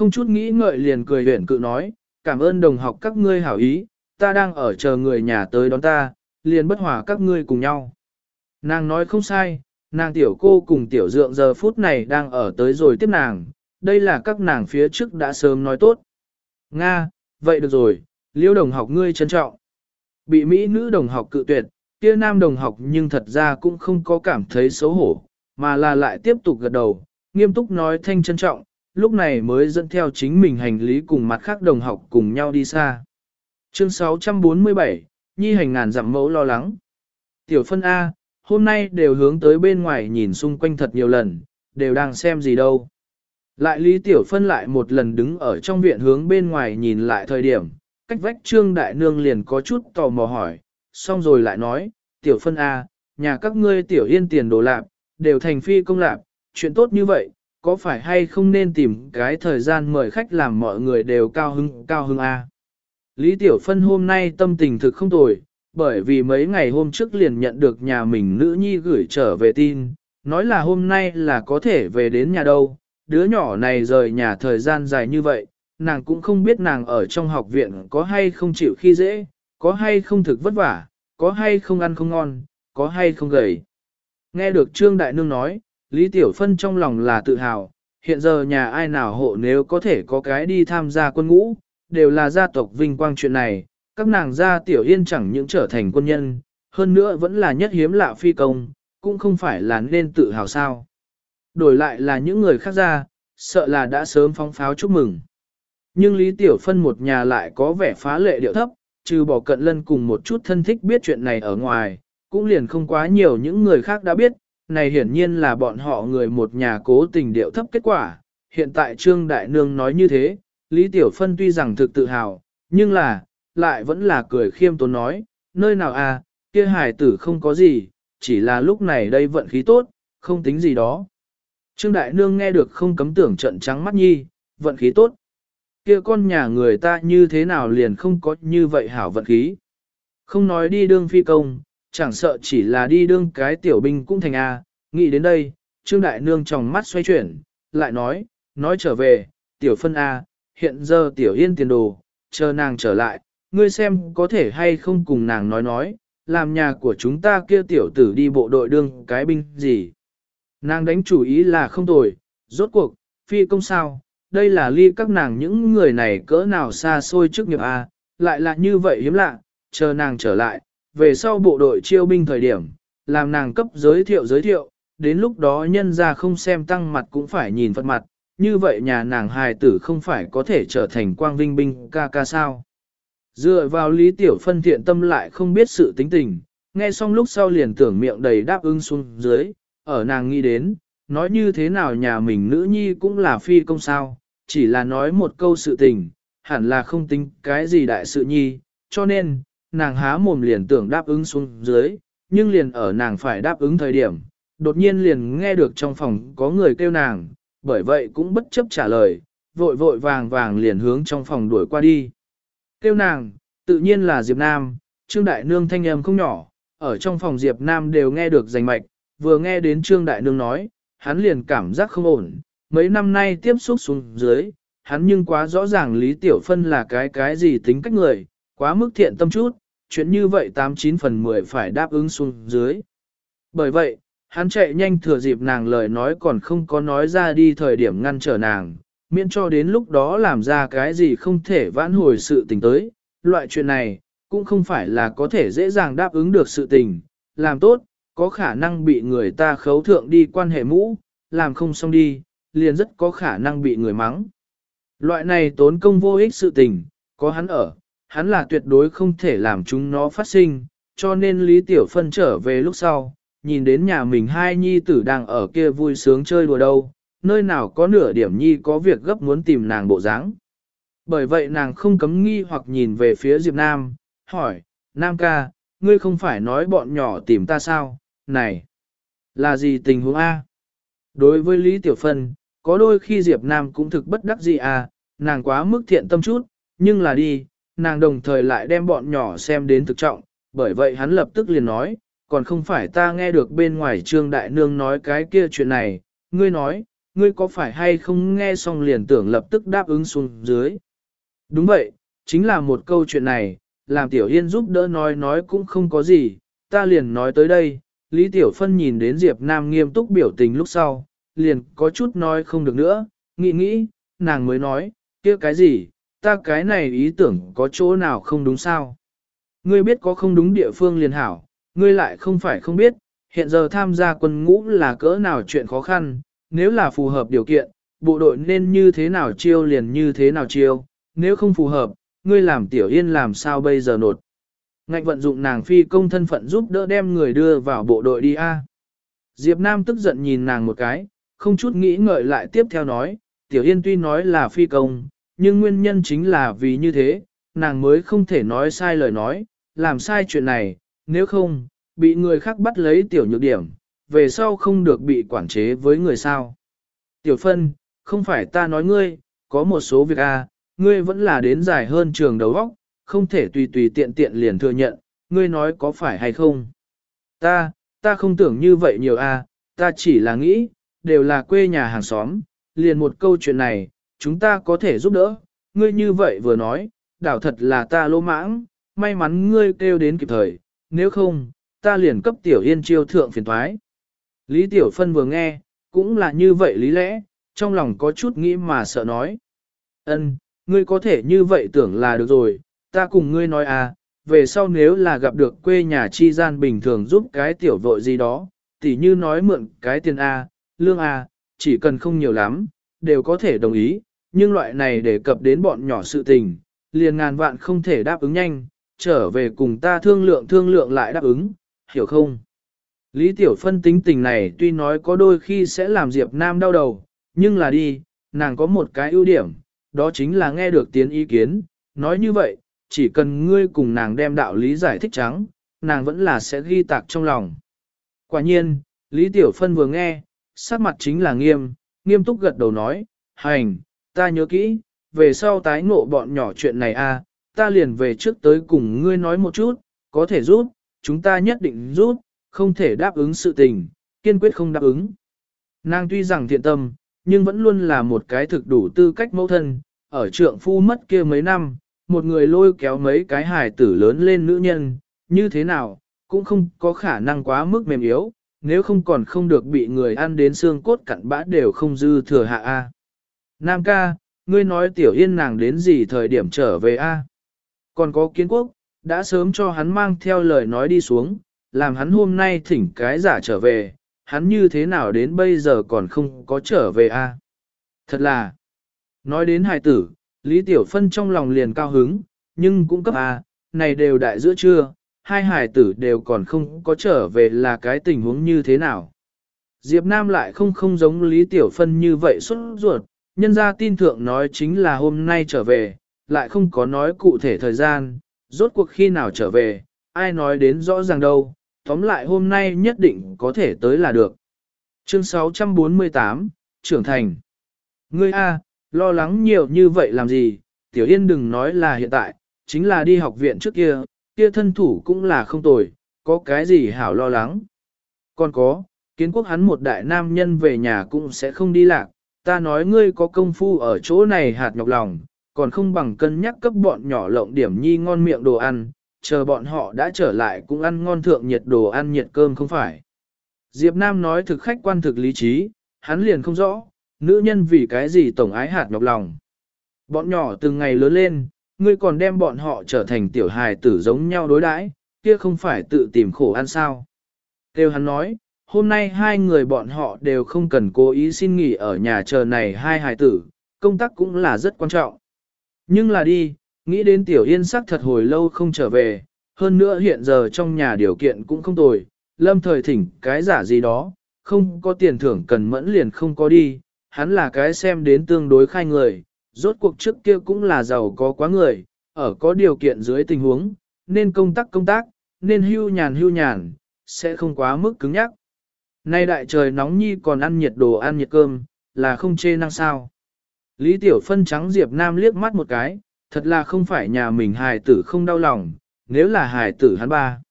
Không chút nghĩ ngợi liền cười huyển cự nói, cảm ơn đồng học các ngươi hảo ý, ta đang ở chờ người nhà tới đón ta, liền bất hòa các ngươi cùng nhau. Nàng nói không sai, nàng tiểu cô cùng tiểu dượng giờ phút này đang ở tới rồi tiếp nàng, đây là các nàng phía trước đã sớm nói tốt. Nga, vậy được rồi, liêu đồng học ngươi trân trọng. Bị Mỹ nữ đồng học cự tuyệt, kia nam đồng học nhưng thật ra cũng không có cảm thấy xấu hổ, mà là lại tiếp tục gật đầu, nghiêm túc nói thanh trân trọng, lúc này mới dẫn theo chính mình hành lý cùng mặt khác đồng học cùng nhau đi xa. Chương 647, Nhi hành ngàn dặm mẫu lo lắng. Tiểu phân A, hôm nay đều hướng tới bên ngoài nhìn xung quanh thật nhiều lần, đều đang xem gì đâu. Lại Lý Tiểu Phân lại một lần đứng ở trong viện hướng bên ngoài nhìn lại thời điểm, cách vách Trương Đại Nương liền có chút tò mò hỏi, xong rồi lại nói, Tiểu Phân A, nhà các ngươi Tiểu Yên tiền đồ lạp, đều thành phi công lạp, chuyện tốt như vậy, có phải hay không nên tìm cái thời gian mời khách làm mọi người đều cao hứng, cao hứng A. Lý Tiểu Phân hôm nay tâm tình thực không tồi, bởi vì mấy ngày hôm trước liền nhận được nhà mình nữ nhi gửi trở về tin, nói là hôm nay là có thể về đến nhà đâu, đứa nhỏ này rời nhà thời gian dài như vậy, nàng cũng không biết nàng ở trong học viện có hay không chịu khi dễ, có hay không thực vất vả, có hay không ăn không ngon, có hay không gầy. Nghe được Trương Đại Nương nói, Lý Tiểu Phân trong lòng là tự hào, hiện giờ nhà ai nào hộ nếu có thể có cái đi tham gia quân ngũ, đều là gia tộc vinh quang chuyện này, các nàng gia Tiểu Yên chẳng những trở thành quân nhân, hơn nữa vẫn là nhất hiếm lạ phi công, cũng không phải là nên tự hào sao. Đổi lại là những người khác ra, sợ là đã sớm phóng pháo chúc mừng. Nhưng Lý Tiểu Phân một nhà lại có vẻ phá lệ điệu thấp, trừ bỏ cận lân cùng một chút thân thích biết chuyện này ở ngoài, cũng liền không quá nhiều những người khác đã biết, này hiển nhiên là bọn họ người một nhà cố tình điệu thấp kết quả. Hiện tại Trương Đại Nương nói như thế, Lý Tiểu Phân tuy rằng thực tự hào, nhưng là, lại vẫn là cười khiêm tốn nói, nơi nào à, kia hải tử không có gì, chỉ là lúc này đây vận khí tốt, không tính gì đó. Trương Đại Nương nghe được không cấm tưởng trận trắng mắt nhi, vận khí tốt. kia con nhà người ta như thế nào liền không có như vậy hảo vận khí. Không nói đi đương phi công, chẳng sợ chỉ là đi đương cái tiểu binh cũng thành A, nghĩ đến đây, Trương Đại Nương trong mắt xoay chuyển, lại nói, nói trở về, tiểu phân A, hiện giờ tiểu yên tiền đồ, chờ nàng trở lại, ngươi xem có thể hay không cùng nàng nói nói, làm nhà của chúng ta kia tiểu tử đi bộ đội đương cái binh gì. Nàng đánh chủ ý là không tồi, rốt cuộc, phi công sao, đây là ly các nàng những người này cỡ nào xa xôi trước nghiệp A, lại là như vậy hiếm lạ, chờ nàng trở lại, về sau bộ đội chiêu binh thời điểm, làm nàng cấp giới thiệu giới thiệu, đến lúc đó nhân ra không xem tăng mặt cũng phải nhìn phật mặt, như vậy nhà nàng hài tử không phải có thể trở thành quang vinh binh ca ca sao. Dựa vào lý tiểu phân thiện tâm lại không biết sự tính tình, nghe xong lúc sau liền tưởng miệng đầy đáp ứng xuống dưới, ở nàng nghĩ đến, nói như thế nào nhà mình nữ nhi cũng là phi công sao, chỉ là nói một câu sự tình, hẳn là không tính cái gì đại sự nhi, cho nên, nàng há mồm liền tưởng đáp ứng xuống dưới, nhưng liền ở nàng phải đáp ứng thời điểm, đột nhiên liền nghe được trong phòng có người kêu nàng, bởi vậy cũng bất chấp trả lời, vội vội vàng vàng liền hướng trong phòng đuổi qua đi. Kêu nàng, tự nhiên là Diệp Nam, Trương Đại Nương thanh âm không nhỏ, ở trong phòng Diệp Nam đều nghe được rành mạch, vừa nghe đến Trương Đại Nương nói, hắn liền cảm giác không ổn, mấy năm nay tiếp xúc xuống dưới, hắn nhưng quá rõ ràng Lý Tiểu Phân là cái cái gì tính cách người, quá mức thiện tâm chút, chuyện như vậy 89 phần 10 phải đáp ứng xuống dưới. Bởi vậy, hắn chạy nhanh thừa dịp nàng lời nói còn không có nói ra đi thời điểm ngăn trở nàng, miễn cho đến lúc đó làm ra cái gì không thể vãn hồi sự tình tới. Loại chuyện này, cũng không phải là có thể dễ dàng đáp ứng được sự tình, làm tốt, có khả năng bị người ta khấu thượng đi quan hệ mũ, làm không xong đi, liền rất có khả năng bị người mắng. Loại này tốn công vô ích sự tình, có hắn ở, hắn là tuyệt đối không thể làm chúng nó phát sinh, cho nên Lý Tiểu Phân trở về lúc sau, nhìn đến nhà mình hai nhi tử đang ở kia vui sướng chơi đùa đâu, nơi nào có nửa điểm nhi có việc gấp muốn tìm nàng bộ dáng. Bởi vậy nàng không cấm nghi hoặc nhìn về phía Diệp Nam, hỏi, Nam ca, ngươi không phải nói bọn nhỏ tìm ta sao, này, là gì tình huống A? Đối với Lý Tiểu Phân, có đôi khi Diệp Nam cũng thực bất đắc dĩ à, nàng quá mức thiện tâm chút, nhưng là đi, nàng đồng thời lại đem bọn nhỏ xem đến thực trọng, bởi vậy hắn lập tức liền nói, còn không phải ta nghe được bên ngoài trương đại nương nói cái kia chuyện này, ngươi nói, ngươi có phải hay không nghe xong liền tưởng lập tức đáp ứng xuống dưới. Đúng vậy, chính là một câu chuyện này, làm Tiểu Yên giúp đỡ nói nói cũng không có gì, ta liền nói tới đây, Lý Tiểu Phân nhìn đến Diệp Nam nghiêm túc biểu tình lúc sau, liền có chút nói không được nữa, nghĩ nghĩ, nàng mới nói, kia cái gì, ta cái này ý tưởng có chỗ nào không đúng sao. Ngươi biết có không đúng địa phương liền hảo, ngươi lại không phải không biết, hiện giờ tham gia quân ngũ là cỡ nào chuyện khó khăn, nếu là phù hợp điều kiện, bộ đội nên như thế nào chiêu liền như thế nào chiêu, nếu không phù hợp, ngươi làm tiểu yên làm sao bây giờ nột. Ngạch vận dụng nàng phi công thân phận giúp đỡ đem người đưa vào bộ đội đi a. Diệp Nam tức giận nhìn nàng một cái, không chút nghĩ ngợi lại tiếp theo nói, tiểu yên tuy nói là phi công, nhưng nguyên nhân chính là vì như thế, nàng mới không thể nói sai lời nói, làm sai chuyện này, nếu không, bị người khác bắt lấy tiểu nhược điểm, về sau không được bị quản chế với người sao. Tiểu phân, không phải ta nói ngươi, có một số việc a, ngươi vẫn là đến dài hơn trường đầu óc, không thể tùy tùy tiện tiện liền thừa nhận, ngươi nói có phải hay không. Ta, ta không tưởng như vậy nhiều a, ta chỉ là nghĩ, đều là quê nhà hàng xóm, liền một câu chuyện này, chúng ta có thể giúp đỡ, ngươi như vậy vừa nói, đảo thật là ta lô mãng, may mắn ngươi kêu đến kịp thời, nếu không, ta liền cấp tiểu yên chiêu thượng phiền thoái. Lý Tiểu Phân vừa nghe, cũng là như vậy lý lẽ, trong lòng có chút nghĩ mà sợ nói. ân ngươi có thể như vậy tưởng là được rồi, ta cùng ngươi nói à, về sau nếu là gặp được quê nhà chi gian bình thường giúp cái tiểu vội gì đó, tỉ như nói mượn cái tiền A, lương A, chỉ cần không nhiều lắm, đều có thể đồng ý, nhưng loại này để cập đến bọn nhỏ sự tình, liền ngàn vạn không thể đáp ứng nhanh, trở về cùng ta thương lượng thương lượng lại đáp ứng, hiểu không? Lý Tiểu Phân tính tình này tuy nói có đôi khi sẽ làm Diệp Nam đau đầu, nhưng là đi, nàng có một cái ưu điểm, đó chính là nghe được tiếng ý kiến, nói như vậy, chỉ cần ngươi cùng nàng đem đạo lý giải thích trắng, nàng vẫn là sẽ ghi tạc trong lòng. Quả nhiên, Lý Tiểu Phân vừa nghe, sắc mặt chính là nghiêm, nghiêm túc gật đầu nói, hành, ta nhớ kỹ, về sau tái ngộ bọn nhỏ chuyện này a, ta liền về trước tới cùng ngươi nói một chút, có thể rút, chúng ta nhất định rút, không thể đáp ứng sự tình, kiên quyết không đáp ứng. Nàng tuy rằng thiện tâm, nhưng vẫn luôn là một cái thực đủ tư cách mẫu thân, ở trượng phu mất kia mấy năm, một người lôi kéo mấy cái hài tử lớn lên nữ nhân, như thế nào, cũng không có khả năng quá mức mềm yếu, nếu không còn không được bị người ăn đến xương cốt cặn bã đều không dư thừa hạ A. Nam ca, ngươi nói tiểu yên nàng đến gì thời điểm trở về A. Còn có kiến quốc, đã sớm cho hắn mang theo lời nói đi xuống, làm hắn hôm nay thỉnh cái giả trở về, hắn như thế nào đến bây giờ còn không có trở về a? Thật là, nói đến hài tử, Lý Tiểu Phân trong lòng liền cao hứng, nhưng cũng cấp a, này đều đại giữa trưa, hai hài tử đều còn không có trở về là cái tình huống như thế nào. Diệp Nam lại không không giống Lý Tiểu Phân như vậy xuất ruột, nhân ra tin thượng nói chính là hôm nay trở về, lại không có nói cụ thể thời gian, rốt cuộc khi nào trở về, ai nói đến rõ ràng đâu, tóm lại hôm nay nhất định có thể tới là được. Chương 648, trưởng thành. Ngươi A, lo lắng nhiều như vậy làm gì, Tiểu Yên đừng nói là hiện tại, chính là đi học viện trước kia, kia thân thủ cũng là không tồi, có cái gì hảo lo lắng. Còn có, kiến quốc hắn một đại nam nhân về nhà cũng sẽ không đi lạc, ta nói ngươi có công phu ở chỗ này hạt nhọc lòng, còn không bằng cân nhắc cấp bọn nhỏ lộng điểm nhi ngon miệng đồ ăn, chờ bọn họ đã trở lại cũng ăn ngon thượng nhiệt đồ ăn nhiệt cơm không phải. Diệp Nam nói thực khách quan thực lý trí, hắn liền không rõ, nữ nhân vì cái gì tổng ái hạt nhọc lòng. Bọn nhỏ từng ngày lớn lên, ngươi còn đem bọn họ trở thành tiểu hài tử giống nhau đối đãi, kia không phải tự tìm khổ ăn sao. Kêu hắn nói, hôm nay hai người bọn họ đều không cần cố ý xin nghỉ ở nhà chờ này hai hài tử, công tác cũng là rất quan trọng. Nhưng là đi, nghĩ đến tiểu yên sắc thật hồi lâu không trở về, hơn nữa hiện giờ trong nhà điều kiện cũng không tồi, lâm thời thỉnh cái giả gì đó, không có tiền thưởng cần mẫn liền không có đi, hắn là cái xem đến tương đối khai người, rốt cuộc trước kia cũng là giàu có quá người, ở có điều kiện dưới tình huống, nên công tác công tác, nên hưu nhàn hưu nhàn, sẽ không quá mức cứng nhắc. Nay đại trời nóng nhi còn ăn nhiệt đồ ăn nhiệt cơm, là không chê năng sao. Lý Tiểu Phân trắng Diệp Nam liếc mắt một cái, thật là không phải nhà mình hài tử không đau lòng, nếu là hài tử hắn ba.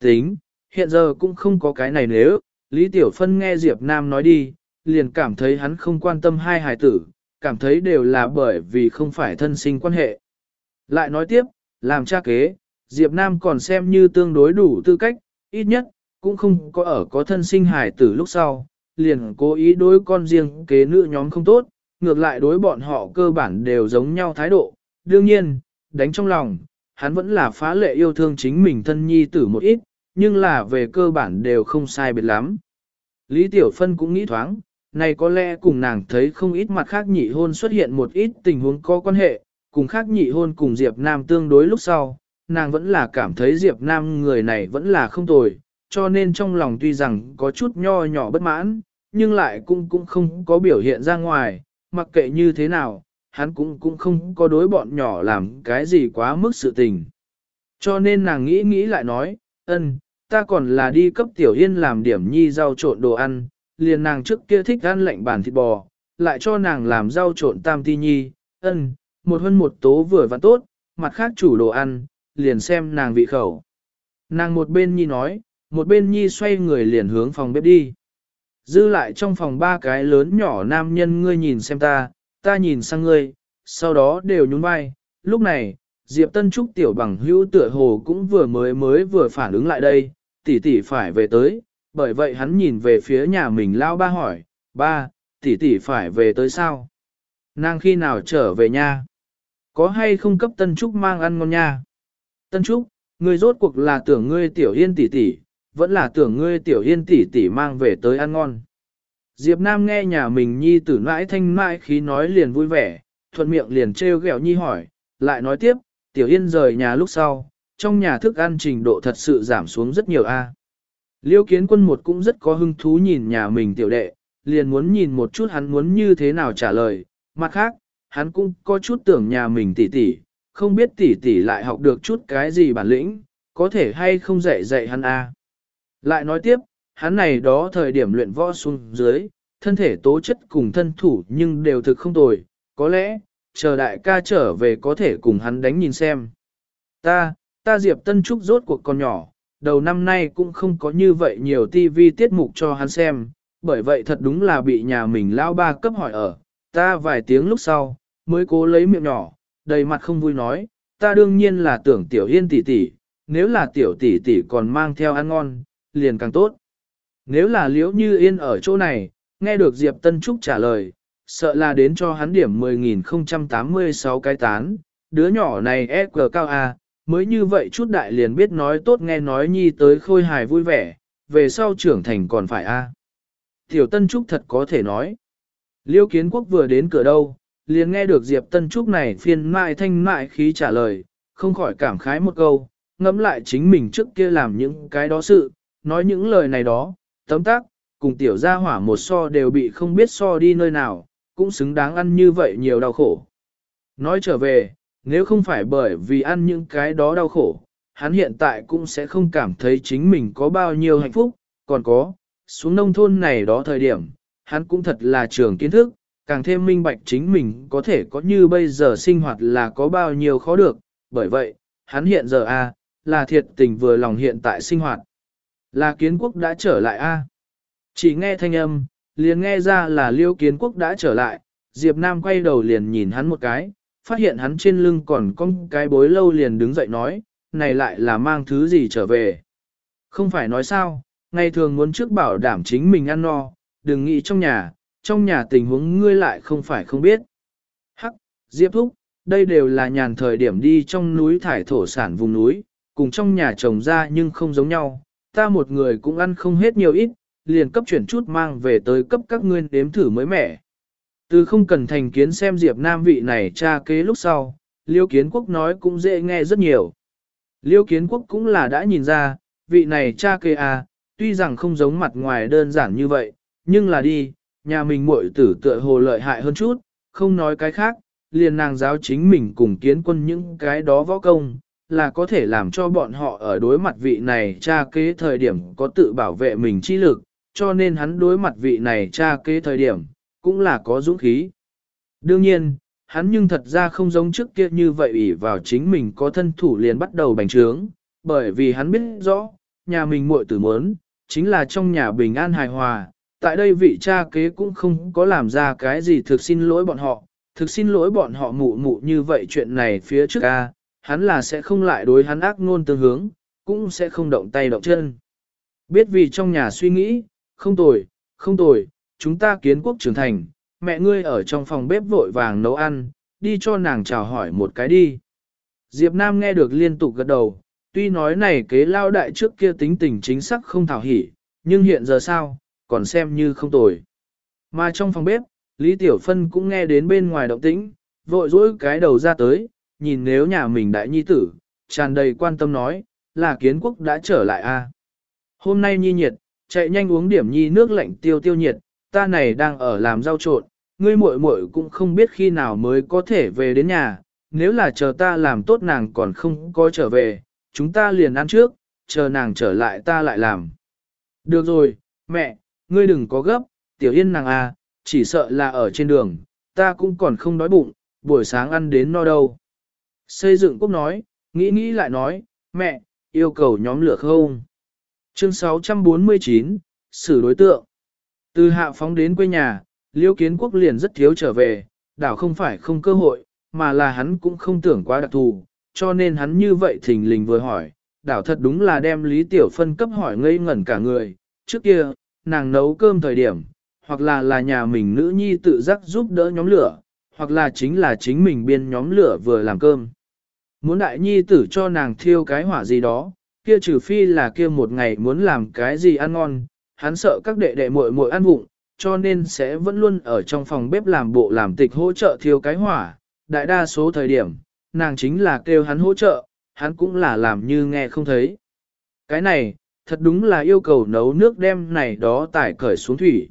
Tính, hiện giờ cũng không có cái này nếu, Lý Tiểu Phân nghe Diệp Nam nói đi, liền cảm thấy hắn không quan tâm hai hài tử, cảm thấy đều là bởi vì không phải thân sinh quan hệ. Lại nói tiếp, làm cha kế, Diệp Nam còn xem như tương đối đủ tư cách, ít nhất, cũng không có ở có thân sinh hài tử lúc sau, liền cố ý đối con riêng kế nữ nhóm không tốt, ngược lại đối bọn họ cơ bản đều giống nhau thái độ. Đương nhiên, đánh trong lòng, hắn vẫn là phá lệ yêu thương chính mình thân nhi tử một ít, nhưng là về cơ bản đều không sai biệt lắm. Lý Tiểu Phân cũng nghĩ thoáng, này có lẽ cùng nàng thấy không ít mặt khác nhị hôn xuất hiện một ít tình huống có quan hệ, cùng khác nhị hôn cùng Diệp Nam tương đối lúc sau, nàng vẫn là cảm thấy Diệp Nam người này vẫn là không tồi, cho nên trong lòng tuy rằng có chút nho nhỏ bất mãn, nhưng lại cũng cũng không có biểu hiện ra ngoài, mặc kệ như thế nào, hắn cũng cũng không có đối bọn nhỏ làm cái gì quá mức sự tình. Cho nên nàng nghĩ nghĩ lại nói, ân, ta còn là đi cấp tiểu yên làm điểm nhi rau trộn đồ ăn, liền nàng trước kia thích ăn lạnh bản thịt bò, lại cho nàng làm rau trộn tam ti nhi, ân, một hơn một tố vừa và tốt, mặt khác chủ đồ ăn, liền xem nàng vị khẩu. Nàng một bên nhi nói, một bên nhi xoay người liền hướng phòng bếp đi. Dư lại trong phòng ba cái lớn nhỏ nam nhân ngươi nhìn xem ta, ta nhìn sang ngươi, sau đó đều nhún vai. Lúc này, Diệp Tân Trúc tiểu bằng hữu tựa hồ cũng vừa mới mới vừa phản ứng lại đây, tỷ tỷ phải về tới, bởi vậy hắn nhìn về phía nhà mình lao ba hỏi, ba, tỷ tỷ phải về tới sao? Nàng khi nào trở về nha? Có hay không cấp Tân Trúc mang ăn ngon nha? Tân Trúc, ngươi rốt cuộc là tưởng ngươi tiểu yên tỷ tỷ, vẫn là tưởng ngươi tiểu yên tỷ tỷ mang về tới ăn ngon. Diệp Nam nghe nhà mình nhi tử nãi thanh mãi khí nói liền vui vẻ, thuận miệng liền treo gẹo nhi hỏi, lại nói tiếp, tiểu yên rời nhà lúc sau, trong nhà thức ăn trình độ thật sự giảm xuống rất nhiều a. Liêu kiến quân một cũng rất có hứng thú nhìn nhà mình tiểu đệ, liền muốn nhìn một chút hắn muốn như thế nào trả lời, mặt khác, hắn cũng có chút tưởng nhà mình tỷ tỷ, không biết tỷ tỷ lại học được chút cái gì bản lĩnh, có thể hay không dạy dạy hắn a. Lại nói tiếp, hắn này đó thời điểm luyện võ xuống dưới, thân thể tố chất cùng thân thủ nhưng đều thực không tồi, có lẽ, chờ đại ca trở về có thể cùng hắn đánh nhìn xem. Ta, ta Diệp Tân Trúc rốt cuộc con nhỏ, đầu năm nay cũng không có như vậy nhiều tivi tiết mục cho hắn xem, bởi vậy thật đúng là bị nhà mình lao ba cấp hỏi ở, ta vài tiếng lúc sau, mới cố lấy miệng nhỏ, đầy mặt không vui nói, ta đương nhiên là tưởng tiểu yên tỷ tỷ, nếu là tiểu tỷ tỷ còn mang theo ăn ngon, liền càng tốt. Nếu là liễu như yên ở chỗ này, nghe được Diệp Tân Trúc trả lời, sợ là đến cho hắn điểm 10.086 cái tán, đứa nhỏ này EQ cao A, mới như vậy chút đại liền biết nói tốt nghe nói nhi tới khôi hài vui vẻ, về sau trưởng thành còn phải A. Tiểu Tân Trúc thật có thể nói. Liêu Kiến Quốc vừa đến cửa đâu, liền nghe được Diệp Tân Trúc này phiên mại thanh mại khí trả lời, không khỏi cảm khái một câu, ngẫm lại chính mình trước kia làm những cái đó sự, nói những lời này đó, tấm tác, cùng tiểu gia hỏa một so đều bị không biết so đi nơi nào, cũng xứng đáng ăn như vậy nhiều đau khổ. Nói trở về, nếu không phải bởi vì ăn những cái đó đau khổ, hắn hiện tại cũng sẽ không cảm thấy chính mình có bao nhiêu hạnh phúc, còn có, xuống nông thôn này đó thời điểm, hắn cũng thật là trường kiến thức, càng thêm minh bạch chính mình có thể có như bây giờ sinh hoạt là có bao nhiêu khó được, bởi vậy, hắn hiện giờ a là thiệt tình vừa lòng hiện tại sinh hoạt. Là kiến quốc đã trở lại a Chỉ nghe thanh âm, liền nghe ra là liêu kiến quốc đã trở lại, Diệp Nam quay đầu liền nhìn hắn một cái, phát hiện hắn trên lưng còn có cái bối lâu liền đứng dậy nói, này lại là mang thứ gì trở về. Không phải nói sao, ngày thường muốn trước bảo đảm chính mình ăn no, đừng nghĩ trong nhà, trong nhà tình huống ngươi lại không phải không biết. Hắc, Diệp Thúc, đây đều là nhàn thời điểm đi trong núi thải thổ sản vùng núi, cùng trong nhà trồng ra nhưng không giống nhau, ta một người cũng ăn không hết nhiều ít, liền cấp chuyển chút mang về tới cấp các ngươi đếm thử mới mẻ. Từ không cần thành kiến xem Diệp Nam vị này cha kế lúc sau, Liêu Kiến Quốc nói cũng dễ nghe rất nhiều. Liêu Kiến Quốc cũng là đã nhìn ra, vị này cha kế à, tuy rằng không giống mặt ngoài đơn giản như vậy, nhưng là đi, nhà mình muội tử tựa hồ lợi hại hơn chút, không nói cái khác, liền nàng giáo chính mình cùng kiến quân những cái đó võ công, là có thể làm cho bọn họ ở đối mặt vị này cha kế thời điểm có tự bảo vệ mình chi lực, cho nên hắn đối mặt vị này cha kế thời điểm, cũng là có dũng khí. Đương nhiên, hắn nhưng thật ra không giống trước kia như vậy ủy vào chính mình có thân thủ liền bắt đầu bành trướng, bởi vì hắn biết rõ, nhà mình muội tử muốn, chính là trong nhà bình an hài hòa, tại đây vị cha kế cũng không có làm ra cái gì thực xin lỗi bọn họ, thực xin lỗi bọn họ mụ mụ như vậy chuyện này phía trước a, hắn là sẽ không lại đối hắn ác ngôn tương hướng, cũng sẽ không động tay động chân. Biết vì trong nhà suy nghĩ, không tồi, không tồi, chúng ta kiến quốc trưởng thành, mẹ ngươi ở trong phòng bếp vội vàng nấu ăn, đi cho nàng chào hỏi một cái đi. Diệp Nam nghe được liên tục gật đầu, tuy nói này kế lao đại trước kia tính tình chính xác không thảo hỉ, nhưng hiện giờ sao, còn xem như không tồi. Mà trong phòng bếp, Lý Tiểu Phân cũng nghe đến bên ngoài động tĩnh, vội dỗi cái đầu ra tới, nhìn nếu nhà mình đại nhi tử, tràn đầy quan tâm nói, là kiến quốc đã trở lại a. Hôm nay nhi nhiệt, chạy nhanh uống điểm nhi nước lạnh tiêu tiêu nhiệt, ta này đang ở làm rau trộn, ngươi muội muội cũng không biết khi nào mới có thể về đến nhà, nếu là chờ ta làm tốt nàng còn không có trở về, chúng ta liền ăn trước, chờ nàng trở lại ta lại làm. Được rồi, mẹ, ngươi đừng có gấp, tiểu yên nàng à, chỉ sợ là ở trên đường, ta cũng còn không đói bụng, buổi sáng ăn đến no đâu. Xây dựng quốc nói, nghĩ nghĩ lại nói, mẹ, yêu cầu nhóm lửa không? Chương 649, xử đối tượng. Từ hạ phóng đến quê nhà, liêu kiến quốc liền rất thiếu trở về, đảo không phải không cơ hội, mà là hắn cũng không tưởng quá đặc thù, cho nên hắn như vậy thình lình vừa hỏi, đảo thật đúng là đem Lý Tiểu Phân cấp hỏi ngây ngẩn cả người, trước kia, nàng nấu cơm thời điểm, hoặc là là nhà mình nữ nhi tự giác giúp đỡ nhóm lửa, hoặc là chính là chính mình biên nhóm lửa vừa làm cơm. Muốn đại nhi tử cho nàng thiêu cái hỏa gì đó, kia trừ phi là kia một ngày muốn làm cái gì ăn ngon, hắn sợ các đệ đệ muội muội ăn vụng, cho nên sẽ vẫn luôn ở trong phòng bếp làm bộ làm tịch hỗ trợ thiêu cái hỏa. Đại đa số thời điểm, nàng chính là kêu hắn hỗ trợ, hắn cũng là làm như nghe không thấy. Cái này, thật đúng là yêu cầu nấu nước đem này đó tải cởi xuống thủy.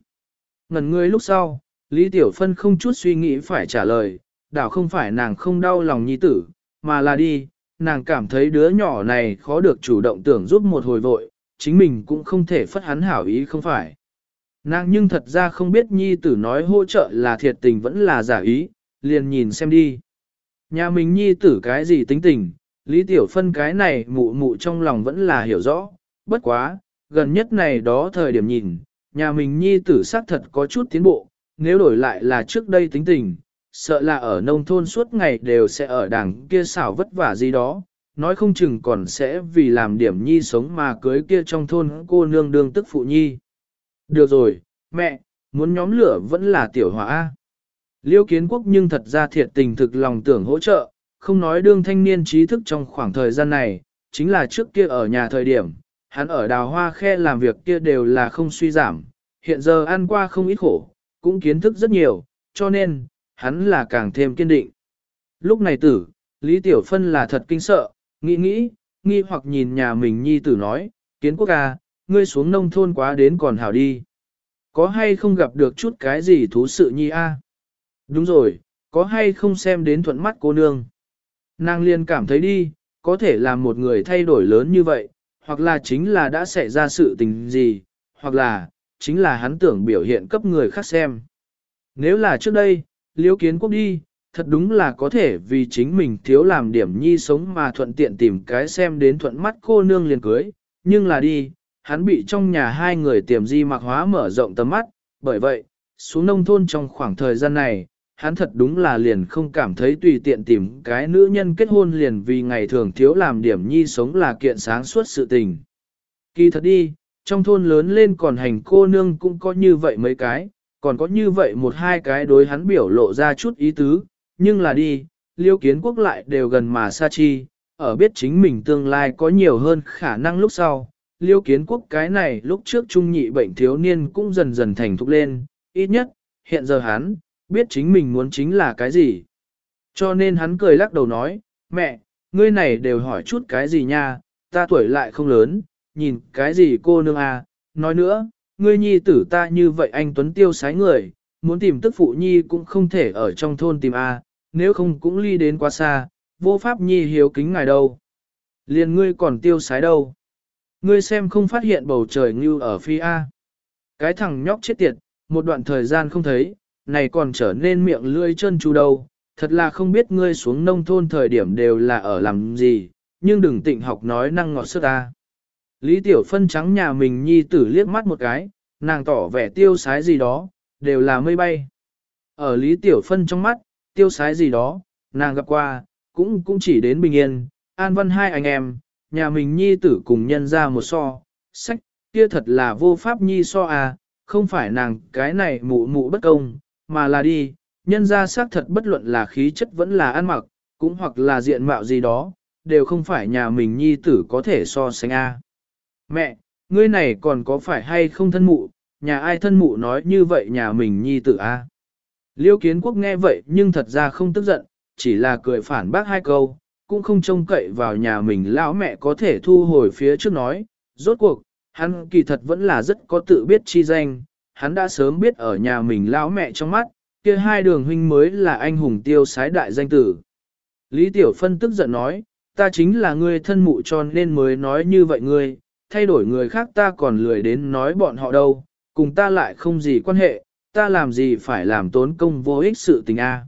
Ngần ngươi lúc sau, Lý Tiểu Phân không chút suy nghĩ phải trả lời, đảo không phải nàng không đau lòng nhi tử, mà là đi, nàng cảm thấy đứa nhỏ này khó được chủ động tưởng giúp một hồi vội, chính mình cũng không thể phất hắn hảo ý không phải. Nàng nhưng thật ra không biết nhi tử nói hỗ trợ là thiệt tình vẫn là giả ý, liền nhìn xem đi. Nhà mình nhi tử cái gì tính tình, Lý Tiểu Phân cái này mụ mụ trong lòng vẫn là hiểu rõ, bất quá, gần nhất này đó thời điểm nhìn, nhà mình nhi tử xác thật có chút tiến bộ, nếu đổi lại là trước đây tính tình, sợ là ở nông thôn suốt ngày đều sẽ ở đằng kia xảo vất vả gì đó, nói không chừng còn sẽ vì làm điểm nhi sống mà cưới kia trong thôn cô nương đương tức phụ nhi. Được rồi, mẹ, muốn nhóm lửa vẫn là tiểu hỏa. Liêu kiến quốc nhưng thật ra thiệt tình thực lòng tưởng hỗ trợ, không nói đương thanh niên trí thức trong khoảng thời gian này, chính là trước kia ở nhà thời điểm, hắn ở đào hoa khe làm việc kia đều là không suy giảm, hiện giờ ăn qua không ít khổ, cũng kiến thức rất nhiều, cho nên, hắn là càng thêm kiên định. Lúc này tử, Lý Tiểu Phân là thật kinh sợ, nghĩ nghĩ, nghi hoặc nhìn nhà mình nhi tử nói, kiến quốc à, ngươi xuống nông thôn quá đến còn hảo đi. Có hay không gặp được chút cái gì thú sự nhi a? Đúng rồi, có hay không xem đến thuận mắt cô nương? Nàng liền cảm thấy đi, có thể làm một người thay đổi lớn như vậy, hoặc là chính là đã xảy ra sự tình gì, hoặc là, chính là hắn tưởng biểu hiện cấp người khác xem. Nếu là trước đây, liễu kiến quốc đi, thật đúng là có thể vì chính mình thiếu làm điểm nhi sống mà thuận tiện tìm cái xem đến thuận mắt cô nương liền cưới, nhưng là đi, hắn bị trong nhà hai người tiềm di mặc hóa mở rộng tầm mắt, bởi vậy, xuống nông thôn trong khoảng thời gian này, hắn thật đúng là liền không cảm thấy tùy tiện tìm cái nữ nhân kết hôn liền vì ngày thường thiếu làm điểm nhi sống là kiện sáng suốt sự tình. Kỳ thật đi, trong thôn lớn lên còn hành cô nương cũng có như vậy mấy cái, còn có như vậy một hai cái đối hắn biểu lộ ra chút ý tứ, nhưng là đi, liêu kiến quốc lại đều gần mà xa chi, ở biết chính mình tương lai có nhiều hơn khả năng lúc sau. Liêu kiến quốc cái này lúc trước trung nhị bệnh thiếu niên cũng dần dần thành thục lên, ít nhất, hiện giờ hắn, biết chính mình muốn chính là cái gì. Cho nên hắn cười lắc đầu nói, mẹ, ngươi này đều hỏi chút cái gì nha, ta tuổi lại không lớn, nhìn cái gì cô nương à, nói nữa, ngươi nhi tử ta như vậy anh Tuấn tiêu sái người, muốn tìm tức phụ nhi cũng không thể ở trong thôn tìm a, à, nếu không cũng ly đến quá xa, vô pháp nhi hiếu kính ngài đâu. Liền ngươi còn tiêu sái đâu. Ngươi xem không phát hiện bầu trời như ở phi A. Cái thằng nhóc chết tiệt, một đoạn thời gian không thấy, này còn trở nên miệng lưỡi chân chu đâu, thật là không biết ngươi xuống nông thôn thời điểm đều là ở làm gì, nhưng đừng tịnh học nói năng ngọt sức ta. Lý Tiểu Phân trắng nhà mình nhi tử liếc mắt một cái, nàng tỏ vẻ tiêu sái gì đó, đều là mây bay. Ở Lý Tiểu Phân trong mắt, tiêu sái gì đó, nàng gặp qua, cũng cũng chỉ đến bình yên, an văn hai anh em, nhà mình nhi tử cùng nhân ra một so, sách, kia thật là vô pháp nhi so à, không phải nàng cái này mụ mụ bất công, mà là đi, nhân ra xác thật bất luận là khí chất vẫn là ăn mặc, cũng hoặc là diện mạo gì đó, đều không phải nhà mình nhi tử có thể so sánh a. À. Mẹ, ngươi này còn có phải hay không thân mụ, nhà ai thân mụ nói như vậy nhà mình nhi tử a? À? Liêu kiến quốc nghe vậy nhưng thật ra không tức giận, chỉ là cười phản bác hai câu, cũng không trông cậy vào nhà mình lão mẹ có thể thu hồi phía trước nói, rốt cuộc, hắn kỳ thật vẫn là rất có tự biết chi danh, hắn đã sớm biết ở nhà mình lão mẹ trong mắt, kia hai đường huynh mới là anh hùng tiêu sái đại danh tử. Lý Tiểu Phân tức giận nói, ta chính là ngươi thân mụ cho nên mới nói như vậy ngươi, thay đổi người khác ta còn lười đến nói bọn họ đâu, cùng ta lại không gì quan hệ, ta làm gì phải làm tốn công vô ích sự tình a.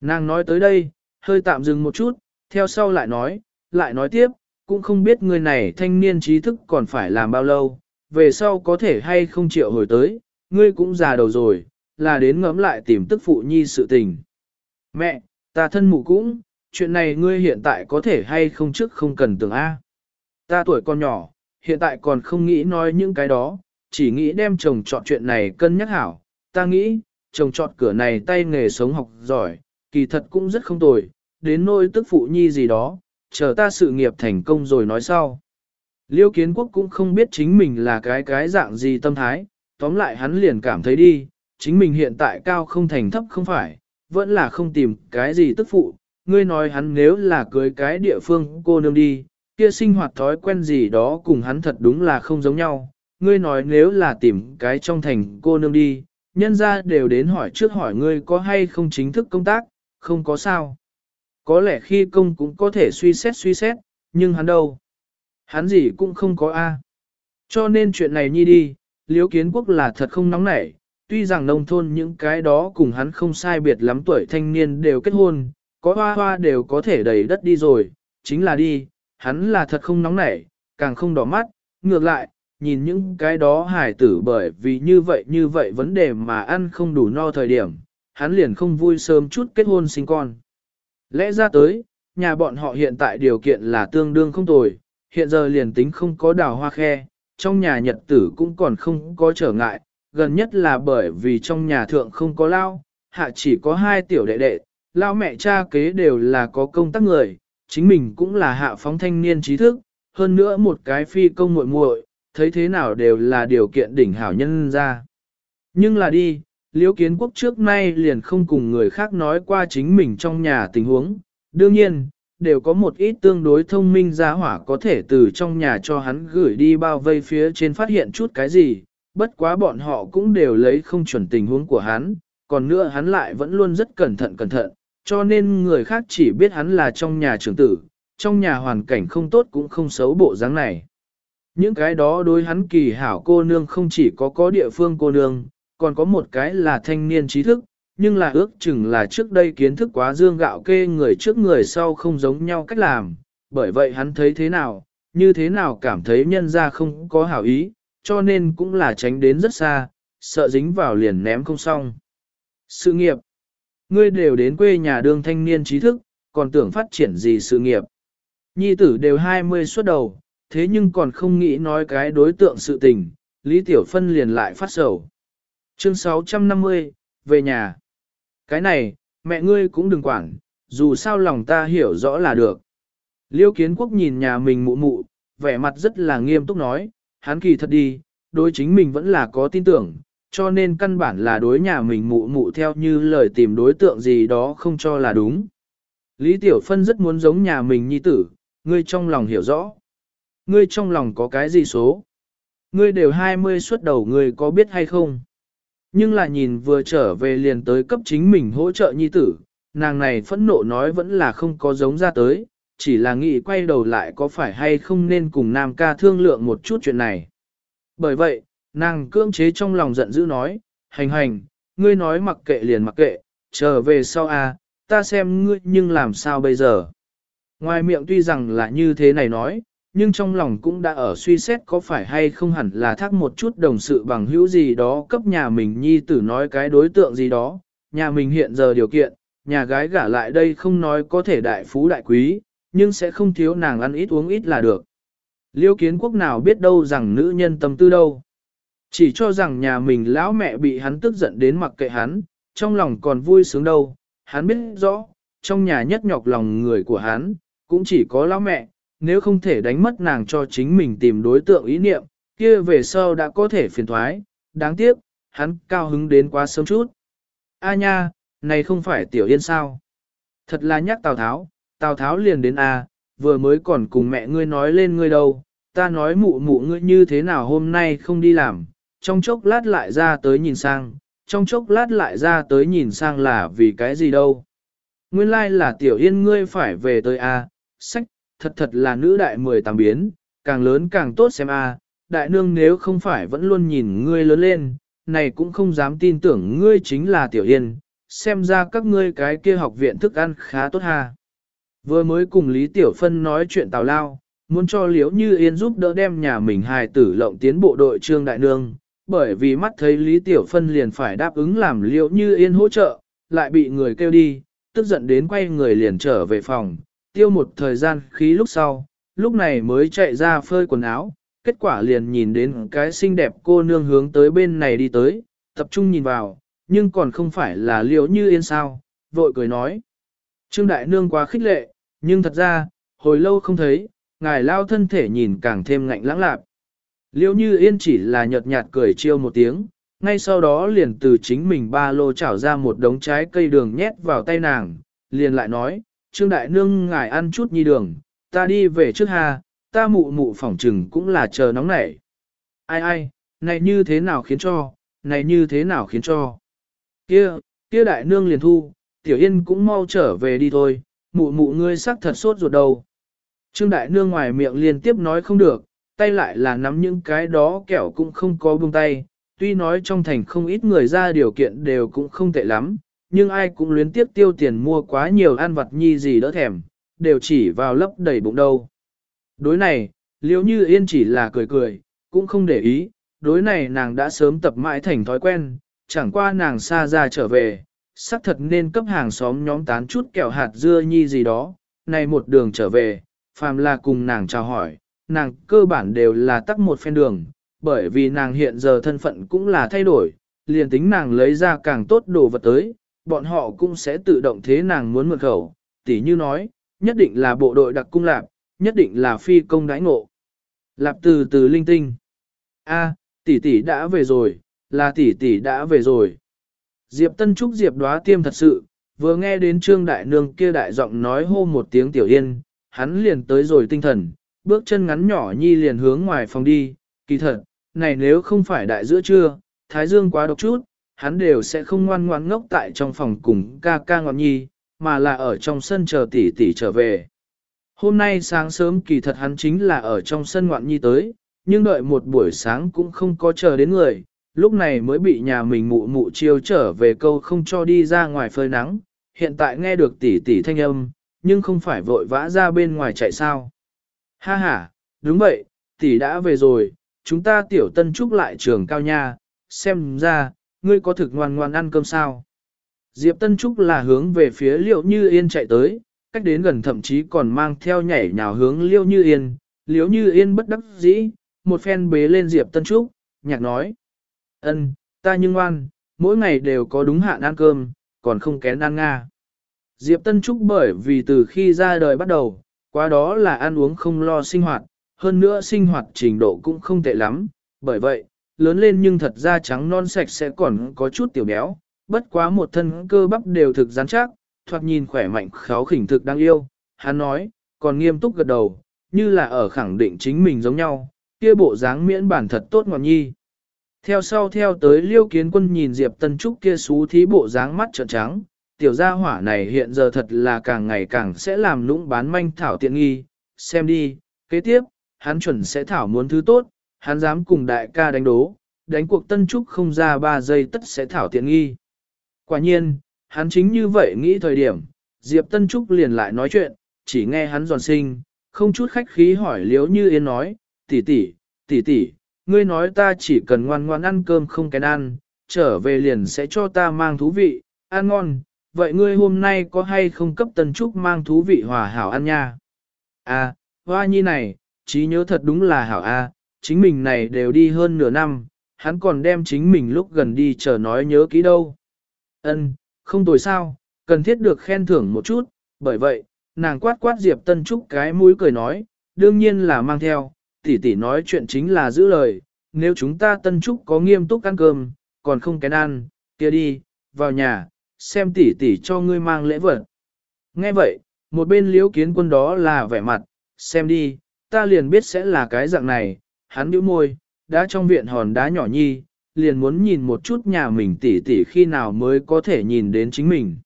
Nàng nói tới đây, hơi tạm dừng một chút, theo sau lại nói, lại nói tiếp, cũng không biết người này thanh niên trí thức còn phải làm bao lâu, về sau có thể hay không chịu hồi tới, ngươi cũng già đầu rồi, là đến ngẫm lại tìm tức phụ nhi sự tình. Mẹ, ta thân mụ cũng, chuyện này ngươi hiện tại có thể hay không trước không cần tưởng A. Ta tuổi còn nhỏ, hiện tại còn không nghĩ nói những cái đó, chỉ nghĩ đem chồng chọn chuyện này cân nhắc hảo. Ta nghĩ, chồng chọn cửa này tay nghề sống học giỏi, kỳ thật cũng rất không tồi, đến nôi tức phụ nhi gì đó, chờ ta sự nghiệp thành công rồi nói sau. Liêu kiến quốc cũng không biết chính mình là cái cái dạng gì tâm thái, tóm lại hắn liền cảm thấy đi, chính mình hiện tại cao không thành thấp không phải, vẫn là không tìm cái gì tức phụ, ngươi nói hắn nếu là cưới cái địa phương cô nương đi, kia sinh hoạt thói quen gì đó cùng hắn thật đúng là không giống nhau, ngươi nói nếu là tìm cái trong thành cô nương đi, nhân ra đều đến hỏi trước hỏi ngươi có hay không chính thức công tác, không có sao. Có lẽ khi công cũng có thể suy xét suy xét, nhưng hắn đâu? Hắn gì cũng không có a. Cho nên chuyện này nhi đi, liếu kiến quốc là thật không nóng nảy, tuy rằng nông thôn những cái đó cùng hắn không sai biệt lắm tuổi thanh niên đều kết hôn, có hoa hoa đều có thể đầy đất đi rồi, chính là đi, hắn là thật không nóng nảy, càng không đỏ mắt, ngược lại, nhìn những cái đó hài tử bởi vì như vậy như vậy vấn đề mà ăn không đủ no thời điểm, hắn liền không vui sớm chút kết hôn sinh con. Lẽ ra tới, nhà bọn họ hiện tại điều kiện là tương đương không tồi, hiện giờ liền tính không có đào hoa khe, trong nhà nhật tử cũng còn không có trở ngại, gần nhất là bởi vì trong nhà thượng không có lao, hạ chỉ có hai tiểu đệ đệ, lao mẹ cha kế đều là có công tác người, chính mình cũng là hạ phóng thanh niên trí thức, hơn nữa một cái phi công muội muội, thấy thế nào đều là điều kiện đỉnh hảo nhân ra. Nhưng là đi, liễu kiến quốc trước nay liền không cùng người khác nói qua chính mình trong nhà tình huống, đương nhiên, đều có một ít tương đối thông minh gia hỏa có thể từ trong nhà cho hắn gửi đi bao vây phía trên phát hiện chút cái gì, bất quá bọn họ cũng đều lấy không chuẩn tình huống của hắn, còn nữa hắn lại vẫn luôn rất cẩn thận cẩn thận, cho nên người khác chỉ biết hắn là trong nhà trưởng tử, trong nhà hoàn cảnh không tốt cũng không xấu bộ dáng này. Những cái đó đối hắn kỳ hảo cô nương không chỉ có có địa phương cô nương, còn có một cái là thanh niên trí thức, nhưng là ước chừng là trước đây kiến thức quá dương gạo kê người trước người sau không giống nhau cách làm, bởi vậy hắn thấy thế nào, như thế nào cảm thấy nhân ra không có hảo ý, cho nên cũng là tránh đến rất xa, sợ dính vào liền ném không xong. Sự nghiệp Ngươi đều đến quê nhà đương thanh niên trí thức, còn tưởng phát triển gì sự nghiệp. Nhi tử đều 20 xuất đầu, thế nhưng còn không nghĩ nói cái đối tượng sự tình, Lý Tiểu Phân liền lại phát sầu. Chương 650, về nhà. Cái này, mẹ ngươi cũng đừng quản, dù sao lòng ta hiểu rõ là được. Liêu kiến quốc nhìn nhà mình mụ mụ, vẻ mặt rất là nghiêm túc nói, hắn kỳ thật đi, đối chính mình vẫn là có tin tưởng, cho nên căn bản là đối nhà mình mụ mụ theo như lời tìm đối tượng gì đó không cho là đúng. Lý Tiểu Phân rất muốn giống nhà mình nhi tử, ngươi trong lòng hiểu rõ. Ngươi trong lòng có cái gì số? Ngươi đều 20 xuất đầu ngươi có biết hay không? Nhưng là nhìn vừa trở về liền tới cấp chính mình hỗ trợ nhi tử, nàng này phẫn nộ nói vẫn là không có giống ra tới, chỉ là nghĩ quay đầu lại có phải hay không nên cùng nam ca thương lượng một chút chuyện này. Bởi vậy, nàng cưỡng chế trong lòng giận dữ nói, hành hành, ngươi nói mặc kệ liền mặc kệ, trở về sau a, à, ta xem ngươi nhưng làm sao bây giờ. Ngoài miệng tuy rằng là như thế này nói, nhưng trong lòng cũng đã ở suy xét có phải hay không hẳn là thác một chút đồng sự bằng hữu gì đó cấp nhà mình nhi tử nói cái đối tượng gì đó, nhà mình hiện giờ điều kiện, nhà gái gả lại đây không nói có thể đại phú đại quý, nhưng sẽ không thiếu nàng ăn ít uống ít là được. Liêu kiến quốc nào biết đâu rằng nữ nhân tâm tư đâu. Chỉ cho rằng nhà mình lão mẹ bị hắn tức giận đến mặc kệ hắn, trong lòng còn vui sướng đâu. Hắn biết rõ, trong nhà nhất nhọc lòng người của hắn, cũng chỉ có lão mẹ, nếu không thể đánh mất nàng cho chính mình tìm đối tượng ý niệm, kia về sau đã có thể phiền thoái. Đáng tiếc, hắn cao hứng đến quá sớm chút. A nha, này không phải tiểu yên sao? Thật là nhắc Tào Tháo, Tào Tháo liền đến A, vừa mới còn cùng mẹ ngươi nói lên ngươi đâu, ta nói mụ mụ ngươi như thế nào hôm nay không đi làm, trong chốc lát lại ra tới nhìn sang, trong chốc lát lại ra tới nhìn sang là vì cái gì đâu. Nguyên lai like là tiểu yên ngươi phải về tới A, sách, thật thật là nữ đại mười tám biến, càng lớn càng tốt xem A, đại nương nếu không phải vẫn luôn nhìn ngươi lớn lên, này cũng không dám tin tưởng ngươi chính là tiểu yên, xem ra các ngươi cái kia học viện thức ăn khá tốt ha. Vừa mới cùng Lý Tiểu Phân nói chuyện tào lao, muốn cho Liễu Như Yên giúp đỡ đem nhà mình hài tử lộng tiến bộ đội trương đại nương, bởi vì mắt thấy Lý Tiểu Phân liền phải đáp ứng làm liệu Như Yên hỗ trợ, lại bị người kêu đi, tức giận đến quay người liền trở về phòng, tiêu một thời gian khí lúc sau, lúc này mới chạy ra phơi quần áo, kết quả liền nhìn đến cái xinh đẹp cô nương hướng tới bên này đi tới, tập trung nhìn vào, nhưng còn không phải là liệu Như Yên sao, vội cười nói. Trương Đại Nương quá khích lệ, nhưng thật ra, hồi lâu không thấy, ngài lao thân thể nhìn càng thêm ngạnh lãng lạp. Liêu như yên chỉ là nhợt nhạt cười chiêu một tiếng, ngay sau đó liền từ chính mình ba lô chảo ra một đống trái cây đường nhét vào tay nàng, liền lại nói, Trương Đại Nương ngài ăn chút nhi đường, ta đi về trước ha, ta mụ mụ phỏng trừng cũng là chờ nóng nảy. Ai ai, này như thế nào khiến cho, này như thế nào khiến cho. Kia, kia Đại Nương liền thu, Tiểu Yên cũng mau trở về đi thôi, mụ mụ ngươi sắc thật sốt ruột đầu. Trương Đại Nương ngoài miệng liên tiếp nói không được, tay lại là nắm những cái đó kẹo cũng không có buông tay, tuy nói trong thành không ít người ra điều kiện đều cũng không tệ lắm, nhưng ai cũng luyến tiếp tiêu tiền mua quá nhiều ăn vặt nhi gì đỡ thèm, đều chỉ vào lấp đầy bụng đâu. Đối này, liếu như yên chỉ là cười cười, cũng không để ý, đối này nàng đã sớm tập mãi thành thói quen, chẳng qua nàng xa ra trở về, xác thật nên cấp hàng xóm nhóm tán chút kẹo hạt dưa nhi gì đó, này một đường trở về, phàm là cùng nàng chào hỏi, nàng cơ bản đều là tắt một phen đường, bởi vì nàng hiện giờ thân phận cũng là thay đổi, liền tính nàng lấy ra càng tốt đồ vật tới, bọn họ cũng sẽ tự động thế nàng muốn mượn khẩu, tỉ như nói, nhất định là bộ đội đặc cung lạp, nhất định là phi công đãi ngộ. Lạp từ từ linh tinh. A, tỷ tỷ đã về rồi, là tỷ tỷ đã về rồi. Diệp Tân Trúc Diệp đoá tiêm thật sự, vừa nghe đến Trương Đại Nương kia đại giọng nói hô một tiếng tiểu yên, hắn liền tới rồi tinh thần, bước chân ngắn nhỏ nhi liền hướng ngoài phòng đi, kỳ thật, này nếu không phải đại giữa trưa, Thái Dương quá độc chút, hắn đều sẽ không ngoan ngoan ngốc tại trong phòng cùng ca ca ngọn nhi, mà là ở trong sân chờ tỷ tỷ trở về. Hôm nay sáng sớm kỳ thật hắn chính là ở trong sân ngoạn nhi tới, nhưng đợi một buổi sáng cũng không có chờ đến người, lúc này mới bị nhà mình mụ mụ chiêu trở về câu không cho đi ra ngoài phơi nắng, hiện tại nghe được tỷ tỷ thanh âm, nhưng không phải vội vã ra bên ngoài chạy sao. Ha ha, đúng vậy, tỷ đã về rồi, chúng ta tiểu tân trúc lại trường cao nha, xem ra, ngươi có thực ngoan ngoan ăn cơm sao. Diệp Tân Trúc là hướng về phía Liễu Như Yên chạy tới, cách đến gần thậm chí còn mang theo nhảy nhào hướng Liễu Như Yên, Liễu Như Yên bất đắc dĩ, một phen bế lên Diệp Tân Trúc, nhạc nói. ân, ta nhưng ngoan, mỗi ngày đều có đúng hạn ăn cơm, còn không kén ăn nga. Diệp Tân Trúc bởi vì từ khi ra đời bắt đầu, qua đó là ăn uống không lo sinh hoạt, hơn nữa sinh hoạt trình độ cũng không tệ lắm, bởi vậy, lớn lên nhưng thật ra trắng non sạch sẽ còn có chút tiểu béo, bất quá một thân cơ bắp đều thực rắn chắc, thoạt nhìn khỏe mạnh kháo khỉnh thực đáng yêu, hắn nói, còn nghiêm túc gật đầu, như là ở khẳng định chính mình giống nhau, kia bộ dáng miễn bản thật tốt ngọt nhi. Theo sau theo tới liêu kiến quân nhìn Diệp Tân Trúc kia xú thí bộ dáng mắt trợn trắng, tiểu gia hỏa này hiện giờ thật là càng ngày càng sẽ làm lũng bán manh thảo tiện nghi, xem đi, kế tiếp, hắn chuẩn sẽ thảo muốn thứ tốt, hắn dám cùng đại ca đánh đố, đánh cuộc tân trúc không ra 3 giây tất sẽ thảo tiện nghi. Quả nhiên, hắn chính như vậy nghĩ thời điểm, Diệp Tân Trúc liền lại nói chuyện, chỉ nghe hắn giòn sinh, không chút khách khí hỏi liếu như yên nói, tỷ tỷ, tỷ tỷ, ngươi nói ta chỉ cần ngoan ngoan ăn cơm không kén ăn, trở về liền sẽ cho ta mang thú vị, ăn ngon, vậy ngươi hôm nay có hay không cấp tần trúc mang thú vị hòa hảo ăn nha? À, hoa nhi này, trí nhớ thật đúng là hảo a, chính mình này đều đi hơn nửa năm, hắn còn đem chính mình lúc gần đi chờ nói nhớ kỹ đâu. Ân, không tồi sao, cần thiết được khen thưởng một chút, bởi vậy, nàng quát quát Diệp Tân Trúc cái mũi cười nói, đương nhiên là mang theo, tỷ tỷ nói chuyện chính là giữ lời, nếu chúng ta Tân Trúc có nghiêm túc ăn cơm, còn không kén ăn, kia đi, vào nhà, xem tỷ tỷ cho ngươi mang lễ vật. Nghe vậy, một bên liễu kiến quân đó là vẻ mặt, xem đi, ta liền biết sẽ là cái dạng này, hắn nhíu môi, đã trong viện hòn đá nhỏ nhi, liền muốn nhìn một chút nhà mình tỷ tỷ khi nào mới có thể nhìn đến chính mình.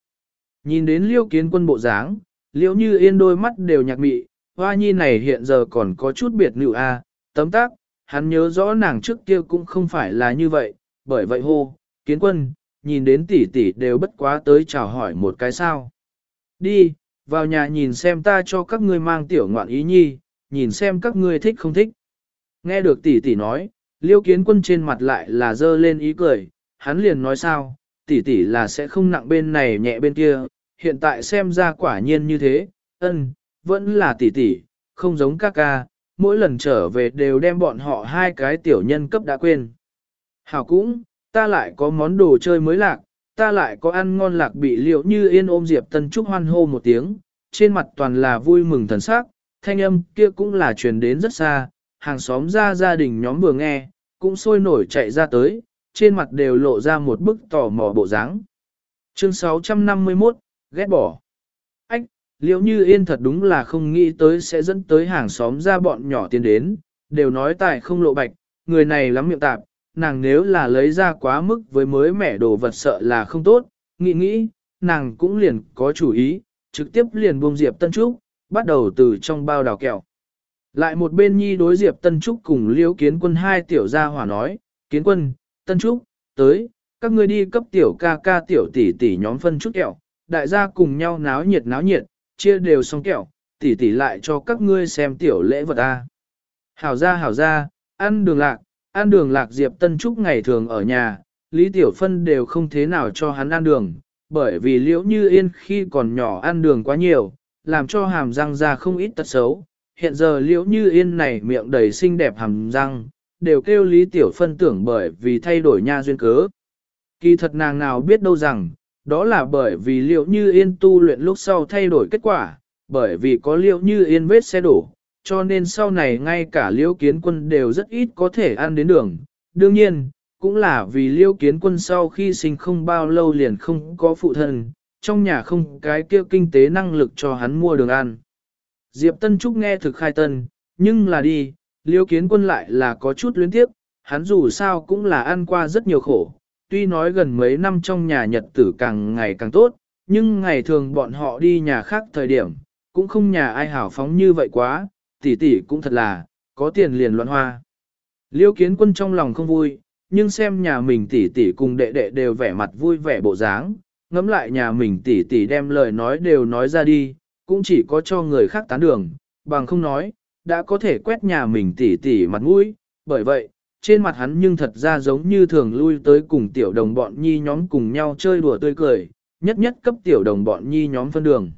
Nhìn đến liễu kiến quân bộ dáng, liễu như yên đôi mắt đều nhạc mị, hoa nhi này hiện giờ còn có chút biệt nữ a tấm tác, hắn nhớ rõ nàng trước kia cũng không phải là như vậy, bởi vậy hô, kiến quân, nhìn đến tỷ tỷ đều bất quá tới chào hỏi một cái sao. Đi, vào nhà nhìn xem ta cho các ngươi mang tiểu ngoạn ý nhi, nhìn xem các ngươi thích không thích. Nghe được tỷ tỷ nói, liêu kiến quân trên mặt lại là dơ lên ý cười, hắn liền nói sao, tỷ tỷ là sẽ không nặng bên này nhẹ bên kia, hiện tại xem ra quả nhiên như thế, ân, vẫn là tỷ tỷ, không giống các ca, mỗi lần trở về đều đem bọn họ hai cái tiểu nhân cấp đã quên. Hảo cũng, ta lại có món đồ chơi mới lạc, ta lại có ăn ngon lạc bị liệu như yên ôm Diệp Tân Trúc hoan hô một tiếng, trên mặt toàn là vui mừng thần sắc, thanh âm kia cũng là truyền đến rất xa, hàng xóm ra gia đình nhóm vừa nghe, cũng sôi nổi chạy ra tới, trên mặt đều lộ ra một bức tò mò bộ dáng. Chương 651, ghét bỏ. Ách, liệu như yên thật đúng là không nghĩ tới sẽ dẫn tới hàng xóm ra bọn nhỏ tiến đến, đều nói tại không lộ bạch, người này lắm miệng tạp, nàng nếu là lấy ra quá mức với mới mẻ đồ vật sợ là không tốt, nghĩ nghĩ, nàng cũng liền có chủ ý, trực tiếp liền buông Diệp Tân Trúc, bắt đầu từ trong bao đào kẹo. Lại một bên nhi đối Diệp Tân Trúc cùng liêu kiến quân hai tiểu gia hỏa nói, kiến quân, Tân Trúc, tới, các ngươi đi cấp tiểu ca ca tiểu tỷ tỷ nhóm phân chút kẹo, đại gia cùng nhau náo nhiệt náo nhiệt, chia đều xong kẹo, tỷ tỷ lại cho các ngươi xem tiểu lễ vật a. Hảo ra hảo ra, ăn đường lạc, ăn đường lạc Diệp Tân Trúc ngày thường ở nhà, Lý Tiểu Phân đều không thế nào cho hắn ăn đường, bởi vì liễu như yên khi còn nhỏ ăn đường quá nhiều, làm cho hàm răng ra không ít tật xấu. Hiện giờ liễu như yên này miệng đầy xinh đẹp hàm răng, đều kêu Lý Tiểu Phân tưởng bởi vì thay đổi nha duyên cớ. Kỳ thật nàng nào biết đâu rằng, đó là bởi vì liễu như yên tu luyện lúc sau thay đổi kết quả, bởi vì có liễu như yên vết xe đổ, cho nên sau này ngay cả liễu kiến quân đều rất ít có thể ăn đến đường. Đương nhiên, cũng là vì liễu kiến quân sau khi sinh không bao lâu liền không có phụ thân, trong nhà không cái kia kinh tế năng lực cho hắn mua đường ăn. Diệp Tân Trúc nghe thực khai tân, nhưng là đi, liễu kiến quân lại là có chút luyến tiếp, hắn dù sao cũng là ăn qua rất nhiều khổ. Tuy nói gần mấy năm trong nhà nhật tử càng ngày càng tốt, nhưng ngày thường bọn họ đi nhà khác thời điểm, cũng không nhà ai hảo phóng như vậy quá, tỷ tỷ cũng thật là, có tiền liền loạn hoa. Liêu kiến quân trong lòng không vui, nhưng xem nhà mình tỷ tỷ cùng đệ đệ đều vẻ mặt vui vẻ bộ dáng, ngẫm lại nhà mình tỷ tỷ đem lời nói đều nói ra đi, cũng chỉ có cho người khác tán đường, bằng không nói, đã có thể quét nhà mình tỷ tỷ mặt mũi, bởi vậy, trên mặt hắn nhưng thật ra giống như thường lui tới cùng tiểu đồng bọn nhi nhóm cùng nhau chơi đùa tươi cười, nhất nhất cấp tiểu đồng bọn nhi nhóm phân đường.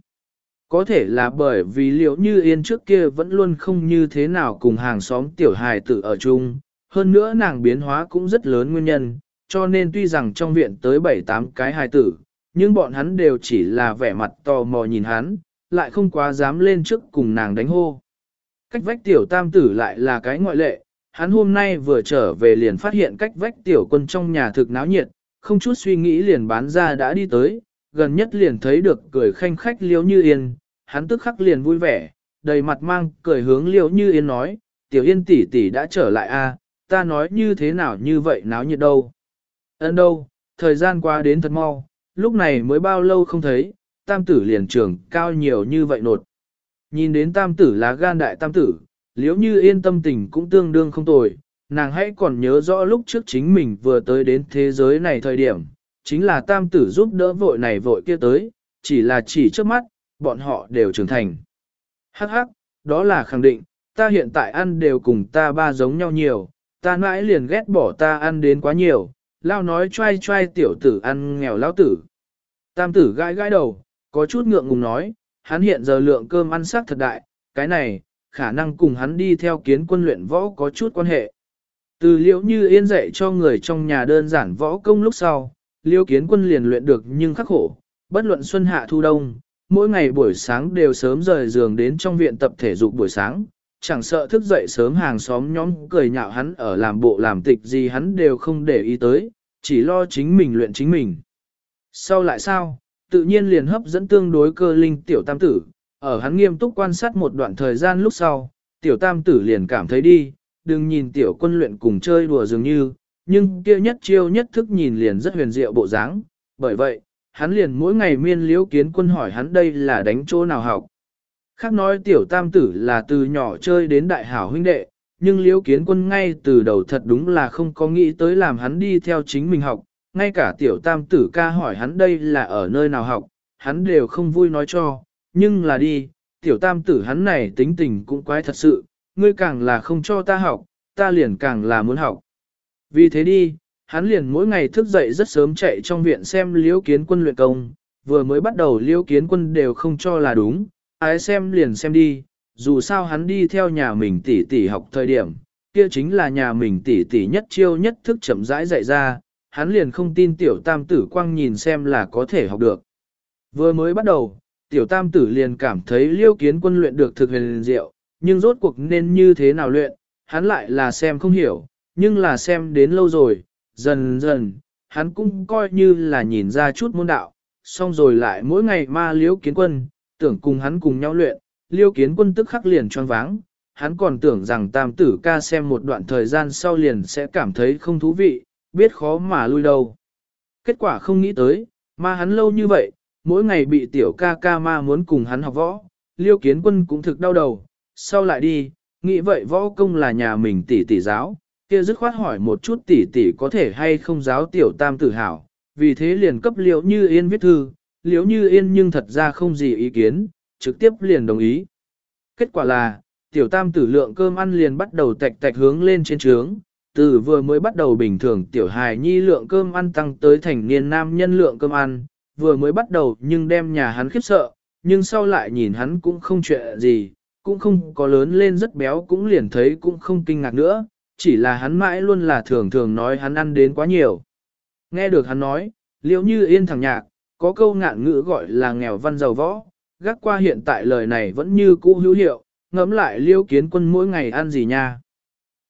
Có thể là bởi vì liệu như yên trước kia vẫn luôn không như thế nào cùng hàng xóm tiểu hài tử ở chung, hơn nữa nàng biến hóa cũng rất lớn nguyên nhân, cho nên tuy rằng trong viện tới 7-8 cái hài tử, nhưng bọn hắn đều chỉ là vẻ mặt tò mò nhìn hắn, lại không quá dám lên trước cùng nàng đánh hô. Cách vách tiểu tam tử lại là cái ngoại lệ, hắn hôm nay vừa trở về liền phát hiện cách vách tiểu quân trong nhà thực náo nhiệt, không chút suy nghĩ liền bán ra đã đi tới, gần nhất liền thấy được cười khanh khách liếu như yên, hắn tức khắc liền vui vẻ, đầy mặt mang cười hướng liễu như yên nói, tiểu yên tỷ tỷ đã trở lại a, ta nói như thế nào như vậy náo nhiệt đâu. Ấn đâu, thời gian qua đến thật mau, lúc này mới bao lâu không thấy, tam tử liền trưởng cao nhiều như vậy nột. Nhìn đến tam tử là gan đại tam tử, liễu như yên tâm tình cũng tương đương không tồi, nàng hãy còn nhớ rõ lúc trước chính mình vừa tới đến thế giới này thời điểm, chính là tam tử giúp đỡ vội này vội kia tới, chỉ là chỉ trước mắt, bọn họ đều trưởng thành. Hắc hắc, đó là khẳng định, ta hiện tại ăn đều cùng ta ba giống nhau nhiều, ta mãi liền ghét bỏ ta ăn đến quá nhiều, lao nói choai choai tiểu tử ăn nghèo lao tử. Tam tử gãi gãi đầu, có chút ngượng ngùng nói, hắn hiện giờ lượng cơm ăn sắc thật đại, cái này, khả năng cùng hắn đi theo kiến quân luyện võ có chút quan hệ. Từ liễu như yên dạy cho người trong nhà đơn giản võ công lúc sau, liễu kiến quân liền luyện được nhưng khắc khổ, bất luận xuân hạ thu đông, mỗi ngày buổi sáng đều sớm rời giường đến trong viện tập thể dục buổi sáng, chẳng sợ thức dậy sớm hàng xóm nhóm cười nhạo hắn ở làm bộ làm tịch gì hắn đều không để ý tới, chỉ lo chính mình luyện chính mình. Sau lại sao, tự nhiên liền hấp dẫn tương đối cơ linh tiểu tam tử, ở hắn nghiêm túc quan sát một đoạn thời gian lúc sau, tiểu tam tử liền cảm thấy đi, đừng nhìn tiểu quân luyện cùng chơi đùa dường như, nhưng kia nhất chiêu nhất thức nhìn liền rất huyền diệu bộ dáng, bởi vậy, hắn liền mỗi ngày miên liễu kiến quân hỏi hắn đây là đánh chỗ nào học. Khác nói tiểu tam tử là từ nhỏ chơi đến đại hảo huynh đệ, nhưng liễu kiến quân ngay từ đầu thật đúng là không có nghĩ tới làm hắn đi theo chính mình học, ngay cả tiểu tam tử ca hỏi hắn đây là ở nơi nào học, hắn đều không vui nói cho, nhưng là đi, tiểu tam tử hắn này tính tình cũng quái thật sự, ngươi càng là không cho ta học, ta liền càng là muốn học. Vì thế đi, hắn liền mỗi ngày thức dậy rất sớm chạy trong viện xem liễu kiến quân luyện công, vừa mới bắt đầu liễu kiến quân đều không cho là đúng, ai xem liền xem đi, dù sao hắn đi theo nhà mình tỷ tỷ học thời điểm, kia chính là nhà mình tỷ tỷ nhất chiêu nhất thức chậm rãi dạy ra, hắn liền không tin tiểu tam tử quang nhìn xem là có thể học được. Vừa mới bắt đầu, tiểu tam tử liền cảm thấy liêu kiến quân luyện được thực huyền diệu, nhưng rốt cuộc nên như thế nào luyện, hắn lại là xem không hiểu, nhưng là xem đến lâu rồi, dần dần, hắn cũng coi như là nhìn ra chút môn đạo, xong rồi lại mỗi ngày ma liễu kiến quân, tưởng cùng hắn cùng nhau luyện, liêu kiến quân tức khắc liền choáng váng, hắn còn tưởng rằng tam tử ca xem một đoạn thời gian sau liền sẽ cảm thấy không thú vị, biết khó mà lui đâu. Kết quả không nghĩ tới, mà hắn lâu như vậy, mỗi ngày bị tiểu ca ca ma muốn cùng hắn học võ, liêu kiến quân cũng thực đau đầu, sau lại đi, nghĩ vậy võ công là nhà mình tỷ tỷ giáo, kia dứt khoát hỏi một chút tỷ tỷ có thể hay không giáo tiểu tam tử hảo, vì thế liền cấp liễu như yên viết thư, liễu như yên nhưng thật ra không gì ý kiến, trực tiếp liền đồng ý. Kết quả là, tiểu tam tử lượng cơm ăn liền bắt đầu tạch tạch hướng lên trên trướng, từ vừa mới bắt đầu bình thường tiểu hài nhi lượng cơm ăn tăng tới thành niên nam nhân lượng cơm ăn, vừa mới bắt đầu nhưng đem nhà hắn khiếp sợ, nhưng sau lại nhìn hắn cũng không chuyện gì, cũng không có lớn lên rất béo cũng liền thấy cũng không kinh ngạc nữa, chỉ là hắn mãi luôn là thường thường nói hắn ăn đến quá nhiều. Nghe được hắn nói, liễu như yên thẳng nhạc, có câu ngạn ngữ gọi là nghèo văn giàu võ, gác qua hiện tại lời này vẫn như cũ hữu hiệu, ngẫm lại liễu kiến quân mỗi ngày ăn gì nha.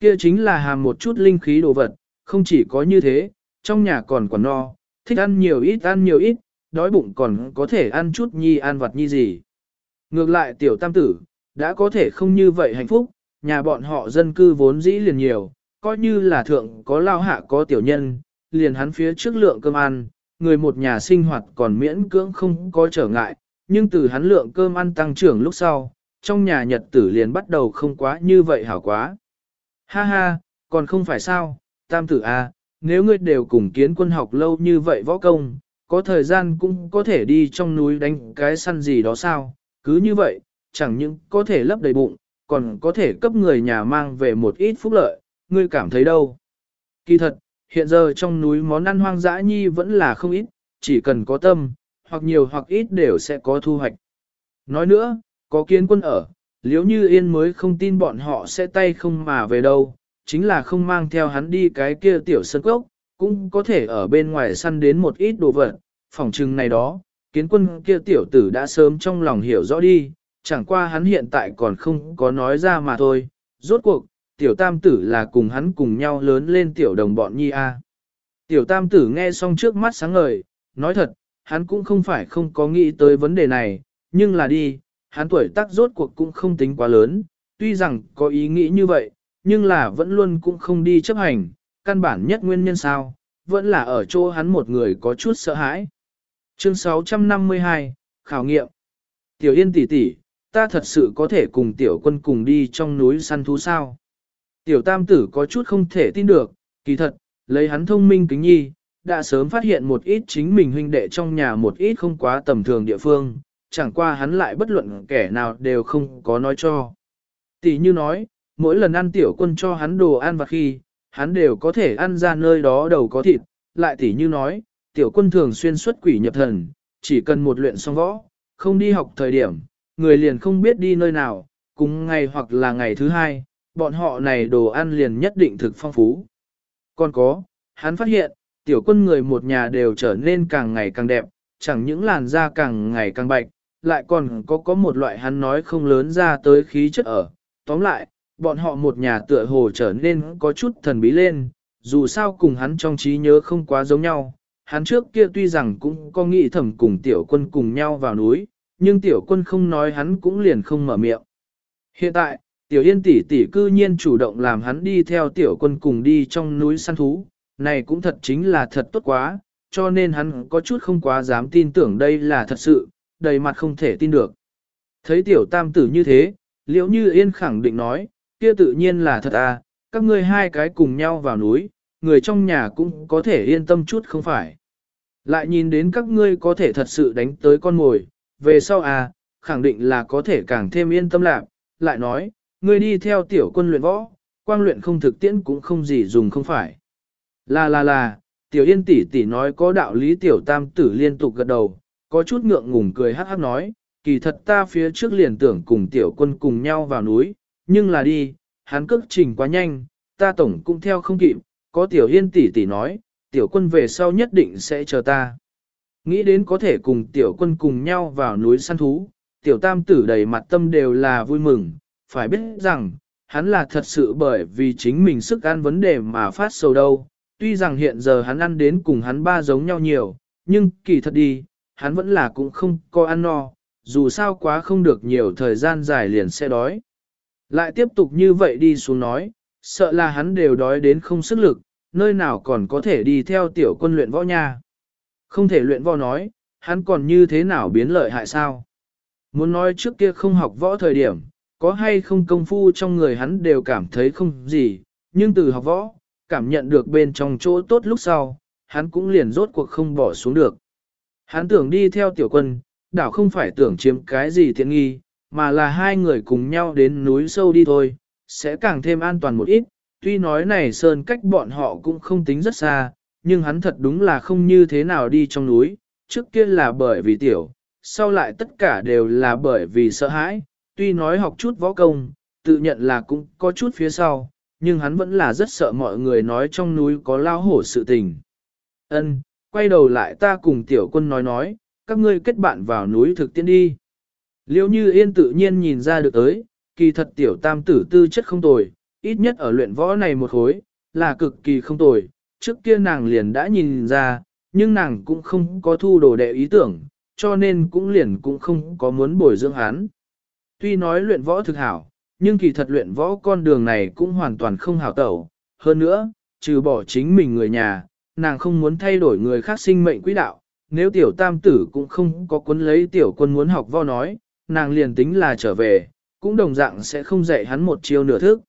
Kia chính là hàm một chút linh khí đồ vật, không chỉ có như thế, trong nhà còn còn no, thích ăn nhiều ít ăn nhiều ít, đói bụng còn có thể ăn chút nhi ăn vật nhi gì. Ngược lại tiểu tam tử, đã có thể không như vậy hạnh phúc, nhà bọn họ dân cư vốn dĩ liền nhiều, coi như là thượng có lao hạ có tiểu nhân, liền hắn phía trước lượng cơm ăn, người một nhà sinh hoạt còn miễn cưỡng không có trở ngại, nhưng từ hắn lượng cơm ăn tăng trưởng lúc sau, trong nhà nhật tử liền bắt đầu không quá như vậy hảo quá. Ha ha, còn không phải sao, tam tử a, à, nếu ngươi đều cùng kiến quân học lâu như vậy võ công, có thời gian cũng có thể đi trong núi đánh cái săn gì đó sao, cứ như vậy, chẳng những có thể lấp đầy bụng, còn có thể cấp người nhà mang về một ít phúc lợi, ngươi cảm thấy đâu. Kỳ thật, hiện giờ trong núi món ăn hoang dã nhi vẫn là không ít, chỉ cần có tâm, hoặc nhiều hoặc ít đều sẽ có thu hoạch. Nói nữa, có kiến quân ở, liếu như yên mới không tin bọn họ sẽ tay không mà về đâu, chính là không mang theo hắn đi cái kia tiểu sân cốc, cũng có thể ở bên ngoài săn đến một ít đồ vật, phòng trừng này đó, kiến quân kia tiểu tử đã sớm trong lòng hiểu rõ đi, chẳng qua hắn hiện tại còn không có nói ra mà thôi, rốt cuộc, tiểu tam tử là cùng hắn cùng nhau lớn lên tiểu đồng bọn nhi a. Tiểu tam tử nghe xong trước mắt sáng ngời, nói thật, hắn cũng không phải không có nghĩ tới vấn đề này, nhưng là đi, hắn tuổi tác rốt cuộc cũng không tính quá lớn, tuy rằng có ý nghĩ như vậy, nhưng là vẫn luôn cũng không đi chấp hành, căn bản nhất nguyên nhân sao, vẫn là ở chỗ hắn một người có chút sợ hãi. Chương 652, Khảo nghiệm Tiểu Yên tỷ tỷ, ta thật sự có thể cùng tiểu quân cùng đi trong núi săn thú sao? Tiểu tam tử có chút không thể tin được, kỳ thật, lấy hắn thông minh kính nhi, đã sớm phát hiện một ít chính mình huynh đệ trong nhà một ít không quá tầm thường địa phương, chẳng qua hắn lại bất luận kẻ nào đều không có nói cho. Tỷ như nói, mỗi lần ăn tiểu quân cho hắn đồ ăn và khi, hắn đều có thể ăn ra nơi đó đầu có thịt, lại tỷ như nói, tiểu quân thường xuyên xuất quỷ nhập thần, chỉ cần một luyện xong võ, không đi học thời điểm, người liền không biết đi nơi nào, cùng ngày hoặc là ngày thứ hai, bọn họ này đồ ăn liền nhất định thực phong phú. Còn có, hắn phát hiện, tiểu quân người một nhà đều trở nên càng ngày càng đẹp, chẳng những làn da càng ngày càng bạch, lại còn có có một loại hắn nói không lớn ra tới khí chất ở. Tóm lại, bọn họ một nhà tựa hồ trở nên có chút thần bí lên, dù sao cùng hắn trong trí nhớ không quá giống nhau. Hắn trước kia tuy rằng cũng có nghĩ thầm cùng tiểu quân cùng nhau vào núi, nhưng tiểu quân không nói hắn cũng liền không mở miệng. Hiện tại, tiểu yên tỷ tỷ cư nhiên chủ động làm hắn đi theo tiểu quân cùng đi trong núi săn thú, này cũng thật chính là thật tốt quá, cho nên hắn có chút không quá dám tin tưởng đây là thật sự, đầy mặt không thể tin được. Thấy tiểu tam tử như thế, liễu như yên khẳng định nói, kia tự nhiên là thật à, các ngươi hai cái cùng nhau vào núi, người trong nhà cũng có thể yên tâm chút không phải. Lại nhìn đến các ngươi có thể thật sự đánh tới con mồi, về sau à, khẳng định là có thể càng thêm yên tâm lạc, lại nói, ngươi đi theo tiểu quân luyện võ, quang luyện không thực tiễn cũng không gì dùng không phải. Là là là, tiểu yên tỷ tỷ nói có đạo lý tiểu tam tử liên tục gật đầu, có chút ngượng ngùng cười hát hát nói, kỳ thật ta phía trước liền tưởng cùng tiểu quân cùng nhau vào núi, nhưng là đi, hắn cước trình quá nhanh, ta tổng cũng theo không kịp, có tiểu yên tỷ tỷ nói, tiểu quân về sau nhất định sẽ chờ ta. Nghĩ đến có thể cùng tiểu quân cùng nhau vào núi săn thú, tiểu tam tử đầy mặt tâm đều là vui mừng, phải biết rằng, hắn là thật sự bởi vì chính mình sức ăn vấn đề mà phát sầu đâu. Tuy rằng hiện giờ hắn ăn đến cùng hắn ba giống nhau nhiều, nhưng kỳ thật đi, hắn vẫn là cũng không có ăn no, dù sao quá không được nhiều thời gian dài liền sẽ đói. Lại tiếp tục như vậy đi xuống nói, sợ là hắn đều đói đến không sức lực, nơi nào còn có thể đi theo tiểu quân luyện võ nha. Không thể luyện võ nói, hắn còn như thế nào biến lợi hại sao? Muốn nói trước kia không học võ thời điểm, có hay không công phu trong người hắn đều cảm thấy không gì, nhưng từ học võ, cảm nhận được bên trong chỗ tốt lúc sau, hắn cũng liền rốt cuộc không bỏ xuống được. Hắn tưởng đi theo tiểu quân, đảo không phải tưởng chiếm cái gì thiện nghi, mà là hai người cùng nhau đến núi sâu đi thôi, sẽ càng thêm an toàn một ít. Tuy nói này sơn cách bọn họ cũng không tính rất xa, nhưng hắn thật đúng là không như thế nào đi trong núi, trước kia là bởi vì tiểu, sau lại tất cả đều là bởi vì sợ hãi, tuy nói học chút võ công, tự nhận là cũng có chút phía sau, nhưng hắn vẫn là rất sợ mọi người nói trong núi có lao hổ sự tình. Ân, quay đầu lại ta cùng tiểu quân nói nói, các ngươi kết bạn vào núi thực tiễn đi. Liêu như yên tự nhiên nhìn ra được tới, kỳ thật tiểu tam tử tư chất không tồi, ít nhất ở luyện võ này một hối, là cực kỳ không tồi, trước kia nàng liền đã nhìn ra, nhưng nàng cũng không có thu đồ đệ ý tưởng, cho nên cũng liền cũng không có muốn bồi dưỡng hắn. Tuy nói luyện võ thực hảo, nhưng kỳ thật luyện võ con đường này cũng hoàn toàn không hảo tẩu. Hơn nữa, trừ bỏ chính mình người nhà, nàng không muốn thay đổi người khác sinh mệnh quỹ đạo. Nếu tiểu tam tử cũng không có cuốn lấy tiểu quân muốn học võ nói, nàng liền tính là trở về, cũng đồng dạng sẽ không dạy hắn một chiêu nửa thức.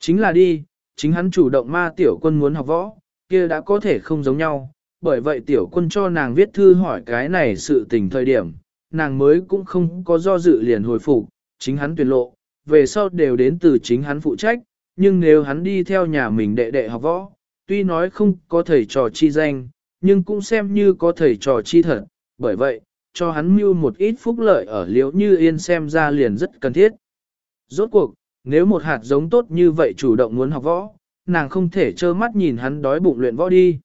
Chính là đi, chính hắn chủ động ma tiểu quân muốn học võ, kia đã có thể không giống nhau, bởi vậy tiểu quân cho nàng viết thư hỏi cái này sự tình thời điểm, nàng mới cũng không có do dự liền hồi phục, chính hắn tuyển lộ, về sau đều đến từ chính hắn phụ trách, nhưng nếu hắn đi theo nhà mình đệ đệ học võ, tuy nói không có thầy trò chi danh, nhưng cũng xem như có thầy trò chi thật, bởi vậy, cho hắn mưu một ít phúc lợi ở liễu như yên xem ra liền rất cần thiết. Rốt cuộc, nếu một hạt giống tốt như vậy chủ động muốn học võ, nàng không thể trơ mắt nhìn hắn đói bụng luyện võ đi.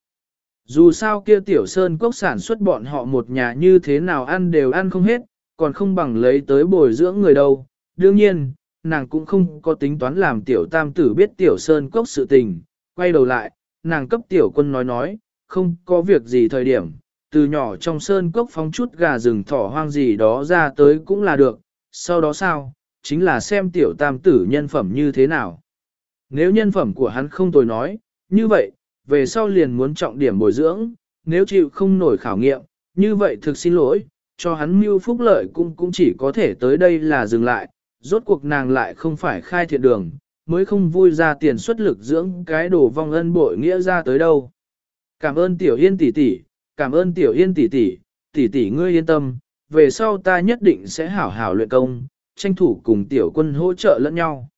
Dù sao kia tiểu sơn cốc sản xuất bọn họ một nhà như thế nào ăn đều ăn không hết, còn không bằng lấy tới bồi dưỡng người đâu. Đương nhiên, nàng cũng không có tính toán làm tiểu tam tử biết tiểu sơn cốc sự tình. Quay đầu lại, nàng cấp tiểu quân nói nói, không có việc gì thời điểm, từ nhỏ trong sơn cốc phóng chút gà rừng thỏ hoang gì đó ra tới cũng là được. Sau đó sao, chính là xem tiểu tam tử nhân phẩm như thế nào. Nếu nhân phẩm của hắn không tồi nói, như vậy, về sau liền muốn trọng điểm bồi dưỡng, nếu chịu không nổi khảo nghiệm, như vậy thực xin lỗi, cho hắn mưu phúc lợi cũng cũng chỉ có thể tới đây là dừng lại, rốt cuộc nàng lại không phải khai thiện đường, mới không vui ra tiền xuất lực dưỡng cái đồ vong ân bội nghĩa ra tới đâu. Cảm ơn tiểu yên tỷ tỷ, cảm ơn tiểu yên tỷ tỷ, tỷ tỷ ngươi yên tâm, về sau ta nhất định sẽ hảo hảo luyện công, tranh thủ cùng tiểu quân hỗ trợ lẫn nhau.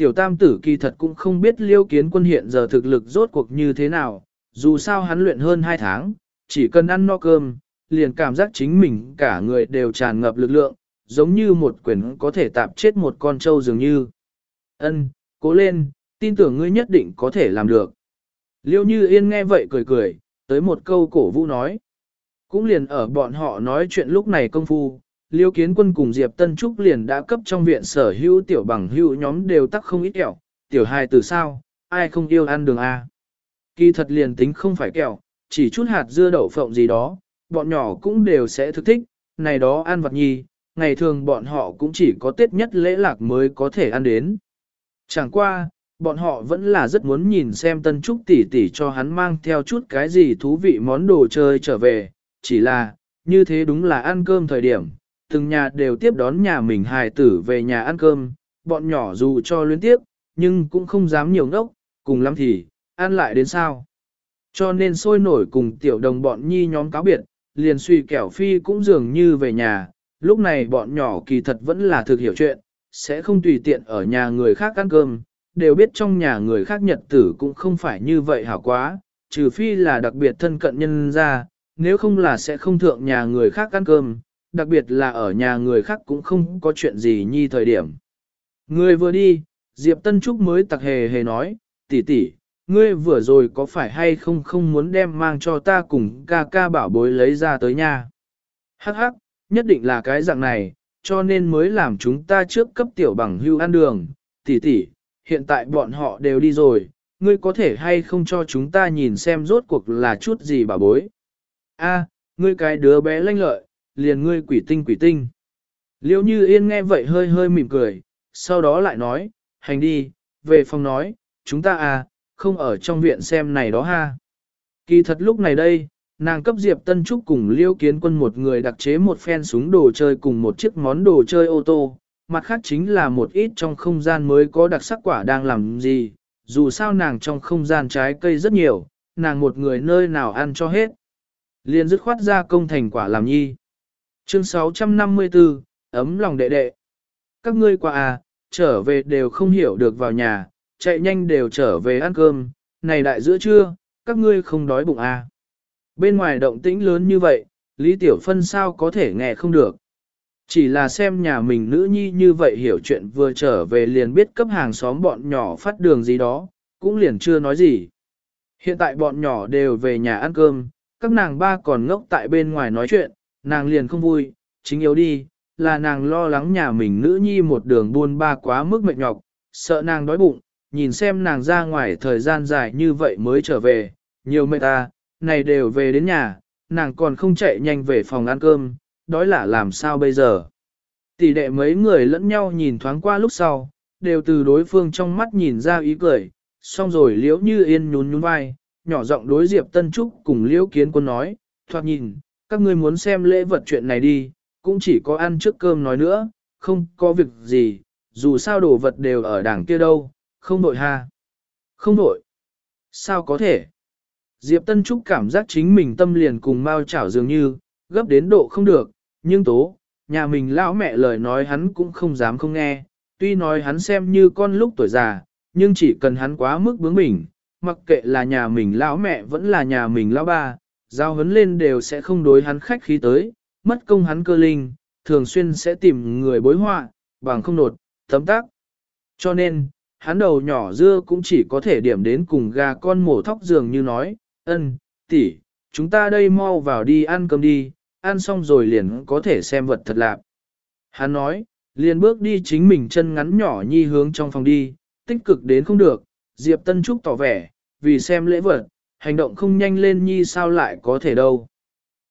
Tiểu tam tử kỳ thật cũng không biết liêu kiến quân hiện giờ thực lực rốt cuộc như thế nào, dù sao hắn luyện hơn 2 tháng, chỉ cần ăn no cơm, liền cảm giác chính mình cả người đều tràn ngập lực lượng, giống như một quyền có thể tạp chết một con trâu dường như. Ân, cố lên, tin tưởng ngươi nhất định có thể làm được. Liêu như yên nghe vậy cười cười, tới một câu cổ vũ nói. Cũng liền ở bọn họ nói chuyện lúc này công phu, Liêu Kiến Quân cùng Diệp Tân Trúc liền đã cấp trong viện sở hữu tiểu bằng hữu nhóm đều tắc không ít kẹo, tiểu hài từ sao, ai không yêu ăn đường A. Kỳ thật liền tính không phải kẹo, chỉ chút hạt dưa đậu phộng gì đó, bọn nhỏ cũng đều sẽ thức thích, này đó ăn vật nhi, ngày thường bọn họ cũng chỉ có tết nhất lễ lạc mới có thể ăn đến. Chẳng qua, bọn họ vẫn là rất muốn nhìn xem Tân Trúc tỷ tỷ cho hắn mang theo chút cái gì thú vị món đồ chơi trở về, chỉ là, như thế đúng là ăn cơm thời điểm, từng nhà đều tiếp đón nhà mình hài tử về nhà ăn cơm, bọn nhỏ dù cho luyến tiếp, nhưng cũng không dám nhiều ngốc, cùng lắm thì, ăn lại đến sao. Cho nên sôi nổi cùng tiểu đồng bọn nhi nhóm cáo biệt, liền suy kẻo phi cũng dường như về nhà, lúc này bọn nhỏ kỳ thật vẫn là thực hiểu chuyện, sẽ không tùy tiện ở nhà người khác ăn cơm, đều biết trong nhà người khác nhật tử cũng không phải như vậy hảo quá, trừ phi là đặc biệt thân cận nhân ra, nếu không là sẽ không thượng nhà người khác ăn cơm, đặc biệt là ở nhà người khác cũng không có chuyện gì nhi thời điểm. Người vừa đi, Diệp Tân Trúc mới tặc hề hề nói, tỷ tỷ, ngươi vừa rồi có phải hay không không muốn đem mang cho ta cùng ca ca bảo bối lấy ra tới nhà. Hắc hắc, nhất định là cái dạng này, cho nên mới làm chúng ta trước cấp tiểu bằng hưu ăn đường, tỷ tỷ, hiện tại bọn họ đều đi rồi, ngươi có thể hay không cho chúng ta nhìn xem rốt cuộc là chút gì bảo bối. A, ngươi cái đứa bé lanh lợi, liền ngươi quỷ tinh quỷ tinh. Liêu như yên nghe vậy hơi hơi mỉm cười, sau đó lại nói, hành đi, về phòng nói, chúng ta à, không ở trong viện xem này đó ha. Kỳ thật lúc này đây, nàng cấp Diệp Tân Trúc cùng Liêu Kiến Quân một người đặc chế một phen súng đồ chơi cùng một chiếc món đồ chơi ô tô, mặt khác chính là một ít trong không gian mới có đặc sắc quả đang làm gì, dù sao nàng trong không gian trái cây rất nhiều, nàng một người nơi nào ăn cho hết. Liên dứt khoát ra công thành quả làm nhi. Chương 654, ấm lòng đệ đệ. Các ngươi qua à, trở về đều không hiểu được vào nhà, chạy nhanh đều trở về ăn cơm, này đại giữa trưa, các ngươi không đói bụng à. Bên ngoài động tĩnh lớn như vậy, Lý Tiểu Phân sao có thể nghe không được. Chỉ là xem nhà mình nữ nhi như vậy hiểu chuyện vừa trở về liền biết cấp hàng xóm bọn nhỏ phát đường gì đó, cũng liền chưa nói gì. Hiện tại bọn nhỏ đều về nhà ăn cơm, các nàng ba còn ngốc tại bên ngoài nói chuyện, nàng liền không vui, chính yếu đi, là nàng lo lắng nhà mình nữ nhi một đường buôn ba quá mức mệt nhọc, sợ nàng đói bụng, nhìn xem nàng ra ngoài thời gian dài như vậy mới trở về, nhiều mệt ta, này đều về đến nhà, nàng còn không chạy nhanh về phòng ăn cơm, đói là làm sao bây giờ. Tỷ đệ mấy người lẫn nhau nhìn thoáng qua lúc sau, đều từ đối phương trong mắt nhìn ra ý cười, xong rồi liễu như yên nhún nhún vai, nhỏ giọng đối Diệp Tân Trúc cùng liễu kiến quân nói, thoạt nhìn, các ngươi muốn xem lễ vật chuyện này đi, cũng chỉ có ăn trước cơm nói nữa, không có việc gì, dù sao đồ vật đều ở đảng kia đâu, không nội ha. Không nội. Sao có thể? Diệp Tân Trúc cảm giác chính mình tâm liền cùng mau chảo dường như, gấp đến độ không được, nhưng tố, nhà mình lão mẹ lời nói hắn cũng không dám không nghe, tuy nói hắn xem như con lúc tuổi già, nhưng chỉ cần hắn quá mức bướng bỉnh, mặc kệ là nhà mình lão mẹ vẫn là nhà mình lão ba, giao hấn lên đều sẽ không đối hắn khách khí tới, mất công hắn cơ linh, thường xuyên sẽ tìm người bối họa, bằng không nột, tấm tác. Cho nên, hắn đầu nhỏ dưa cũng chỉ có thể điểm đến cùng gà con mổ thóc dường như nói, ân, tỷ, chúng ta đây mau vào đi ăn cơm đi, ăn xong rồi liền có thể xem vật thật lạ. Hắn nói, liền bước đi chính mình chân ngắn nhỏ nhi hướng trong phòng đi, tích cực đến không được, Diệp Tân Trúc tỏ vẻ, vì xem lễ vật, hành động không nhanh lên nhi sao lại có thể đâu.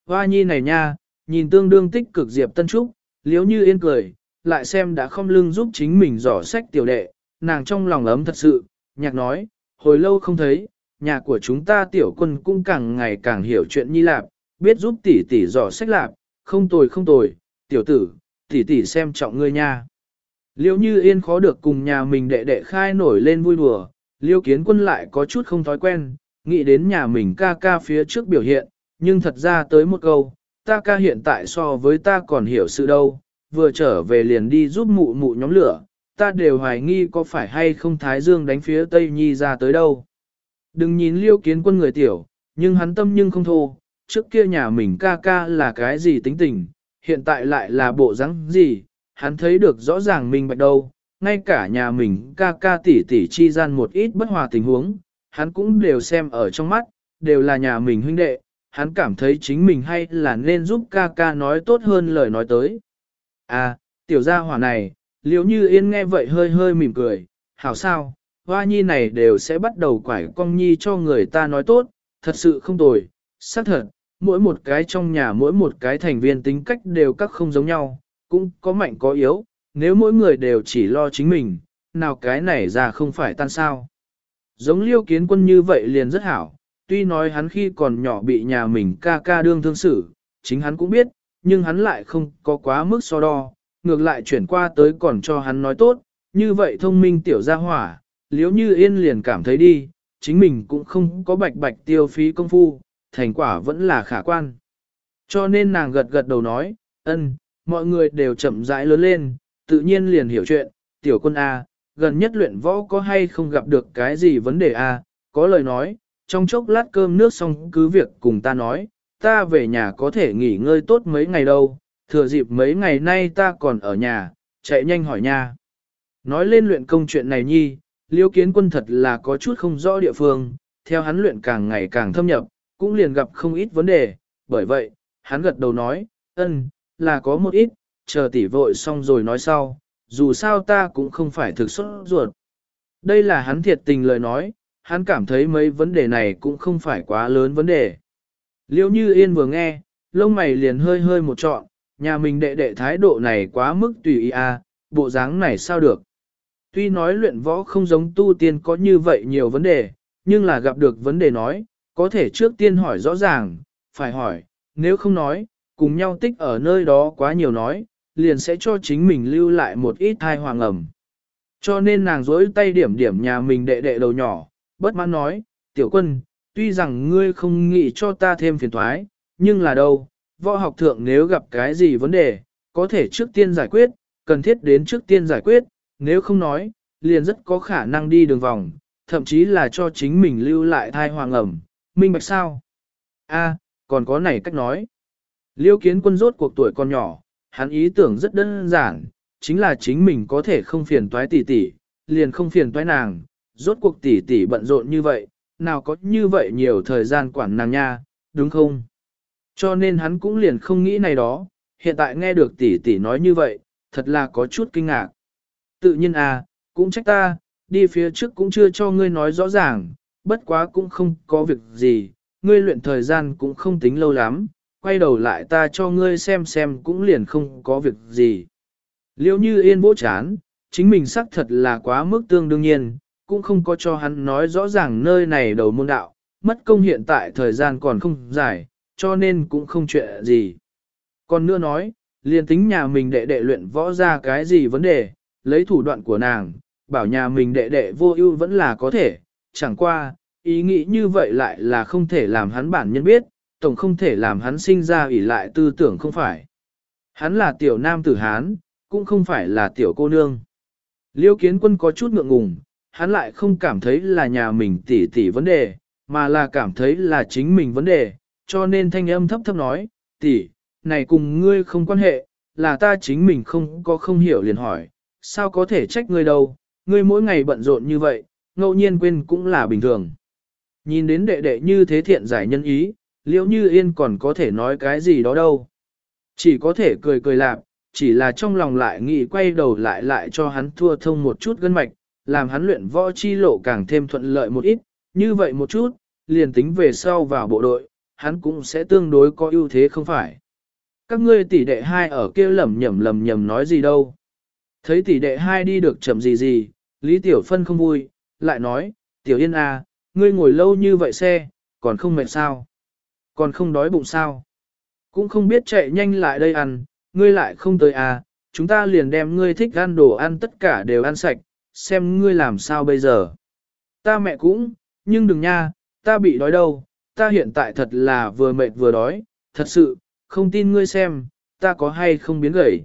Hoa nhi này nha, nhìn tương đương tích cực Diệp Tân Trúc, liếu như yên cười, lại xem đã không lưng giúp chính mình dò sách tiểu đệ, nàng trong lòng ấm thật sự, nhạc nói, hồi lâu không thấy, nhà của chúng ta tiểu quân cũng càng ngày càng hiểu chuyện nhi lạp, biết giúp tỷ tỷ dò sách lạp, không tồi không tồi, tiểu tử, tỷ tỷ xem trọng ngươi nha. Liêu như yên khó được cùng nhà mình đệ đệ khai nổi lên vui đùa, liêu kiến quân lại có chút không thói quen, nghĩ đến nhà mình ca ca phía trước biểu hiện, nhưng thật ra tới một câu, ta ca hiện tại so với ta còn hiểu sự đâu, vừa trở về liền đi giúp mụ mụ nhóm lửa, ta đều hoài nghi có phải hay không Thái Dương đánh phía Tây Nhi ra tới đâu. Đừng nhìn liêu kiến quân người tiểu, nhưng hắn tâm nhưng không thô, trước kia nhà mình ca ca là cái gì tính tình, hiện tại lại là bộ rắn gì, hắn thấy được rõ ràng mình bạch đâu, ngay cả nhà mình ca ca tỷ tỷ chi gian một ít bất hòa tình huống, hắn cũng đều xem ở trong mắt, đều là nhà mình huynh đệ, hắn cảm thấy chính mình hay là nên giúp ca ca nói tốt hơn lời nói tới. À, tiểu gia hỏa này, liếu như yên nghe vậy hơi hơi mỉm cười, hảo sao, hoa nhi này đều sẽ bắt đầu quải cong nhi cho người ta nói tốt, thật sự không tồi, xác thật, mỗi một cái trong nhà mỗi một cái thành viên tính cách đều các không giống nhau, cũng có mạnh có yếu, nếu mỗi người đều chỉ lo chính mình, nào cái này ra không phải tan sao. Giống liêu kiến quân như vậy liền rất hảo, tuy nói hắn khi còn nhỏ bị nhà mình ca ca đương thương xử, chính hắn cũng biết, nhưng hắn lại không có quá mức so đo, ngược lại chuyển qua tới còn cho hắn nói tốt, như vậy thông minh tiểu gia hỏa, liếu như yên liền cảm thấy đi, chính mình cũng không có bạch bạch tiêu phí công phu, thành quả vẫn là khả quan. Cho nên nàng gật gật đầu nói, ân, mọi người đều chậm rãi lớn lên, tự nhiên liền hiểu chuyện, tiểu quân A, gần nhất luyện võ có hay không gặp được cái gì vấn đề à? có lời nói, trong chốc lát cơm nước xong cứ việc cùng ta nói, ta về nhà có thể nghỉ ngơi tốt mấy ngày đâu, thừa dịp mấy ngày nay ta còn ở nhà, chạy nhanh hỏi nha. Nói lên luyện công chuyện này nhi, liêu kiến quân thật là có chút không rõ địa phương, theo hắn luyện càng ngày càng thâm nhập, cũng liền gặp không ít vấn đề, bởi vậy, hắn gật đầu nói, ân, là có một ít, chờ tỉ vội xong rồi nói sau, dù sao ta cũng không phải thực xuất ruột. Đây là hắn thiệt tình lời nói, hắn cảm thấy mấy vấn đề này cũng không phải quá lớn vấn đề. Liêu như yên vừa nghe, lông mày liền hơi hơi một trọn, nhà mình đệ đệ thái độ này quá mức tùy ý à, bộ dáng này sao được. Tuy nói luyện võ không giống tu tiên có như vậy nhiều vấn đề, nhưng là gặp được vấn đề nói, có thể trước tiên hỏi rõ ràng, phải hỏi, nếu không nói, cùng nhau tích ở nơi đó quá nhiều nói, liền sẽ cho chính mình lưu lại một ít thai hoàng ẩm. Cho nên nàng dối tay điểm điểm nhà mình đệ đệ đầu nhỏ, bất mãn nói, tiểu quân, tuy rằng ngươi không nghĩ cho ta thêm phiền thoái, nhưng là đâu, võ học thượng nếu gặp cái gì vấn đề, có thể trước tiên giải quyết, cần thiết đến trước tiên giải quyết, nếu không nói, liền rất có khả năng đi đường vòng, thậm chí là cho chính mình lưu lại thai hoàng ẩm, minh bạch sao? A, còn có này cách nói. Liêu kiến quân rốt cuộc tuổi còn nhỏ, hắn ý tưởng rất đơn giản, chính là chính mình có thể không phiền toái tỷ tỷ, liền không phiền toái nàng, rốt cuộc tỷ tỷ bận rộn như vậy, nào có như vậy nhiều thời gian quản nàng nha, đúng không? Cho nên hắn cũng liền không nghĩ này đó, hiện tại nghe được tỷ tỷ nói như vậy, thật là có chút kinh ngạc. Tự nhiên à, cũng trách ta, đi phía trước cũng chưa cho ngươi nói rõ ràng, bất quá cũng không có việc gì, ngươi luyện thời gian cũng không tính lâu lắm, quay đầu lại ta cho ngươi xem xem cũng liền không có việc gì. Liêu như yên bố chán, chính mình xác thật là quá mức tương đương nhiên, cũng không có cho hắn nói rõ ràng nơi này đầu môn đạo, mất công hiện tại thời gian còn không dài, cho nên cũng không chuyện gì. Còn nữa nói, liền tính nhà mình đệ đệ luyện võ ra cái gì vấn đề, lấy thủ đoạn của nàng, bảo nhà mình đệ đệ vô ưu vẫn là có thể, chẳng qua, ý nghĩ như vậy lại là không thể làm hắn bản nhân biết, tổng không thể làm hắn sinh ra ủy lại tư tưởng không phải. Hắn là tiểu nam tử Hán, cũng không phải là tiểu cô nương. Liêu kiến quân có chút ngượng ngùng, hắn lại không cảm thấy là nhà mình tỉ tỉ vấn đề, mà là cảm thấy là chính mình vấn đề, cho nên thanh âm thấp thấp nói, tỷ, này cùng ngươi không quan hệ, là ta chính mình không có không hiểu liền hỏi, sao có thể trách ngươi đâu, ngươi mỗi ngày bận rộn như vậy, ngẫu nhiên quên cũng là bình thường. Nhìn đến đệ đệ như thế thiện giải nhân ý, liễu như yên còn có thể nói cái gì đó đâu. Chỉ có thể cười cười lạp, chỉ là trong lòng lại nghĩ quay đầu lại lại cho hắn thua thông một chút gân mạch, làm hắn luyện võ chi lộ càng thêm thuận lợi một ít, như vậy một chút, liền tính về sau vào bộ đội, hắn cũng sẽ tương đối có ưu thế không phải. Các ngươi tỷ đệ hai ở kia lầm nhầm lầm nhầm nói gì đâu. Thấy tỷ đệ hai đi được chậm gì gì, Lý Tiểu Phân không vui, lại nói, Tiểu Yên à, ngươi ngồi lâu như vậy xe, còn không mệt sao? Còn không đói bụng sao? Cũng không biết chạy nhanh lại đây ăn, ngươi lại không tới à, chúng ta liền đem ngươi thích ăn đồ ăn tất cả đều ăn sạch, xem ngươi làm sao bây giờ. Ta mẹ cũng, nhưng đừng nha, ta bị đói đâu, ta hiện tại thật là vừa mệt vừa đói, thật sự, không tin ngươi xem, ta có hay không biến gầy.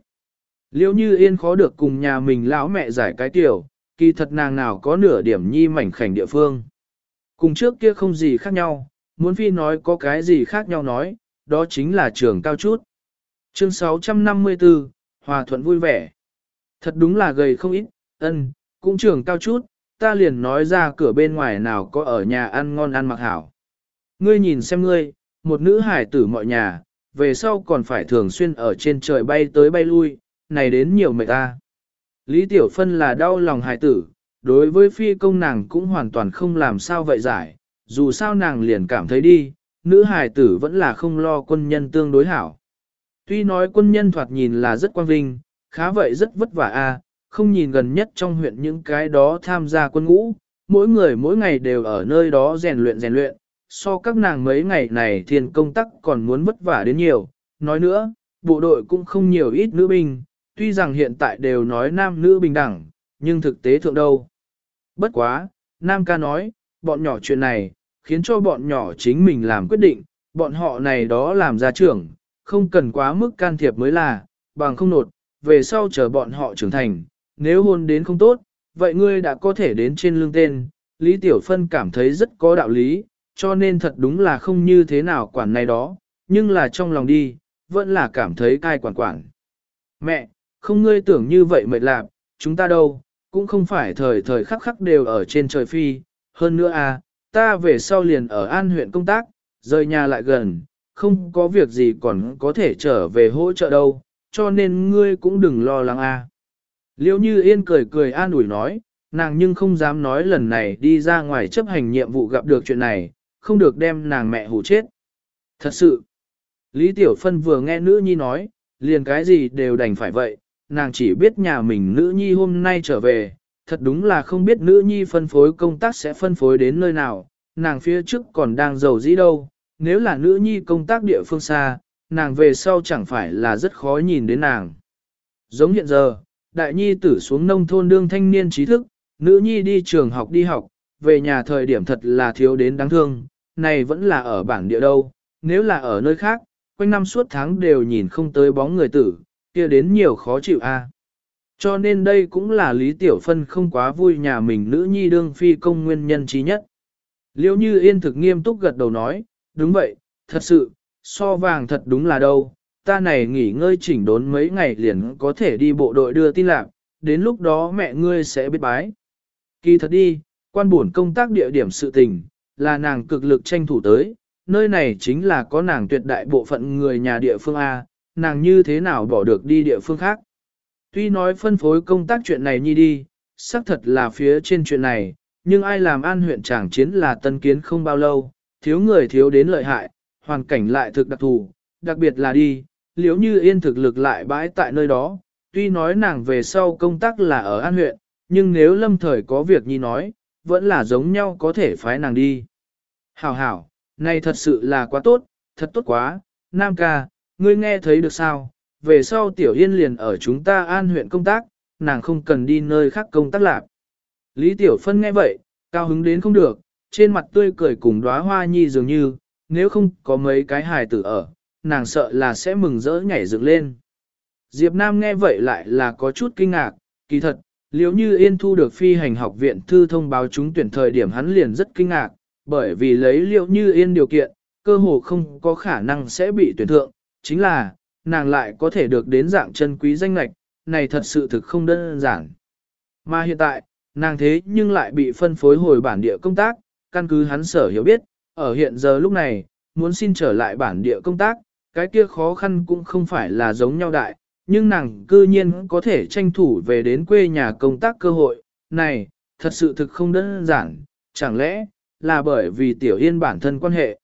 Liễu như yên khó được cùng nhà mình lão mẹ giải cái tiểu, kỳ thật nàng nào có nửa điểm nhi mảnh khảnh địa phương. Cùng trước kia không gì khác nhau, muốn phi nói có cái gì khác nhau nói, đó chính là trường cao chút. Chương 654, Hòa thuận vui vẻ. Thật đúng là gầy không ít, ân, cũng trường cao chút, ta liền nói ra cửa bên ngoài nào có ở nhà ăn ngon ăn mặc hảo. Ngươi nhìn xem ngươi, một nữ hải tử mọi nhà, về sau còn phải thường xuyên ở trên trời bay tới bay lui, này đến nhiều mệt ta. Lý Tiểu Phân là đau lòng hải tử, đối với phi công nàng cũng hoàn toàn không làm sao vậy giải, dù sao nàng liền cảm thấy đi, nữ hài tử vẫn là không lo quân nhân tương đối hảo. Tuy nói quân nhân thoạt nhìn là rất quan vinh, khá vậy rất vất vả a, không nhìn gần nhất trong huyện những cái đó tham gia quân ngũ, mỗi người mỗi ngày đều ở nơi đó rèn luyện rèn luyện, so các nàng mấy ngày này thiền công tác còn muốn vất vả đến nhiều. Nói nữa, bộ đội cũng không nhiều ít nữ binh, tuy rằng hiện tại đều nói nam nữ bình đẳng, nhưng thực tế thượng đâu. Bất quá, Nam ca nói, bọn nhỏ chuyện này, khiến cho bọn nhỏ chính mình làm quyết định, bọn họ này đó làm gia trưởng, không cần quá mức can thiệp mới là, bằng không nột, về sau chờ bọn họ trưởng thành, nếu hôn đến không tốt, vậy ngươi đã có thể đến trên lương tên, Lý Tiểu Phân cảm thấy rất có đạo lý, cho nên thật đúng là không như thế nào quản này đó, nhưng là trong lòng đi, vẫn là cảm thấy cai quản quản. Mẹ, không ngươi tưởng như vậy mệt lạc, chúng ta đâu, cũng không phải thời thời khắc khắc đều ở trên trời phi, hơn nữa à, ta về sau liền ở An huyện công tác, rời nhà lại gần, không có việc gì còn có thể trở về hỗ trợ đâu, cho nên ngươi cũng đừng lo lắng à. Liêu như yên cười cười an ủi nói, nàng nhưng không dám nói lần này đi ra ngoài chấp hành nhiệm vụ gặp được chuyện này, không được đem nàng mẹ hù chết. Thật sự, Lý Tiểu Phân vừa nghe nữ nhi nói, liền cái gì đều đành phải vậy, nàng chỉ biết nhà mình nữ nhi hôm nay trở về, thật đúng là không biết nữ nhi phân phối công tác sẽ phân phối đến nơi nào, nàng phía trước còn đang giàu dĩ đâu, nếu là nữ nhi công tác địa phương xa, nàng về sau chẳng phải là rất khó nhìn đến nàng. Giống hiện giờ, đại nhi tử xuống nông thôn đương thanh niên trí thức, nữ nhi đi trường học đi học, về nhà thời điểm thật là thiếu đến đáng thương, này vẫn là ở bản địa đâu, nếu là ở nơi khác, quanh năm suốt tháng đều nhìn không tới bóng người tử, kia đến nhiều khó chịu a. Cho nên đây cũng là Lý Tiểu Phân không quá vui nhà mình nữ nhi đương phi công nguyên nhân trí nhất. liễu như yên thực nghiêm túc gật đầu nói, đúng vậy, thật sự, so vàng thật đúng là đâu, ta này nghỉ ngơi chỉnh đốn mấy ngày liền có thể đi bộ đội đưa tin lạc, đến lúc đó mẹ ngươi sẽ biết bái. Kỳ thật đi, quan buồn công tác địa điểm sự tình, là nàng cực lực tranh thủ tới, nơi này chính là có nàng tuyệt đại bộ phận người nhà địa phương A, nàng như thế nào bỏ được đi địa phương khác. Tuy nói phân phối công tác chuyện này nhi đi, xác thật là phía trên chuyện này, nhưng ai làm an huyện tràng chiến là tân kiến không bao lâu, thiếu người thiếu đến lợi hại, hoàn cảnh lại thực đặc thù, đặc biệt là đi, liếu như yên thực lực lại bãi tại nơi đó, tuy nói nàng về sau công tác là ở an huyện, nhưng nếu lâm thời có việc nhi nói, vẫn là giống nhau có thể phái nàng đi. Hảo hảo, này thật sự là quá tốt, thật tốt quá, Nam ca, ngươi nghe thấy được sao, về sau Tiểu Yên liền ở chúng ta an huyện công tác, nàng không cần đi nơi khác công tác lạc. Lý Tiểu Phân nghe vậy, cao hứng đến không được, trên mặt tươi cười cùng đóa hoa nhi dường như, nếu không có mấy cái hài tử ở, nàng sợ là sẽ mừng rỡ nhảy dựng lên. Diệp Nam nghe vậy lại là có chút kinh ngạc, kỳ thật, liếu như yên thu được phi hành học viện thư thông báo chúng tuyển thời điểm hắn liền rất kinh ngạc, bởi vì lấy liệu như yên điều kiện, cơ hồ không có khả năng sẽ bị tuyển thượng, chính là, nàng lại có thể được đến dạng chân quý danh lạch, này thật sự thực không đơn giản. Mà hiện tại, nàng thế nhưng lại bị phân phối hồi bản địa công tác, căn cứ hắn sở hiểu biết, ở hiện giờ lúc này, muốn xin trở lại bản địa công tác, cái kia khó khăn cũng không phải là giống nhau đại, nhưng nàng cư nhiên có thể tranh thủ về đến quê nhà công tác cơ hội, này, thật sự thực không đơn giản, chẳng lẽ, là bởi vì tiểu yên bản thân quan hệ.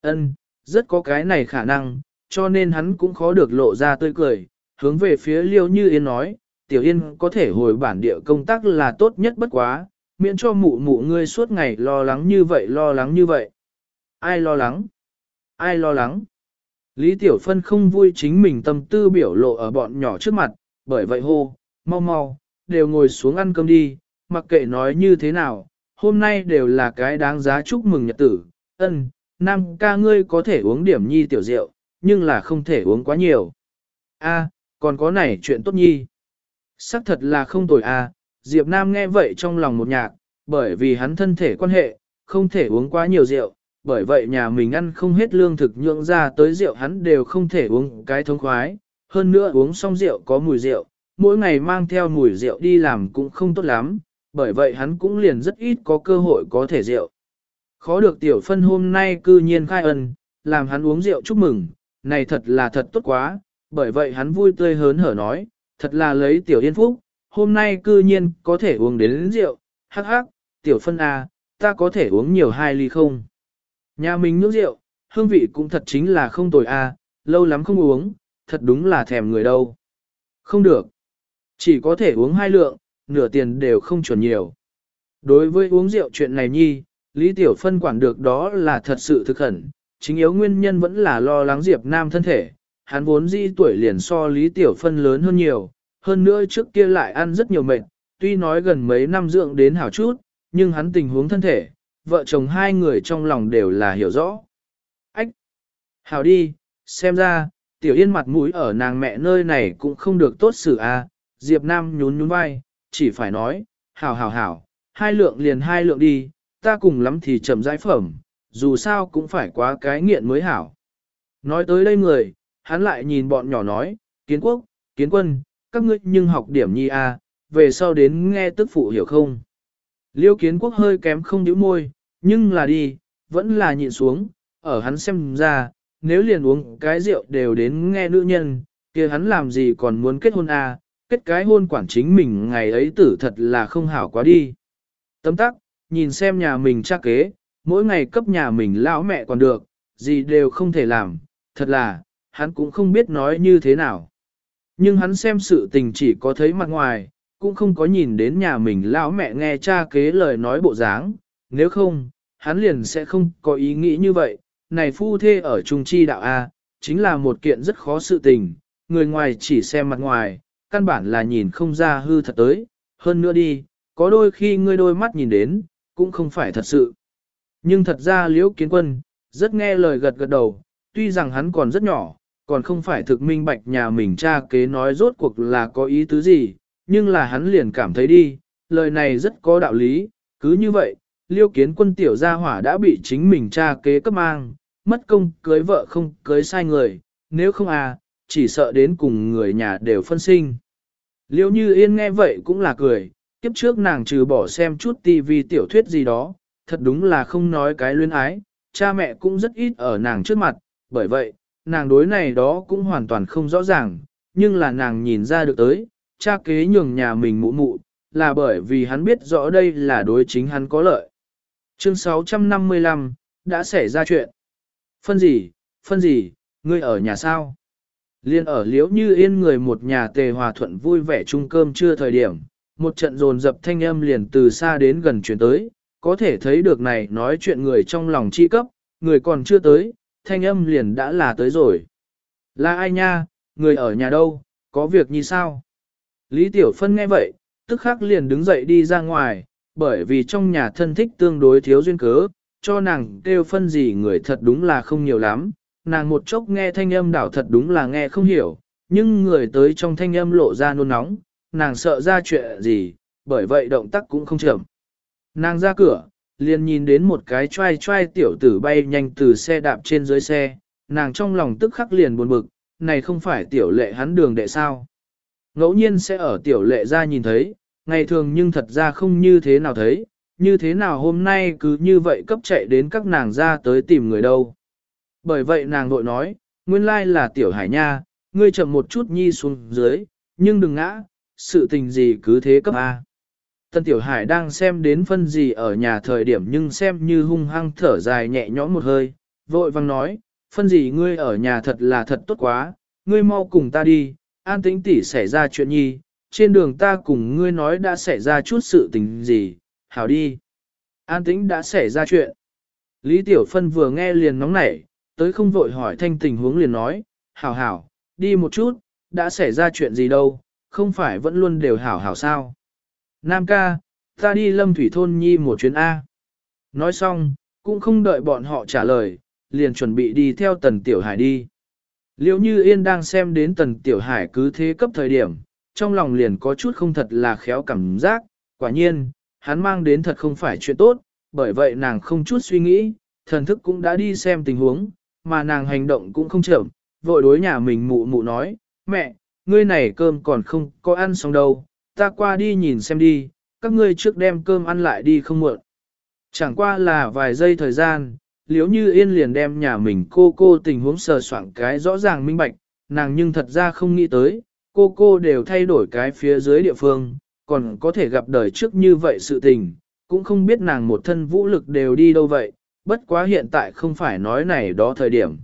Ân, rất có cái này khả năng, cho nên hắn cũng khó được lộ ra tươi cười, hướng về phía liêu như yên nói, tiểu yên có thể hồi bản địa công tác là tốt nhất bất quá, miễn cho mụ mụ ngươi suốt ngày lo lắng như vậy lo lắng như vậy. Ai lo lắng? Ai lo lắng? Lý Tiểu Phân không vui chính mình tâm tư biểu lộ ở bọn nhỏ trước mặt, bởi vậy hô, mau mau, đều ngồi xuống ăn cơm đi, mặc kệ nói như thế nào, hôm nay đều là cái đáng giá chúc mừng nhật tử, ân, nam ca ngươi có thể uống điểm nhi tiểu rượu, nhưng là không thể uống quá nhiều. A, Còn có này chuyện tốt nhi. Sắc thật là không tồi à, Diệp Nam nghe vậy trong lòng một nhạc, bởi vì hắn thân thể quan hệ, không thể uống quá nhiều rượu, bởi vậy nhà mình ăn không hết lương thực nhượng ra tới rượu hắn đều không thể uống cái thống khoái, hơn nữa uống xong rượu có mùi rượu, mỗi ngày mang theo mùi rượu đi làm cũng không tốt lắm, bởi vậy hắn cũng liền rất ít có cơ hội có thể rượu. Khó được tiểu phân hôm nay cư nhiên khai ân, làm hắn uống rượu chúc mừng, này thật là thật tốt quá, bởi vậy hắn vui tươi hớn hở nói, thật là lấy tiểu yên phúc, hôm nay cư nhiên có thể uống đến rượu, hắc hắc, tiểu phân à, ta có thể uống nhiều hai ly không? Nhà mình nước rượu, hương vị cũng thật chính là không tồi à, lâu lắm không uống, thật đúng là thèm người đâu. Không được. Chỉ có thể uống hai lượng, nửa tiền đều không chuẩn nhiều. Đối với uống rượu chuyện này nhi, Lý Tiểu Phân quản được đó là thật sự thực khẩn, chính yếu nguyên nhân vẫn là lo lắng Diệp Nam thân thể, hắn vốn di tuổi liền so Lý Tiểu Phân lớn hơn nhiều, hơn nữa trước kia lại ăn rất nhiều mệt, tuy nói gần mấy năm dưỡng đến hảo chút, nhưng hắn tình huống thân thể, vợ chồng hai người trong lòng đều là hiểu rõ. Ách! Hảo đi, xem ra, Tiểu Yên mặt mũi ở nàng mẹ nơi này cũng không được tốt xử à, Diệp Nam nhún nhún vai, chỉ phải nói, hảo hảo hảo, hai lượng liền hai lượng đi, ta cùng lắm thì chậm giải phẩm, dù sao cũng phải quá cái nghiện mới hảo. Nói tới đây người, hắn lại nhìn bọn nhỏ nói, kiến quốc, kiến quân, các ngươi nhưng học điểm nhi a, à, về sau đến nghe tức phụ hiểu không. Liêu kiến quốc hơi kém không nhíu môi, nhưng là đi, vẫn là nhịn xuống, ở hắn xem ra, nếu liền uống cái rượu đều đến nghe nữ nhân, kia hắn làm gì còn muốn kết hôn a, à, kết cái hôn quản chính mình ngày ấy tử thật là không hảo quá đi. Tấm tắc, nhìn xem nhà mình cha kế, mỗi ngày cấp nhà mình lão mẹ còn được, gì đều không thể làm, thật là, hắn cũng không biết nói như thế nào. Nhưng hắn xem sự tình chỉ có thấy mặt ngoài, cũng không có nhìn đến nhà mình lão mẹ nghe cha kế lời nói bộ dáng, nếu không, hắn liền sẽ không có ý nghĩ như vậy, này phu thê ở trung chi đạo A, chính là một kiện rất khó sự tình, người ngoài chỉ xem mặt ngoài, căn bản là nhìn không ra hư thật tới, hơn nữa đi, có đôi khi ngươi đôi mắt nhìn đến, cũng không phải thật sự. Nhưng thật ra liễu kiến quân, rất nghe lời gật gật đầu, tuy rằng hắn còn rất nhỏ, còn không phải thực minh bạch nhà mình cha kế nói rốt cuộc là có ý tứ gì, nhưng là hắn liền cảm thấy đi, lời này rất có đạo lý, cứ như vậy, liêu kiến quân tiểu gia hỏa đã bị chính mình cha kế cấp mang, mất công cưới vợ không cưới sai người, nếu không à, chỉ sợ đến cùng người nhà đều phân sinh. Liêu như yên nghe vậy cũng là cười, kiếp trước nàng trừ bỏ xem chút tivi tiểu thuyết gì đó, thật đúng là không nói cái luyến ái, cha mẹ cũng rất ít ở nàng trước mặt, bởi vậy, nàng đối này đó cũng hoàn toàn không rõ ràng, nhưng là nàng nhìn ra được tới, cha kế nhường nhà mình mụ mụ, là bởi vì hắn biết rõ đây là đối chính hắn có lợi. Chương 655, đã xảy ra chuyện. Phân gì, phân gì, ngươi ở nhà sao? Liên ở liễu như yên người một nhà tề hòa thuận vui vẻ chung cơm chưa thời điểm, một trận rồn dập thanh âm liền từ xa đến gần chuyển tới, có thể thấy được này nói chuyện người trong lòng chi cấp, người còn chưa tới, thanh âm liền đã là tới rồi. Là ai nha, người ở nhà đâu, có việc như sao? Lý Tiểu Phân nghe vậy, tức khắc liền đứng dậy đi ra ngoài, bởi vì trong nhà thân thích tương đối thiếu duyên cớ, cho nàng kêu phân gì người thật đúng là không nhiều lắm, nàng một chốc nghe thanh âm đảo thật đúng là nghe không hiểu, nhưng người tới trong thanh âm lộ ra nôn nóng, nàng sợ ra chuyện gì, bởi vậy động tác cũng không chậm. Nàng ra cửa, liền nhìn đến một cái trai trai tiểu tử bay nhanh từ xe đạp trên dưới xe, nàng trong lòng tức khắc liền buồn bực, này không phải tiểu lệ hắn đường đệ sao. Ngẫu nhiên sẽ ở tiểu lệ ra nhìn thấy, ngày thường nhưng thật ra không như thế nào thấy, như thế nào hôm nay cứ như vậy cấp chạy đến các nàng ra tới tìm người đâu. Bởi vậy nàng vội nói, nguyên lai là tiểu hải nha, ngươi chậm một chút nhi xuống dưới, nhưng đừng ngã, sự tình gì cứ thế cấp A. Tân Tiểu Hải đang xem đến phân gì ở nhà thời điểm nhưng xem như hung hăng thở dài nhẹ nhõm một hơi, vội vang nói, phân gì ngươi ở nhà thật là thật tốt quá, ngươi mau cùng ta đi, an tĩnh tỉ xảy ra chuyện nhi, trên đường ta cùng ngươi nói đã xảy ra chút sự tình gì, hảo đi. An tĩnh đã xảy ra chuyện. Lý Tiểu Phân vừa nghe liền nóng nảy, tới không vội hỏi thanh tình huống liền nói, hảo hảo, đi một chút, đã xảy ra chuyện gì đâu, không phải vẫn luôn đều hảo hảo sao. Nam ca, ta đi lâm thủy thôn nhi một chuyến A. Nói xong, cũng không đợi bọn họ trả lời, liền chuẩn bị đi theo tần tiểu hải đi. Liệu như yên đang xem đến tần tiểu hải cứ thế cấp thời điểm, trong lòng liền có chút không thật là khéo cảm giác, quả nhiên, hắn mang đến thật không phải chuyện tốt, bởi vậy nàng không chút suy nghĩ, thần thức cũng đã đi xem tình huống, mà nàng hành động cũng không chậm, vội đối nhà mình mụ mụ nói, mẹ, ngươi này cơm còn không có ăn xong đâu, ta qua đi nhìn xem đi, các ngươi trước đem cơm ăn lại đi không muộn. Chẳng qua là vài giây thời gian, liếu như yên liền đem nhà mình cô cô tình huống sờ soạn cái rõ ràng minh bạch, nàng nhưng thật ra không nghĩ tới, cô cô đều thay đổi cái phía dưới địa phương, còn có thể gặp đời trước như vậy sự tình, cũng không biết nàng một thân vũ lực đều đi đâu vậy, bất quá hiện tại không phải nói này đó thời điểm.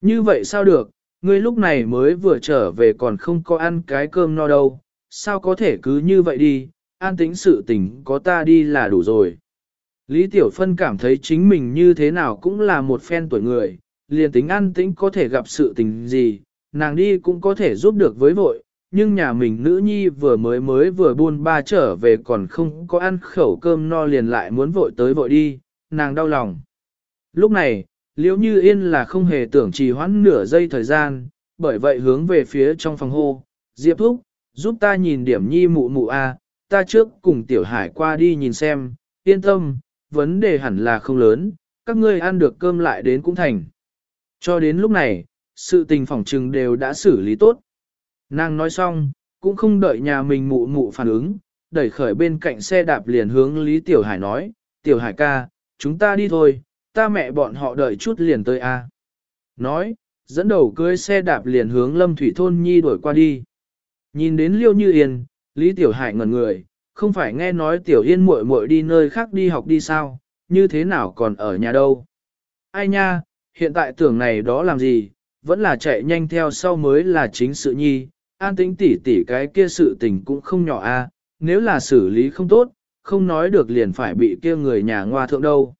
Như vậy sao được, ngươi lúc này mới vừa trở về còn không có ăn cái cơm no đâu, sao có thể cứ như vậy đi, an tĩnh sự tình có ta đi là đủ rồi. Lý Tiểu Phân cảm thấy chính mình như thế nào cũng là một phen tuổi người, liền tính an tĩnh có thể gặp sự tình gì, nàng đi cũng có thể giúp được với vội, nhưng nhà mình nữ nhi vừa mới mới vừa buôn ba trở về còn không có ăn khẩu cơm no liền lại muốn vội tới vội đi, nàng đau lòng. Lúc này, liễu như yên là không hề tưởng trì hoãn nửa giây thời gian, bởi vậy hướng về phía trong phòng hô, Diệp Thúc, giúp ta nhìn điểm nhi mụ mụ a, ta trước cùng Tiểu Hải qua đi nhìn xem, yên tâm, vấn đề hẳn là không lớn, các ngươi ăn được cơm lại đến cũng thành. Cho đến lúc này, sự tình phỏng trừng đều đã xử lý tốt. Nàng nói xong, cũng không đợi nhà mình mụ mụ phản ứng, đẩy khởi bên cạnh xe đạp liền hướng Lý Tiểu Hải nói, Tiểu Hải ca, chúng ta đi thôi, ta mẹ bọn họ đợi chút liền tới a. Nói, dẫn đầu cưới xe đạp liền hướng Lâm Thủy Thôn Nhi đuổi qua đi. Nhìn đến Liêu Như Yên, Lý Tiểu Hải ngẩn người, không phải nghe nói Tiểu Yên muội muội đi nơi khác đi học đi sao, như thế nào còn ở nhà đâu. Ai nha, hiện tại tưởng này đó làm gì, vẫn là chạy nhanh theo sau mới là chính sự nhi, an tĩnh tỉ tỉ cái kia sự tình cũng không nhỏ a, nếu là xử lý không tốt, không nói được liền phải bị kia người nhà ngoa thượng đâu.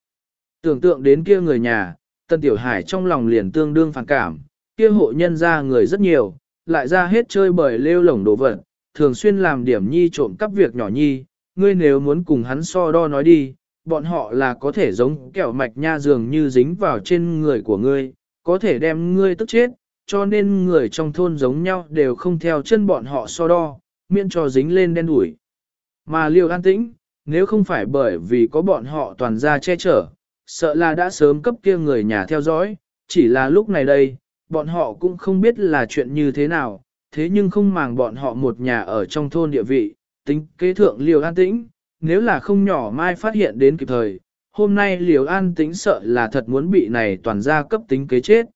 Tưởng tượng đến kia người nhà, Tân Tiểu Hải trong lòng liền tương đương phản cảm, kia hộ nhân ra người rất nhiều, lại ra hết chơi bời lêu lổng đồ vật, thường xuyên làm điểm nhi trộm cắp việc nhỏ nhi, ngươi nếu muốn cùng hắn so đo nói đi, bọn họ là có thể giống kẹo mạch nha dường như dính vào trên người của ngươi, có thể đem ngươi tức chết, cho nên người trong thôn giống nhau đều không theo chân bọn họ so đo, miễn cho dính lên đen đuổi. Mà liều an tĩnh, nếu không phải bởi vì có bọn họ toàn ra che chở, sợ là đã sớm cấp kia người nhà theo dõi, chỉ là lúc này đây, bọn họ cũng không biết là chuyện như thế nào, thế nhưng không màng bọn họ một nhà ở trong thôn địa vị, tính kế thượng liều an tĩnh, nếu là không nhỏ mai phát hiện đến kịp thời, hôm nay liều an tĩnh sợ là thật muốn bị này toàn gia cấp tính kế chết.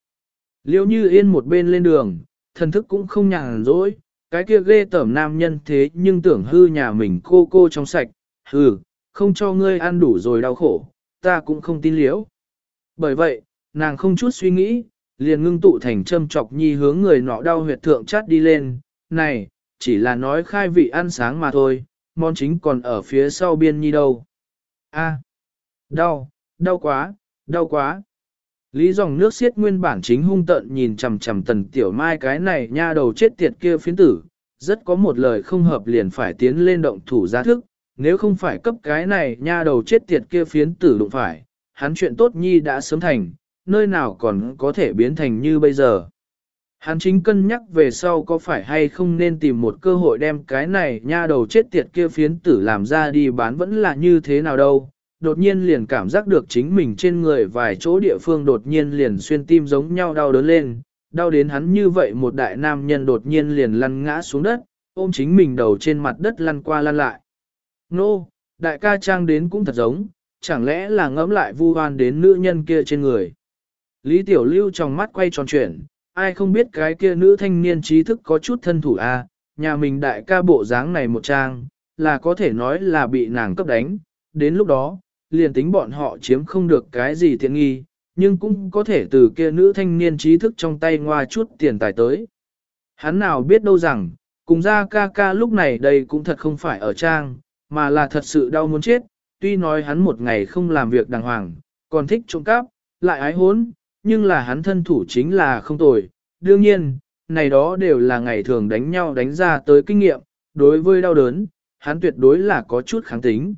Liêu như yên một bên lên đường, thần thức cũng không nhàn rỗi, cái kia ghê tởm nam nhân thế nhưng tưởng hư nhà mình cô cô trong sạch, hừ, không cho ngươi ăn đủ rồi đau khổ, ta cũng không tin liễu. Bởi vậy, nàng không chút suy nghĩ, liền ngưng tụ thành châm chọc nhi hướng người nọ đau huyệt thượng chát đi lên, này, chỉ là nói khai vị ăn sáng mà thôi, món chính còn ở phía sau biên nhi đâu. A, đau, đau quá, đau quá. Lý dòng nước xiết nguyên bản chính hung tận nhìn chằm chằm tần tiểu mai cái này nha đầu chết tiệt kia phiến tử, rất có một lời không hợp liền phải tiến lên động thủ ra thức, nếu không phải cấp cái này nha đầu chết tiệt kia phiến tử đụng phải, hắn chuyện tốt nhi đã sớm thành, nơi nào còn có thể biến thành như bây giờ. Hắn chính cân nhắc về sau có phải hay không nên tìm một cơ hội đem cái này nha đầu chết tiệt kia phiến tử làm ra đi bán vẫn là như thế nào đâu. Đột nhiên liền cảm giác được chính mình trên người vài chỗ địa phương đột nhiên liền xuyên tim giống nhau đau đớn lên, đau đến hắn như vậy một đại nam nhân đột nhiên liền lăn ngã xuống đất, ôm chính mình đầu trên mặt đất lăn qua lăn lại. Nô, đại ca trang đến cũng thật giống, chẳng lẽ là ngẫm lại vu oan đến nữ nhân kia trên người. Lý Tiểu Lưu trong mắt quay tròn chuyển, ai không biết cái kia nữ thanh niên trí thức có chút thân thủ a, à, nhà mình đại ca bộ dáng này một trang, là có thể nói là bị nàng cấp đánh, đến lúc đó, liền tính bọn họ chiếm không được cái gì tiện nghi, nhưng cũng có thể từ kia nữ thanh niên trí thức trong tay ngoa chút tiền tài tới. Hắn nào biết đâu rằng, cùng ra ca ca lúc này đây cũng thật không phải ở trang, mà là thật sự đau muốn chết, tuy nói hắn một ngày không làm việc đàng hoàng, còn thích trộm cắp, lại ái hốn, nhưng là hắn thân thủ chính là không tồi. Đương nhiên, này đó đều là ngày thường đánh nhau đánh ra tới kinh nghiệm, đối với đau đớn, hắn tuyệt đối là có chút kháng tính.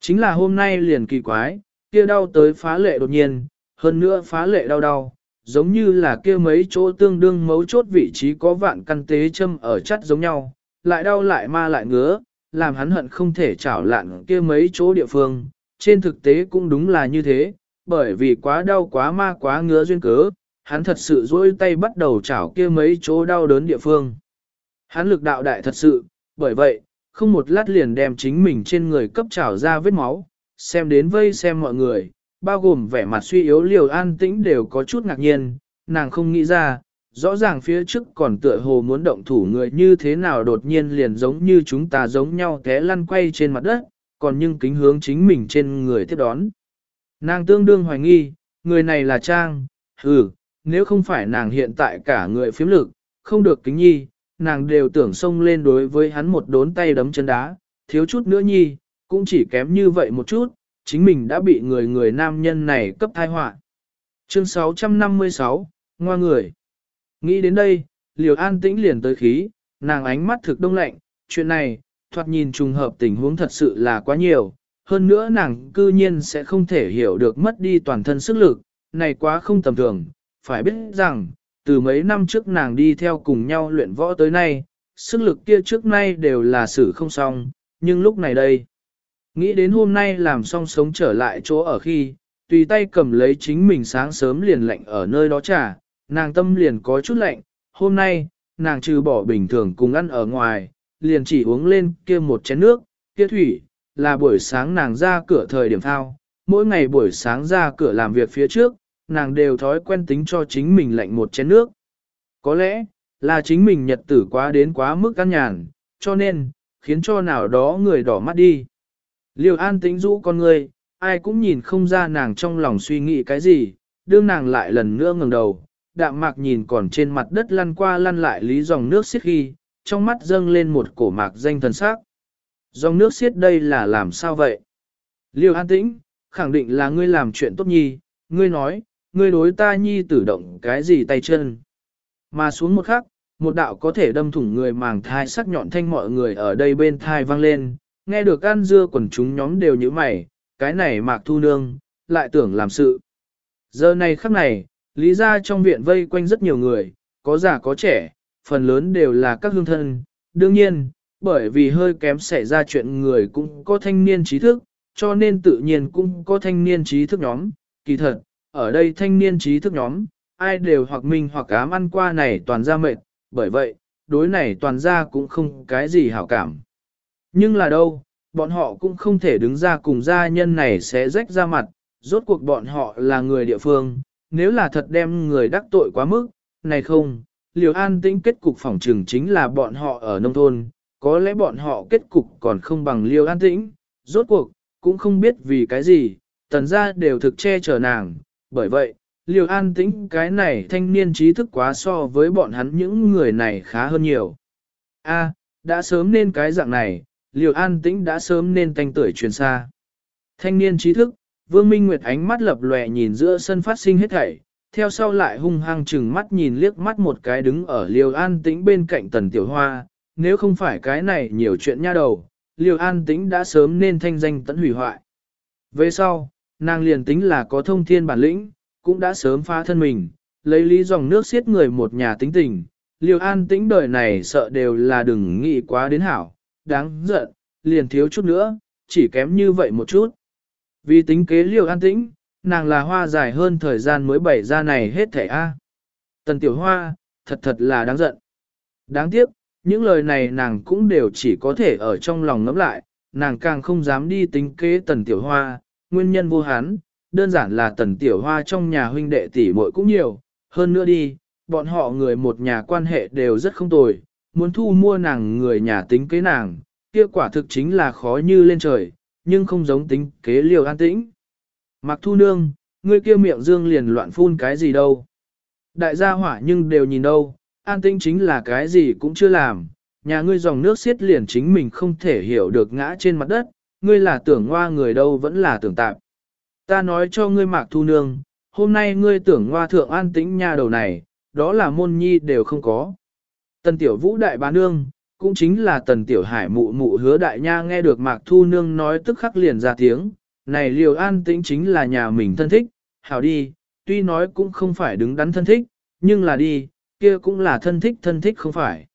Chính là hôm nay liền kỳ quái, kia đau tới phá lệ đột nhiên, hơn nữa phá lệ đau đau, giống như là kia mấy chỗ tương đương mấu chốt vị trí có vạn căn tế châm ở chắt giống nhau, lại đau lại ma lại ngứa, làm hắn hận không thể chảo lạn kia mấy chỗ địa phương. Trên thực tế cũng đúng là như thế, bởi vì quá đau quá ma quá ngứa duyên cớ, hắn thật sự dỗi tay bắt đầu chảo kia mấy chỗ đau đớn địa phương. Hắn lực đạo đại thật sự, bởi vậy, không một lát liền đem chính mình trên người cấp chảo ra vết máu, xem đến vây xem mọi người, bao gồm vẻ mặt suy yếu liều an tĩnh đều có chút ngạc nhiên, nàng không nghĩ ra, rõ ràng phía trước còn tựa hồ muốn động thủ người như thế nào đột nhiên liền giống như chúng ta giống nhau té lăn quay trên mặt đất, còn nhưng kính hướng chính mình trên người tiếp đón. Nàng tương đương hoài nghi, người này là Trang, ừ, nếu không phải nàng hiện tại cả người phiếm lực, không được kính nhi, nàng đều tưởng xông lên đối với hắn một đốn tay đấm chân đá, thiếu chút nữa nhi, cũng chỉ kém như vậy một chút, chính mình đã bị người người nam nhân này cấp thai họa. Chương 656, Ngoa người. Nghĩ đến đây, liều an tĩnh liền tới khí, nàng ánh mắt thực đông lạnh, chuyện này, thoạt nhìn trùng hợp tình huống thật sự là quá nhiều, hơn nữa nàng cư nhiên sẽ không thể hiểu được mất đi toàn thân sức lực, này quá không tầm thường, phải biết rằng, từ mấy năm trước nàng đi theo cùng nhau luyện võ tới nay, sức lực kia trước nay đều là xử không xong, nhưng lúc này đây, nghĩ đến hôm nay làm xong sống trở lại chỗ ở khi, tùy tay cầm lấy chính mình sáng sớm liền lạnh ở nơi đó trả, nàng tâm liền có chút lạnh, hôm nay, nàng trừ bỏ bình thường cùng ăn ở ngoài, liền chỉ uống lên kia một chén nước, kia thủy, là buổi sáng nàng ra cửa thời điểm thao, mỗi ngày buổi sáng ra cửa làm việc phía trước, nàng đều thói quen tính cho chính mình lạnh một chén nước. Có lẽ, là chính mình nhật tử quá đến quá mức căn nhàn, cho nên, khiến cho nào đó người đỏ mắt đi. Liêu an tính rũ con người, ai cũng nhìn không ra nàng trong lòng suy nghĩ cái gì, đương nàng lại lần nữa ngẩng đầu, đạm mạc nhìn còn trên mặt đất lăn qua lăn lại lý dòng nước xiết khi, trong mắt dâng lên một cổ mạc danh thần sắc. Dòng nước xiết đây là làm sao vậy? Liêu an tĩnh, khẳng định là ngươi làm chuyện tốt nhi, ngươi nói, ngươi đối ta nhi tử động cái gì tay chân. Mà xuống một khắc, một đạo có thể đâm thủng người màng thai sắc nhọn thanh mọi người ở đây bên thai vang lên, nghe được ăn dưa quần chúng nhóm đều như mày, cái này mạc thu nương, lại tưởng làm sự. Giờ này khắc này, lý ra trong viện vây quanh rất nhiều người, có già có trẻ, phần lớn đều là các hương thân, đương nhiên, bởi vì hơi kém xảy ra chuyện người cũng có thanh niên trí thức, cho nên tự nhiên cũng có thanh niên trí thức nhóm, kỳ thật, ở đây thanh niên trí thức nhóm, ai đều hoặc minh hoặc ám ăn qua này toàn ra mệt, bởi vậy, đối này toàn ra cũng không cái gì hảo cảm. Nhưng là đâu, bọn họ cũng không thể đứng ra cùng gia nhân này sẽ rách ra mặt, rốt cuộc bọn họ là người địa phương, nếu là thật đem người đắc tội quá mức, này không, liều an tĩnh kết cục phỏng trừng chính là bọn họ ở nông thôn, có lẽ bọn họ kết cục còn không bằng Liêu an tĩnh, rốt cuộc, cũng không biết vì cái gì, tần gia đều thực che chở nàng, bởi vậy, Liêu an tĩnh cái này thanh niên trí thức quá so với bọn hắn những người này khá hơn nhiều. A, đã sớm nên cái dạng này, liều an tĩnh đã sớm nên thanh tuổi truyền xa. Thanh niên trí thức, Vương Minh Nguyệt ánh mắt lập lòe nhìn giữa sân phát sinh hết thảy, theo sau lại hung hăng chừng mắt nhìn liếc mắt một cái đứng ở liều an tĩnh bên cạnh tần tiểu hoa, nếu không phải cái này nhiều chuyện nha đầu, liều an tĩnh đã sớm nên thanh danh tận hủy hoại. Về sau, nàng liền tính là có thông thiên bản lĩnh, cũng đã sớm phá thân mình, lấy lý dòng nước xiết người một nhà tính tình, liều an tĩnh đời này sợ đều là đừng nghĩ quá đến hảo, đáng giận, liền thiếu chút nữa, chỉ kém như vậy một chút. Vì tính kế liều an tĩnh, nàng là hoa dài hơn thời gian mới bảy ra này hết thẻ A. Tần tiểu hoa, thật thật là đáng giận. Đáng tiếc, những lời này nàng cũng đều chỉ có thể ở trong lòng ngẫm lại, nàng càng không dám đi tính kế tần tiểu hoa, nguyên nhân vô hán, đơn giản là tần tiểu hoa trong nhà huynh đệ tỷ muội cũng nhiều, hơn nữa đi, bọn họ người một nhà quan hệ đều rất không tồi, muốn thu mua nàng người nhà tính kế nàng, kia quả thực chính là khó như lên trời, nhưng không giống tính kế liều an tĩnh. Mặc thu nương, ngươi kia miệng dương liền loạn phun cái gì đâu. Đại gia hỏa nhưng đều nhìn đâu, an tĩnh chính là cái gì cũng chưa làm, nhà ngươi dòng nước xiết liền chính mình không thể hiểu được ngã trên mặt đất, ngươi là tưởng hoa người đâu vẫn là tưởng tạp. Ta nói cho ngươi mạc thu nương, hôm nay ngươi tưởng hoa thượng an tĩnh nhà đầu này, đó là môn nhi đều không có. Tần tiểu vũ đại bá nương, cũng chính là tần tiểu hải mụ mụ hứa đại nha nghe được mạc thu nương nói tức khắc liền ra tiếng, này liều an tĩnh chính là nhà mình thân thích, hảo đi, tuy nói cũng không phải đứng đắn thân thích, nhưng là đi, kia cũng là thân thích thân thích không phải.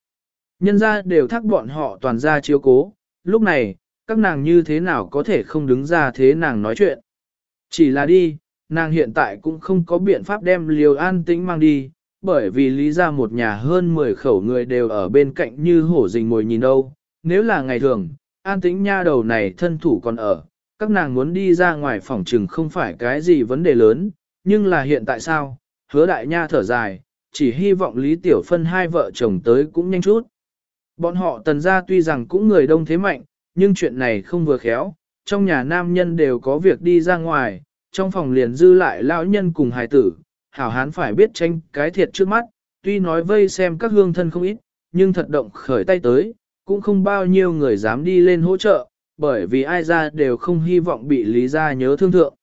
Nhân ra đều thắc bọn họ toàn ra chiếu cố, lúc này, các nàng như thế nào có thể không đứng ra thế nàng nói chuyện. Chỉ là đi, nàng hiện tại cũng không có biện pháp đem liều an tĩnh mang đi, bởi vì lý ra một nhà hơn 10 khẩu người đều ở bên cạnh như hổ rình ngồi nhìn đâu. Nếu là ngày thường, an tĩnh nha đầu này thân thủ còn ở, các nàng muốn đi ra ngoài phòng trừng không phải cái gì vấn đề lớn, nhưng là hiện tại sao, hứa đại nha thở dài, chỉ hy vọng Lý Tiểu Phân hai vợ chồng tới cũng nhanh chút. Bọn họ tần ra tuy rằng cũng người đông thế mạnh, nhưng chuyện này không vừa khéo, trong nhà nam nhân đều có việc đi ra ngoài, trong phòng liền dư lại lão nhân cùng hài tử, hảo hán phải biết tranh cái thiệt trước mắt, tuy nói vây xem các hương thân không ít, nhưng thật động khởi tay tới, cũng không bao nhiêu người dám đi lên hỗ trợ, bởi vì ai ra đều không hy vọng bị lý gia nhớ thương thượng.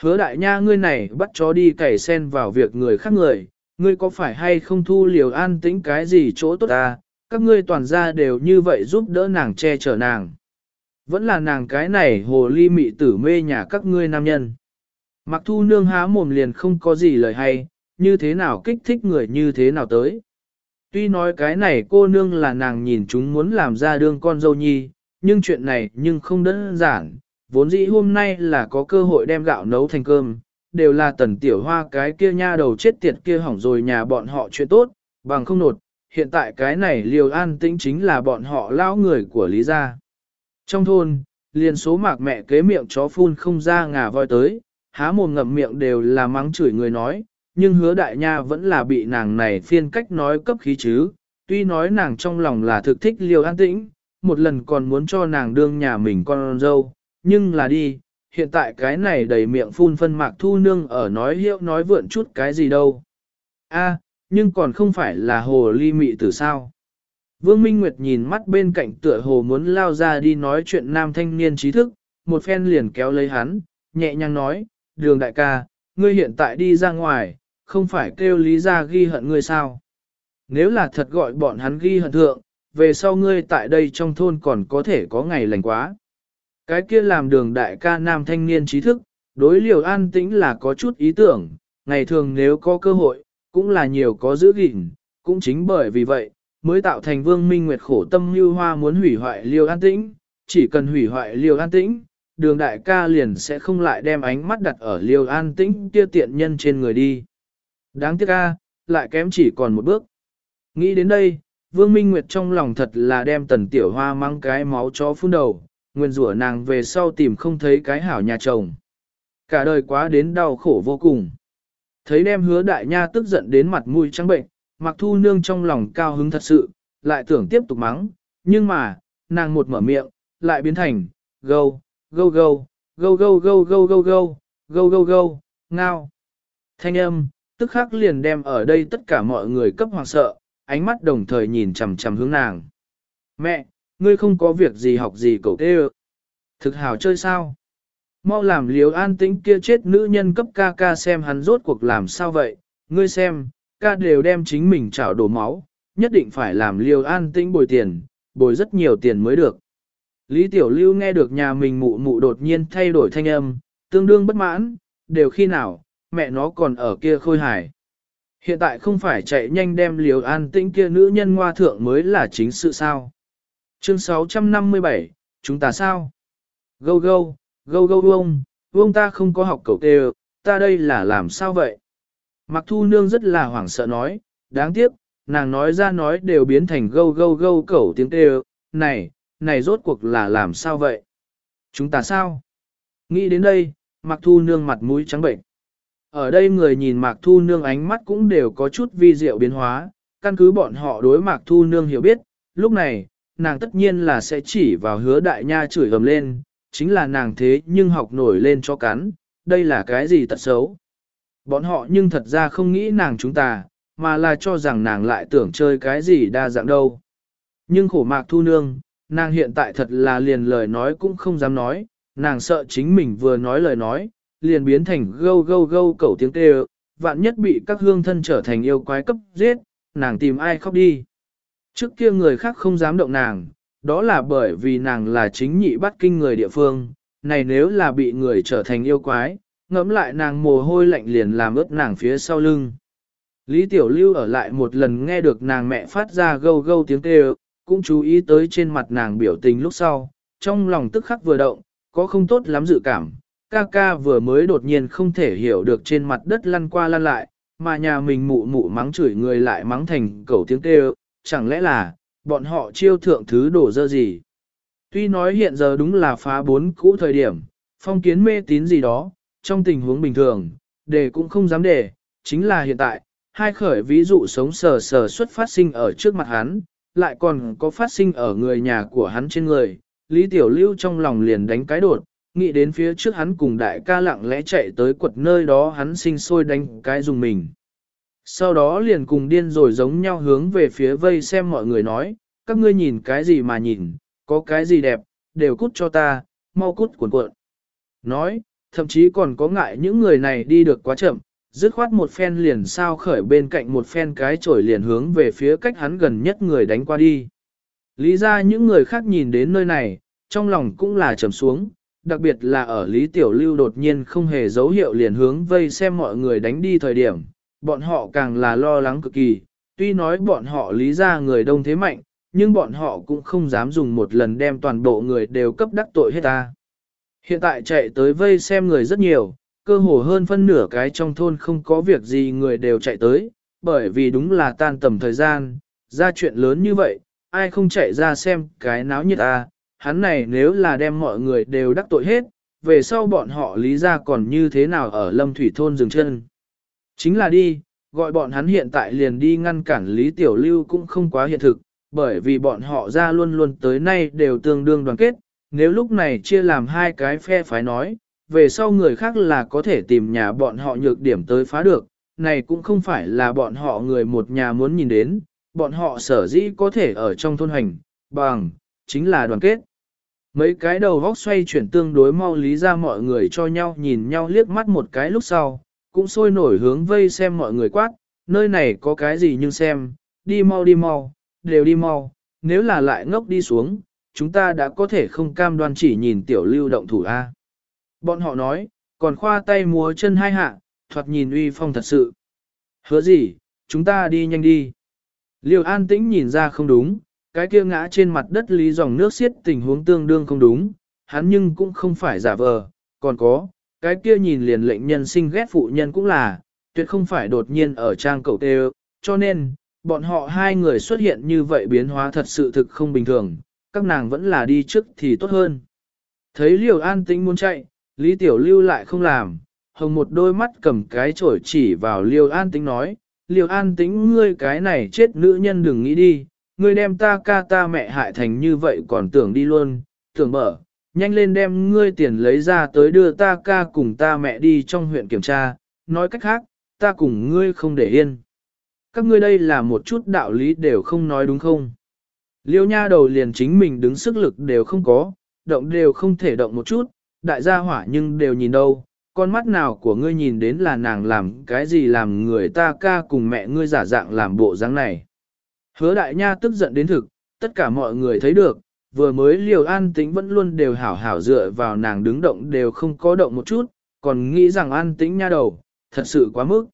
Hứa đại nha ngươi này bắt chó đi cày sen vào việc người khác người, ngươi có phải hay không thu liều an tĩnh cái gì chỗ tốt ta, các ngươi toàn ra đều như vậy giúp đỡ nàng che chở nàng. Vẫn là nàng cái này hồ ly mị tử mê nhà các ngươi nam nhân. Mặc thu nương há mồm liền không có gì lời hay, như thế nào kích thích người như thế nào tới. Tuy nói cái này cô nương là nàng nhìn chúng muốn làm ra đương con dâu nhi, nhưng chuyện này nhưng không đơn giản, vốn dĩ hôm nay là có cơ hội đem gạo nấu thành cơm, đều là tần tiểu hoa cái kia nha đầu chết tiệt kia hỏng rồi nhà bọn họ chuyện tốt, bằng không nột, hiện tại cái này liều an tĩnh chính là bọn họ lao người của Lý gia. Trong thôn, liền số mạc mẹ kế miệng chó phun không ra ngà voi tới, há mồm ngậm miệng đều là mắng chửi người nói, nhưng hứa đại nha vẫn là bị nàng này phiên cách nói cấp khí chứ, tuy nói nàng trong lòng là thực thích liều an tĩnh, một lần còn muốn cho nàng đương nhà mình con dâu, nhưng là đi, hiện tại cái này đầy miệng phun phân mạc thu nương ở nói hiệu nói vượn chút cái gì đâu. a nhưng còn không phải là hồ ly mị từ sao. Vương Minh Nguyệt nhìn mắt bên cạnh tựa hồ muốn lao ra đi nói chuyện nam thanh niên trí thức, một phen liền kéo lấy hắn, nhẹ nhàng nói, đường đại ca, ngươi hiện tại đi ra ngoài, không phải kêu lý ra ghi hận ngươi sao. Nếu là thật gọi bọn hắn ghi hận thượng, về sau ngươi tại đây trong thôn còn có thể có ngày lành quá. Cái kia làm đường đại ca nam thanh niên trí thức, đối liều an tĩnh là có chút ý tưởng, ngày thường nếu có cơ hội, cũng là nhiều có giữ gìn, cũng chính bởi vì vậy, mới tạo thành vương minh nguyệt khổ tâm như hoa muốn hủy hoại liều an tĩnh, chỉ cần hủy hoại liều an tĩnh, đường đại ca liền sẽ không lại đem ánh mắt đặt ở liều an tĩnh kia tiện nhân trên người đi. Đáng tiếc ca, lại kém chỉ còn một bước. Nghĩ đến đây, Vương Minh Nguyệt trong lòng thật là đem tần tiểu hoa mang cái máu chó phun đầu, nguyên rủa nàng về sau tìm không thấy cái hảo nhà chồng. Cả đời quá đến đau khổ vô cùng. Thấy đem hứa đại nha tức giận đến mặt mũi trắng bệnh, mặc thu nương trong lòng cao hứng thật sự, lại tưởng tiếp tục mắng, nhưng mà, nàng một mở miệng, lại biến thành, gâu, gâu gâu, gâu gâu gâu gâu gâu gâu, gâu gâu gâu, ngao. Thanh âm, tức khắc liền đem ở đây tất cả mọi người cấp hoàng sợ, ánh mắt đồng thời nhìn chằm chằm hướng nàng. Mẹ, ngươi không có việc gì học gì cậu tê Thực hào chơi sao? Mau làm liếu an tĩnh kia chết nữ nhân cấp ca ca xem hắn rốt cuộc làm sao vậy, ngươi xem, ca đều đem chính mình trảo đổ máu, nhất định phải làm liều an tĩnh bồi tiền, bồi rất nhiều tiền mới được. Lý Tiểu Lưu nghe được nhà mình mụ mụ đột nhiên thay đổi thanh âm, tương đương bất mãn, đều khi nào, mẹ nó còn ở kia khôi hài. Hiện tại không phải chạy nhanh đem liều an tĩnh kia nữ nhân ngoa thượng mới là chính sự sao. Chương 657, chúng ta sao? Gâu gâu, gâu gâu vông, vông ta không có học cầu tê ta đây là làm sao vậy? Mặc thu nương rất là hoảng sợ nói, đáng tiếc, nàng nói ra nói đều biến thành gâu gâu gâu cẩu tiếng tê này, này rốt cuộc là làm sao vậy? Chúng ta sao? Nghĩ đến đây, mặc thu nương mặt mũi trắng bệnh. Ở đây người nhìn Mạc Thu Nương ánh mắt cũng đều có chút vi diệu biến hóa, căn cứ bọn họ đối Mạc Thu Nương hiểu biết, lúc này, nàng tất nhiên là sẽ chỉ vào hứa đại nha chửi gầm lên, chính là nàng thế nhưng học nổi lên cho cắn, đây là cái gì tật xấu. Bọn họ nhưng thật ra không nghĩ nàng chúng ta, mà là cho rằng nàng lại tưởng chơi cái gì đa dạng đâu. Nhưng khổ Mạc Thu Nương, nàng hiện tại thật là liền lời nói cũng không dám nói, nàng sợ chính mình vừa nói lời nói, liền biến thành gâu gâu gâu cẩu tiếng kêu, vạn nhất bị các hương thân trở thành yêu quái cấp giết, nàng tìm ai khóc đi. Trước kia người khác không dám động nàng, đó là bởi vì nàng là chính nhị bắt kinh người địa phương, này nếu là bị người trở thành yêu quái, ngẫm lại nàng mồ hôi lạnh liền làm ướt nàng phía sau lưng. Lý Tiểu Lưu ở lại một lần nghe được nàng mẹ phát ra gâu gâu tiếng kêu, cũng chú ý tới trên mặt nàng biểu tình lúc sau, trong lòng tức khắc vừa động, có không tốt lắm dự cảm. Ca ca vừa mới đột nhiên không thể hiểu được trên mặt đất lăn qua lăn lại, mà nhà mình mụ mụ mắng chửi người lại mắng thành cầu tiếng kêu, chẳng lẽ là, bọn họ chiêu thượng thứ đổ dơ gì. Tuy nói hiện giờ đúng là phá bốn cũ thời điểm, phong kiến mê tín gì đó, trong tình huống bình thường, để cũng không dám để, chính là hiện tại, hai khởi ví dụ sống sờ sờ xuất phát sinh ở trước mặt hắn, lại còn có phát sinh ở người nhà của hắn trên người. Lý Tiểu Lưu trong lòng liền đánh cái đột, nghĩ đến phía trước hắn cùng đại ca lặng lẽ chạy tới quật nơi đó hắn sinh sôi đánh cái dùng mình. Sau đó liền cùng điên rồi giống nhau hướng về phía vây xem mọi người nói, các ngươi nhìn cái gì mà nhìn, có cái gì đẹp, đều cút cho ta, mau cút cuộn cuộn. Nói, thậm chí còn có ngại những người này đi được quá chậm, dứt khoát một phen liền sao khởi bên cạnh một phen cái chổi liền hướng về phía cách hắn gần nhất người đánh qua đi. Lý ra những người khác nhìn đến nơi này, trong lòng cũng là trầm xuống, đặc biệt là ở Lý Tiểu Lưu đột nhiên không hề dấu hiệu liền hướng vây xem mọi người đánh đi thời điểm, bọn họ càng là lo lắng cực kỳ, tuy nói bọn họ lý ra người đông thế mạnh, nhưng bọn họ cũng không dám dùng một lần đem toàn bộ người đều cấp đắc tội hết ta. Hiện tại chạy tới vây xem người rất nhiều, cơ hồ hơn phân nửa cái trong thôn không có việc gì người đều chạy tới, bởi vì đúng là tan tầm thời gian, ra chuyện lớn như vậy, ai không chạy ra xem cái náo nhiệt à, hắn này nếu là đem mọi người đều đắc tội hết, về sau bọn họ lý ra còn như thế nào ở lâm thủy thôn dừng chân. Chính là đi, gọi bọn hắn hiện tại liền đi ngăn cản Lý Tiểu Lưu cũng không quá hiện thực, bởi vì bọn họ ra luôn luôn tới nay đều tương đương đoàn kết, nếu lúc này chia làm hai cái phe phái nói, về sau người khác là có thể tìm nhà bọn họ nhược điểm tới phá được, này cũng không phải là bọn họ người một nhà muốn nhìn đến, bọn họ sở dĩ có thể ở trong thôn hành, bằng, chính là đoàn kết. Mấy cái đầu vóc xoay chuyển tương đối mau lý ra mọi người cho nhau nhìn nhau liếc mắt một cái lúc sau, cũng sôi nổi hướng vây xem mọi người quát, nơi này có cái gì nhưng xem, đi mau đi mau, đều đi mau, nếu là lại ngốc đi xuống, chúng ta đã có thể không cam đoan chỉ nhìn tiểu lưu động thủ A. Bọn họ nói, còn khoa tay múa chân hai hạ, thoạt nhìn uy phong thật sự. Hứa gì, chúng ta đi nhanh đi. Liêu an tĩnh nhìn ra không đúng, cái kia ngã trên mặt đất lý dòng nước xiết tình huống tương đương không đúng, hắn nhưng cũng không phải giả vờ, còn có, cái kia nhìn liền lệnh nhân sinh ghét phụ nhân cũng là, tuyệt không phải đột nhiên ở trang cầu tê cho nên, bọn họ hai người xuất hiện như vậy biến hóa thật sự thực không bình thường, các nàng vẫn là đi trước thì tốt hơn. Thấy liều an tĩnh muốn chạy, Lý Tiểu Lưu lại không làm, hồng một đôi mắt cầm cái chổi chỉ vào liều an tĩnh nói, liều an tĩnh ngươi cái này chết nữ nhân đừng nghĩ đi, ngươi đem ta ca ta mẹ hại thành như vậy còn tưởng đi luôn, tưởng mở, nhanh lên đem ngươi tiền lấy ra tới đưa ta ca cùng ta mẹ đi trong huyện kiểm tra, nói cách khác, ta cùng ngươi không để yên. Các ngươi đây là một chút đạo lý đều không nói đúng không? Liêu nha đầu liền chính mình đứng sức lực đều không có, động đều không thể động một chút, đại gia hỏa nhưng đều nhìn đâu, con mắt nào của ngươi nhìn đến là nàng làm cái gì làm người ta ca cùng mẹ ngươi giả dạng làm bộ dáng này. Hứa đại nha tức giận đến thực, tất cả mọi người thấy được, vừa mới liều an tĩnh vẫn luôn đều hảo hảo dựa vào nàng đứng động đều không có động một chút, còn nghĩ rằng an tĩnh nha đầu, thật sự quá mức.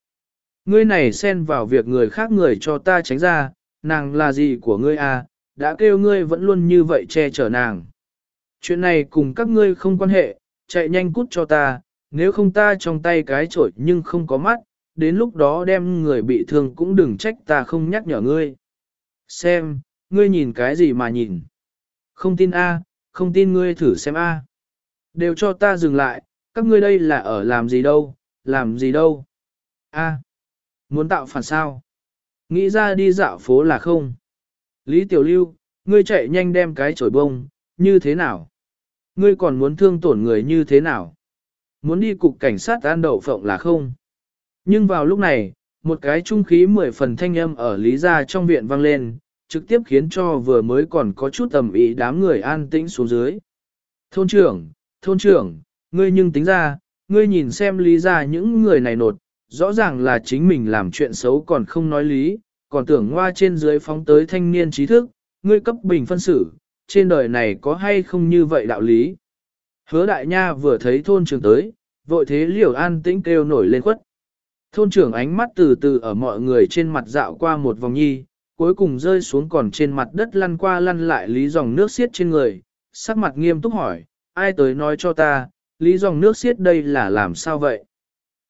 Ngươi này xen vào việc người khác người cho ta tránh ra, nàng là gì của ngươi à, đã kêu ngươi vẫn luôn như vậy che chở nàng. Chuyện này cùng các ngươi không quan hệ, chạy nhanh cút cho ta, nếu không ta trong tay cái chổi nhưng không có mắt, đến lúc đó đem người bị thương cũng đừng trách ta không nhắc nhở ngươi. Xem, ngươi nhìn cái gì mà nhìn. Không tin A, không tin ngươi thử xem A. Đều cho ta dừng lại, các ngươi đây là ở làm gì đâu, làm gì đâu. A, muốn tạo phản sao? Nghĩ ra đi dạo phố là không? Lý Tiểu Lưu, ngươi chạy nhanh đem cái chổi bông, như thế nào? Ngươi còn muốn thương tổn người như thế nào? Muốn đi cục cảnh sát an đậu phộng là không? Nhưng vào lúc này, một cái trung khí mười phần thanh âm ở Lý Gia trong viện vang lên, trực tiếp khiến cho vừa mới còn có chút tầm ý đám người an tĩnh xuống dưới. Thôn trưởng, thôn trưởng, ngươi nhưng tính ra, ngươi nhìn xem Lý ra những người này nột, rõ ràng là chính mình làm chuyện xấu còn không nói lý, còn tưởng ngoa trên dưới phóng tới thanh niên trí thức, ngươi cấp bình phân xử, trên đời này có hay không như vậy đạo lý. Hứa đại nha vừa thấy thôn trưởng tới, vội thế liều an tĩnh kêu nổi lên khuất. Thôn trưởng ánh mắt từ từ ở mọi người trên mặt dạo qua một vòng nhi, cuối cùng rơi xuống còn trên mặt đất lăn qua lăn lại lý dòng nước xiết trên người, sắc mặt nghiêm túc hỏi, ai tới nói cho ta, lý dòng nước xiết đây là làm sao vậy?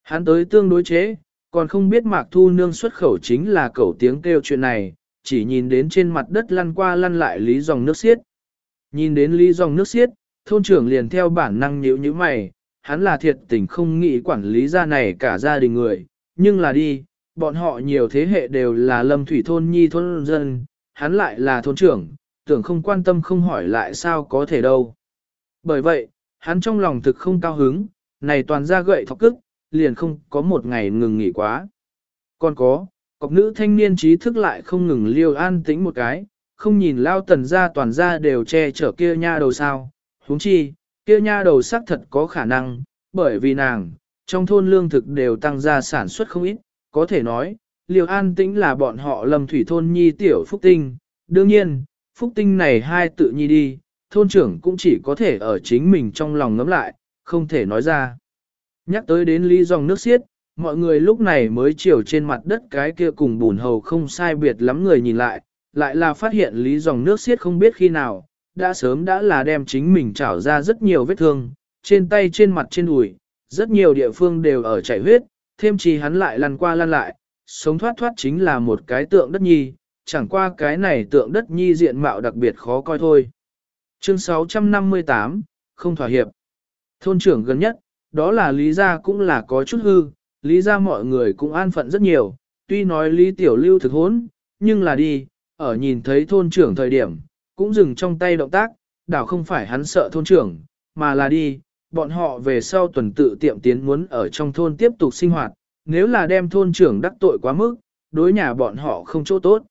Hắn tới tương đối chế, còn không biết mạc thu nương xuất khẩu chính là cẩu tiếng kêu chuyện này, chỉ nhìn đến trên mặt đất lăn qua lăn lại lý dòng nước xiết. Nhìn đến lý dòng nước xiết, thôn trưởng liền theo bản năng nhíu như mày, hắn là thiệt tình không nghĩ quản lý ra này cả gia đình người, nhưng là đi, bọn họ nhiều thế hệ đều là lâm thủy thôn nhi thôn dân, hắn lại là thôn trưởng, tưởng không quan tâm không hỏi lại sao có thể đâu. Bởi vậy, hắn trong lòng thực không cao hứng, này toàn ra gậy thọc cức, liền không có một ngày ngừng nghỉ quá. Còn có, cọc nữ thanh niên trí thức lại không ngừng liêu an tĩnh một cái, không nhìn lao tần ra toàn ra đều che chở kia nha đầu sao, huống chi, kia nha đầu xác thật có khả năng, bởi vì nàng, trong thôn lương thực đều tăng ra sản xuất không ít, có thể nói, liều an tĩnh là bọn họ lâm thủy thôn nhi tiểu phúc tinh, đương nhiên, phúc tinh này hai tự nhi đi, thôn trưởng cũng chỉ có thể ở chính mình trong lòng ngấm lại, không thể nói ra. Nhắc tới đến lý dòng nước xiết, mọi người lúc này mới chiều trên mặt đất cái kia cùng bùn hầu không sai biệt lắm người nhìn lại, lại là phát hiện lý dòng nước xiết không biết khi nào, đã sớm đã là đem chính mình trảo ra rất nhiều vết thương, trên tay trên mặt trên đùi, rất nhiều địa phương đều ở chảy huyết, thêm chi hắn lại lăn qua lăn lại, sống thoát thoát chính là một cái tượng đất nhi, chẳng qua cái này tượng đất nhi diện mạo đặc biệt khó coi thôi. Chương 658, không thỏa hiệp. Thôn trưởng gần nhất, đó là lý gia cũng là có chút hư, lý gia mọi người cũng an phận rất nhiều, tuy nói lý tiểu lưu thực hốn, nhưng là đi, ở nhìn thấy thôn trưởng thời điểm, cũng dừng trong tay động tác, đảo không phải hắn sợ thôn trưởng, mà là đi, bọn họ về sau tuần tự tiệm tiến muốn ở trong thôn tiếp tục sinh hoạt, nếu là đem thôn trưởng đắc tội quá mức, đối nhà bọn họ không chỗ tốt.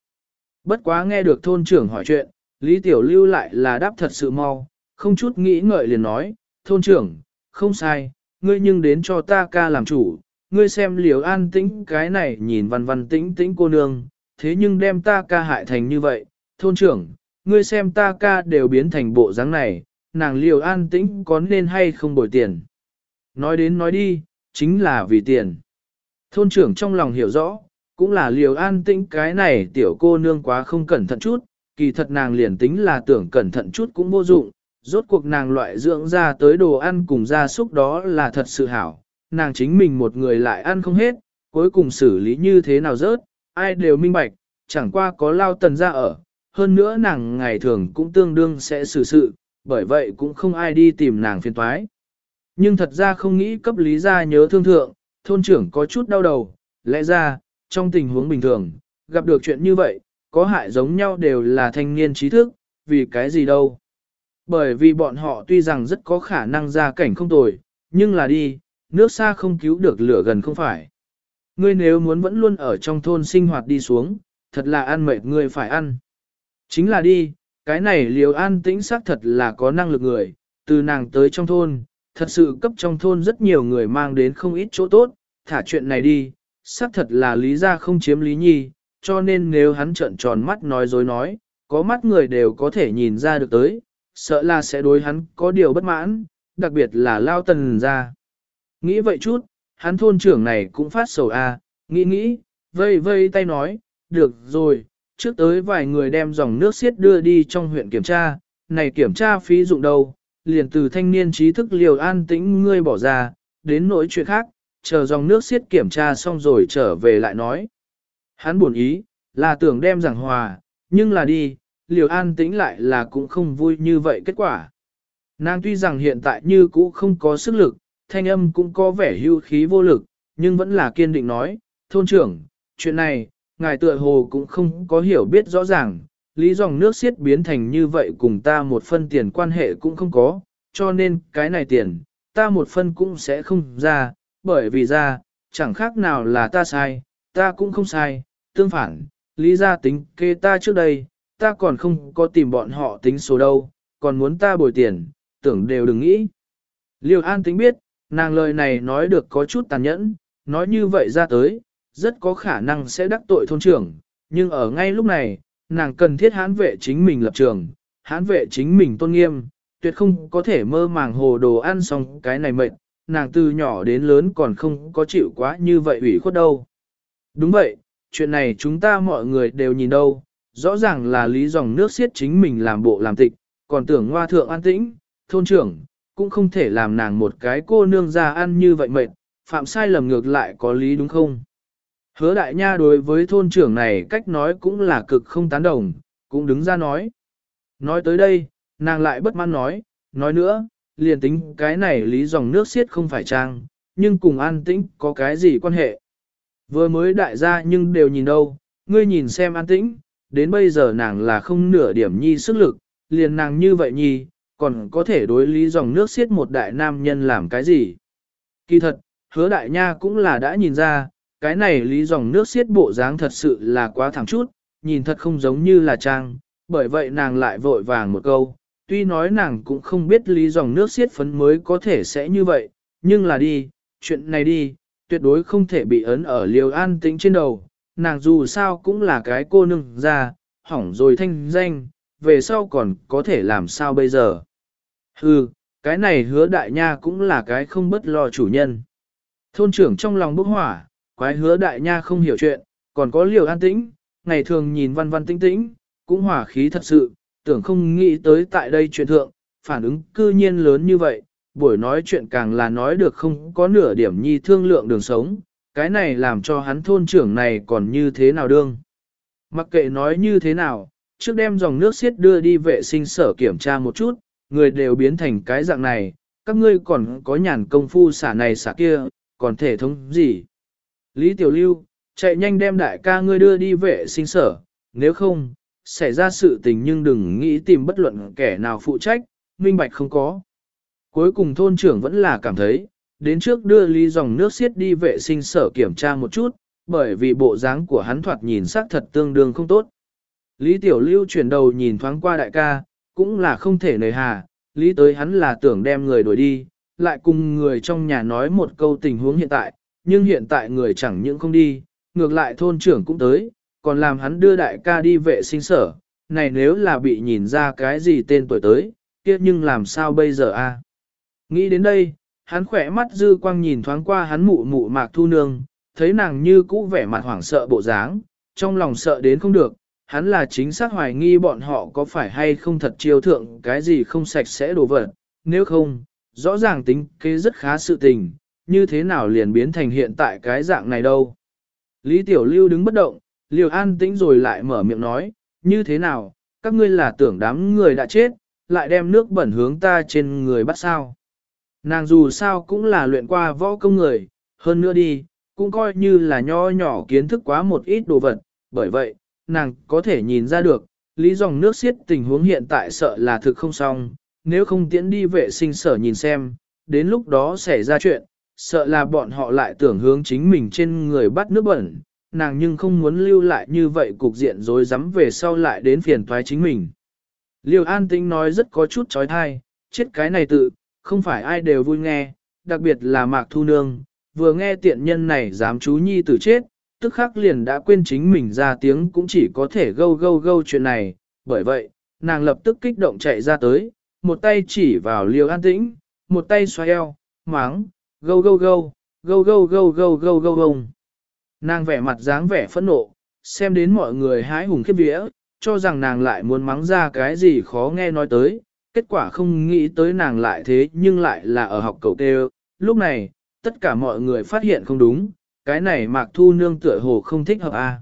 Bất quá nghe được thôn trưởng hỏi chuyện, Lý Tiểu Lưu lại là đáp thật sự mau, không chút nghĩ ngợi liền nói, thôn trưởng, không sai, ngươi nhưng đến cho ta ca làm chủ, ngươi xem liều an tĩnh cái này nhìn văn văn tĩnh tĩnh cô nương, thế nhưng đem ta ca hại thành như vậy, thôn trưởng, ngươi xem ta ca đều biến thành bộ dáng này, nàng liều an tĩnh có nên hay không bồi tiền. Nói đến nói đi, chính là vì tiền. Thôn trưởng trong lòng hiểu rõ, cũng là liều an tĩnh cái này tiểu cô nương quá không cẩn thận chút, kỳ thật nàng liền tính là tưởng cẩn thận chút cũng vô dụng, rốt cuộc nàng loại dưỡng ra tới đồ ăn cùng gia súc đó là thật sự hảo, nàng chính mình một người lại ăn không hết, cuối cùng xử lý như thế nào rớt, ai đều minh bạch, chẳng qua có lao tần ra ở, hơn nữa nàng ngày thường cũng tương đương sẽ xử sự, bởi vậy cũng không ai đi tìm nàng phiền toái. Nhưng thật ra không nghĩ cấp lý ra nhớ thương thượng, thôn trưởng có chút đau đầu, lẽ ra, trong tình huống bình thường, gặp được chuyện như vậy, có hại giống nhau đều là thanh niên trí thức, vì cái gì đâu. Bởi vì bọn họ tuy rằng rất có khả năng ra cảnh không tồi, nhưng là đi, nước xa không cứu được lửa gần không phải. Ngươi nếu muốn vẫn luôn ở trong thôn sinh hoạt đi xuống, thật là ăn mệt ngươi phải ăn. Chính là đi, cái này liều an tĩnh xác thật là có năng lực người, từ nàng tới trong thôn, thật sự cấp trong thôn rất nhiều người mang đến không ít chỗ tốt, thả chuyện này đi, xác thật là lý ra không chiếm lý nhi, cho nên nếu hắn trợn tròn mắt nói dối nói, có mắt người đều có thể nhìn ra được tới, sợ là sẽ đối hắn có điều bất mãn, đặc biệt là lao tần ra. Nghĩ vậy chút, hắn thôn trưởng này cũng phát sầu a, à, nghĩ nghĩ, vây vây tay nói, được rồi, trước tới vài người đem dòng nước xiết đưa đi trong huyện kiểm tra, này kiểm tra phí dụng đâu, liền từ thanh niên trí thức liều an tĩnh ngươi bỏ ra, đến nỗi chuyện khác, chờ dòng nước xiết kiểm tra xong rồi trở về lại nói. Hắn buồn ý, là tưởng đem giảng hòa, nhưng là đi, liều an tĩnh lại là cũng không vui như vậy kết quả. Nàng tuy rằng hiện tại như cũ không có sức lực, thanh âm cũng có vẻ hưu khí vô lực, nhưng vẫn là kiên định nói, thôn trưởng, chuyện này, ngài tựa hồ cũng không có hiểu biết rõ ràng, lý dòng nước xiết biến thành như vậy cùng ta một phân tiền quan hệ cũng không có, cho nên cái này tiền, ta một phân cũng sẽ không ra, bởi vì ra, chẳng khác nào là ta sai, ta cũng không sai, tương phản, lý gia tính kê ta trước đây, ta còn không có tìm bọn họ tính số đâu, còn muốn ta bồi tiền, tưởng đều đừng nghĩ. Liêu An tính biết, nàng lời này nói được có chút tàn nhẫn, nói như vậy ra tới, rất có khả năng sẽ đắc tội thôn trưởng, nhưng ở ngay lúc này, nàng cần thiết hãn vệ chính mình lập trường, hãn vệ chính mình tôn nghiêm, tuyệt không có thể mơ màng hồ đồ ăn xong cái này mệt, nàng từ nhỏ đến lớn còn không có chịu quá như vậy ủy khuất đâu. Đúng vậy, chuyện này chúng ta mọi người đều nhìn đâu, rõ ràng là lý dòng nước xiết chính mình làm bộ làm tịch, còn tưởng ngoa thượng an tĩnh, thôn trưởng, cũng không thể làm nàng một cái cô nương ra ăn như vậy mệt, phạm sai lầm ngược lại có lý đúng không? Hứa đại nha đối với thôn trưởng này cách nói cũng là cực không tán đồng, cũng đứng ra nói. Nói tới đây, nàng lại bất mãn nói, nói nữa, liền tính cái này lý dòng nước xiết không phải trang, nhưng cùng an tĩnh có cái gì quan hệ. Vừa mới đại gia nhưng đều nhìn đâu, ngươi nhìn xem an tĩnh, đến bây giờ nàng là không nửa điểm nhi sức lực, liền nàng như vậy nhi, còn có thể đối lý dòng nước xiết một đại nam nhân làm cái gì. Kỳ thật, hứa đại nha cũng là đã nhìn ra, cái này lý dòng nước xiết bộ dáng thật sự là quá thẳng chút, nhìn thật không giống như là trang, bởi vậy nàng lại vội vàng một câu, tuy nói nàng cũng không biết lý dòng nước xiết phấn mới có thể sẽ như vậy, nhưng là đi, chuyện này đi, tuyệt đối không thể bị ấn ở liều an tĩnh trên đầu, nàng dù sao cũng là cái cô nương ra, hỏng rồi thanh danh, về sau còn có thể làm sao bây giờ. Hừ, cái này hứa đại nha cũng là cái không bất lo chủ nhân. Thôn trưởng trong lòng bốc hỏa, quái hứa đại nha không hiểu chuyện, còn có liều an tĩnh, ngày thường nhìn văn văn tĩnh tĩnh, cũng hỏa khí thật sự, tưởng không nghĩ tới tại đây chuyện thượng, phản ứng cư nhiên lớn như vậy, buổi nói chuyện càng là nói được không có nửa điểm nhi thương lượng đường sống, cái này làm cho hắn thôn trưởng này còn như thế nào đương. Mặc kệ nói như thế nào, trước đem dòng nước xiết đưa đi vệ sinh sở kiểm tra một chút, người đều biến thành cái dạng này, các ngươi còn có nhàn công phu xả này xả kia, còn thể thống gì. Lý Tiểu Lưu, chạy nhanh đem đại ca ngươi đưa đi vệ sinh sở, nếu không, xảy ra sự tình nhưng đừng nghĩ tìm bất luận kẻ nào phụ trách, minh bạch không có. Cuối cùng thôn trưởng vẫn là cảm thấy, đến trước đưa ly dòng nước xiết đi vệ sinh sở kiểm tra một chút, bởi vì bộ dáng của hắn thoạt nhìn sắc thật tương đương không tốt. Lý Tiểu Lưu chuyển đầu nhìn thoáng qua đại ca, cũng là không thể nề hà, lý tới hắn là tưởng đem người đuổi đi, lại cùng người trong nhà nói một câu tình huống hiện tại, nhưng hiện tại người chẳng những không đi, ngược lại thôn trưởng cũng tới, còn làm hắn đưa đại ca đi vệ sinh sở, này nếu là bị nhìn ra cái gì tên tuổi tới, kia nhưng làm sao bây giờ a? Nghĩ đến đây, hắn khỏe mắt dư quang nhìn thoáng qua hắn mụ mụ mạc thu nương, thấy nàng như cũ vẻ mặt hoảng sợ bộ dáng, trong lòng sợ đến không được, hắn là chính xác hoài nghi bọn họ có phải hay không thật chiêu thượng cái gì không sạch sẽ đổ vật, nếu không, rõ ràng tính kế rất khá sự tình, như thế nào liền biến thành hiện tại cái dạng này đâu. Lý Tiểu Lưu đứng bất động, Liều an tĩnh rồi lại mở miệng nói, như thế nào, các ngươi là tưởng đám người đã chết, lại đem nước bẩn hướng ta trên người bắt sao. Nàng dù sao cũng là luyện qua võ công người, hơn nữa đi, cũng coi như là nho nhỏ kiến thức quá một ít đồ vật, bởi vậy, nàng có thể nhìn ra được, lý dòng nước xiết tình huống hiện tại sợ là thực không xong, nếu không tiễn đi vệ sinh sở nhìn xem, đến lúc đó xảy ra chuyện, sợ là bọn họ lại tưởng hướng chính mình trên người bắt nước bẩn, nàng nhưng không muốn lưu lại như vậy cục diện rồi dám về sau lại đến phiền toái chính mình. Liêu an Tĩnh nói rất có chút trói thai, chết cái này tự, không phải ai đều vui nghe, đặc biệt là mạc thu nương, vừa nghe tiện nhân này dám chú nhi tử chết, tức khắc liền đã quên chính mình ra tiếng cũng chỉ có thể gâu gâu gâu chuyện này, bởi vậy, nàng lập tức kích động chạy ra tới, một tay chỉ vào liêu an tĩnh, một tay xoay eo, máng, gâu gâu gâu, gâu gâu gâu gâu gâu gâu gâu. Nàng vẻ mặt dáng vẻ phẫn nộ, xem đến mọi người hái hùng khiếp vía, cho rằng nàng lại muốn mắng ra cái gì khó nghe nói tới, kết quả không nghĩ tới nàng lại thế nhưng lại là ở học cầu tê Lúc này, tất cả mọi người phát hiện không đúng, cái này Mạc Thu Nương tựa hồ không thích hợp a. À.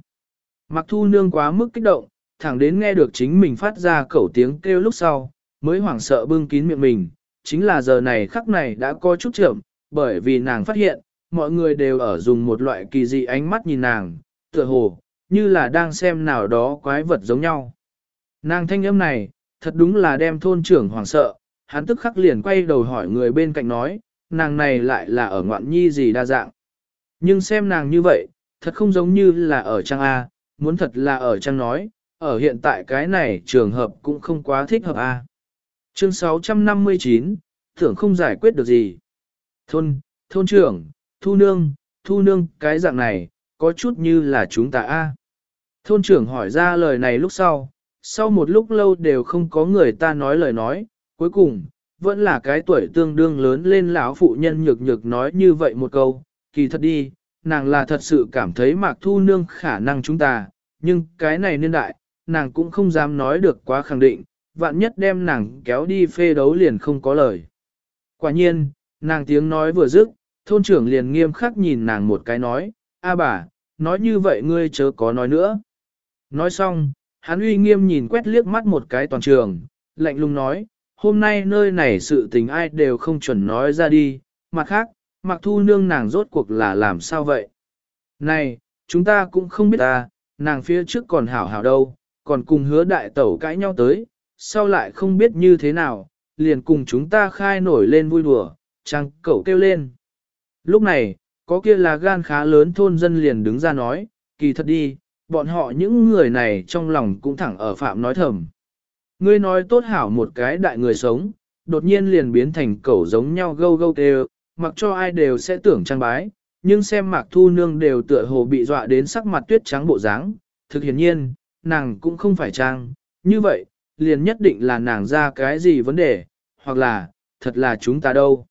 Mạc Thu Nương quá mức kích động, thẳng đến nghe được chính mình phát ra cẩu tiếng kêu lúc sau, mới hoảng sợ bưng kín miệng mình, chính là giờ này khắc này đã có chút chậm, bởi vì nàng phát hiện, mọi người đều ở dùng một loại kỳ dị ánh mắt nhìn nàng, tựa hồ, như là đang xem nào đó quái vật giống nhau. Nàng thanh âm này, thật đúng là đem thôn trưởng hoảng sợ, hắn tức khắc liền quay đầu hỏi người bên cạnh nói, nàng này lại là ở ngoạn nhi gì đa dạng. Nhưng xem nàng như vậy, thật không giống như là ở trang A, muốn thật là ở trang nói, ở hiện tại cái này trường hợp cũng không quá thích hợp A. Chương 659, tưởng không giải quyết được gì. Thôn, thôn trưởng, thu nương, thu nương, cái dạng này, có chút như là chúng ta a. Thôn trưởng hỏi ra lời này lúc sau, sau một lúc lâu đều không có người ta nói lời nói, cuối cùng, vẫn là cái tuổi tương đương lớn lên lão phụ nhân nhược nhược nói như vậy một câu, kỳ thật đi, nàng là thật sự cảm thấy Mạc Thu Nương khả năng chúng ta, nhưng cái này niên đại, nàng cũng không dám nói được quá khẳng định, vạn nhất đem nàng kéo đi phê đấu liền không có lời. Quả nhiên, nàng tiếng nói vừa dứt, thôn trưởng liền nghiêm khắc nhìn nàng một cái nói, a bà, nói như vậy ngươi chớ có nói nữa. Nói xong, hắn uy nghiêm nhìn quét liếc mắt một cái toàn trường, lạnh lùng nói, hôm nay nơi này sự tình ai đều không chuẩn nói ra đi, mặt khác, mặc thu nương nàng rốt cuộc là làm sao vậy? Này, chúng ta cũng không biết ta, nàng phía trước còn hảo hảo đâu, còn cùng hứa đại tẩu cãi nhau tới, sau lại không biết như thế nào, liền cùng chúng ta khai nổi lên vui đùa, trang cẩu kêu lên. Lúc này, có kia là gan khá lớn thôn dân liền đứng ra nói, kỳ thật đi, bọn họ những người này trong lòng cũng thẳng ở phạm nói thầm. Ngươi nói tốt hảo một cái đại người sống, đột nhiên liền biến thành cẩu giống nhau gâu gâu đều, mặc cho ai đều sẽ tưởng trang bái, nhưng xem mạc thu nương đều tựa hồ bị dọa đến sắc mặt tuyết trắng bộ dáng, thực hiển nhiên, nàng cũng không phải trang, như vậy, liền nhất định là nàng ra cái gì vấn đề, hoặc là, thật là chúng ta đâu.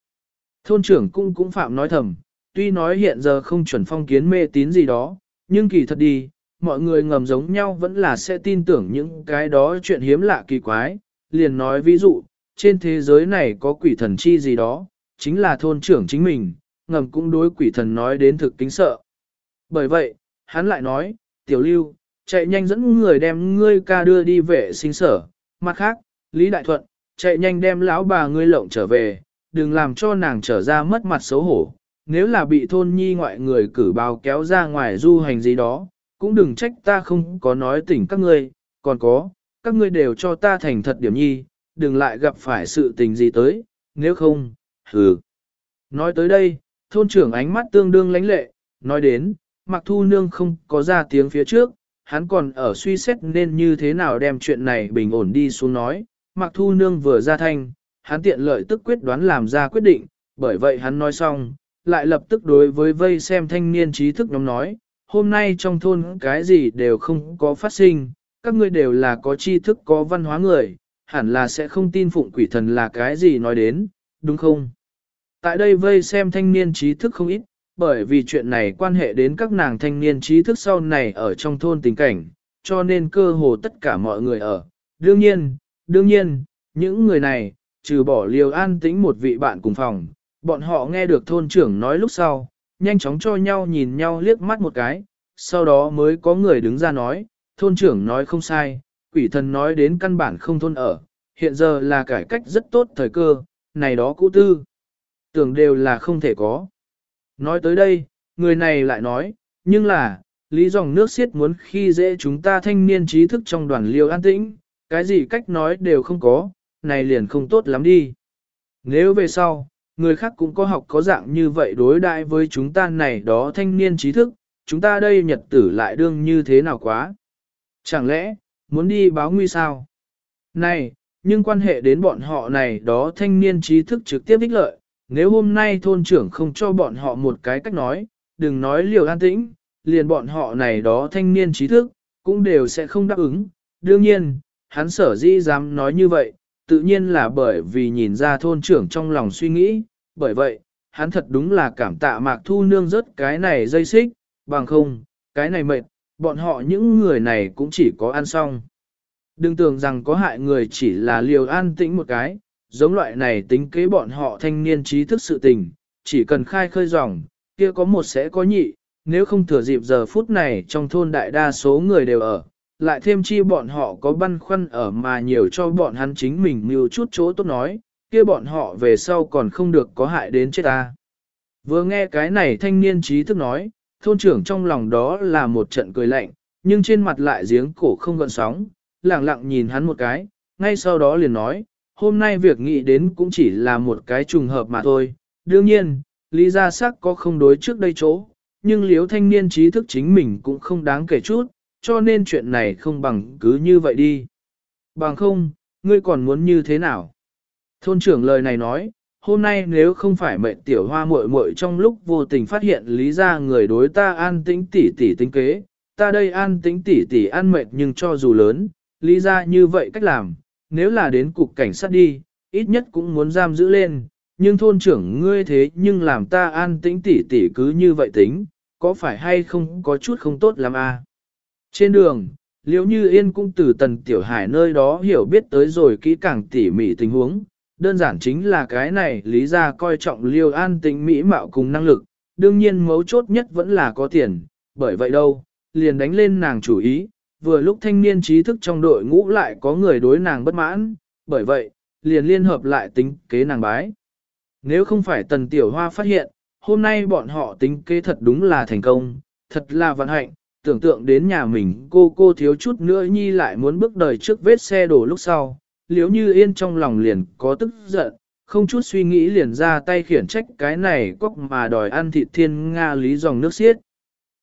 Thôn trưởng cũng cũng phạm nói thầm, tuy nói hiện giờ không chuẩn phong kiến mê tín gì đó, nhưng kỳ thật đi, mọi người ngầm giống nhau vẫn là sẽ tin tưởng những cái đó chuyện hiếm lạ kỳ quái, liền nói ví dụ, trên thế giới này có quỷ thần chi gì đó, chính là thôn trưởng chính mình, ngầm cũng đối quỷ thần nói đến thực kính sợ. Bởi vậy, hắn lại nói, tiểu lưu, chạy nhanh dẫn người đem ngươi ca đưa đi vệ sinh sở, mặt khác, Lý Đại Thuận, chạy nhanh đem lão bà ngươi lộng trở về, đừng làm cho nàng trở ra mất mặt xấu hổ. Nếu là bị thôn nhi ngoại người cử báo kéo ra ngoài du hành gì đó, cũng đừng trách ta không có nói tỉnh các ngươi, còn có, các ngươi đều cho ta thành thật điểm nhi, đừng lại gặp phải sự tình gì tới, nếu không, hừ. Nói tới đây, thôn trưởng ánh mắt tương đương lãnh lệ, nói đến, mặc thu nương không có ra tiếng phía trước, hắn còn ở suy xét nên như thế nào đem chuyện này bình ổn đi xuống nói, mặc thu nương vừa ra thanh, hắn tiện lợi tức quyết đoán làm ra quyết định, bởi vậy hắn nói xong, lại lập tức đối với vây xem thanh niên trí thức nhóm nói, hôm nay trong thôn cái gì đều không có phát sinh, các ngươi đều là có tri thức có văn hóa người, hẳn là sẽ không tin phụng quỷ thần là cái gì nói đến, đúng không? Tại đây vây xem thanh niên trí thức không ít, bởi vì chuyện này quan hệ đến các nàng thanh niên trí thức sau này ở trong thôn tình cảnh, cho nên cơ hồ tất cả mọi người ở. Đương nhiên, đương nhiên, những người này, trừ bỏ liều an tĩnh một vị bạn cùng phòng, bọn họ nghe được thôn trưởng nói lúc sau, nhanh chóng cho nhau nhìn nhau liếc mắt một cái, sau đó mới có người đứng ra nói, thôn trưởng nói không sai, quỷ thần nói đến căn bản không thôn ở, hiện giờ là cải cách rất tốt thời cơ, này đó cũ tư. Tưởng đều là không thể có. Nói tới đây, người này lại nói, nhưng là, lý dòng nước xiết muốn khi dễ chúng ta thanh niên trí thức trong đoàn liêu an tĩnh, cái gì cách nói đều không có, này liền không tốt lắm đi. Nếu về sau, người khác cũng có học có dạng như vậy đối đại với chúng ta này đó thanh niên trí thức, chúng ta đây nhật tử lại đương như thế nào quá. Chẳng lẽ, muốn đi báo nguy sao? Này, nhưng quan hệ đến bọn họ này đó thanh niên trí thức trực tiếp ích lợi, nếu hôm nay thôn trưởng không cho bọn họ một cái cách nói, đừng nói liều an tĩnh, liền bọn họ này đó thanh niên trí thức, cũng đều sẽ không đáp ứng. Đương nhiên, hắn sở dĩ dám nói như vậy, tự nhiên là bởi vì nhìn ra thôn trưởng trong lòng suy nghĩ, bởi vậy, hắn thật đúng là cảm tạ mạc thu nương rớt cái này dây xích, bằng không, cái này mệt, bọn họ những người này cũng chỉ có ăn xong. Đừng tưởng rằng có hại người chỉ là liều an tĩnh một cái, giống loại này tính kế bọn họ thanh niên trí thức sự tình, chỉ cần khai khơi dòng, kia có một sẽ có nhị, nếu không thừa dịp giờ phút này trong thôn đại đa số người đều ở, lại thêm chi bọn họ có băn khoăn ở mà nhiều cho bọn hắn chính mình mưu chút chỗ tốt nói, kia bọn họ về sau còn không được có hại đến chết ta. Vừa nghe cái này thanh niên trí thức nói, thôn trưởng trong lòng đó là một trận cười lạnh, nhưng trên mặt lại giếng cổ không gợn sóng, lặng lặng nhìn hắn một cái, ngay sau đó liền nói, hôm nay việc nghĩ đến cũng chỉ là một cái trùng hợp mà thôi. Đương nhiên, lý gia sắc có không đối trước đây chỗ, nhưng liếu thanh niên trí thức chính mình cũng không đáng kể chút, cho nên chuyện này không bằng cứ như vậy đi. Bằng không, ngươi còn muốn như thế nào? Thôn trưởng lời này nói, hôm nay nếu không phải mệnh tiểu hoa muội muội trong lúc vô tình phát hiện lý ra người đối ta an tĩnh tỉ tỉ tính kế, ta đây an tĩnh tỉ tỉ an mệt nhưng cho dù lớn, lý ra như vậy cách làm, nếu là đến cục cảnh sát đi, ít nhất cũng muốn giam giữ lên, nhưng thôn trưởng ngươi thế nhưng làm ta an tĩnh tỉ tỉ cứ như vậy tính, có phải hay không có chút không tốt lắm à? Trên đường, liễu như yên cũng từ tần tiểu hải nơi đó hiểu biết tới rồi kỹ càng tỉ mỉ tình huống, đơn giản chính là cái này lý ra coi trọng liêu an tính mỹ mạo cùng năng lực, đương nhiên mấu chốt nhất vẫn là có tiền, bởi vậy đâu, liền đánh lên nàng chủ ý, vừa lúc thanh niên trí thức trong đội ngũ lại có người đối nàng bất mãn, bởi vậy, liền liên hợp lại tính kế nàng bái. Nếu không phải tần tiểu hoa phát hiện, hôm nay bọn họ tính kế thật đúng là thành công, thật là vận hạnh, tưởng tượng đến nhà mình cô cô thiếu chút nữa nhi lại muốn bước đời trước vết xe đổ lúc sau, liếu như yên trong lòng liền có tức giận, không chút suy nghĩ liền ra tay khiển trách cái này cóc mà đòi ăn thịt thiên Nga lý dòng nước xiết.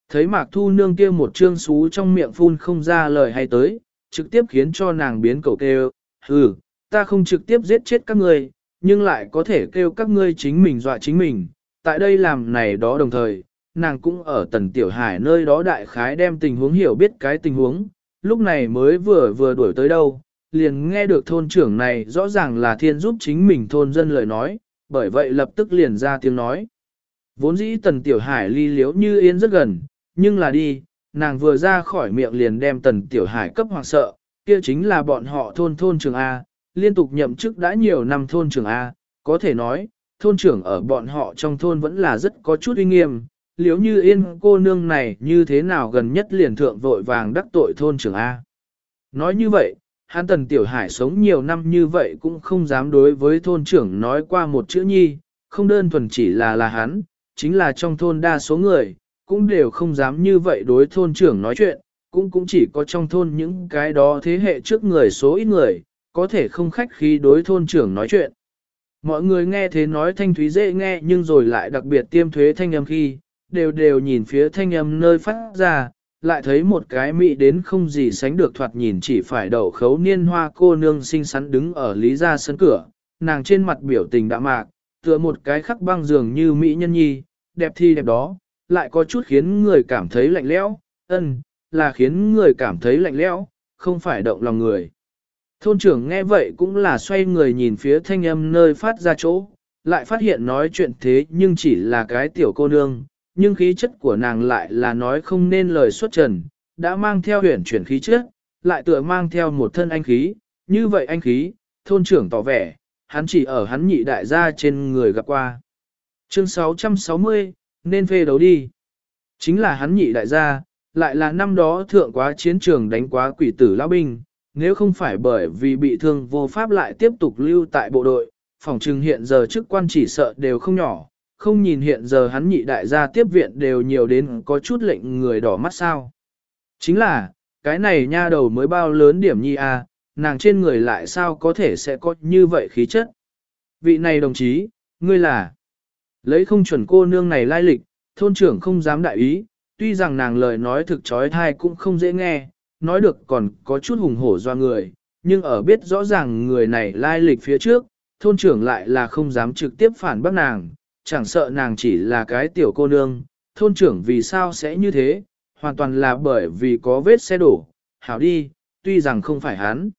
Thấy mạc thu nương kia một trương xú trong miệng phun không ra lời hay tới, trực tiếp khiến cho nàng biến cầu kêu, hừ, ta không trực tiếp giết chết các ngươi, nhưng lại có thể kêu các ngươi chính mình dọa chính mình, tại đây làm này đó đồng thời, nàng cũng ở tần tiểu hải nơi đó đại khái đem tình huống hiểu biết cái tình huống, lúc này mới vừa vừa đuổi tới đâu, liền nghe được thôn trưởng này rõ ràng là thiên giúp chính mình thôn dân lời nói, bởi vậy lập tức liền ra tiếng nói. Vốn dĩ tần tiểu hải ly liếu như yên rất gần, nhưng là đi, nàng vừa ra khỏi miệng liền đem tần tiểu hải cấp hoàng sợ, kia chính là bọn họ thôn thôn trường A, liên tục nhậm chức đã nhiều năm thôn trường A, có thể nói, thôn trưởng ở bọn họ trong thôn vẫn là rất có chút uy nghiêm, liếu như yên cô nương này như thế nào gần nhất liền thượng vội vàng đắc tội thôn trưởng A. Nói như vậy, hắn tần tiểu hải sống nhiều năm như vậy cũng không dám đối với thôn trưởng nói qua một chữ nhi, không đơn thuần chỉ là là hắn, chính là trong thôn đa số người, cũng đều không dám như vậy đối thôn trưởng nói chuyện, cũng cũng chỉ có trong thôn những cái đó thế hệ trước người số ít người, có thể không khách khí đối thôn trưởng nói chuyện. Mọi người nghe thế nói thanh thúy dễ nghe nhưng rồi lại đặc biệt tiêm thuế thanh âm khi, đều đều nhìn phía thanh âm nơi phát ra, lại thấy một cái mỹ đến không gì sánh được thoạt nhìn chỉ phải đậu khấu niên hoa cô nương xinh xắn đứng ở lý gia sân cửa, nàng trên mặt biểu tình đạm mạc, tựa một cái khắc băng dường như mỹ nhân nhi, đẹp thì đẹp đó, lại có chút khiến người cảm thấy lạnh lẽo, ân, là khiến người cảm thấy lạnh lẽo, không phải động lòng người. Thôn trưởng nghe vậy cũng là xoay người nhìn phía thanh âm nơi phát ra chỗ, lại phát hiện nói chuyện thế nhưng chỉ là cái tiểu cô nương, nhưng khí chất của nàng lại là nói không nên lời xuất trần, đã mang theo huyền chuyển khí chất, lại tựa mang theo một thân anh khí, như vậy anh khí, thôn trưởng tỏ vẻ, hắn chỉ ở hắn nhị đại gia trên người gặp qua. Chương 660, nên phê đấu đi. Chính là hắn nhị đại gia, lại là năm đó thượng quá chiến trường đánh quá quỷ tử lão binh, nếu không phải bởi vì bị thương vô pháp lại tiếp tục lưu tại bộ đội, phòng trừng hiện giờ chức quan chỉ sợ đều không nhỏ, không nhìn hiện giờ hắn nhị đại gia tiếp viện đều nhiều đến có chút lệnh người đỏ mắt sao. Chính là, cái này nha đầu mới bao lớn điểm nhi a, à, nàng trên người lại sao có thể sẽ có như vậy khí chất. Vị này đồng chí, ngươi là, lấy không chuẩn cô nương này lai lịch, thôn trưởng không dám đại ý, tuy rằng nàng lời nói thực trói thai cũng không dễ nghe, nói được còn có chút hùng hổ do người, nhưng ở biết rõ ràng người này lai lịch phía trước, thôn trưởng lại là không dám trực tiếp phản bác nàng, chẳng sợ nàng chỉ là cái tiểu cô nương, thôn trưởng vì sao sẽ như thế, hoàn toàn là bởi vì có vết xe đổ, hảo đi, tuy rằng không phải hắn.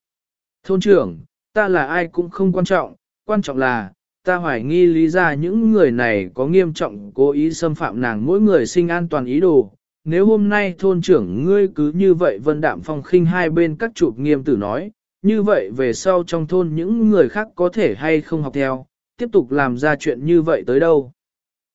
Thôn trưởng, ta là ai cũng không quan trọng, quan trọng là, ta hoài nghi lý ra những người này có nghiêm trọng cố ý xâm phạm nàng mỗi người sinh an toàn ý đồ. Nếu hôm nay thôn trưởng ngươi cứ như vậy vân đạm phong khinh hai bên các chụp nghiêm tử nói, như vậy về sau trong thôn những người khác có thể hay không học theo, tiếp tục làm ra chuyện như vậy tới đâu.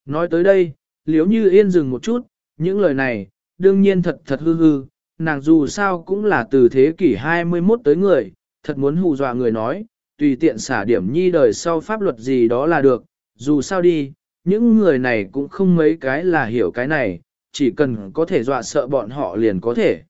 Nói tới đây, liếu như yên dừng một chút, những lời này, đương nhiên thật thật hư hư, nàng dù sao cũng là từ thế kỷ 21 tới người, thật muốn hù dọa người nói, tùy tiện xả điểm nhi đời sau pháp luật gì đó là được, dù sao đi, những người này cũng không mấy cái là hiểu cái này, chỉ cần có thể dọa sợ bọn họ liền có thể.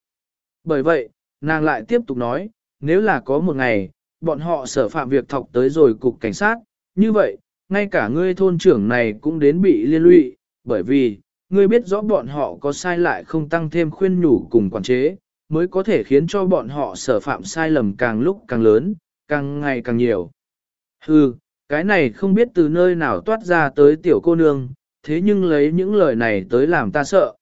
Bởi vậy, nàng lại tiếp tục nói, nếu là có một ngày, bọn họ sở phạm việc thọc tới rồi cục cảnh sát, như vậy, ngay cả ngươi thôn trưởng này cũng đến bị liên lụy, bởi vì, ngươi biết rõ bọn họ có sai lại không tăng thêm khuyên nhủ cùng quản chế, mới có thể khiến cho bọn họ sở phạm sai lầm càng lúc càng lớn, càng ngày càng nhiều. Hừ, cái này không biết từ nơi nào toát ra tới tiểu cô nương, thế nhưng lấy những lời này tới làm ta sợ.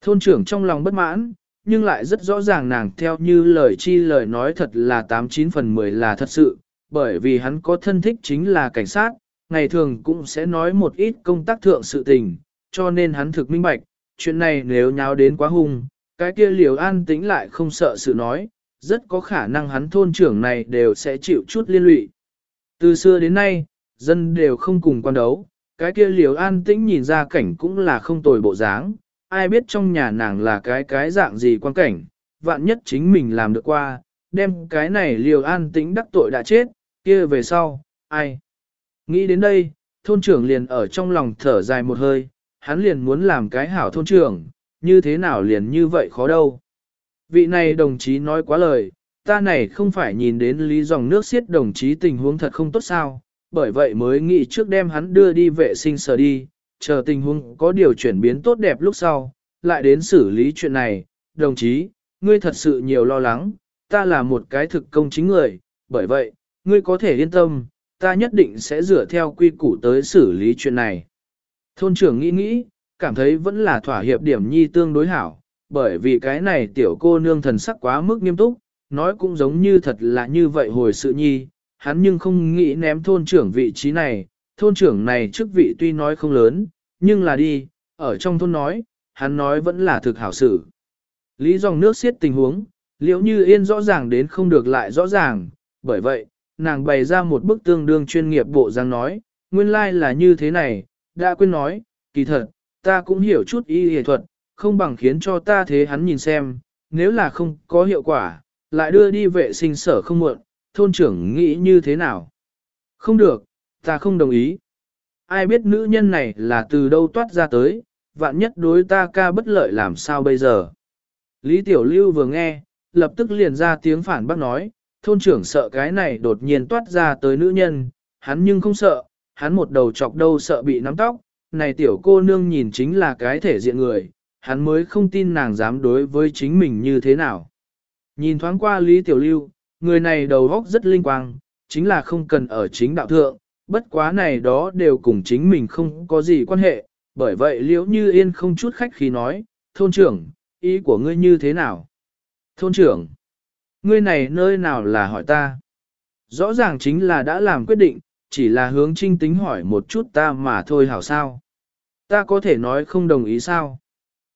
Thôn trưởng trong lòng bất mãn, nhưng lại rất rõ ràng nàng theo như lời chi lời nói thật là 89 phần 10 là thật sự, bởi vì hắn có thân thích chính là cảnh sát, ngày thường cũng sẽ nói một ít công tác thượng sự tình, cho nên hắn thực minh bạch, chuyện này nếu nháo đến quá hung, cái kia liều an tĩnh lại không sợ sự nói, rất có khả năng hắn thôn trưởng này đều sẽ chịu chút liên lụy. Từ xưa đến nay, dân đều không cùng quan đấu, cái kia liều an tĩnh nhìn ra cảnh cũng là không tồi bộ dáng, ai biết trong nhà nàng là cái cái dạng gì quan cảnh, vạn nhất chính mình làm được qua, đem cái này liều an tĩnh đắc tội đã chết, kia về sau, ai. Nghĩ đến đây, thôn trưởng liền ở trong lòng thở dài một hơi, hắn liền muốn làm cái hảo thôn trưởng, như thế nào liền như vậy khó đâu. Vị này đồng chí nói quá lời, ta này không phải nhìn đến lý dòng nước xiết đồng chí tình huống thật không tốt sao, bởi vậy mới nghĩ trước đem hắn đưa đi vệ sinh sở đi, chờ tình huống có điều chuyển biến tốt đẹp lúc sau, lại đến xử lý chuyện này. Đồng chí, ngươi thật sự nhiều lo lắng, ta là một cái thực công chính người, bởi vậy, ngươi có thể yên tâm, ta nhất định sẽ dựa theo quy củ tới xử lý chuyện này. Thôn trưởng nghĩ nghĩ, cảm thấy vẫn là thỏa hiệp điểm nhi tương đối hảo, bởi vì cái này tiểu cô nương thần sắc quá mức nghiêm túc, nói cũng giống như thật là như vậy hồi sự nhi, hắn nhưng không nghĩ ném thôn trưởng vị trí này, thôn trưởng này chức vị tuy nói không lớn, nhưng là đi, ở trong thôn nói, hắn nói vẫn là thực hảo sự. Lý dòng nước xiết tình huống, liễu như yên rõ ràng đến không được lại rõ ràng, bởi vậy, nàng bày ra một bức tương đương chuyên nghiệp bộ dáng nói, nguyên lai like là như thế này, đã quên nói, kỳ thật, ta cũng hiểu chút y y thuật, không bằng khiến cho ta thế hắn nhìn xem, nếu là không có hiệu quả, lại đưa đi vệ sinh sở không muộn, thôn trưởng nghĩ như thế nào? Không được, ta không đồng ý. Ai biết nữ nhân này là từ đâu toát ra tới, vạn nhất đối ta ca bất lợi làm sao bây giờ? Lý Tiểu Lưu vừa nghe, lập tức liền ra tiếng phản bác nói, thôn trưởng sợ cái này đột nhiên toát ra tới nữ nhân, hắn nhưng không sợ, hắn một đầu chọc đâu sợ bị nắm tóc, này tiểu cô nương nhìn chính là cái thể diện người, hắn mới không tin nàng dám đối với chính mình như thế nào. Nhìn thoáng qua Lý Tiểu Lưu, người này đầu óc rất linh quang, chính là không cần ở chính đạo thượng, bất quá này đó đều cùng chính mình không có gì quan hệ, bởi vậy liễu như yên không chút khách khí nói, thôn trưởng, ý của ngươi như thế nào? Thôn trưởng, ngươi này nơi nào là hỏi ta? Rõ ràng chính là đã làm quyết định, chỉ là hướng trinh tính hỏi một chút ta mà thôi hảo sao. Ta có thể nói không đồng ý sao?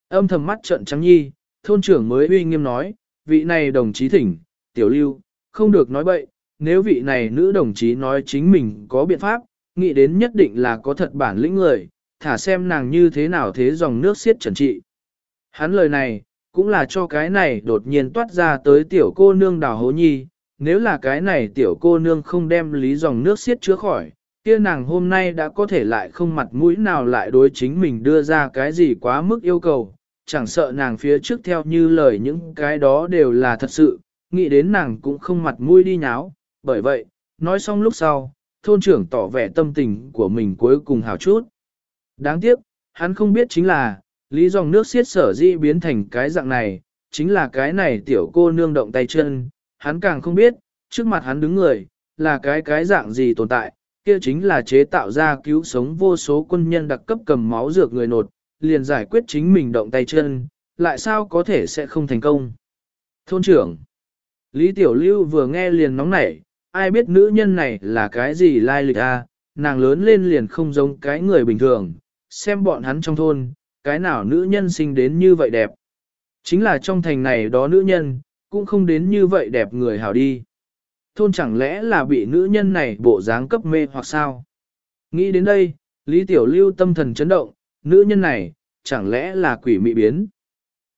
Âm thầm mắt trận trắng nhi, thôn trưởng mới uy nghiêm nói, vị này đồng chí thỉnh, tiểu lưu, không được nói bậy, nếu vị này nữ đồng chí nói chính mình có biện pháp, nghĩ đến nhất định là có thật bản lĩnh người, thả xem nàng như thế nào thế dòng nước xiết trần trị. Hắn lời này, cũng là cho cái này đột nhiên toát ra tới tiểu cô nương đào hố nhi, nếu là cái này tiểu cô nương không đem lý dòng nước xiết chứa khỏi, kia nàng hôm nay đã có thể lại không mặt mũi nào lại đối chính mình đưa ra cái gì quá mức yêu cầu, chẳng sợ nàng phía trước theo như lời những cái đó đều là thật sự, nghĩ đến nàng cũng không mặt mũi đi nháo, bởi vậy, nói xong lúc sau, thôn trưởng tỏ vẻ tâm tình của mình cuối cùng hào chút. Đáng tiếc, hắn không biết chính là, lý dòng nước xiết sở di biến thành cái dạng này, chính là cái này tiểu cô nương động tay chân, hắn càng không biết, trước mặt hắn đứng người, là cái cái dạng gì tồn tại, kia chính là chế tạo ra cứu sống vô số quân nhân đặc cấp cầm máu dược người nột, liền giải quyết chính mình động tay chân, lại sao có thể sẽ không thành công. Thôn trưởng Lý Tiểu Lưu vừa nghe liền nóng nảy, ai biết nữ nhân này là cái gì lai lịch a? nàng lớn lên liền không giống cái người bình thường, xem bọn hắn trong thôn, cái nào nữ nhân sinh đến như vậy đẹp. Chính là trong thành này đó nữ nhân, cũng không đến như vậy đẹp người hảo đi. Thôn chẳng lẽ là bị nữ nhân này bộ dáng cấp mê hoặc sao? Nghĩ đến đây, Lý Tiểu Lưu tâm thần chấn động, nữ nhân này, chẳng lẽ là quỷ mị biến?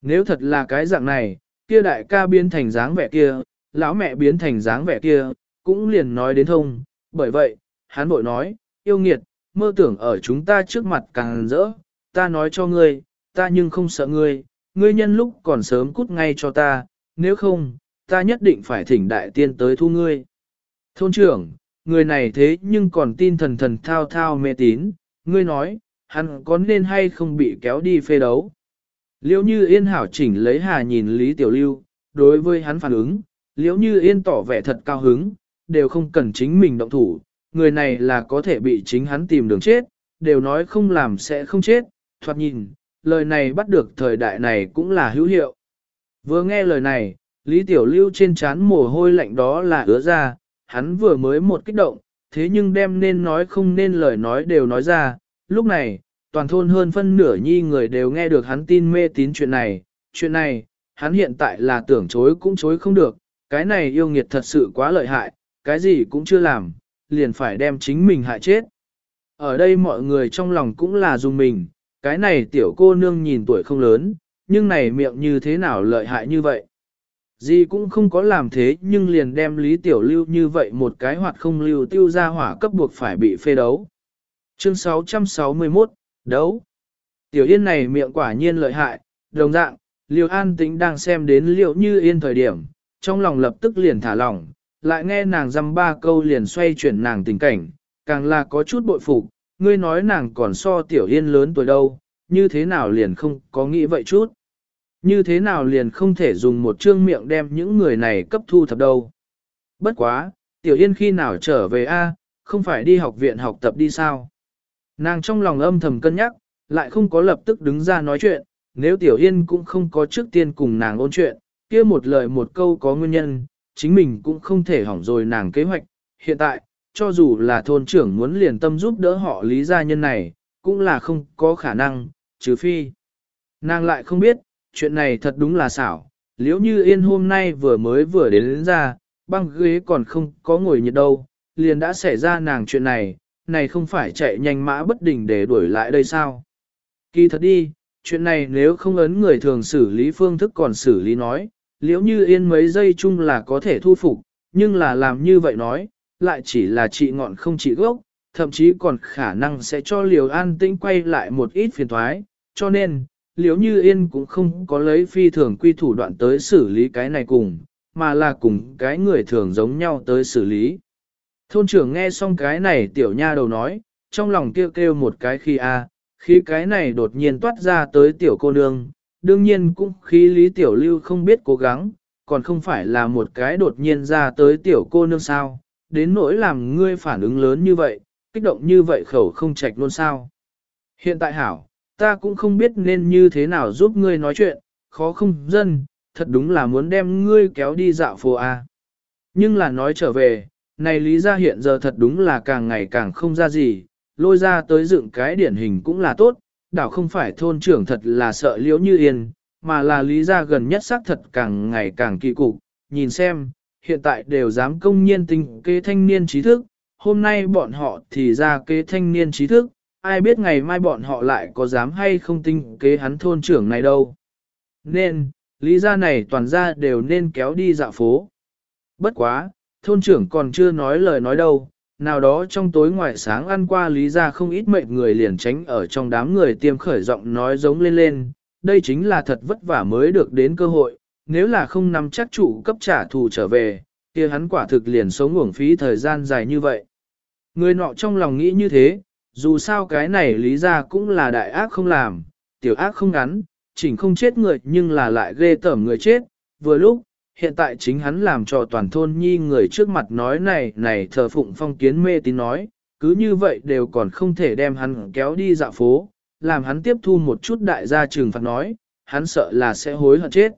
Nếu thật là cái dạng này, kia đại ca biến thành dáng vẻ kia, lão mẹ biến thành dáng vẻ kia, cũng liền nói đến thông, bởi vậy, hắn bội nói, yêu nghiệt, mơ tưởng ở chúng ta trước mặt càng rỡ, ta nói cho ngươi, ta nhưng không sợ ngươi, ngươi nhân lúc còn sớm cút ngay cho ta, nếu không, ta nhất định phải thỉnh đại tiên tới thu ngươi. Thôn trưởng, người này thế nhưng còn tin thần thần thao thao mê tín, ngươi nói, hắn có nên hay không bị kéo đi phê đấu. Liễu như yên hảo chỉnh lấy hà nhìn Lý Tiểu Lưu, đối với hắn phản ứng, liễu như yên tỏ vẻ thật cao hứng, đều không cần chính mình động thủ, người này là có thể bị chính hắn tìm đường chết, đều nói không làm sẽ không chết, thoạt nhìn, lời này bắt được thời đại này cũng là hữu hiệu. Vừa nghe lời này, Lý Tiểu Lưu trên trán mồ hôi lạnh đó là ứa ra, hắn vừa mới một kích động, thế nhưng đem nên nói không nên lời nói đều nói ra, lúc này, toàn thôn hơn phân nửa nhi người đều nghe được hắn tin mê tín chuyện này, chuyện này, hắn hiện tại là tưởng chối cũng chối không được, cái này yêu nghiệt thật sự quá lợi hại, cái gì cũng chưa làm, liền phải đem chính mình hại chết. Ở đây mọi người trong lòng cũng là dùng mình, cái này tiểu cô nương nhìn tuổi không lớn, nhưng này miệng như thế nào lợi hại như vậy. Gì cũng không có làm thế nhưng liền đem Lý Tiểu Lưu như vậy một cái hoạt không lưu tiêu ra hỏa cấp buộc phải bị phê đấu. Chương 661, đấu. Tiểu Yên này miệng quả nhiên lợi hại, đồng dạng, Liêu An Tĩnh đang xem đến Liệu Như Yên thời điểm, trong lòng lập tức liền thả lỏng, lại nghe nàng dăm ba câu liền xoay chuyển nàng tình cảnh, càng là có chút bội phục, ngươi nói nàng còn so Tiểu Yên lớn tuổi đâu, như thế nào liền không có nghĩ vậy chút. Như thế nào liền không thể dùng một trương miệng đem những người này cấp thu thập đâu. Bất quá, Tiểu Yên khi nào trở về a không phải đi học viện học tập đi sao. Nàng trong lòng âm thầm cân nhắc, lại không có lập tức đứng ra nói chuyện, nếu Tiểu Yên cũng không có trước tiên cùng nàng ôn chuyện, kia một lời một câu có nguyên nhân, chính mình cũng không thể hỏng rồi nàng kế hoạch. Hiện tại, cho dù là thôn trưởng muốn liền tâm giúp đỡ họ lý gia nhân này, cũng là không có khả năng, trừ phi. Nàng lại không biết, chuyện này thật đúng là xảo, liếu như yên hôm nay vừa mới vừa đến, đến ra, băng ghế còn không có ngồi nhiệt đâu, liền đã xảy ra nàng chuyện này, này không phải chạy nhanh mã bất đình để đuổi lại đây sao. Kỳ thật đi, chuyện này nếu không ấn người thường xử lý phương thức còn xử lý nói, liếu như yên mấy giây chung là có thể thu phục, nhưng là làm như vậy nói, lại chỉ là trị ngọn không trị gốc, thậm chí còn khả năng sẽ cho liều an tĩnh quay lại một ít phiền thoái, cho nên, liếu như yên cũng không có lấy phi thường quy thủ đoạn tới xử lý cái này cùng, mà là cùng cái người thường giống nhau tới xử lý. Thôn trưởng nghe xong cái này tiểu nha đầu nói, trong lòng kêu kêu một cái khi a, khi cái này đột nhiên toát ra tới tiểu cô nương, đương nhiên cũng khi lý tiểu lưu không biết cố gắng, còn không phải là một cái đột nhiên ra tới tiểu cô nương sao, đến nỗi làm ngươi phản ứng lớn như vậy, kích động như vậy khẩu không trạch luôn sao. Hiện tại hảo, ta cũng không biết nên như thế nào giúp ngươi nói chuyện, khó không dân, thật đúng là muốn đem ngươi kéo đi dạo phố A. Nhưng là nói trở về, này lý ra hiện giờ thật đúng là càng ngày càng không ra gì, lôi ra tới dựng cái điển hình cũng là tốt, đảo không phải thôn trưởng thật là sợ liễu như yên, mà là lý ra gần nhất xác thật càng ngày càng kỳ cục, nhìn xem, hiện tại đều dám công nhiên tinh kế thanh niên trí thức, hôm nay bọn họ thì ra kế thanh niên trí thức, ai biết ngày mai bọn họ lại có dám hay không tinh kế hắn thôn trưởng này đâu. Nên, lý gia này toàn ra đều nên kéo đi dạo phố. Bất quá, thôn trưởng còn chưa nói lời nói đâu, nào đó trong tối ngoài sáng ăn qua lý ra không ít mệnh người liền tránh ở trong đám người tiêm khởi giọng nói giống lên lên, đây chính là thật vất vả mới được đến cơ hội, nếu là không nắm chắc chủ cấp trả thù trở về, kia hắn quả thực liền sống uổng phí thời gian dài như vậy. Người nọ trong lòng nghĩ như thế, dù sao cái này lý ra cũng là đại ác không làm, tiểu ác không ngắn, chỉnh không chết người nhưng là lại ghê tởm người chết, vừa lúc, hiện tại chính hắn làm cho toàn thôn nhi người trước mặt nói này này thờ phụng phong kiến mê tín nói, cứ như vậy đều còn không thể đem hắn kéo đi dạo phố, làm hắn tiếp thu một chút đại gia trừng phạt nói, hắn sợ là sẽ hối hận chết.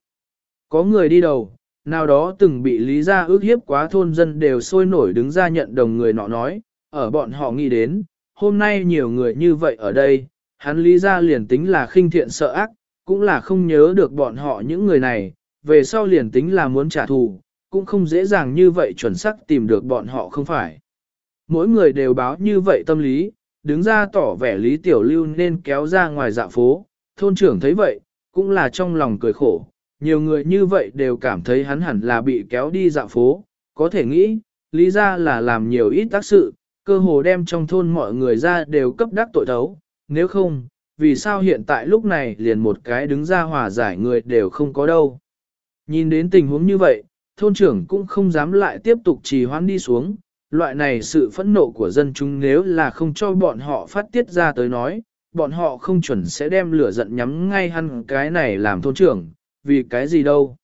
Có người đi đầu, nào đó từng bị lý gia ước hiếp quá thôn dân đều sôi nổi đứng ra nhận đồng người nọ nói, ở bọn họ nghĩ đến, hôm nay nhiều người như vậy ở đây, hắn lý gia liền tính là khinh thiện sợ ác, cũng là không nhớ được bọn họ những người này, về sau liền tính là muốn trả thù, cũng không dễ dàng như vậy chuẩn xác tìm được bọn họ không phải. Mỗi người đều báo như vậy tâm lý, đứng ra tỏ vẻ lý tiểu lưu nên kéo ra ngoài dạ phố, thôn trưởng thấy vậy, cũng là trong lòng cười khổ, nhiều người như vậy đều cảm thấy hắn hẳn là bị kéo đi dạo phố, có thể nghĩ, lý ra là làm nhiều ít tác sự, cơ hồ đem trong thôn mọi người ra đều cấp đắc tội thấu, nếu không, vì sao hiện tại lúc này liền một cái đứng ra hòa giải người đều không có đâu. Nhìn đến tình huống như vậy, thôn trưởng cũng không dám lại tiếp tục trì hoãn đi xuống, loại này sự phẫn nộ của dân chúng nếu là không cho bọn họ phát tiết ra tới nói, bọn họ không chuẩn sẽ đem lửa giận nhắm ngay hắn cái này làm thôn trưởng, vì cái gì đâu.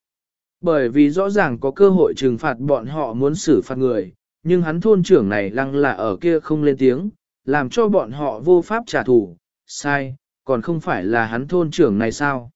Bởi vì rõ ràng có cơ hội trừng phạt bọn họ muốn xử phạt người, nhưng hắn thôn trưởng này lăng là ở kia không lên tiếng, làm cho bọn họ vô pháp trả thù, sai, còn không phải là hắn thôn trưởng này sao.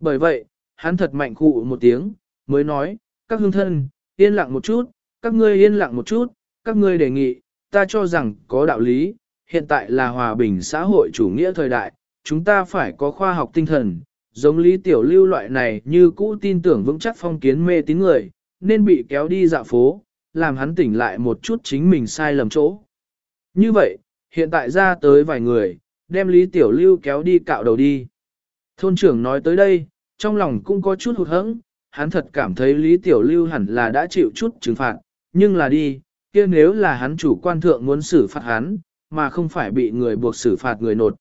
Bởi vậy, hắn thật mạnh cụ một tiếng, mới nói, các hương thân, yên lặng một chút, các ngươi yên lặng một chút, các ngươi đề nghị, ta cho rằng có đạo lý, hiện tại là hòa bình xã hội chủ nghĩa thời đại, chúng ta phải có khoa học tinh thần, giống lý tiểu lưu loại này như cũ tin tưởng vững chắc phong kiến mê tín người, nên bị kéo đi dạo phố, làm hắn tỉnh lại một chút chính mình sai lầm chỗ. Như vậy, hiện tại ra tới vài người, đem lý tiểu lưu kéo đi cạo đầu đi. Thôn trưởng nói tới đây, trong lòng cũng có chút hụt hẫng, hắn thật cảm thấy lý tiểu lưu hẳn là đã chịu chút trừng phạt, nhưng là đi, kia nếu là hắn chủ quan thượng muốn xử phạt hắn, mà không phải bị người buộc xử phạt người nột.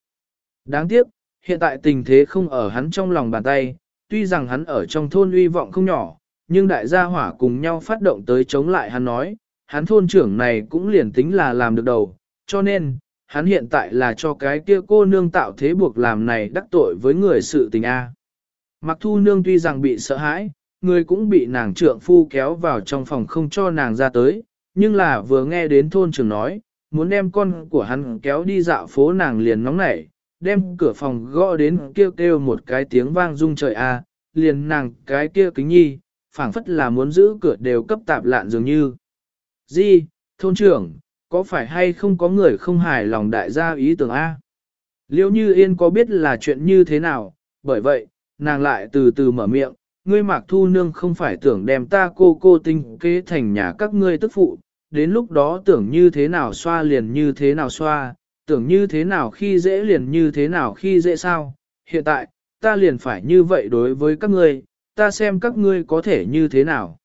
Đáng tiếc, hiện tại tình thế không ở hắn trong lòng bàn tay, tuy rằng hắn ở trong thôn uy vọng không nhỏ, nhưng đại gia hỏa cùng nhau phát động tới chống lại hắn nói, hắn thôn trưởng này cũng liền tính là làm được đầu, cho nên, hắn hiện tại là cho cái kia cô nương tạo thế buộc làm này đắc tội với người sự tình A. Mặc thu nương tuy rằng bị sợ hãi, người cũng bị nàng trượng phu kéo vào trong phòng không cho nàng ra tới, nhưng là vừa nghe đến thôn trưởng nói, muốn đem con của hắn kéo đi dạo phố nàng liền nóng nảy, đem cửa phòng gõ đến kêu kêu một cái tiếng vang rung trời a, liền nàng cái kia kính nhi, phảng phất là muốn giữ cửa đều cấp tạp lạn dường như. Di, thôn trưởng, có phải hay không có người không hài lòng đại gia ý tưởng A? Liêu như yên có biết là chuyện như thế nào, bởi vậy, nàng lại từ từ mở miệng, ngươi mạc thu nương không phải tưởng đem ta cô cô tinh kế thành nhà các ngươi tức phụ, đến lúc đó tưởng như thế nào xoa liền như thế nào xoa, tưởng như thế nào khi dễ liền như thế nào khi dễ sao, hiện tại, ta liền phải như vậy đối với các ngươi, ta xem các ngươi có thể như thế nào.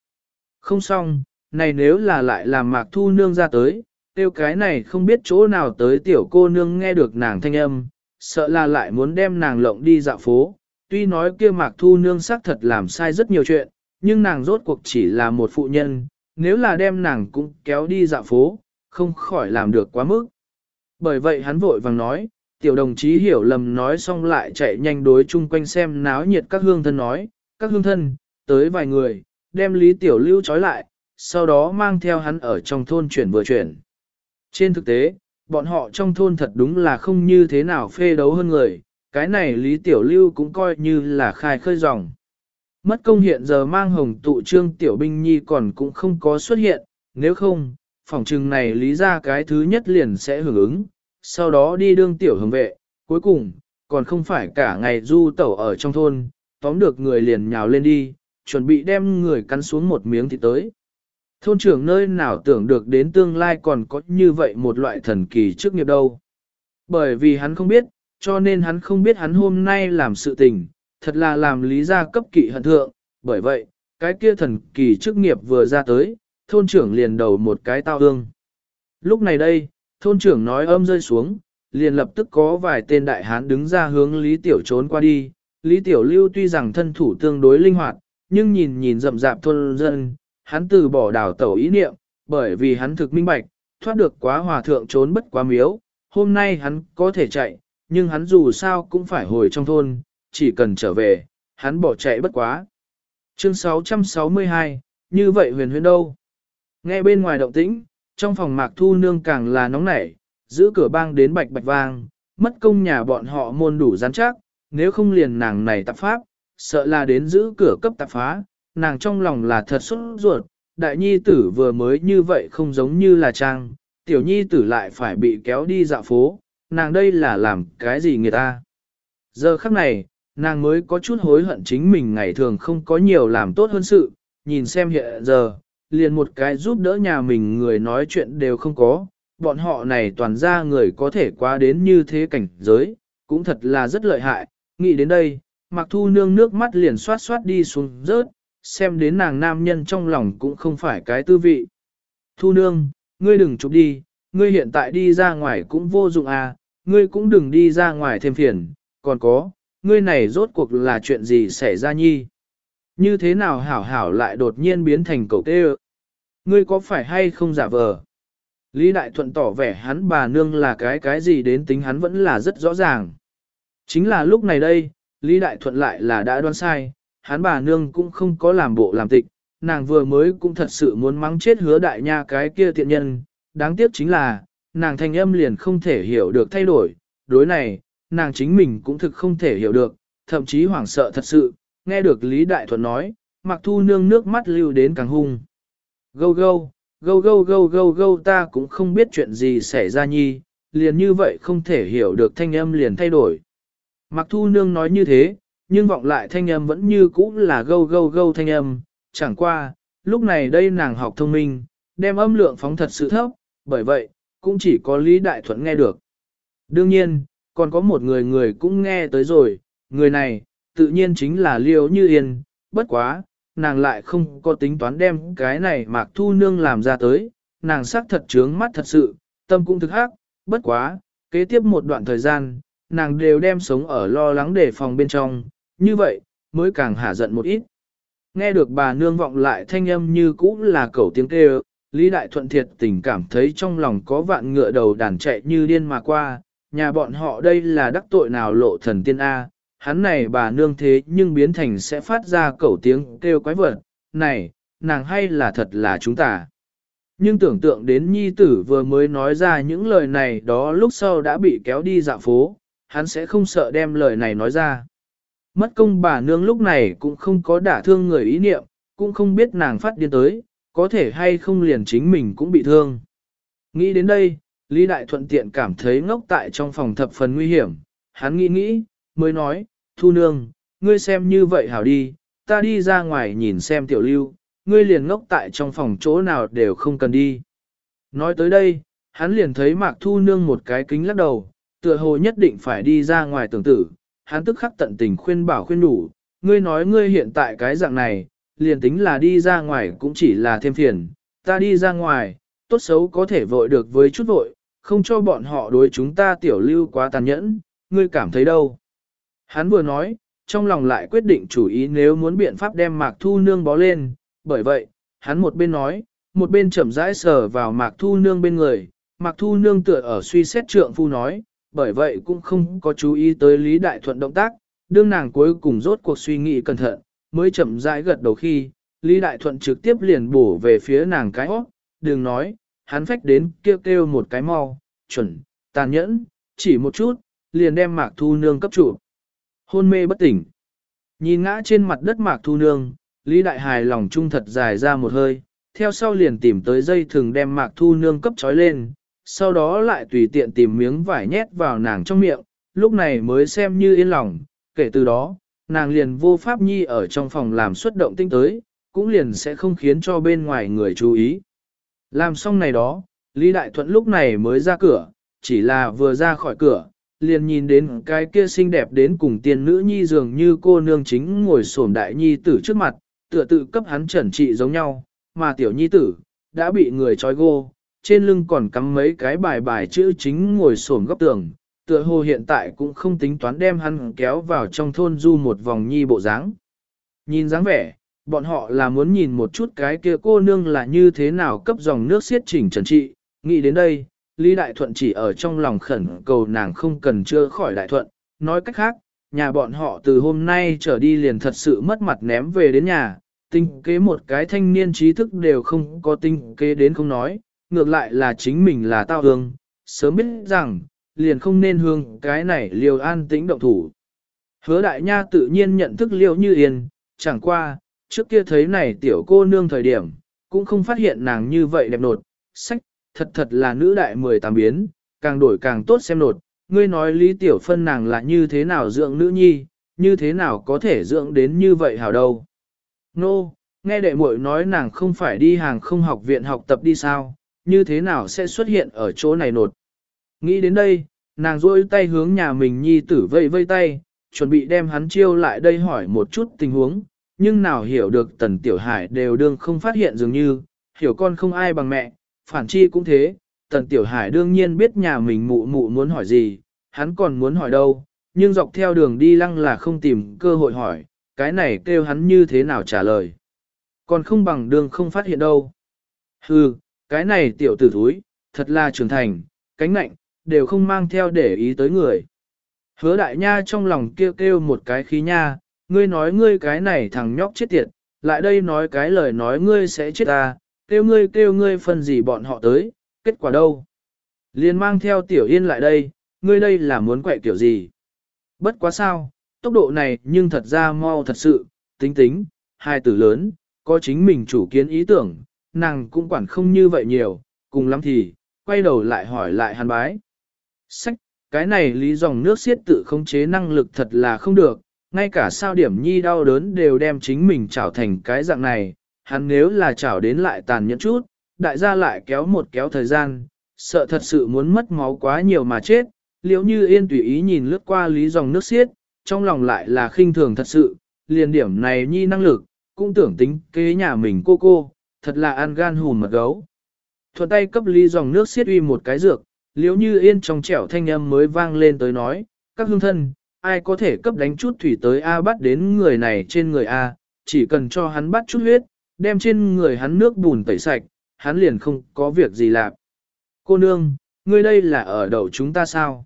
Không xong, này nếu là lại làm mạc thu nương ra tới, tiêu cái này không biết chỗ nào tới tiểu cô nương nghe được nàng thanh âm, sợ là lại muốn đem nàng lộng đi dạo phố. Tuy nói kia mạc thu nương xác thật làm sai rất nhiều chuyện, nhưng nàng rốt cuộc chỉ là một phụ nhân, nếu là đem nàng cũng kéo đi dạo phố, không khỏi làm được quá mức. Bởi vậy hắn vội vàng nói, tiểu đồng chí hiểu lầm nói xong lại chạy nhanh đối chung quanh xem náo nhiệt các hương thân nói, các hương thân, tới vài người, đem Lý Tiểu Lưu trói lại, sau đó mang theo hắn ở trong thôn chuyển vừa chuyển. Trên thực tế, bọn họ trong thôn thật đúng là không như thế nào phê đấu hơn người, cái này Lý Tiểu Lưu cũng coi như là khai khơi dòng. Mất công hiện giờ mang hồng tụ trương Tiểu Binh Nhi còn cũng không có xuất hiện, nếu không, phỏng chừng này lý ra cái thứ nhất liền sẽ hưởng ứng, sau đó đi đương Tiểu Hồng vệ, cuối cùng, còn không phải cả ngày du tẩu ở trong thôn, tóm được người liền nhào lên đi, chuẩn bị đem người cắn xuống một miếng thì tới. Thôn trưởng nơi nào tưởng được đến tương lai còn có như vậy một loại thần kỳ trước nghiệp đâu. Bởi vì hắn không biết, cho nên hắn không biết hắn hôm nay làm sự tình, thật là làm lý gia cấp kỵ hận thượng, bởi vậy, cái kia thần kỳ chức nghiệp vừa ra tới, thôn trưởng liền đầu một cái tao ương. Lúc này đây, thôn trưởng nói âm rơi xuống, liền lập tức có vài tên đại hán đứng ra hướng Lý Tiểu trốn qua đi. Lý Tiểu lưu tuy rằng thân thủ tương đối linh hoạt, nhưng nhìn nhìn rậm rạp thôn dân, hắn từ bỏ đảo tẩu ý niệm, bởi vì hắn thực minh bạch, thoát được quá hòa thượng trốn bất quá miếu, hôm nay hắn có thể chạy, nhưng hắn dù sao cũng phải hồi trong thôn, chỉ cần trở về, hắn bỏ chạy bất quá. Chương 662, như vậy huyền huyền đâu? Nghe bên ngoài động tĩnh, trong phòng mạc thu nương càng là nóng nảy, giữ cửa bang đến bạch bạch vang, mất công nhà bọn họ môn đủ rắn chắc, nếu không liền nàng này tạp pháp, sợ là đến giữ cửa cấp tạp phá, nàng trong lòng là thật xuất ruột, đại nhi tử vừa mới như vậy không giống như là trang, tiểu nhi tử lại phải bị kéo đi dạo phố, nàng đây là làm cái gì người ta. Giờ khắc này, nàng mới có chút hối hận chính mình ngày thường không có nhiều làm tốt hơn sự, nhìn xem hiện giờ, liền một cái giúp đỡ nhà mình người nói chuyện đều không có, bọn họ này toàn ra người có thể qua đến như thế cảnh giới, cũng thật là rất lợi hại, nghĩ đến đây, mặc thu nương nước mắt liền xoát xoát đi xuống rớt, xem đến nàng nam nhân trong lòng cũng không phải cái tư vị. Thu nương, ngươi đừng chụp đi, ngươi hiện tại đi ra ngoài cũng vô dụng à, ngươi cũng đừng đi ra ngoài thêm phiền, còn có, ngươi này rốt cuộc là chuyện gì xảy ra nhi. Như thế nào hảo hảo lại đột nhiên biến thành cầu tê ơ? Ngươi có phải hay không giả vờ? Lý Đại Thuận tỏ vẻ hắn bà nương là cái cái gì đến tính hắn vẫn là rất rõ ràng. Chính là lúc này đây, Lý Đại Thuận lại là đã đoán sai, hắn bà nương cũng không có làm bộ làm tịch, nàng vừa mới cũng thật sự muốn mắng chết hứa đại nha cái kia tiện nhân, đáng tiếc chính là, nàng thanh âm liền không thể hiểu được thay đổi, đối này, nàng chính mình cũng thực không thể hiểu được, thậm chí hoảng sợ thật sự, nghe được Lý Đại Thuận nói, mặc thu nương nước mắt lưu đến càng hung. Gâu gâu, gâu gâu gâu gâu gâu ta cũng không biết chuyện gì xảy ra nhi, liền như vậy không thể hiểu được thanh âm liền thay đổi. Mặc thu nương nói như thế, nhưng vọng lại thanh âm vẫn như cũ là gâu gâu gâu thanh âm, chẳng qua, lúc này đây nàng học thông minh, đem âm lượng phóng thật sự thấp, bởi vậy, cũng chỉ có Lý Đại Thuận nghe được. Đương nhiên, còn có một người người cũng nghe tới rồi, người này, tự nhiên chính là Liêu Như Yên, bất quá, nàng lại không có tính toán đem cái này mạc thu nương làm ra tới, nàng sắc thật trướng mắt thật sự, tâm cũng thực hắc, bất quá, kế tiếp một đoạn thời gian, nàng đều đem sống ở lo lắng để phòng bên trong, như vậy, mới càng hả giận một ít. Nghe được bà nương vọng lại thanh âm như cũ là cẩu tiếng kêu, Lý Đại Thuận thiệt tình cảm thấy trong lòng có vạn ngựa đầu đàn chạy như điên mà qua, nhà bọn họ đây là đắc tội nào lộ thần tiên A, hắn này bà nương thế nhưng biến thành sẽ phát ra cẩu tiếng kêu quái vật, này, nàng hay là thật là chúng ta. Nhưng tưởng tượng đến nhi tử vừa mới nói ra những lời này đó lúc sau đã bị kéo đi dạo phố, hắn sẽ không sợ đem lời này nói ra. Mất công bà nương lúc này cũng không có đả thương người ý niệm, cũng không biết nàng phát điên tới, có thể hay không liền chính mình cũng bị thương. Nghĩ đến đây, Lý Đại thuận tiện cảm thấy ngốc tại trong phòng thập phần nguy hiểm, hắn nghĩ nghĩ, mới nói, Thu Nương, ngươi xem như vậy hảo đi, ta đi ra ngoài nhìn xem tiểu lưu, ngươi liền ngốc tại trong phòng chỗ nào đều không cần đi. Nói tới đây, hắn liền thấy Mạc Thu Nương một cái kính lắc đầu, tựa hồ nhất định phải đi ra ngoài tưởng tử, hắn tức khắc tận tình khuyên bảo khuyên đủ, ngươi nói ngươi hiện tại cái dạng này, liền tính là đi ra ngoài cũng chỉ là thêm phiền, ta đi ra ngoài, tốt xấu có thể vội được với chút vội, không cho bọn họ đối chúng ta tiểu lưu quá tàn nhẫn, ngươi cảm thấy đâu. Hắn vừa nói, trong lòng lại quyết định chủ ý nếu muốn biện pháp đem mạc thu nương bó lên, bởi vậy, hắn một bên nói, một bên chậm rãi sờ vào mạc thu nương bên người, mạc thu nương tựa ở suy xét trượng phu nói, bởi vậy cũng không có chú ý tới Lý Đại Thuận động tác, đương nàng cuối cùng rốt cuộc suy nghĩ cẩn thận, mới chậm rãi gật đầu khi, Lý Đại Thuận trực tiếp liền bổ về phía nàng cái hót, đừng nói, hắn phách đến kêu kêu một cái mau, chuẩn, tàn nhẫn, chỉ một chút, liền đem Mạc Thu Nương cấp chủ. Hôn mê bất tỉnh. Nhìn ngã trên mặt đất Mạc Thu Nương, Lý Đại Hài lòng trung thật dài ra một hơi, theo sau liền tìm tới dây thường đem Mạc Thu Nương cấp trói lên, sau đó lại tùy tiện tìm miếng vải nhét vào nàng trong miệng, lúc này mới xem như yên lòng, kể từ đó, nàng liền vô pháp nhi ở trong phòng làm xuất động tinh tới, cũng liền sẽ không khiến cho bên ngoài người chú ý. Làm xong này đó, Lý Đại Thuận lúc này mới ra cửa, chỉ là vừa ra khỏi cửa, liền nhìn đến cái kia xinh đẹp đến cùng tiên nữ nhi dường như cô nương chính ngồi xổm đại nhi tử trước mặt, tựa tự cấp hắn trần trị giống nhau, mà tiểu nhi tử, đã bị người trói gô, trên lưng còn cắm mấy cái bài bài chữ chính ngồi xổm góc tường, tựa hồ hiện tại cũng không tính toán đem hắn kéo vào trong thôn du một vòng nhi bộ dáng. Nhìn dáng vẻ, bọn họ là muốn nhìn một chút cái kia cô nương là như thế nào cấp dòng nước xiết chỉnh trần trị, nghĩ đến đây, Lý Đại Thuận chỉ ở trong lòng khẩn cầu nàng không cần chưa khỏi Đại Thuận, nói cách khác, nhà bọn họ từ hôm nay trở đi liền thật sự mất mặt ném về đến nhà, tinh kế một cái thanh niên trí thức đều không có tinh kế đến không nói, ngược lại là chính mình là tao hương, sớm biết rằng, liền không nên hương cái này liều an tĩnh động thủ. Hứa đại nha tự nhiên nhận thức liều như yên, chẳng qua, trước kia thấy này tiểu cô nương thời điểm, cũng không phát hiện nàng như vậy đẹp nột, sách, thật thật là nữ đại 18 biến, càng đổi càng tốt xem nột, ngươi nói lý tiểu phân nàng là như thế nào dưỡng nữ nhi, như thế nào có thể dưỡng đến như vậy hảo đâu. Nô, no, nghe đệ muội nói nàng không phải đi hàng không học viện học tập đi sao, như thế nào sẽ xuất hiện ở chỗ này nột. Nghĩ đến đây, nàng rôi tay hướng nhà mình nhi tử vây vây tay, chuẩn bị đem hắn chiêu lại đây hỏi một chút tình huống, nhưng nào hiểu được tần tiểu hải đều đương không phát hiện dường như, hiểu con không ai bằng mẹ, phản chi cũng thế, tần tiểu hải đương nhiên biết nhà mình mụ mụ muốn hỏi gì, hắn còn muốn hỏi đâu, nhưng dọc theo đường đi lăng là không tìm cơ hội hỏi, cái này kêu hắn như thế nào trả lời. Còn không bằng đường không phát hiện đâu. Hừ, cái này tiểu tử thúi, thật là trưởng thành, cánh nạnh, đều không mang theo để ý tới người. Hứa đại nha trong lòng kêu kêu một cái khí nha, ngươi nói ngươi cái này thằng nhóc chết tiệt, lại đây nói cái lời nói ngươi sẽ chết ta, kêu ngươi kêu ngươi phần gì bọn họ tới, kết quả đâu? Liên mang theo tiểu yên lại đây, ngươi đây là muốn quậy kiểu gì? Bất quá sao, tốc độ này nhưng thật ra mau thật sự, tính tính, hai tử lớn, có chính mình chủ kiến ý tưởng, nàng cũng quản không như vậy nhiều, cùng lắm thì, quay đầu lại hỏi lại hàn bái. Sách, cái này lý dòng nước xiết tự khống chế năng lực thật là không được, ngay cả sao điểm nhi đau đớn đều đem chính mình trảo thành cái dạng này, hắn nếu là chảo đến lại tàn nhẫn chút, đại gia lại kéo một kéo thời gian, sợ thật sự muốn mất máu quá nhiều mà chết, liễu như yên tùy ý nhìn lướt qua lý dòng nước xiết, trong lòng lại là khinh thường thật sự, liền điểm này nhi năng lực, cũng tưởng tính kế nhà mình cô cô, thật là ăn gan hùn mật gấu. Thuận tay cấp lý dòng nước xiết uy một cái dược, liễu như yên trong trẻo thanh âm mới vang lên tới nói, các hương thân, ai có thể cấp đánh chút thủy tới A bắt đến người này trên người A, chỉ cần cho hắn bắt chút huyết, đem trên người hắn nước bùn tẩy sạch, hắn liền không có việc gì làm. Cô nương, ngươi đây là ở đầu chúng ta sao?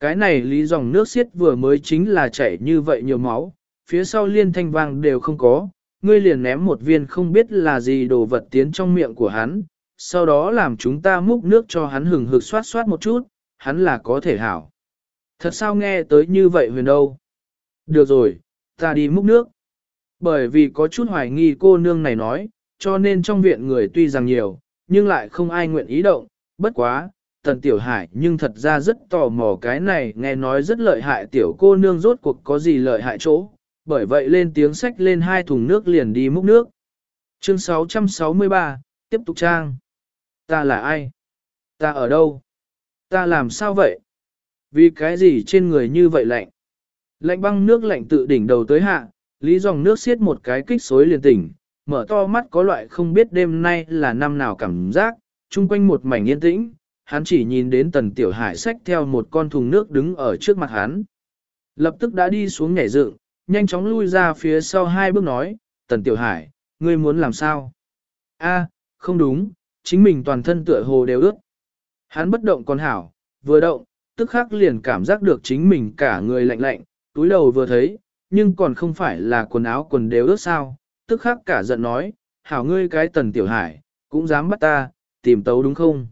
Cái này lý dòng nước xiết vừa mới chính là chảy như vậy nhiều máu, phía sau liên thanh vang đều không có, ngươi liền ném một viên không biết là gì đồ vật tiến trong miệng của hắn, sau đó làm chúng ta múc nước cho hắn hừng hực xoát xoát một chút, hắn là có thể hảo. Thật sao nghe tới như vậy huyền đâu? Được rồi, ta đi múc nước. Bởi vì có chút hoài nghi cô nương này nói, cho nên trong viện người tuy rằng nhiều, nhưng lại không ai nguyện ý động, bất quá, tần tiểu hải nhưng thật ra rất tò mò cái này nghe nói rất lợi hại tiểu cô nương rốt cuộc có gì lợi hại chỗ, bởi vậy lên tiếng sách lên hai thùng nước liền đi múc nước. Chương 663, tiếp tục trang. Ta là ai? Ta ở đâu? Ta làm sao vậy? Vì cái gì trên người như vậy lạnh? Lạnh băng nước lạnh tự đỉnh đầu tới hạ, lý dòng nước xiết một cái kích xối liền tỉnh, mở to mắt có loại không biết đêm nay là năm nào cảm giác, chung quanh một mảnh yên tĩnh, hắn chỉ nhìn đến tần tiểu hải xách theo một con thùng nước đứng ở trước mặt hắn. Lập tức đã đi xuống nhảy dựng, nhanh chóng lui ra phía sau hai bước nói, tần tiểu hải, ngươi muốn làm sao? A, không đúng, chính mình toàn thân tựa hồ đều ướt. Hắn bất động còn hảo, vừa động, tức khắc liền cảm giác được chính mình cả người lạnh lạnh, túi đầu vừa thấy, nhưng còn không phải là quần áo quần đều ướt sao, tức khắc cả giận nói, hảo ngươi cái tần tiểu hải, cũng dám bắt ta, tìm tấu đúng không?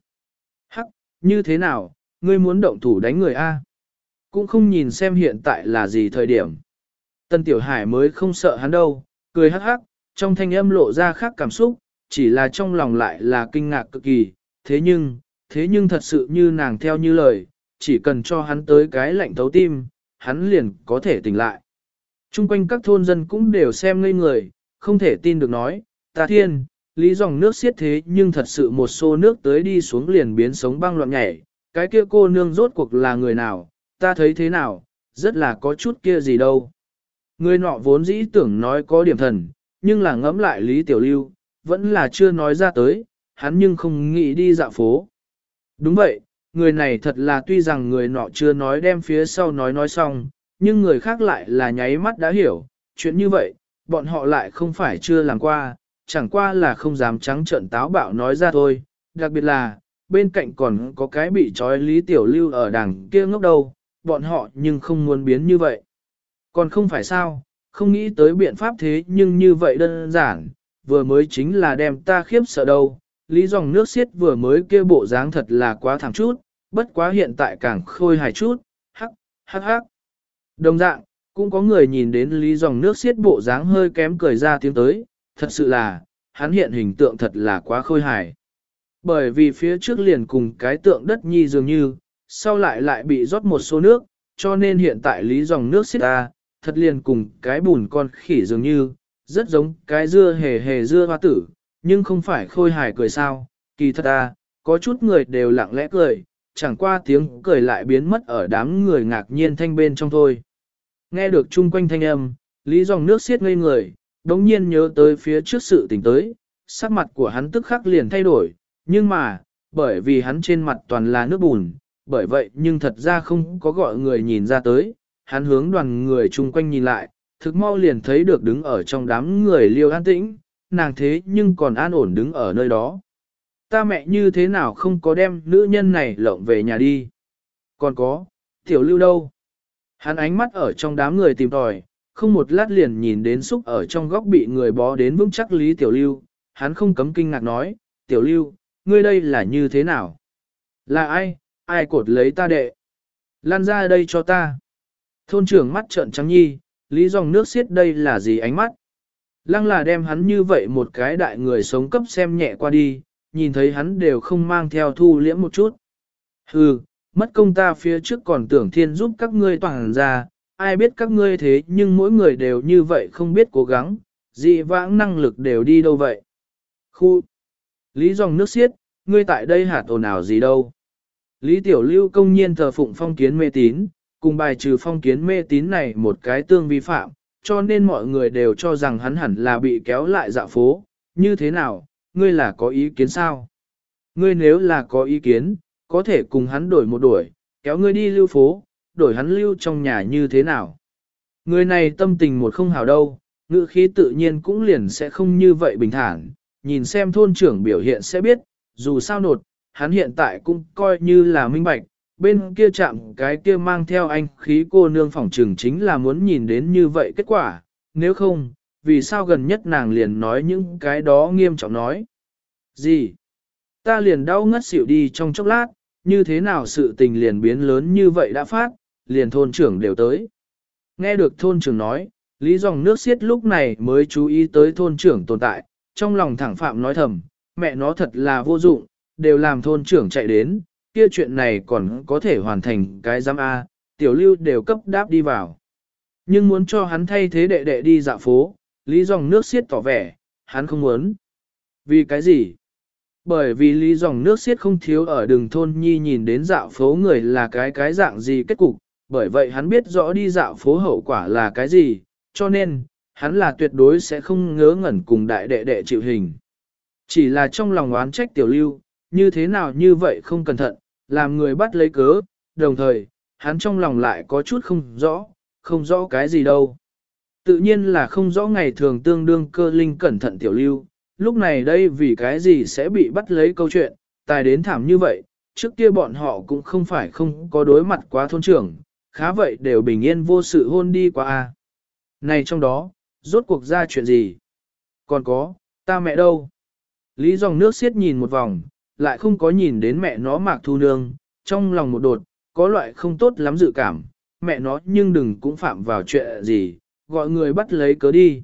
Hắc, như thế nào, ngươi muốn động thủ đánh người A? Cũng không nhìn xem hiện tại là gì thời điểm. Tần tiểu hải mới không sợ hắn đâu, cười hắc hắc, trong thanh âm lộ ra khác cảm xúc, chỉ là trong lòng lại là kinh ngạc cực kỳ, thế nhưng, thế nhưng thật sự như nàng theo như lời, chỉ cần cho hắn tới cái lạnh thấu tim, hắn liền có thể tỉnh lại. Trung quanh các thôn dân cũng đều xem ngây người, không thể tin được nói, ta thiên, lý dòng nước xiết thế nhưng thật sự một xô nước tới đi xuống liền biến sống băng loạn nhảy, cái kia cô nương rốt cuộc là người nào, ta thấy thế nào, rất là có chút kia gì đâu. Người nọ vốn dĩ tưởng nói có điểm thần, nhưng là ngẫm lại Lý Tiểu Lưu, vẫn là chưa nói ra tới, hắn nhưng không nghĩ đi dạo phố. Đúng vậy, người này thật là tuy rằng người nọ chưa nói đem phía sau nói nói xong, nhưng người khác lại là nháy mắt đã hiểu, chuyện như vậy, bọn họ lại không phải chưa làm qua, chẳng qua là không dám trắng trợn táo bạo nói ra thôi, đặc biệt là, bên cạnh còn có cái bị trói Lý Tiểu Lưu ở đằng kia ngốc đầu bọn họ nhưng không muốn biến như vậy. Còn không phải sao, không nghĩ tới biện pháp thế nhưng như vậy đơn giản, vừa mới chính là đem ta khiếp sợ đâu, lý dòng nước xiết vừa mới kia bộ dáng thật là quá thẳng chút, bất quá hiện tại càng khôi hài chút, hắc, hắc hắc. Đồng dạng, cũng có người nhìn đến lý dòng nước xiết bộ dáng hơi kém cười ra tiếng tới, thật sự là, hắn hiện hình tượng thật là quá khôi hài. Bởi vì phía trước liền cùng cái tượng đất nhi dường như, sau lại lại bị rót một số nước, cho nên hiện tại lý dòng nước xiết ra, thật liền cùng cái bùn con khỉ dường như, rất giống cái dưa hề hề dưa hoa tử, nhưng không phải khôi hài cười sao, kỳ thật à, có chút người đều lặng lẽ cười, chẳng qua tiếng cười lại biến mất ở đám người ngạc nhiên thanh bên trong thôi. Nghe được chung quanh thanh âm, lý dòng nước xiết ngây người, đống nhiên nhớ tới phía trước sự tình tới, sắc mặt của hắn tức khắc liền thay đổi, nhưng mà, bởi vì hắn trên mặt toàn là nước bùn, bởi vậy nhưng thật ra không có gọi người nhìn ra tới, hắn hướng đoàn người chung quanh nhìn lại, thực mau liền thấy được đứng ở trong đám người liêu an tĩnh, nàng thế nhưng còn an ổn đứng ở nơi đó. Ta mẹ như thế nào không có đem nữ nhân này lộng về nhà đi. Còn có, tiểu lưu đâu? Hắn ánh mắt ở trong đám người tìm tòi, không một lát liền nhìn đến xúc ở trong góc bị người bó đến vững chắc lý tiểu lưu. Hắn không cấm kinh ngạc nói, tiểu lưu, ngươi đây là như thế nào? Là ai, ai cột lấy ta đệ? Lan ra đây cho ta. Thôn trưởng mắt trợn trắng nhi, lý dòng nước xiết đây là gì ánh mắt? Lăng là đem hắn như vậy một cái đại người sống cấp xem nhẹ qua đi, nhìn thấy hắn đều không mang theo thu liễm một chút. Hừ, mất công ta phía trước còn tưởng thiên giúp các ngươi toàn ra, ai biết các ngươi thế nhưng mỗi người đều như vậy không biết cố gắng, dị vãng năng lực đều đi đâu vậy. Khu, lý dòng nước xiết, ngươi tại đây hạt ồn ào gì đâu. Lý Tiểu Lưu công nhiên thờ phụng phong kiến mê tín, cùng bài trừ phong kiến mê tín này một cái tương vi phạm, cho nên mọi người đều cho rằng hắn hẳn là bị kéo lại dạ phố. Như thế nào, ngươi là có ý kiến sao? Ngươi nếu là có ý kiến, có thể cùng hắn đổi một đổi, kéo ngươi đi lưu phố, đổi hắn lưu trong nhà như thế nào? Người này tâm tình một không hào đâu, ngữ khí tự nhiên cũng liền sẽ không như vậy bình thản, nhìn xem thôn trưởng biểu hiện sẽ biết, dù sao nột, hắn hiện tại cũng coi như là minh bạch, bên kia chạm cái kia mang theo anh khí cô nương phỏng trừng chính là muốn nhìn đến như vậy kết quả, nếu không, vì sao gần nhất nàng liền nói những cái đó nghiêm trọng nói. Gì? Ta liền đau ngất xỉu đi trong chốc lát, như thế nào sự tình liền biến lớn như vậy đã phát, liền thôn trưởng đều tới. Nghe được thôn trưởng nói, lý dòng nước xiết lúc này mới chú ý tới thôn trưởng tồn tại, trong lòng thẳng phạm nói thầm, mẹ nó thật là vô dụng, đều làm thôn trưởng chạy đến, kia chuyện này còn có thể hoàn thành cái giám A, tiểu lưu đều cấp đáp đi vào. Nhưng muốn cho hắn thay thế đệ đệ đi dạo phố, lý dòng nước xiết tỏ vẻ, hắn không muốn. Vì cái gì? Bởi vì lý dòng nước xiết không thiếu ở đường thôn nhi nhìn đến dạo phố người là cái cái dạng gì kết cục, bởi vậy hắn biết rõ đi dạo phố hậu quả là cái gì, cho nên, hắn là tuyệt đối sẽ không ngớ ngẩn cùng đại đệ đệ chịu hình. Chỉ là trong lòng oán trách tiểu lưu, như thế nào như vậy không cẩn thận, làm người bắt lấy cớ, đồng thời, hắn trong lòng lại có chút không rõ, không rõ cái gì đâu. Tự nhiên là không rõ ngày thường tương đương cơ linh cẩn thận tiểu lưu, lúc này đây vì cái gì sẽ bị bắt lấy câu chuyện, tài đến thảm như vậy, trước kia bọn họ cũng không phải không có đối mặt quá thôn trưởng, khá vậy đều bình yên vô sự hôn đi qua a. Này trong đó, rốt cuộc ra chuyện gì? Còn có, ta mẹ đâu? Lý dòng nước xiết nhìn một vòng, lại không có nhìn đến mẹ nó mạc thu nương, trong lòng một đột, có loại không tốt lắm dự cảm, mẹ nó nhưng đừng cũng phạm vào chuyện gì, gọi người bắt lấy cớ đi.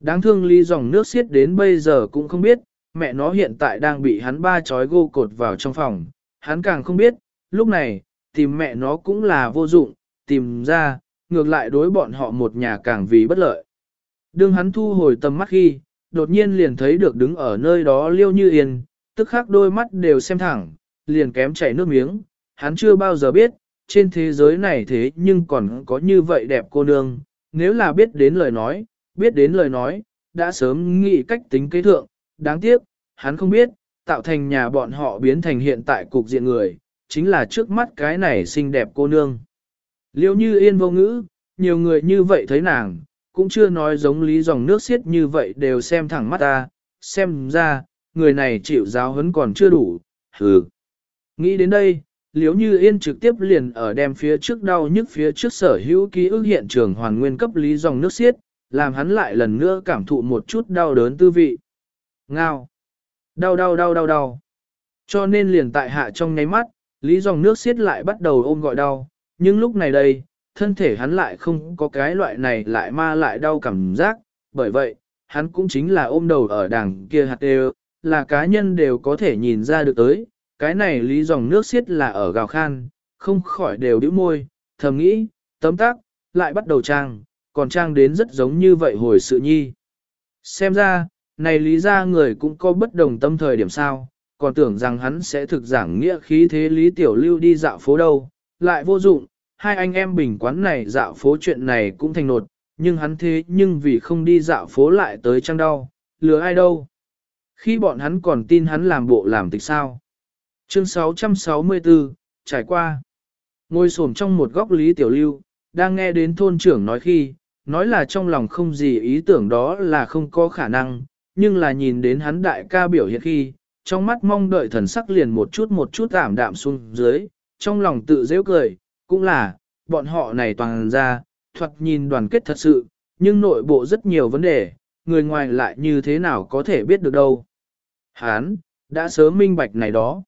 Đáng thương ly dòng nước xiết đến bây giờ cũng không biết, mẹ nó hiện tại đang bị hắn ba chói gô cột vào trong phòng, hắn càng không biết, lúc này, tìm mẹ nó cũng là vô dụng, tìm ra, ngược lại đối bọn họ một nhà càng vì bất lợi. Đương hắn thu hồi tầm mắt khi, đột nhiên liền thấy được đứng ở nơi đó liêu như yên, tức khắc đôi mắt đều xem thẳng, liền kém chảy nước miếng, hắn chưa bao giờ biết, trên thế giới này thế nhưng còn có như vậy đẹp cô nương, nếu là biết đến lời nói, biết đến lời nói, đã sớm nghĩ cách tính kế thượng, đáng tiếc, hắn không biết, tạo thành nhà bọn họ biến thành hiện tại cục diện người, chính là trước mắt cái này xinh đẹp cô nương. Liêu như yên vô ngữ, nhiều người như vậy thấy nàng, cũng chưa nói giống lý dòng nước xiết như vậy đều xem thẳng mắt ta, xem ra, người này chịu giáo huấn còn chưa đủ, hừ. Nghĩ đến đây, liếu như yên trực tiếp liền ở đem phía trước đau nhức phía trước sở hữu ký ức hiện trường hoàn nguyên cấp lý dòng nước xiết, làm hắn lại lần nữa cảm thụ một chút đau đớn tư vị. Ngao. Đau đau đau đau đau. Cho nên liền tại hạ trong nháy mắt, lý dòng nước xiết lại bắt đầu ôm gọi đau, nhưng lúc này đây, thân thể hắn lại không có cái loại này lại ma lại đau cảm giác, bởi vậy, hắn cũng chính là ôm đầu ở đằng kia hạt đều, là cá nhân đều có thể nhìn ra được tới, cái này lý dòng nước xiết là ở gào khan, không khỏi đều đĩu môi, thầm nghĩ, tấm tác, lại bắt đầu trang, còn trang đến rất giống như vậy hồi sự nhi. Xem ra, này lý ra người cũng có bất đồng tâm thời điểm sao, còn tưởng rằng hắn sẽ thực giảng nghĩa khí thế lý tiểu lưu đi dạo phố đâu, lại vô dụng, hai anh em bình quán này dạo phố chuyện này cũng thành nột, nhưng hắn thế nhưng vì không đi dạo phố lại tới trăng đau, lừa ai đâu. Khi bọn hắn còn tin hắn làm bộ làm tịch sao. Chương 664, trải qua. Ngồi xổm trong một góc Lý Tiểu Lưu, đang nghe đến thôn trưởng nói khi, nói là trong lòng không gì ý tưởng đó là không có khả năng, nhưng là nhìn đến hắn đại ca biểu hiện khi, trong mắt mong đợi thần sắc liền một chút một chút ảm đạm xuống dưới, trong lòng tự dễ cười, cũng là, bọn họ này toàn ra, thuật nhìn đoàn kết thật sự, nhưng nội bộ rất nhiều vấn đề, người ngoài lại như thế nào có thể biết được đâu. Hán, đã sớm minh bạch này đó.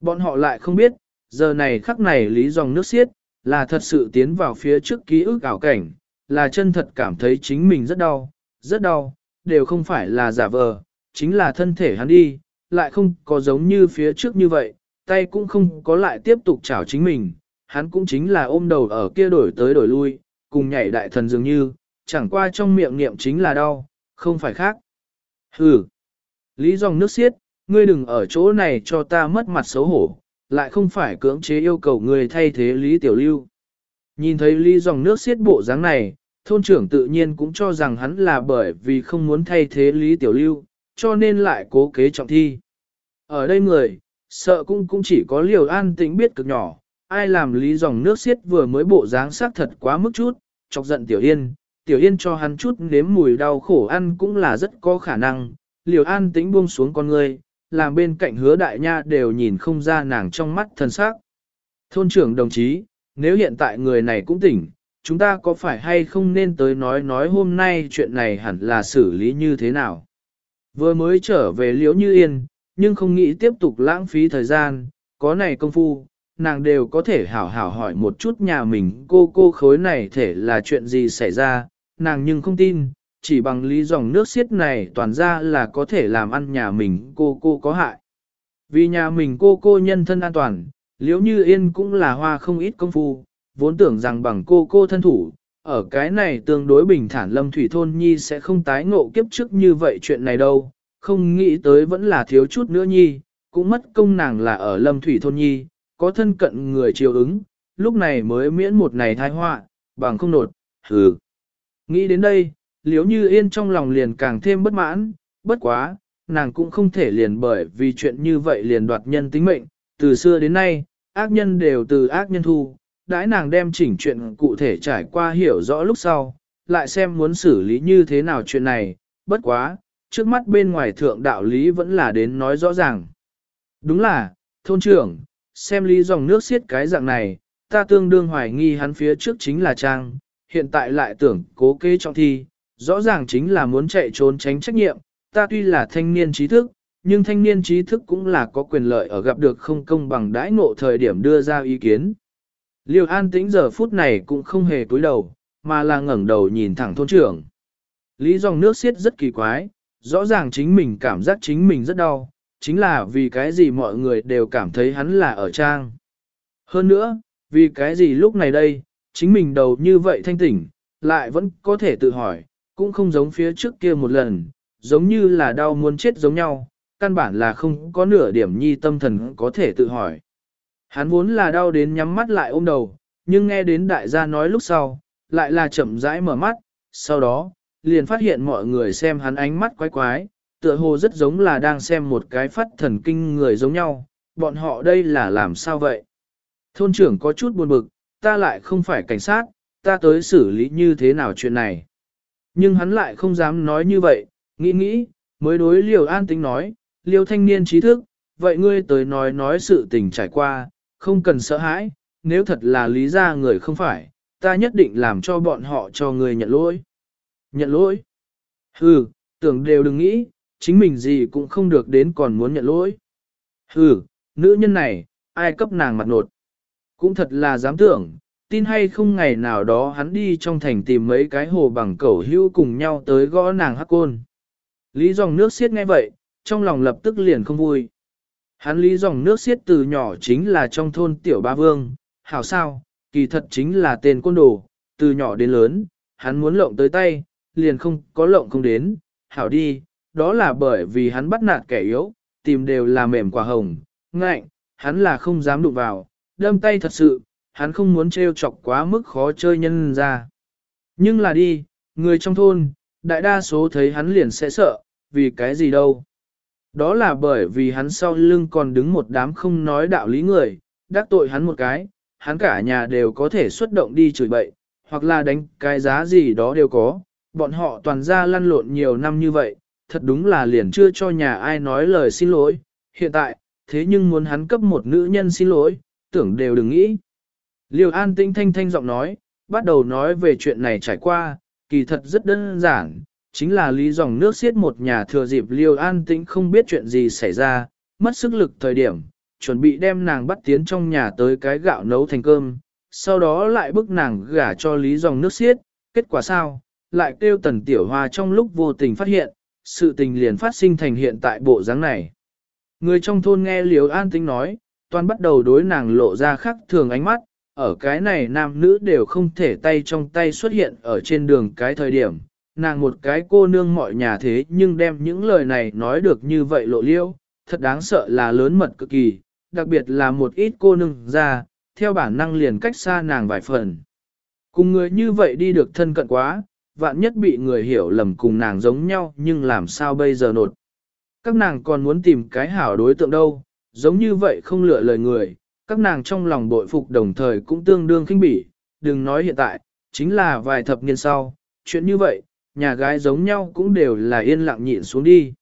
Bọn họ lại không biết, giờ này khắc này lý dòng nước xiết, là thật sự tiến vào phía trước ký ức ảo cảnh, là chân thật cảm thấy chính mình rất đau, rất đau, đều không phải là giả vờ, chính là thân thể hắn đi, lại không có giống như phía trước như vậy, tay cũng không có lại tiếp tục chảo chính mình, hắn cũng chính là ôm đầu ở kia đổi tới đổi lui, cùng nhảy đại thần dường như, chẳng qua trong miệng niệm chính là đau, không phải khác. Hừ, lý dòng nước xiết, ngươi đừng ở chỗ này cho ta mất mặt xấu hổ, lại không phải cưỡng chế yêu cầu ngươi thay thế Lý Tiểu Lưu. Nhìn thấy Lý dòng nước xiết bộ dáng này, thôn trưởng tự nhiên cũng cho rằng hắn là bởi vì không muốn thay thế Lý Tiểu Lưu, cho nên lại cố kế trọng thi. Ở đây người, sợ cũng cũng chỉ có liều an tĩnh biết cực nhỏ, ai làm Lý dòng nước xiết vừa mới bộ dáng sắc thật quá mức chút, chọc giận Tiểu Yên, Tiểu Yên cho hắn chút nếm mùi đau khổ ăn cũng là rất có khả năng, liều an tĩnh buông xuống con người, làm bên cạnh hứa đại nha đều nhìn không ra nàng trong mắt thân xác. Thôn trưởng đồng chí, nếu hiện tại người này cũng tỉnh, chúng ta có phải hay không nên tới nói nói hôm nay chuyện này hẳn là xử lý như thế nào? Vừa mới trở về liễu như yên, nhưng không nghĩ tiếp tục lãng phí thời gian, có này công phu, nàng đều có thể hảo hảo hỏi một chút nhà mình cô cô khối này thể là chuyện gì xảy ra, nàng nhưng không tin, chỉ bằng lý dòng nước xiết này toàn ra là có thể làm ăn nhà mình cô cô có hại. Vì nhà mình cô cô nhân thân an toàn, liếu như yên cũng là hoa không ít công phu, vốn tưởng rằng bằng cô cô thân thủ, ở cái này tương đối bình thản lâm thủy thôn nhi sẽ không tái ngộ kiếp trước như vậy chuyện này đâu, không nghĩ tới vẫn là thiếu chút nữa nhi, cũng mất công nàng là ở lâm thủy thôn nhi, có thân cận người chiều ứng, lúc này mới miễn một này thai họa, bằng không nột, hừ. Nghĩ đến đây, liếu như yên trong lòng liền càng thêm bất mãn, bất quá, nàng cũng không thể liền bởi vì chuyện như vậy liền đoạt nhân tính mệnh, từ xưa đến nay, ác nhân đều từ ác nhân thu, đãi nàng đem chỉnh chuyện cụ thể trải qua hiểu rõ lúc sau, lại xem muốn xử lý như thế nào chuyện này, bất quá, trước mắt bên ngoài thượng đạo lý vẫn là đến nói rõ ràng. Đúng là, thôn trưởng, xem lý dòng nước xiết cái dạng này, ta tương đương hoài nghi hắn phía trước chính là Trang, hiện tại lại tưởng cố kế trọng thi, rõ ràng chính là muốn chạy trốn tránh trách nhiệm, ta tuy là thanh niên trí thức, nhưng thanh niên trí thức cũng là có quyền lợi ở gặp được không công bằng đãi ngộ thời điểm đưa ra ý kiến. Liêu an tĩnh giờ phút này cũng không hề cúi đầu, mà là ngẩng đầu nhìn thẳng thôn trưởng. Lý dòng nước xiết rất kỳ quái, rõ ràng chính mình cảm giác chính mình rất đau, chính là vì cái gì mọi người đều cảm thấy hắn là ở trang. Hơn nữa, vì cái gì lúc này đây, chính mình đầu như vậy thanh tỉnh, lại vẫn có thể tự hỏi, cũng không giống phía trước kia một lần, giống như là đau muốn chết giống nhau, căn bản là không có nửa điểm nhi tâm thần có thể tự hỏi. Hắn vốn là đau đến nhắm mắt lại ôm đầu, nhưng nghe đến đại gia nói lúc sau, lại là chậm rãi mở mắt, sau đó, liền phát hiện mọi người xem hắn ánh mắt quái quái, tựa hồ rất giống là đang xem một cái phát thần kinh người giống nhau, bọn họ đây là làm sao vậy? Thôn trưởng có chút buồn bực, ta lại không phải cảnh sát, ta tới xử lý như thế nào chuyện này. Nhưng hắn lại không dám nói như vậy, nghĩ nghĩ, mới đối liều an tính nói, liêu thanh niên trí thức, vậy ngươi tới nói nói sự tình trải qua, không cần sợ hãi, nếu thật là lý ra người không phải, ta nhất định làm cho bọn họ cho ngươi nhận lỗi. Nhận lỗi? Hừ, tưởng đều đừng nghĩ, chính mình gì cũng không được đến còn muốn nhận lỗi. Hừ, nữ nhân này, ai cấp nàng mặt nột. Cũng thật là dám tưởng, tin hay không ngày nào đó hắn đi trong thành tìm mấy cái hồ bằng cẩu hữu cùng nhau tới gõ nàng hắc côn. Lý dòng nước xiết nghe vậy, trong lòng lập tức liền không vui. Hắn lý dòng nước xiết từ nhỏ chính là trong thôn tiểu ba vương, hảo sao, kỳ thật chính là tên côn đồ, từ nhỏ đến lớn, hắn muốn lộng tới tay, liền không có lộng không đến, hảo đi, đó là bởi vì hắn bắt nạt kẻ yếu, tìm đều là mềm quả hồng, ngạnh, hắn là không dám đụng vào, đâm tay thật sự, hắn không muốn trêu chọc quá mức khó chơi nhân ra. Nhưng là đi, người trong thôn, đại đa số thấy hắn liền sẽ sợ, vì cái gì đâu. Đó là bởi vì hắn sau lưng còn đứng một đám không nói đạo lý người, đắc tội hắn một cái, hắn cả nhà đều có thể xuất động đi chửi bậy, hoặc là đánh cái giá gì đó đều có, bọn họ toàn ra lăn lộn nhiều năm như vậy, thật đúng là liền chưa cho nhà ai nói lời xin lỗi, hiện tại, thế nhưng muốn hắn cấp một nữ nhân xin lỗi, tưởng đều đừng nghĩ. Liêu an tinh thanh thanh giọng nói, bắt đầu nói về chuyện này trải qua, kỳ thật rất đơn giản, chính là lý dòng nước xiết một nhà thừa dịp Liêu an tĩnh không biết chuyện gì xảy ra, mất sức lực thời điểm, chuẩn bị đem nàng bắt tiến trong nhà tới cái gạo nấu thành cơm, sau đó lại bức nàng gả cho lý dòng nước xiết, kết quả sao, lại kêu tần tiểu hoa trong lúc vô tình phát hiện, sự tình liền phát sinh thành hiện tại bộ dáng này. Người trong thôn nghe Liêu An Tĩnh nói, toàn bắt đầu đối nàng lộ ra khắc thường ánh mắt, ở cái này nam nữ đều không thể tay trong tay xuất hiện ở trên đường cái thời điểm. Nàng một cái cô nương mọi nhà thế nhưng đem những lời này nói được như vậy lộ liêu, thật đáng sợ là lớn mật cực kỳ, đặc biệt là một ít cô nương ra, theo bản năng liền cách xa nàng vài phần. Cùng người như vậy đi được thân cận quá, vạn nhất bị người hiểu lầm cùng nàng giống nhau nhưng làm sao bây giờ nột. Các nàng còn muốn tìm cái hảo đối tượng đâu, giống như vậy không lựa lời người, các nàng trong lòng bội phục đồng thời cũng tương đương khinh bỉ, đừng nói hiện tại, chính là vài thập niên sau, chuyện như vậy, nhà gái giống nhau cũng đều là yên lặng nhịn xuống đi.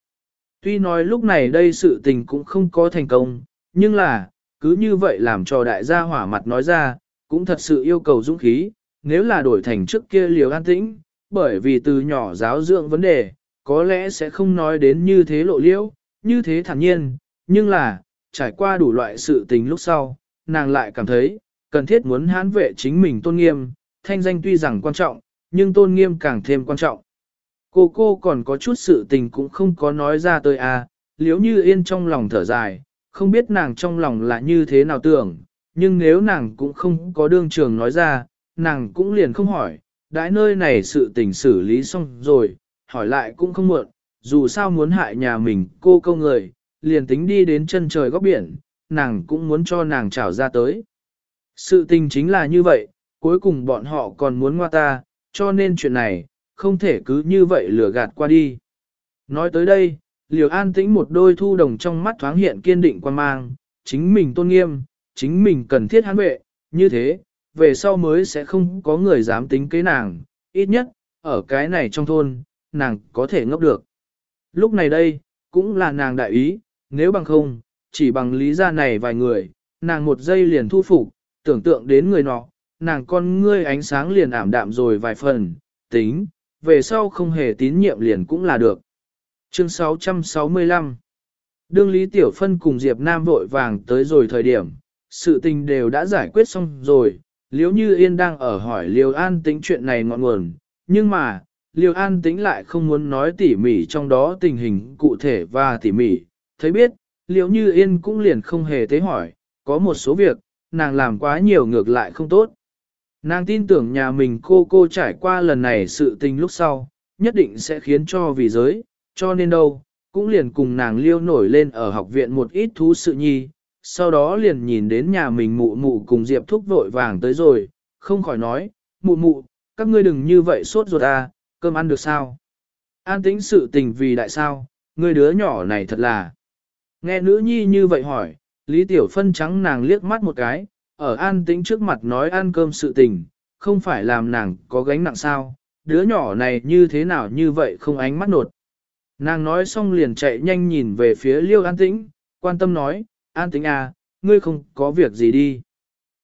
Tuy nói lúc này đây sự tình cũng không có thành công, nhưng là, cứ như vậy làm cho đại gia hỏa mặt nói ra, cũng thật sự yêu cầu dũng khí, nếu là đổi thành trước kia liều an tĩnh, bởi vì từ nhỏ giáo dưỡng vấn đề, có lẽ sẽ không nói đến như thế lộ liễu, như thế thản nhiên, nhưng là, trải qua đủ loại sự tình lúc sau, nàng lại cảm thấy, cần thiết muốn hãn vệ chính mình tôn nghiêm, thanh danh tuy rằng quan trọng, nhưng tôn nghiêm càng thêm quan trọng. Cô cô còn có chút sự tình cũng không có nói ra tới à, liếu như yên trong lòng thở dài, không biết nàng trong lòng là như thế nào tưởng, nhưng nếu nàng cũng không có đương trường nói ra, nàng cũng liền không hỏi, đãi nơi này sự tình xử lý xong rồi, hỏi lại cũng không muộn, dù sao muốn hại nhà mình cô câu người, liền tính đi đến chân trời góc biển, nàng cũng muốn cho nàng trảo ra tới. Sự tình chính là như vậy, cuối cùng bọn họ còn muốn ngoa ta, cho nên chuyện này, không thể cứ như vậy lừa gạt qua đi. Nói tới đây, liều an tĩnh một đôi thu đồng trong mắt thoáng hiện kiên định quan mang, chính mình tôn nghiêm, chính mình cần thiết hãn vệ, như thế, về sau mới sẽ không có người dám tính kế nàng, ít nhất, ở cái này trong thôn, nàng có thể ngốc được. Lúc này đây, cũng là nàng đại ý, nếu bằng không, chỉ bằng lý ra này vài người, nàng một giây liền thu phục, tưởng tượng đến người nọ, nàng con ngươi ánh sáng liền ảm đạm rồi vài phần, tính, về sau không hề tín nhiệm liền cũng là được. Chương 665 Đương Lý Tiểu Phân cùng Diệp Nam vội vàng tới rồi thời điểm, sự tình đều đã giải quyết xong rồi, liễu như yên đang ở hỏi Liêu An tính chuyện này ngọn nguồn, nhưng mà, Liêu An tính lại không muốn nói tỉ mỉ trong đó tình hình cụ thể và tỉ mỉ, thấy biết, liễu như yên cũng liền không hề thế hỏi, có một số việc, nàng làm quá nhiều ngược lại không tốt. Nàng tin tưởng nhà mình cô cô trải qua lần này sự tình lúc sau, nhất định sẽ khiến cho vì giới, cho nên đâu, cũng liền cùng nàng liêu nổi lên ở học viện một ít thú sự nhi, sau đó liền nhìn đến nhà mình mụ mụ cùng Diệp Thúc vội vàng tới rồi, không khỏi nói, mụ mụ, các ngươi đừng như vậy sốt ruột à, cơm ăn được sao? An tĩnh sự tình vì đại sao, người đứa nhỏ này thật là. Nghe nữ nhi như vậy hỏi, Lý Tiểu Phân trắng nàng liếc mắt một cái, ở an tĩnh trước mặt nói ăn cơm sự tình, không phải làm nàng có gánh nặng sao, đứa nhỏ này như thế nào như vậy không ánh mắt nột. Nàng nói xong liền chạy nhanh nhìn về phía liêu an tĩnh, quan tâm nói, an tĩnh à, ngươi không có việc gì đi.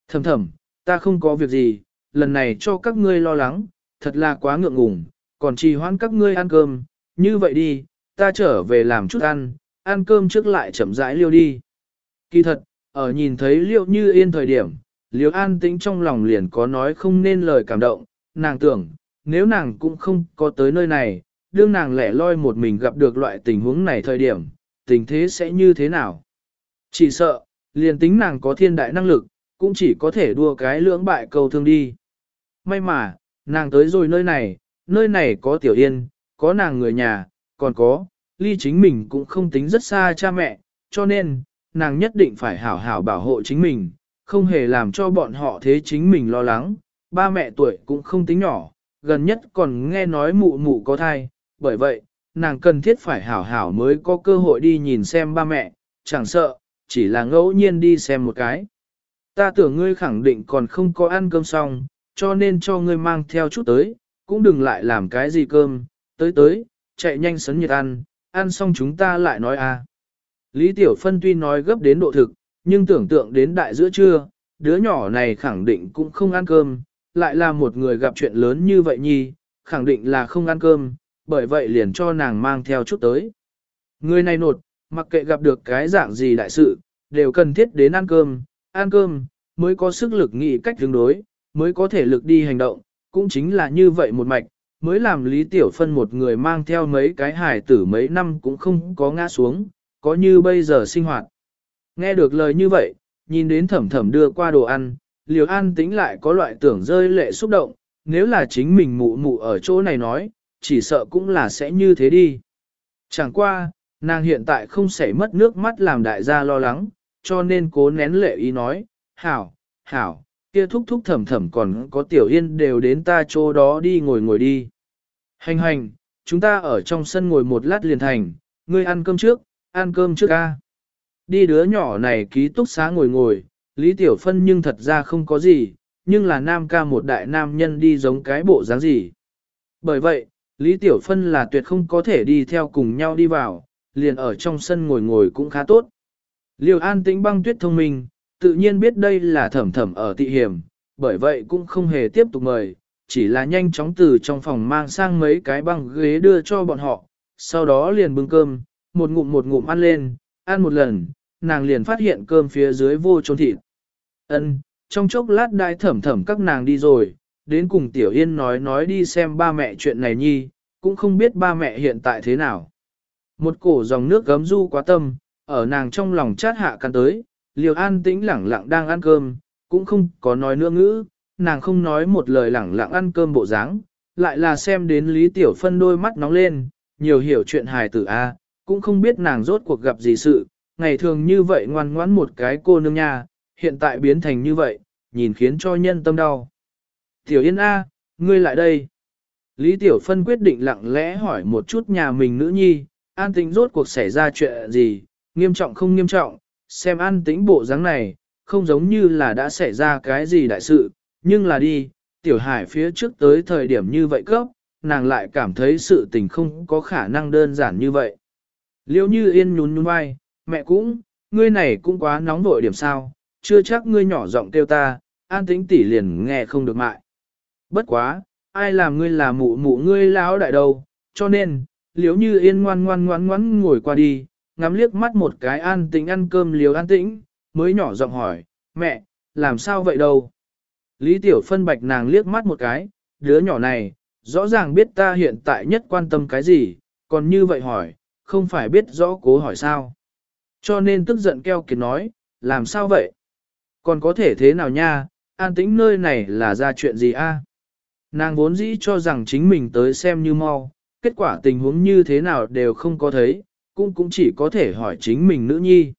Thầm thầm, ta không có việc gì, lần này cho các ngươi lo lắng, thật là quá ngượng ngùng, còn trì hoãn các ngươi ăn cơm, như vậy đi, ta trở về làm chút ăn, ăn cơm trước lại chậm rãi liêu đi. Kỳ thật, ở nhìn thấy liệu như yên thời điểm, liêu an tĩnh trong lòng liền có nói không nên lời cảm động, nàng tưởng, nếu nàng cũng không có tới nơi này, đương nàng lẻ loi một mình gặp được loại tình huống này thời điểm, tình thế sẽ như thế nào? Chỉ sợ, liền tính nàng có thiên đại năng lực, cũng chỉ có thể đua cái lưỡng bại cầu thương đi. May mà, nàng tới rồi nơi này, nơi này có tiểu yên, có nàng người nhà, còn có, ly chính mình cũng không tính rất xa cha mẹ, cho nên, nàng nhất định phải hảo hảo bảo hộ chính mình, không hề làm cho bọn họ thế chính mình lo lắng. Ba mẹ tuổi cũng không tính nhỏ, gần nhất còn nghe nói mụ mụ có thai, bởi vậy, nàng cần thiết phải hảo hảo mới có cơ hội đi nhìn xem ba mẹ, chẳng sợ, chỉ là ngẫu nhiên đi xem một cái. Ta tưởng ngươi khẳng định còn không có ăn cơm xong, cho nên cho ngươi mang theo chút tới, cũng đừng lại làm cái gì cơm, tới tới, chạy nhanh sấn nhiệt ăn, ăn xong chúng ta lại nói à. Lý Tiểu Phân tuy nói gấp đến độ thực, nhưng tưởng tượng đến đại giữa trưa, đứa nhỏ này khẳng định cũng không ăn cơm, lại là một người gặp chuyện lớn như vậy nhi, khẳng định là không ăn cơm, bởi vậy liền cho nàng mang theo chút tới. Người này nột, mặc kệ gặp được cái dạng gì đại sự, đều cần thiết đến ăn cơm, ăn cơm, mới có sức lực nghĩ cách tương đối, mới có thể lực đi hành động, cũng chính là như vậy một mạch, mới làm Lý Tiểu Phân một người mang theo mấy cái hài tử mấy năm cũng không có ngã xuống, có như bây giờ sinh hoạt. Nghe được lời như vậy, nhìn đến thẩm thẩm đưa qua đồ ăn, liều an tính lại có loại tưởng rơi lệ xúc động, nếu là chính mình mụ mụ ở chỗ này nói, chỉ sợ cũng là sẽ như thế đi. Chẳng qua, nàng hiện tại không xảy mất nước mắt làm đại gia lo lắng, cho nên cố nén lệ ý nói, hảo, hảo, kia thúc thúc thẩm thẩm còn có tiểu yên đều đến ta chỗ đó đi ngồi ngồi đi. Hành hành, chúng ta ở trong sân ngồi một lát liền thành, ngươi ăn cơm trước, ăn cơm trước ca. Đi đứa nhỏ này ký túc xá ngồi ngồi, Lý Tiểu Phân nhưng thật ra không có gì, nhưng là nam ca một đại nam nhân đi giống cái bộ dáng gì. Bởi vậy, Lý Tiểu Phân là tuyệt không có thể đi theo cùng nhau đi vào, liền ở trong sân ngồi ngồi cũng khá tốt. Liêu an tĩnh băng tuyết thông minh, tự nhiên biết đây là thẩm thẩm ở tị hiểm, bởi vậy cũng không hề tiếp tục mời, chỉ là nhanh chóng từ trong phòng mang sang mấy cái băng ghế đưa cho bọn họ, sau đó liền bưng cơm, một ngụm một ngụm ăn lên, ăn một lần, nàng liền phát hiện cơm phía dưới vô trốn thịt. Ân, trong chốc lát đại thẩm thẩm các nàng đi rồi, đến cùng Tiểu Yên nói nói đi xem ba mẹ chuyện này nhi, cũng không biết ba mẹ hiện tại thế nào. Một cổ dòng nước gấm du quá tâm, ở nàng trong lòng chát hạ căn tới, liều an tĩnh lẳng lặng đang ăn cơm, cũng không có nói nữa ngữ, nàng không nói một lời lẳng lặng ăn cơm bộ dáng, lại là xem đến Lý Tiểu Phân đôi mắt nóng lên, nhiều hiểu chuyện hài tử A, cũng không biết nàng rốt cuộc gặp gì sự, ngày thường như vậy ngoan ngoãn một cái cô nương nha, hiện tại biến thành như vậy, nhìn khiến cho nhân tâm đau. Tiểu Yên A, ngươi lại đây. Lý Tiểu Phân quyết định lặng lẽ hỏi một chút nhà mình nữ nhi, an tĩnh rốt cuộc xảy ra chuyện gì, nghiêm trọng không nghiêm trọng, xem an tĩnh bộ dáng này, không giống như là đã xảy ra cái gì đại sự, nhưng là đi, Tiểu Hải phía trước tới thời điểm như vậy cấp, nàng lại cảm thấy sự tình không có khả năng đơn giản như vậy. Liêu như yên nhún nhún vai, mẹ cũng, ngươi này cũng quá nóng vội điểm sao, chưa chắc ngươi nhỏ giọng kêu ta, an tĩnh tỷ liền nghe không được mại. Bất quá, ai làm ngươi là mụ mụ ngươi lão đại đâu, cho nên, liếu như yên ngoan ngoan ngoan ngoan ngồi qua đi, ngắm liếc mắt một cái an tĩnh ăn cơm liếu an tĩnh, mới nhỏ giọng hỏi, mẹ, làm sao vậy đâu? Lý Tiểu phân bạch nàng liếc mắt một cái, đứa nhỏ này, rõ ràng biết ta hiện tại nhất quan tâm cái gì, còn như vậy hỏi, không phải biết rõ cố hỏi sao. Cho nên tức giận keo kiệt nói, làm sao vậy? Còn có thể thế nào nha, an tĩnh nơi này là ra chuyện gì a? Nàng vốn dĩ cho rằng chính mình tới xem như mau, kết quả tình huống như thế nào đều không có thấy, cũng cũng chỉ có thể hỏi chính mình nữ nhi.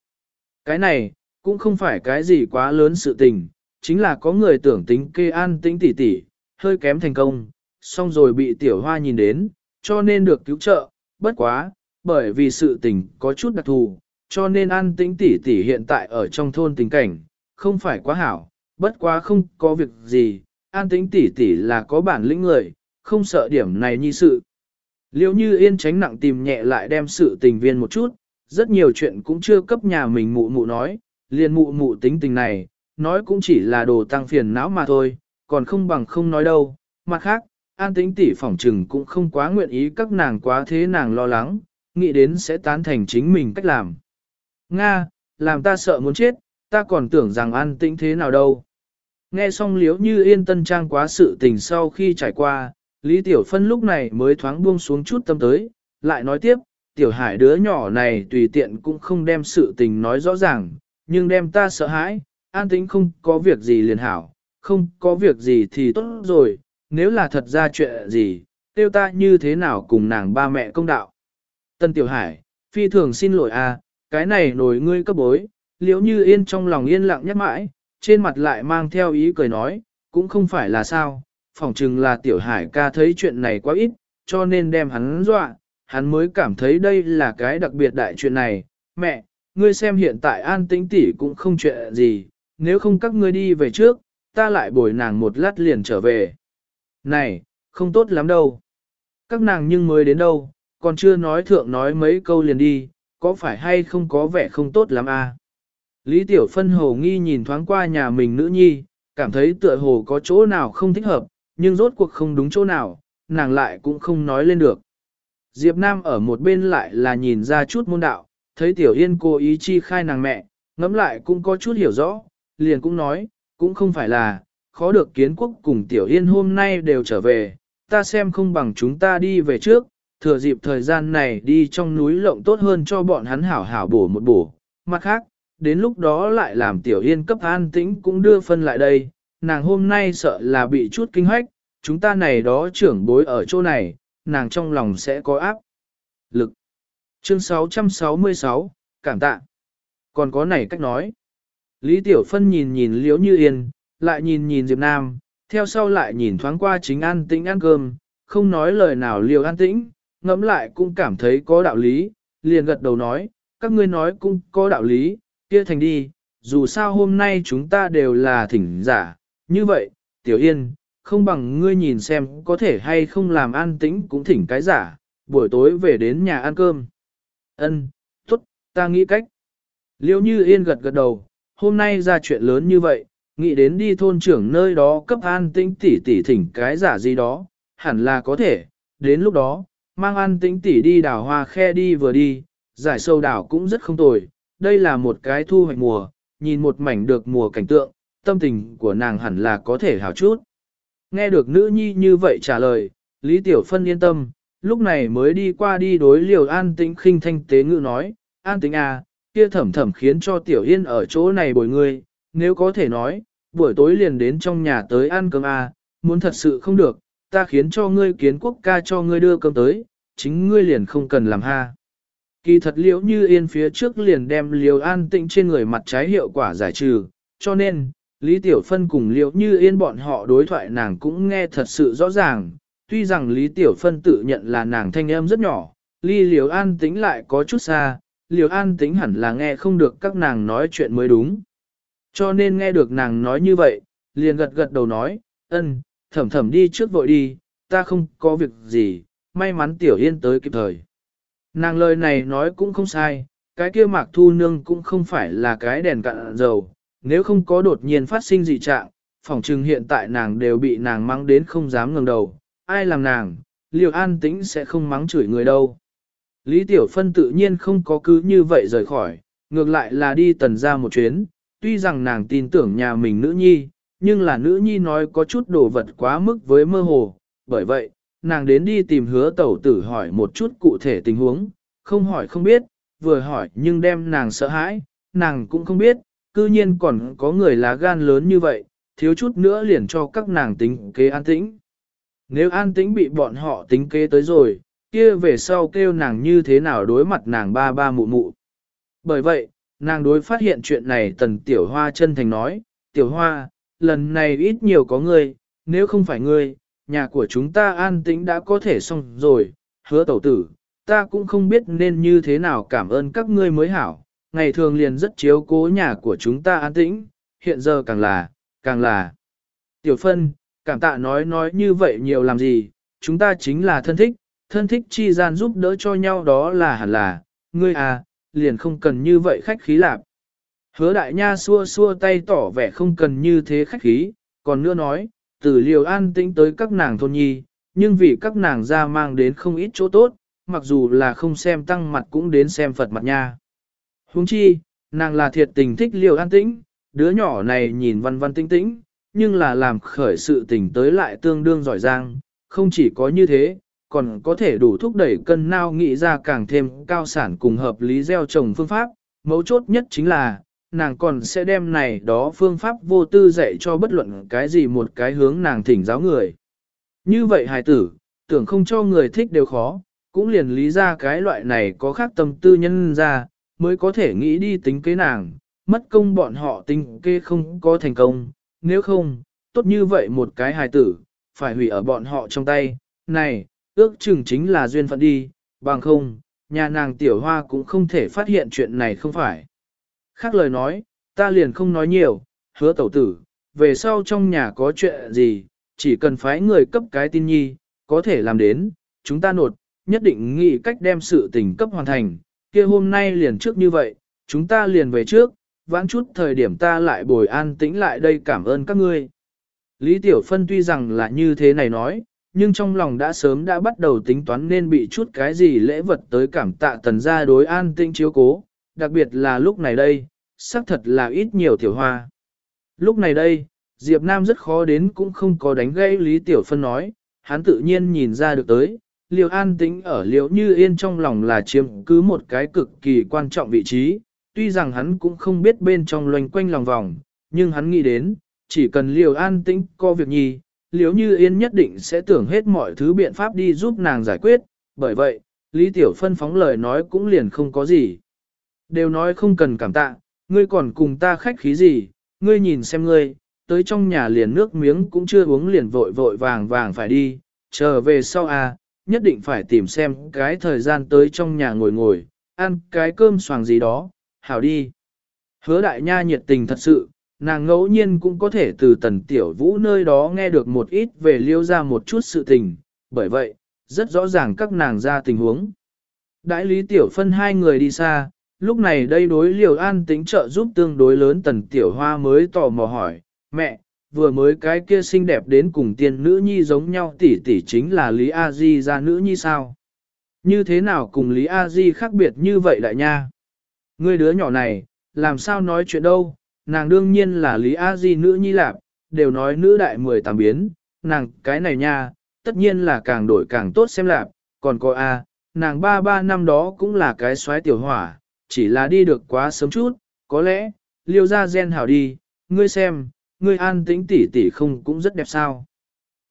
Cái này, cũng không phải cái gì quá lớn sự tình, chính là có người tưởng tính kê an tĩnh tỉ tỉ, hơi kém thành công, xong rồi bị tiểu hoa nhìn đến, cho nên được cứu trợ, bất quá, bởi vì sự tình có chút đặc thù, cho nên an tĩnh tỷ tỷ hiện tại ở trong thôn tình cảnh, không phải quá hảo, bất quá không có việc gì, an tĩnh tỷ tỷ là có bản lĩnh người, không sợ điểm này như sự. Liêu như yên tránh nặng tìm nhẹ lại đem sự tình viên một chút, rất nhiều chuyện cũng chưa cấp nhà mình mụ mụ nói, liền mụ mụ tính tình này, nói cũng chỉ là đồ tăng phiền não mà thôi, còn không bằng không nói đâu. Mặt khác, an tĩnh tỷ phỏng trừng cũng không quá nguyện ý các nàng quá thế nàng lo lắng, nghĩ đến sẽ tán thành chính mình cách làm. Nga, làm ta sợ muốn chết, ta còn tưởng rằng an tĩnh thế nào đâu. Nghe xong liếu như yên tân trang quá sự tình sau khi trải qua, Lý Tiểu Phân lúc này mới thoáng buông xuống chút tâm tới, lại nói tiếp, Tiểu Hải đứa nhỏ này tùy tiện cũng không đem sự tình nói rõ ràng, nhưng đem ta sợ hãi, an tĩnh không có việc gì liền hảo, không có việc gì thì tốt rồi, nếu là thật ra chuyện gì, tiêu ta như thế nào cùng nàng ba mẹ công đạo. Tân Tiểu Hải, phi thường xin lỗi a, cái này nổi ngươi cấp bối, liễu như yên trong lòng yên lặng nhắc mãi, trên mặt lại mang theo ý cười nói, cũng không phải là sao, phỏng chừng là tiểu hải ca thấy chuyện này quá ít, cho nên đem hắn dọa, hắn mới cảm thấy đây là cái đặc biệt đại chuyện này, mẹ, ngươi xem hiện tại an tĩnh tỷ cũng không chuyện gì, nếu không các ngươi đi về trước, ta lại bồi nàng một lát liền trở về. Này, không tốt lắm đâu. Các nàng nhưng mới đến đâu, còn chưa nói thượng nói mấy câu liền đi, có phải hay không có vẻ không tốt lắm à? Lý Tiểu Phân hồ nghi nhìn thoáng qua nhà mình nữ nhi, cảm thấy tựa hồ có chỗ nào không thích hợp, nhưng rốt cuộc không đúng chỗ nào, nàng lại cũng không nói lên được. Diệp Nam ở một bên lại là nhìn ra chút môn đạo, thấy Tiểu Yên cố ý chi khai nàng mẹ, ngẫm lại cũng có chút hiểu rõ, liền cũng nói, cũng không phải là, khó được kiến quốc cùng Tiểu Yên hôm nay đều trở về, ta xem không bằng chúng ta đi về trước, thừa dịp thời gian này đi trong núi lộng tốt hơn cho bọn hắn hảo hảo bổ một bổ. Mặt khác, đến lúc đó lại làm tiểu yên cấp an tĩnh cũng đưa phân lại đây, nàng hôm nay sợ là bị chút kinh hoách, chúng ta này đó trưởng bối ở chỗ này, nàng trong lòng sẽ có áp lực. Chương 666, cảm tạ. Còn có này cách nói. Lý Tiểu Phân nhìn nhìn Liễu Như Yên, lại nhìn nhìn Diệp Nam, theo sau lại nhìn thoáng qua chính an tĩnh ăn cơm, không nói lời nào liều an tĩnh, ngẫm lại cũng cảm thấy có đạo lý, liền gật đầu nói, các ngươi nói cũng có đạo lý, kia thành đi, dù sao hôm nay chúng ta đều là thỉnh giả, như vậy, Tiểu Yên, không bằng ngươi nhìn xem có thể hay không làm an tĩnh cũng thỉnh cái giả, buổi tối về đến nhà ăn cơm. Ân, tốt, ta nghĩ cách. Liêu như yên gật gật đầu, hôm nay ra chuyện lớn như vậy, nghĩ đến đi thôn trưởng nơi đó cấp an tĩnh tỷ tỷ thỉnh cái giả gì đó, hẳn là có thể, đến lúc đó, mang an tĩnh tỷ đi đào hoa khe đi vừa đi, giải sâu đảo cũng rất không tồi, đây là một cái thu hoạch mùa, nhìn một mảnh được mùa cảnh tượng, tâm tình của nàng hẳn là có thể hào chút. Nghe được nữ nhi như vậy trả lời, Lý Tiểu Phân yên tâm, lúc này mới đi qua đi đối liều an tĩnh khinh thanh tế ngữ nói, an tĩnh à, kia thẩm thẩm khiến cho Tiểu Yên ở chỗ này bồi ngươi, nếu có thể nói, buổi tối liền đến trong nhà tới ăn cơm à, muốn thật sự không được, ta khiến cho ngươi kiến quốc ca cho ngươi đưa cơm tới, chính ngươi liền không cần làm ha. Kỳ thật liễu như yên phía trước liền đem liều an tĩnh trên người mặt trái hiệu quả giải trừ, cho nên, Lý Tiểu Phân cùng liễu như yên bọn họ đối thoại nàng cũng nghe thật sự rõ ràng, tuy rằng Lý Tiểu Phân tự nhận là nàng thanh âm rất nhỏ, ly liều an tĩnh lại có chút xa, liều an tĩnh hẳn là nghe không được các nàng nói chuyện mới đúng. Cho nên nghe được nàng nói như vậy, liền gật gật đầu nói, ân, thẩm thẩm đi trước vội đi, ta không có việc gì, may mắn Tiểu Yên tới kịp thời. Nàng lời này nói cũng không sai, cái kia mạc thu nương cũng không phải là cái đèn cạn dầu, nếu không có đột nhiên phát sinh dị trạng, phỏng chừng hiện tại nàng đều bị nàng mắng đến không dám ngẩng đầu, ai làm nàng, liều an tĩnh sẽ không mắng chửi người đâu. Lý Tiểu Phân tự nhiên không có cứ như vậy rời khỏi, ngược lại là đi tần ra một chuyến, tuy rằng nàng tin tưởng nhà mình nữ nhi, nhưng là nữ nhi nói có chút đồ vật quá mức với mơ hồ, bởi vậy, nàng đến đi tìm hứa tẩu tử hỏi một chút cụ thể tình huống, không hỏi không biết, vừa hỏi nhưng đem nàng sợ hãi, nàng cũng không biết, cư nhiên còn có người lá gan lớn như vậy, thiếu chút nữa liền cho các nàng tính kế an tĩnh. Nếu an tĩnh bị bọn họ tính kế tới rồi, kia về sau kêu nàng như thế nào đối mặt nàng ba ba mụ mụ. Bởi vậy, nàng đối phát hiện chuyện này tần tiểu hoa chân thành nói, tiểu hoa, lần này ít nhiều có ngươi, nếu không phải ngươi, nhà của chúng ta an tĩnh đã có thể xong rồi, hứa tẩu tử, ta cũng không biết nên như thế nào cảm ơn các ngươi mới hảo, ngày thường liền rất chiếu cố nhà của chúng ta an tĩnh, hiện giờ càng là, càng là. Tiểu phân, cảm tạ nói nói như vậy nhiều làm gì, chúng ta chính là thân thích, thân thích chi gian giúp đỡ cho nhau đó là hẳn là, ngươi à, liền không cần như vậy khách khí lạp. Hứa đại nha xua xua tay tỏ vẻ không cần như thế khách khí, còn nữa nói, từ liều an tĩnh tới các nàng thôn nhi, nhưng vì các nàng ra mang đến không ít chỗ tốt, mặc dù là không xem tăng mặt cũng đến xem Phật mặt nha. Huống chi, nàng là thiệt tình thích liều an tĩnh, đứa nhỏ này nhìn văn văn tinh tĩnh, nhưng là làm khởi sự tình tới lại tương đương giỏi giang, không chỉ có như thế, còn có thể đủ thúc đẩy cân nao nghĩ ra càng thêm cao sản cùng hợp lý gieo trồng phương pháp, mấu chốt nhất chính là, nàng còn sẽ đem này đó phương pháp vô tư dạy cho bất luận cái gì một cái hướng nàng thỉnh giáo người. Như vậy hài tử, tưởng không cho người thích đều khó, cũng liền lý ra cái loại này có khác tâm tư nhân ra, mới có thể nghĩ đi tính kế nàng, mất công bọn họ tính kế không có thành công, nếu không, tốt như vậy một cái hài tử, phải hủy ở bọn họ trong tay, này, ước chừng chính là duyên phận đi, bằng không, nhà nàng tiểu hoa cũng không thể phát hiện chuyện này không phải. Khác lời nói, ta liền không nói nhiều, hứa tẩu tử, về sau trong nhà có chuyện gì, chỉ cần phái người cấp cái tin nhi, có thể làm đến, chúng ta nột, nhất định nghĩ cách đem sự tình cấp hoàn thành, kia hôm nay liền trước như vậy, chúng ta liền về trước, vãn chút thời điểm ta lại bồi an tĩnh lại đây cảm ơn các ngươi. Lý Tiểu Phân tuy rằng là như thế này nói, nhưng trong lòng đã sớm đã bắt đầu tính toán nên bị chút cái gì lễ vật tới cảm tạ tần gia đối an tĩnh chiếu cố, đặc biệt là lúc này đây, xác thật là ít nhiều tiểu hoa. Lúc này đây, Diệp Nam rất khó đến cũng không có đánh gây Lý Tiểu Phân nói, hắn tự nhiên nhìn ra được tới, liều an tĩnh ở liều như yên trong lòng là chiếm cứ một cái cực kỳ quan trọng vị trí, tuy rằng hắn cũng không biết bên trong loanh quanh lòng vòng, nhưng hắn nghĩ đến, chỉ cần liều an tĩnh có việc nhi, liều như yên nhất định sẽ tưởng hết mọi thứ biện pháp đi giúp nàng giải quyết, bởi vậy, Lý Tiểu Phân phóng lời nói cũng liền không có gì. Đều nói không cần cảm tạ, ngươi còn cùng ta khách khí gì, ngươi nhìn xem ngươi, tới trong nhà liền nước miếng cũng chưa uống liền vội vội vàng vàng phải đi, trở về sau à, nhất định phải tìm xem cái thời gian tới trong nhà ngồi ngồi, ăn cái cơm xoàng gì đó, hảo đi. Hứa đại nha nhiệt tình thật sự, nàng ngẫu nhiên cũng có thể từ tần tiểu vũ nơi đó nghe được một ít về liêu ra một chút sự tình, bởi vậy, rất rõ ràng các nàng ra tình huống. Đại lý tiểu phân hai người đi xa, lúc này đây đối liều an tính trợ giúp tương đối lớn tần tiểu hoa mới tò mò hỏi, mẹ, vừa mới cái kia xinh đẹp đến cùng tiên nữ nhi giống nhau tỷ tỷ chính là Lý A Di ra nữ nhi sao? Như thế nào cùng Lý A Di khác biệt như vậy đại nha? Ngươi đứa nhỏ này, làm sao nói chuyện đâu, nàng đương nhiên là Lý A Di nữ nhi lạp đều nói nữ đại mười tám biến, nàng cái này nha, tất nhiên là càng đổi càng tốt xem lạp còn có A, nàng ba ba năm đó cũng là cái xoáy tiểu hỏa, chỉ là đi được quá sớm chút, có lẽ, liêu ra gen hảo đi, ngươi xem, ngươi an tĩnh tỉ tỉ không cũng rất đẹp sao.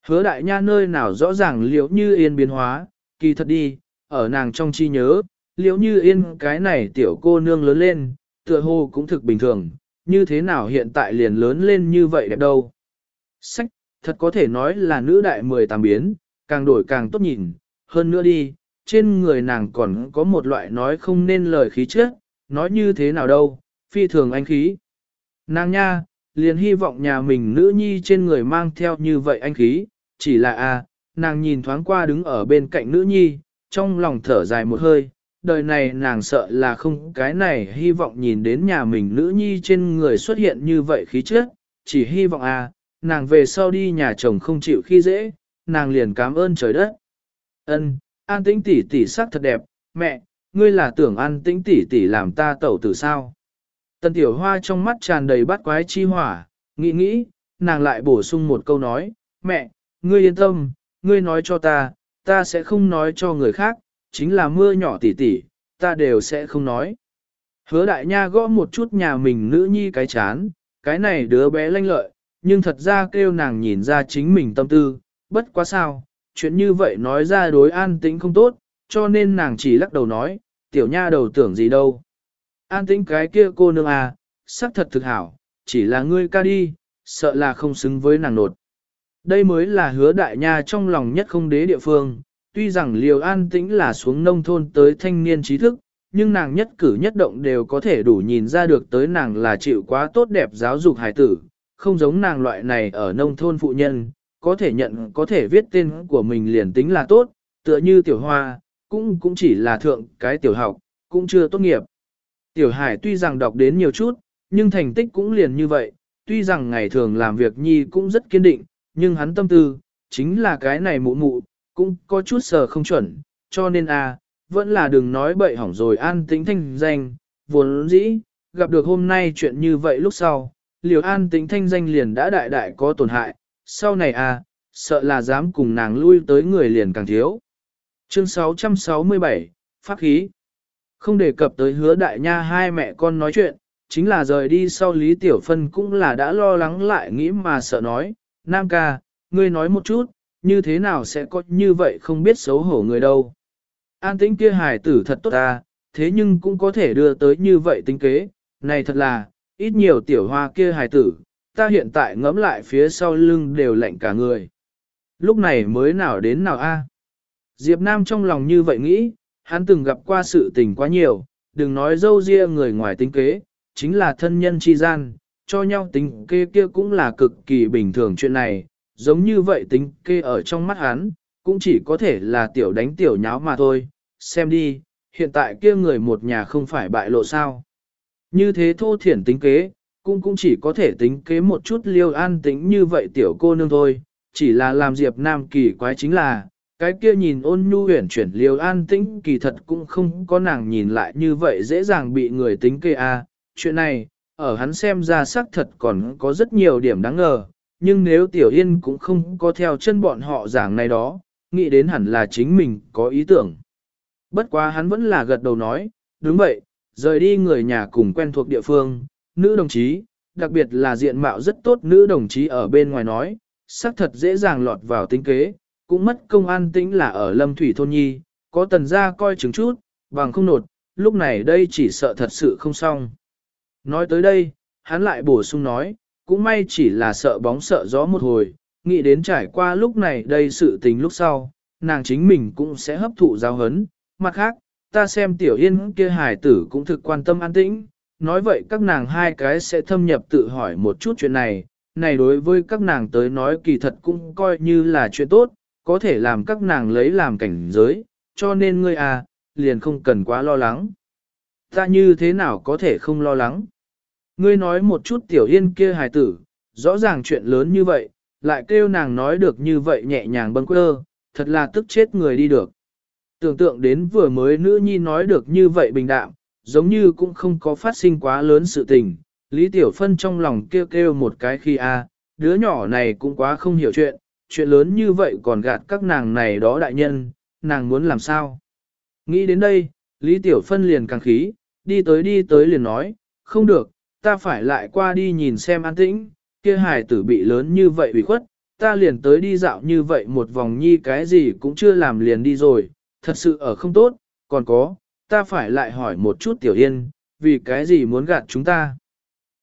Hứa đại nha nơi nào rõ ràng liễu như yên biến hóa, kỳ thật đi, ở nàng trong chi nhớ, liễu như yên cái này tiểu cô nương lớn lên, tựa hồ cũng thực bình thường, như thế nào hiện tại liền lớn lên như vậy đẹp đâu. Sách, thật có thể nói là nữ đại 18 biến, càng đổi càng tốt nhìn, hơn nữa đi, trên người nàng còn có một loại nói không nên lời khí chất, nói như thế nào đâu, phi thường anh khí. Nàng nha, liền hy vọng nhà mình nữ nhi trên người mang theo như vậy anh khí, chỉ là a, nàng nhìn thoáng qua đứng ở bên cạnh nữ nhi, trong lòng thở dài một hơi, đời này nàng sợ là không cái này hy vọng nhìn đến nhà mình nữ nhi trên người xuất hiện như vậy khí chất, chỉ hy vọng a, nàng về sau đi nhà chồng không chịu khi dễ, nàng liền cảm ơn trời đất. Ân, an tĩnh tỷ tỷ sắc thật đẹp, mẹ, ngươi là tưởng an tĩnh tỷ tỷ làm ta tẩu tử sao? Tần tiểu hoa trong mắt tràn đầy bát quái chi hỏa, nghĩ nghĩ, nàng lại bổ sung một câu nói, mẹ, ngươi yên tâm, ngươi nói cho ta, ta sẽ không nói cho người khác, chính là mưa nhỏ tỉ tỉ, ta đều sẽ không nói. Hứa đại nha gõ một chút nhà mình nữ nhi cái chán, cái này đứa bé lanh lợi, nhưng thật ra kêu nàng nhìn ra chính mình tâm tư, bất quá sao, chuyện như vậy nói ra đối an tĩnh không tốt, cho nên nàng chỉ lắc đầu nói, tiểu nha đầu tưởng gì đâu. An tĩnh cái kia cô nương à, sắc thật thực hảo, chỉ là ngươi ca đi, sợ là không xứng với nàng nột. Đây mới là hứa đại nha trong lòng nhất không đế địa phương, tuy rằng liều an tĩnh là xuống nông thôn tới thanh niên trí thức, nhưng nàng nhất cử nhất động đều có thể đủ nhìn ra được tới nàng là chịu quá tốt đẹp giáo dục hài tử, không giống nàng loại này ở nông thôn phụ nhân, có thể nhận có thể viết tên của mình liền tính là tốt, tựa như tiểu hoa, cũng cũng chỉ là thượng cái tiểu học, cũng chưa tốt nghiệp. Tiểu Hải tuy rằng đọc đến nhiều chút, nhưng thành tích cũng liền như vậy, tuy rằng ngày thường làm việc nhi cũng rất kiên định, nhưng hắn tâm tư, chính là cái này mụ mụ, cũng có chút sờ không chuẩn, cho nên a vẫn là đừng nói bậy hỏng rồi an tính thanh danh, vốn dĩ, gặp được hôm nay chuyện như vậy lúc sau, liều an tính thanh danh liền đã đại đại có tổn hại, sau này à, sợ là dám cùng nàng lui tới người liền càng thiếu. Chương 667, Pháp khí không đề cập tới hứa đại nha hai mẹ con nói chuyện, chính là rời đi sau Lý Tiểu Phân cũng là đã lo lắng lại nghĩ mà sợ nói, Nam ca, ngươi nói một chút, như thế nào sẽ có như vậy không biết xấu hổ người đâu. An tĩnh kia hài tử thật tốt ta, thế nhưng cũng có thể đưa tới như vậy tính kế, này thật là, ít nhiều tiểu hoa kia hài tử, ta hiện tại ngẫm lại phía sau lưng đều lạnh cả người. Lúc này mới nào đến nào a? Diệp Nam trong lòng như vậy nghĩ, hắn từng gặp qua sự tình quá nhiều, đừng nói dâu ria người ngoài tính kế, chính là thân nhân chi gian, cho nhau tính kế kia cũng là cực kỳ bình thường chuyện này, giống như vậy tính kế ở trong mắt hắn, cũng chỉ có thể là tiểu đánh tiểu nháo mà thôi, xem đi, hiện tại kia người một nhà không phải bại lộ sao. Như thế thô thiển tính kế, cũng cũng chỉ có thể tính kế một chút liêu an tính như vậy tiểu cô nương thôi, chỉ là làm Diệp Nam kỳ quái chính là, cái kia nhìn ôn nhu huyển chuyển liêu an tĩnh kỳ thật cũng không có nàng nhìn lại như vậy dễ dàng bị người tính kê a. Chuyện này, ở hắn xem ra xác thật còn có rất nhiều điểm đáng ngờ, nhưng nếu Tiểu Yên cũng không có theo chân bọn họ giảng này đó, nghĩ đến hẳn là chính mình có ý tưởng. Bất quá hắn vẫn là gật đầu nói, đúng vậy, rời đi người nhà cùng quen thuộc địa phương, nữ đồng chí, đặc biệt là diện mạo rất tốt nữ đồng chí ở bên ngoài nói, xác thật dễ dàng lọt vào tính kế, cũng mất công an tĩnh là ở lâm thủy thôn nhi, có tần gia coi chứng chút, bằng không nột, lúc này đây chỉ sợ thật sự không xong. Nói tới đây, hắn lại bổ sung nói, cũng may chỉ là sợ bóng sợ gió một hồi, nghĩ đến trải qua lúc này đây sự tình lúc sau, nàng chính mình cũng sẽ hấp thụ giáo hấn. Mặt khác, ta xem tiểu yên kia hải tử cũng thực quan tâm an tĩnh, nói vậy các nàng hai cái sẽ thâm nhập tự hỏi một chút chuyện này, này đối với các nàng tới nói kỳ thật cũng coi như là chuyện tốt, có thể làm các nàng lấy làm cảnh giới, cho nên ngươi à, liền không cần quá lo lắng. Ta như thế nào có thể không lo lắng? Ngươi nói một chút tiểu yên kia hài tử, rõ ràng chuyện lớn như vậy, lại kêu nàng nói được như vậy nhẹ nhàng bâng quơ, thật là tức chết người đi được. Tưởng tượng đến vừa mới nữ nhi nói được như vậy bình đạm, giống như cũng không có phát sinh quá lớn sự tình. Lý Tiểu Phân trong lòng kêu kêu một cái khi a, đứa nhỏ này cũng quá không hiểu chuyện, chuyện lớn như vậy còn gạt các nàng này đó đại nhân, nàng muốn làm sao? Nghĩ đến đây, Lý Tiểu Phân liền càng khí, đi tới đi tới liền nói, không được, ta phải lại qua đi nhìn xem an tĩnh, kia hài tử bị lớn như vậy bị khuất, ta liền tới đi dạo như vậy một vòng nhi cái gì cũng chưa làm liền đi rồi, thật sự ở không tốt, còn có, ta phải lại hỏi một chút Tiểu Yên, vì cái gì muốn gạt chúng ta.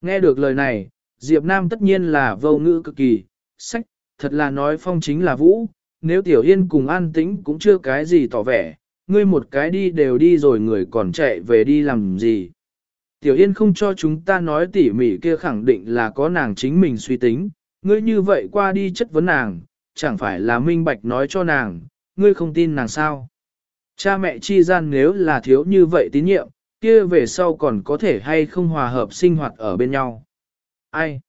Nghe được lời này, Diệp Nam tất nhiên là vô ngữ cực kỳ, sách, thật là nói phong chính là vũ, nếu Tiểu Yên cùng an tĩnh cũng chưa cái gì tỏ vẻ, ngươi một cái đi đều đi rồi người còn chạy về đi làm gì. Tiểu Yên không cho chúng ta nói tỉ mỉ kia khẳng định là có nàng chính mình suy tính, ngươi như vậy qua đi chất vấn nàng, chẳng phải là minh bạch nói cho nàng, ngươi không tin nàng sao. Cha mẹ chi gian nếu là thiếu như vậy tín nhiệm, kia về sau còn có thể hay không hòa hợp sinh hoạt ở bên nhau. Ai?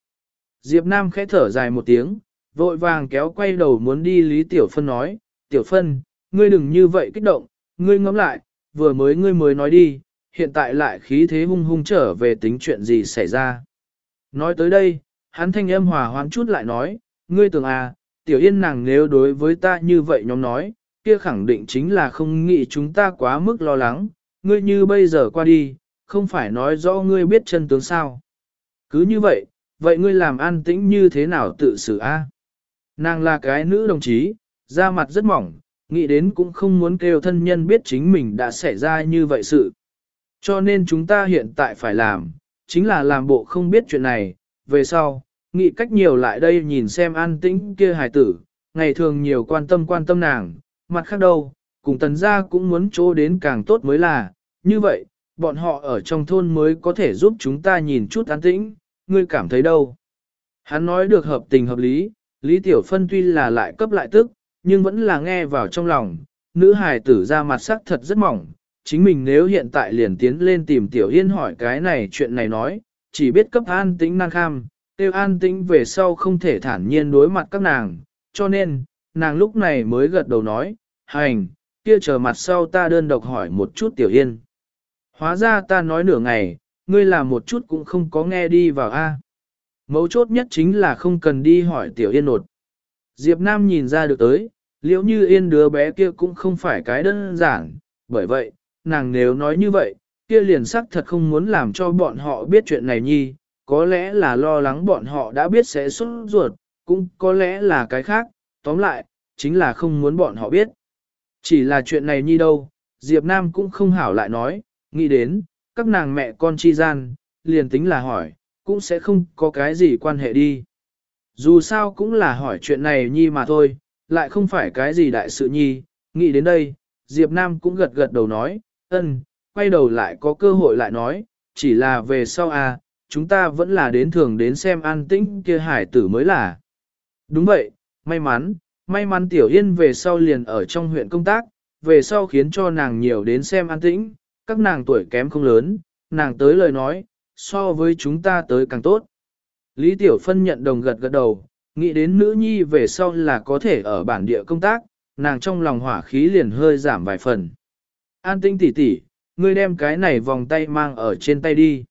Diệp Nam khẽ thở dài một tiếng, vội vàng kéo quay đầu muốn đi Lý Tiểu Phân nói, Tiểu Phân, ngươi đừng như vậy kích động, ngươi ngẫm lại, vừa mới ngươi mới nói đi, hiện tại lại khí thế hung hung trở về tính chuyện gì xảy ra. Nói tới đây, hắn thanh âm hòa hoãn chút lại nói, ngươi tưởng à, Tiểu Yên nàng nếu đối với ta như vậy nhóm nói, kia khẳng định chính là không nghĩ chúng ta quá mức lo lắng, ngươi như bây giờ qua đi, không phải nói rõ ngươi biết chân tướng sao. Cứ như vậy, vậy ngươi làm an tĩnh như thế nào tự xử a? Nàng là cái nữ đồng chí, da mặt rất mỏng, nghĩ đến cũng không muốn kêu thân nhân biết chính mình đã xảy ra như vậy sự. Cho nên chúng ta hiện tại phải làm, chính là làm bộ không biết chuyện này, về sau, nghĩ cách nhiều lại đây nhìn xem an tĩnh kia hài tử, ngày thường nhiều quan tâm quan tâm nàng, mặt khác đâu, cùng tần gia cũng muốn chỗ đến càng tốt mới là, như vậy, bọn họ ở trong thôn mới có thể giúp chúng ta nhìn chút an tĩnh, ngươi cảm thấy đâu. Hắn nói được hợp tình hợp lý, Lý Tiểu Phân tuy là lại cấp lại tức, nhưng vẫn là nghe vào trong lòng, nữ hài tử ra mặt sắc thật rất mỏng, chính mình nếu hiện tại liền tiến lên tìm Tiểu Yên hỏi cái này chuyện này nói, chỉ biết cấp an tĩnh năng kham, tiêu an tĩnh về sau không thể thản nhiên đối mặt các nàng, cho nên, nàng lúc này mới gật đầu nói, hành, kia chờ mặt sau ta đơn độc hỏi một chút Tiểu Yên. Hóa ra ta nói nửa ngày, ngươi làm một chút cũng không có nghe đi vào A. Mấu chốt nhất chính là không cần đi hỏi Tiểu Yên nột. Diệp Nam nhìn ra được tới, liễu như Yên đứa bé kia cũng không phải cái đơn giản, bởi vậy, nàng nếu nói như vậy, kia liền sắc thật không muốn làm cho bọn họ biết chuyện này nhi, có lẽ là lo lắng bọn họ đã biết sẽ xuất ruột, cũng có lẽ là cái khác, tóm lại, chính là không muốn bọn họ biết. Chỉ là chuyện này nhi đâu, Diệp Nam cũng không hảo lại nói, nghĩ đến, các nàng mẹ con chi gian, liền tính là hỏi, cũng sẽ không có cái gì quan hệ đi. Dù sao cũng là hỏi chuyện này nhi mà thôi, lại không phải cái gì đại sự nhi, nghĩ đến đây, Diệp Nam cũng gật gật đầu nói, ân, quay đầu lại có cơ hội lại nói, chỉ là về sau à, chúng ta vẫn là đến thường đến xem an tĩnh kia hải tử mới là. Đúng vậy, may mắn, may mắn Tiểu Yên về sau liền ở trong huyện công tác, về sau khiến cho nàng nhiều đến xem an tĩnh, các nàng tuổi kém không lớn, nàng tới lời nói, so với chúng ta tới càng tốt. Lý Tiểu Phân nhận đồng gật gật đầu, nghĩ đến nữ nhi về sau là có thể ở bản địa công tác, nàng trong lòng hỏa khí liền hơi giảm vài phần. An tĩnh tỉ tỉ, ngươi đem cái này vòng tay mang ở trên tay đi.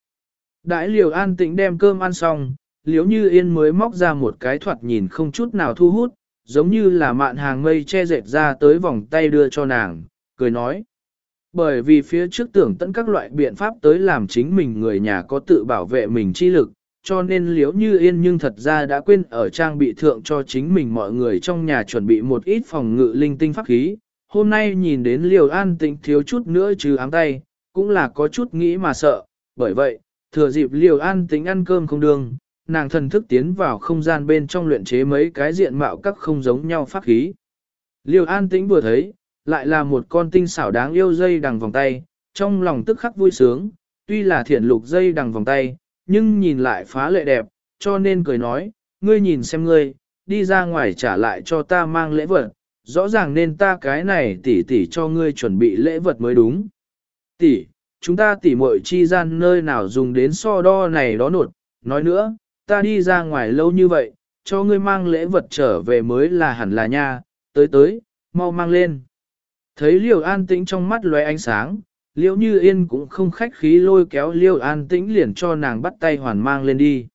Đãi liều an tĩnh đem cơm ăn xong, liếu như yên mới móc ra một cái thoạt nhìn không chút nào thu hút, giống như là mạn hàng mây che dệt ra tới vòng tay đưa cho nàng, cười nói. Bởi vì phía trước tưởng tận các loại biện pháp tới làm chính mình người nhà có tự bảo vệ mình chi lực, cho nên liếu như yên nhưng thật ra đã quên ở trang bị thượng cho chính mình mọi người trong nhà chuẩn bị một ít phòng ngự linh tinh pháp khí. Hôm nay nhìn đến liều an tĩnh thiếu chút nữa chứ áng tay, cũng là có chút nghĩ mà sợ, bởi vậy, thừa dịp liều an tĩnh ăn cơm không đường nàng thần thức tiến vào không gian bên trong luyện chế mấy cái diện mạo các không giống nhau pháp khí. liêu an tĩnh vừa thấy, lại là một con tinh xảo đáng yêu dây đằng vòng tay, trong lòng tức khắc vui sướng, tuy là thiện lục dây đằng vòng tay, nhưng nhìn lại phá lệ đẹp, cho nên cười nói, ngươi nhìn xem ngươi, đi ra ngoài trả lại cho ta mang lễ vật, rõ ràng nên ta cái này tỷ tỷ cho ngươi chuẩn bị lễ vật mới đúng. Tỷ, chúng ta tỷ muội chi gian nơi nào dùng đến so đo này đó nột, nói nữa, ta đi ra ngoài lâu như vậy, cho ngươi mang lễ vật trở về mới là hẳn là nha, tới tới, mau mang lên. Thấy liều an tĩnh trong mắt lóe ánh sáng, liễu như yên cũng không khách khí lôi kéo liêu an tĩnh liền cho nàng bắt tay hoàn mang lên đi.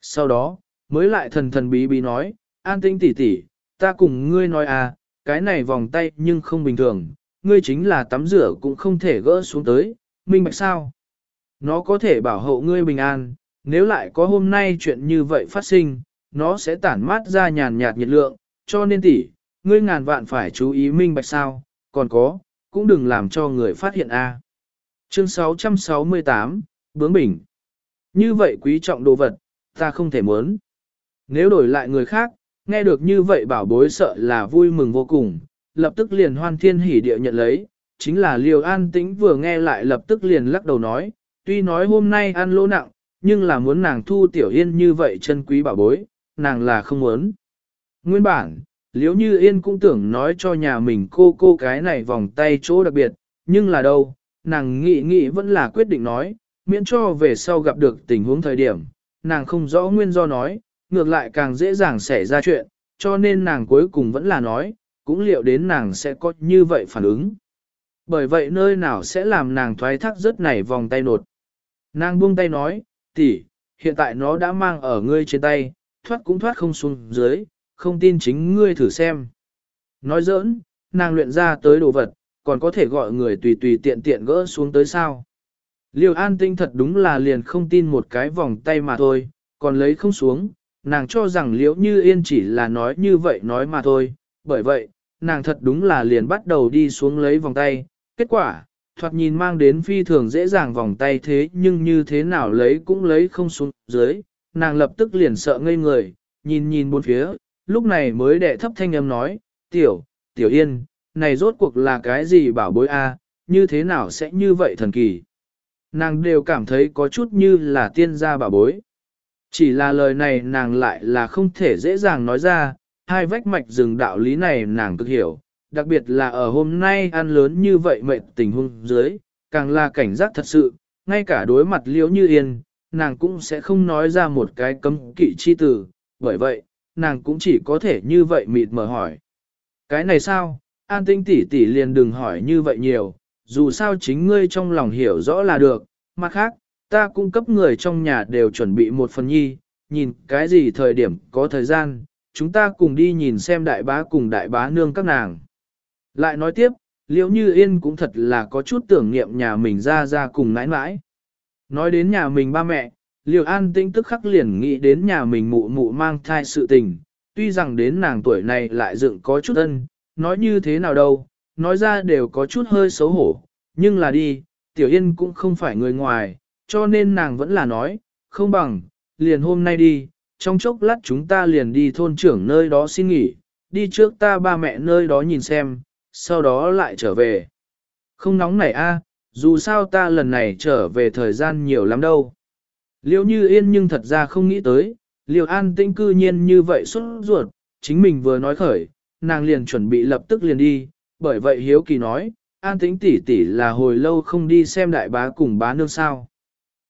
Sau đó, mới lại thần thần bí bí nói, an tĩnh tỷ tỷ, ta cùng ngươi nói à, cái này vòng tay nhưng không bình thường, ngươi chính là tắm rửa cũng không thể gỡ xuống tới, minh bạch sao? Nó có thể bảo hộ ngươi bình an, nếu lại có hôm nay chuyện như vậy phát sinh, nó sẽ tản mát ra nhàn nhạt nhiệt lượng, cho nên tỷ, ngươi ngàn vạn phải chú ý minh bạch sao, còn có, cũng đừng làm cho người phát hiện a. Chương 668, Bướng Bình. Như vậy quý trọng đồ vật, ta không thể muốn. Nếu đổi lại người khác, nghe được như vậy bảo bối sợ là vui mừng vô cùng, lập tức liền hoan thiên hỉ địa nhận lấy, chính là liều an tĩnh vừa nghe lại lập tức liền lắc đầu nói, tuy nói hôm nay ăn lỗ nặng, nhưng là muốn nàng thu tiểu yên như vậy chân quý bảo bối, nàng là không muốn. Nguyên bản, liếu như yên cũng tưởng nói cho nhà mình cô cô cái này vòng tay chỗ đặc biệt, nhưng là đâu, nàng nghĩ nghĩ vẫn là quyết định nói, miễn cho về sau gặp được tình huống thời điểm, nàng không rõ nguyên do nói, ngược lại càng dễ dàng xảy ra chuyện, cho nên nàng cuối cùng vẫn là nói, cũng liệu đến nàng sẽ có như vậy phản ứng. Bởi vậy nơi nào sẽ làm nàng thoái thác rất này vòng tay nột. Nàng buông tay nói, tỷ, hiện tại nó đã mang ở ngươi trên tay, thoát cũng thoát không xuống dưới, không tin chính ngươi thử xem. Nói giỡn, nàng luyện ra tới đồ vật, còn có thể gọi người tùy tùy tiện tiện gỡ xuống tới sao. Liêu an tinh thật đúng là liền không tin một cái vòng tay mà thôi, còn lấy không xuống, nàng cho rằng liễu như yên chỉ là nói như vậy nói mà thôi, bởi vậy, nàng thật đúng là liền bắt đầu đi xuống lấy vòng tay, kết quả, thoạt nhìn mang đến phi thường dễ dàng vòng tay thế nhưng như thế nào lấy cũng lấy không xuống dưới, nàng lập tức liền sợ ngây người, nhìn nhìn bốn phía, lúc này mới đệ thấp thanh âm nói, tiểu, tiểu yên, này rốt cuộc là cái gì bảo bối a, như thế nào sẽ như vậy thần kỳ. Nàng đều cảm thấy có chút như là tiên gia bảo bối. Chỉ là lời này nàng lại là không thể dễ dàng nói ra, hai vách mạch rừng đạo lý này nàng cực hiểu, đặc biệt là ở hôm nay ăn lớn như vậy mệt tình huống dưới, càng là cảnh giác thật sự, ngay cả đối mặt liễu như yên, nàng cũng sẽ không nói ra một cái cấm kỵ chi từ bởi vậy, nàng cũng chỉ có thể như vậy mịt mở hỏi. Cái này sao, an tinh tỷ tỷ liền đừng hỏi như vậy nhiều, dù sao chính ngươi trong lòng hiểu rõ là được, mặt khác, ta cung cấp người trong nhà đều chuẩn bị một phần nhi, nhìn cái gì thời điểm có thời gian, chúng ta cùng đi nhìn xem đại bá cùng đại bá nương các nàng. Lại nói tiếp, liễu như yên cũng thật là có chút tưởng niệm nhà mình ra ra cùng nãi nãi. Nói đến nhà mình ba mẹ, liều an tĩnh tức khắc liền nghĩ đến nhà mình mụ mụ mang thai sự tình, tuy rằng đến nàng tuổi này lại dựng có chút ân, nói như thế nào đâu, nói ra đều có chút hơi xấu hổ, nhưng là đi, tiểu yên cũng không phải người ngoài, cho nên nàng vẫn là nói, không bằng, liền hôm nay đi, trong chốc lát chúng ta liền đi thôn trưởng nơi đó xin nghỉ, đi trước ta ba mẹ nơi đó nhìn xem, sau đó lại trở về. Không nóng nảy a, dù sao ta lần này trở về thời gian nhiều lắm đâu. Liêu như yên nhưng thật ra không nghĩ tới, liêu an tĩnh cư nhiên như vậy xuất ruột, chính mình vừa nói khởi, nàng liền chuẩn bị lập tức liền đi, bởi vậy hiếu kỳ nói, an tĩnh tỷ tỷ là hồi lâu không đi xem đại bá cùng bá nương sao.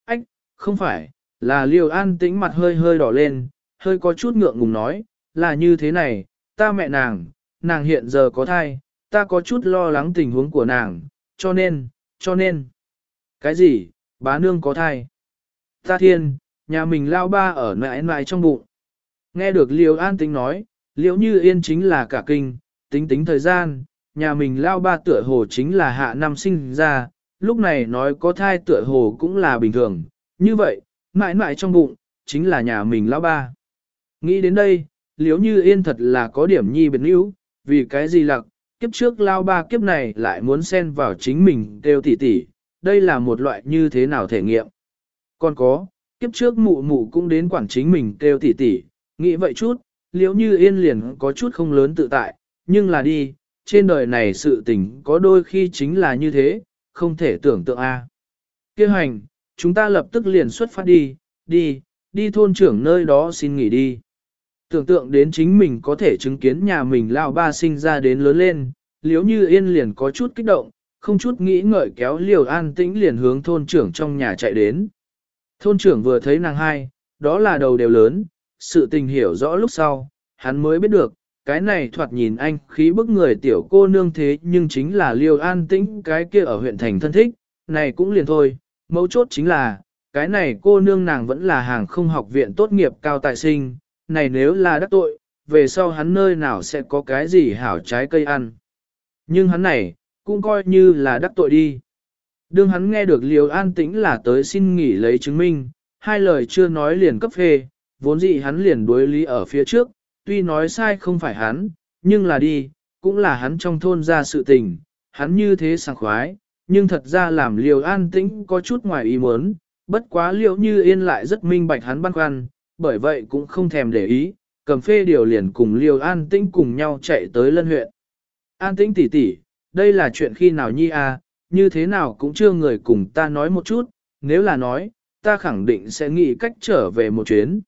Ách, không phải, là liêu an tĩnh mặt hơi hơi đỏ lên, hơi có chút ngượng ngùng nói, là như thế này, ta mẹ nàng, nàng hiện giờ có thai, ta có chút lo lắng tình huống của nàng, cho nên, cho nên. Cái gì, bá nương có thai? Ta thiên, nhà mình lao ba ở mãi mãi trong bụng. Nghe được Liêu An tính nói, Liễu Như Yên chính là cả kinh, tính tính thời gian, nhà mình lao ba tựa hồ chính là hạ năm sinh ra, lúc này nói có thai tựa hồ cũng là bình thường, như vậy, mãi mãi trong bụng, chính là nhà mình lao ba. Nghĩ đến đây, Liễu Như Yên thật là có điểm nhi biệt níu, vì cái gì lặc, kiếp trước lao ba kiếp này lại muốn xen vào chính mình kêu tỉ tỉ, đây là một loại như thế nào thể nghiệm. Còn có, kiếp trước mụ mụ cũng đến quản chính mình kêu tỉ tỉ, nghĩ vậy chút, liễu như yên liền có chút không lớn tự tại, nhưng là đi, trên đời này sự tình có đôi khi chính là như thế, không thể tưởng tượng a. À. Kêu hành, chúng ta lập tức liền xuất phát đi, đi, đi thôn trưởng nơi đó xin nghỉ đi. Tưởng tượng đến chính mình có thể chứng kiến nhà mình lao ba sinh ra đến lớn lên, liếu như yên liền có chút kích động, không chút nghĩ ngợi kéo liều an tĩnh liền hướng thôn trưởng trong nhà chạy đến. Thôn trưởng vừa thấy nàng hai, đó là đầu đều lớn, sự tình hiểu rõ lúc sau, hắn mới biết được, cái này thoạt nhìn anh khí bức người tiểu cô nương thế nhưng chính là liều an tĩnh cái kia ở huyện thành thân thích, này cũng liền thôi, mấu chốt chính là, cái này cô nương nàng vẫn là hàng không học viện tốt nghiệp cao tài sinh, này nếu là đắc tội, về sau hắn nơi nào sẽ có cái gì hảo trái cây ăn. Nhưng hắn này, cũng coi như là đắc tội đi. Đương hắn nghe được liều an tĩnh là tới xin nghỉ lấy chứng minh, hai lời chưa nói liền cấp phê, vốn dĩ hắn liền đối lý ở phía trước, tuy nói sai không phải hắn, nhưng là đi, cũng là hắn trong thôn ra sự tình, hắn như thế sảng khoái, nhưng thật ra làm liều an tĩnh có chút ngoài ý muốn, bất quá liệu như yên lại rất minh bạch hắn băn khoăn, bởi vậy cũng không thèm để ý, cầm phê điều liền cùng Liêu an tĩnh cùng nhau chạy tới lân huyện. An tĩnh tỷ tỷ, đây là chuyện khi nào nhi à, như thế nào cũng chưa người cùng ta nói một chút, nếu là nói, ta khẳng định sẽ nghĩ cách trở về một chuyến.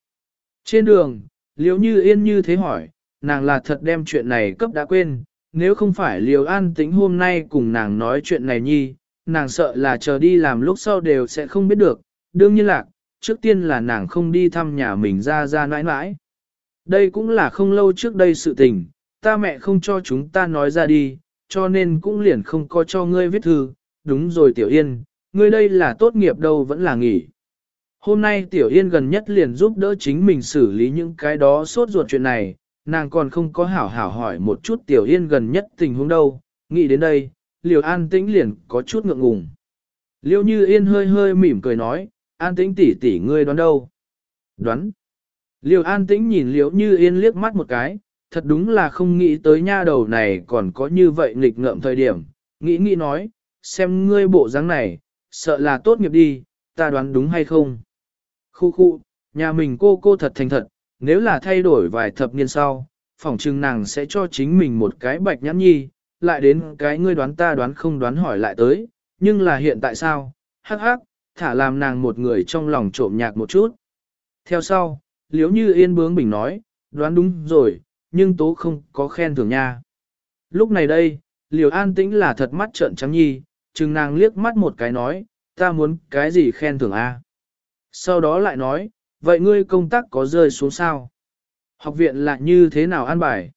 Trên đường, Liêu như yên như thế hỏi, nàng là thật đem chuyện này cấp đã quên, nếu không phải Liêu an Tĩnh hôm nay cùng nàng nói chuyện này nhi, nàng sợ là chờ đi làm lúc sau đều sẽ không biết được, đương nhiên là, trước tiên là nàng không đi thăm nhà mình ra ra nãi nãi. Đây cũng là không lâu trước đây sự tình, ta mẹ không cho chúng ta nói ra đi, cho nên cũng liền không có cho ngươi viết thư, đúng rồi Tiểu Yên, ngươi đây là tốt nghiệp đâu vẫn là nghỉ. Hôm nay Tiểu Yên gần nhất liền giúp đỡ chính mình xử lý những cái đó sốt ruột chuyện này, nàng còn không có hảo hảo hỏi một chút Tiểu Yên gần nhất tình huống đâu, nghĩ đến đây, Liều An Tĩnh liền có chút ngượng ngùng. Liêu Như Yên hơi hơi mỉm cười nói, An Tĩnh tỷ tỷ ngươi đoán đâu? Đoán. Liêu An Tĩnh nhìn liễu Như Yên liếc mắt một cái, thật đúng là không nghĩ tới nha đầu này còn có như vậy nghịch ngợm thời điểm, nghĩ nghĩ nói, xem ngươi bộ dáng này, sợ là tốt nghiệp đi, ta đoán đúng hay không? Khu khu, nhà mình cô cô thật thành thật, nếu là thay đổi vài thập niên sau, phỏng chừng nàng sẽ cho chính mình một cái bạch nhãn nhi, lại đến cái ngươi đoán ta đoán không đoán hỏi lại tới, nhưng là hiện tại sao, hắc hắc, thả làm nàng một người trong lòng trộm nhạc một chút. Theo sau, liếu như yên bướng bình nói, đoán đúng rồi, nhưng tố không có khen thưởng nha. Lúc này đây, liều an tĩnh là thật mắt trợn trắng nhi, chừng nàng liếc mắt một cái nói, ta muốn cái gì khen thưởng a? Sau đó lại nói, vậy ngươi công tác có rơi xuống sao? Học viện là như thế nào an bài?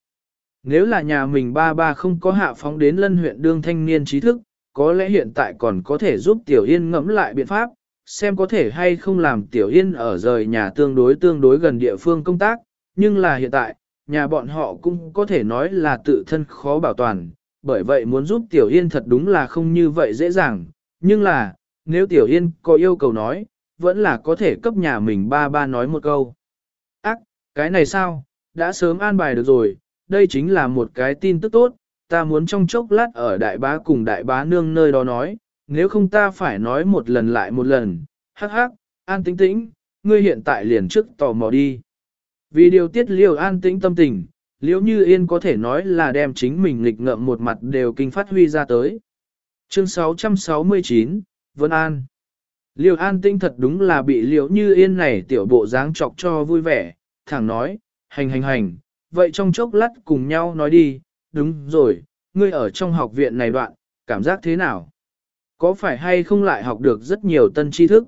Nếu là nhà mình ba ba không có hạ phóng đến lân huyện đương thanh niên trí thức, có lẽ hiện tại còn có thể giúp Tiểu Yên ngẫm lại biện pháp, xem có thể hay không làm Tiểu Yên ở rời nhà tương đối tương đối gần địa phương công tác, nhưng là hiện tại, nhà bọn họ cũng có thể nói là tự thân khó bảo toàn, bởi vậy muốn giúp Tiểu Yên thật đúng là không như vậy dễ dàng, nhưng là, nếu Tiểu Yên có yêu cầu nói, vẫn là có thể cấp nhà mình ba ba nói một câu. Ác, cái này sao, đã sớm an bài được rồi, đây chính là một cái tin tức tốt, ta muốn trong chốc lát ở đại bá cùng đại bá nương nơi đó nói, nếu không ta phải nói một lần lại một lần, hắc hắc, an tĩnh tĩnh, ngươi hiện tại liền trước tò mò đi. Vì điều tiết liều an tĩnh tâm tình, liễu như yên có thể nói là đem chính mình lịch ngợm một mặt đều kinh phát huy ra tới. Chương 669, Vân An Liêu an tinh thật đúng là bị liễu như yên này tiểu bộ dáng chọc cho vui vẻ, thẳng nói, hành hành hành, vậy trong chốc lát cùng nhau nói đi, đúng rồi, ngươi ở trong học viện này đoạn, cảm giác thế nào? Có phải hay không lại học được rất nhiều tân tri thức?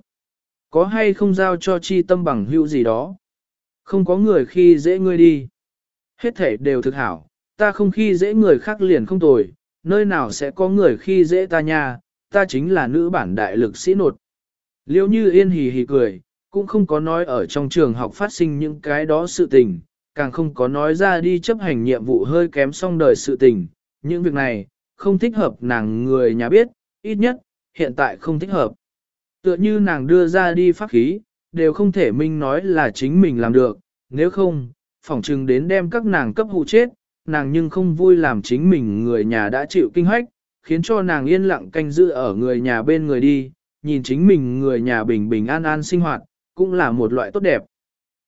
Có hay không giao cho chi tâm bằng hữu gì đó? Không có người khi dễ ngươi đi. Hết thể đều thực hảo, ta không khi dễ người khác liền không tồi, nơi nào sẽ có người khi dễ ta nha, ta chính là nữ bản đại lực sĩ nột. Liêu như yên hì hì cười, cũng không có nói ở trong trường học phát sinh những cái đó sự tình, càng không có nói ra đi chấp hành nhiệm vụ hơi kém xong đời sự tình. Những việc này, không thích hợp nàng người nhà biết, ít nhất, hiện tại không thích hợp. Tựa như nàng đưa ra đi pháp khí, đều không thể minh nói là chính mình làm được, nếu không, phỏng chừng đến đem các nàng cấp hụ chết, nàng nhưng không vui làm chính mình người nhà đã chịu kinh hoách, khiến cho nàng yên lặng canh giữ ở người nhà bên người đi, nhìn chính mình người nhà bình bình an an sinh hoạt, cũng là một loại tốt đẹp.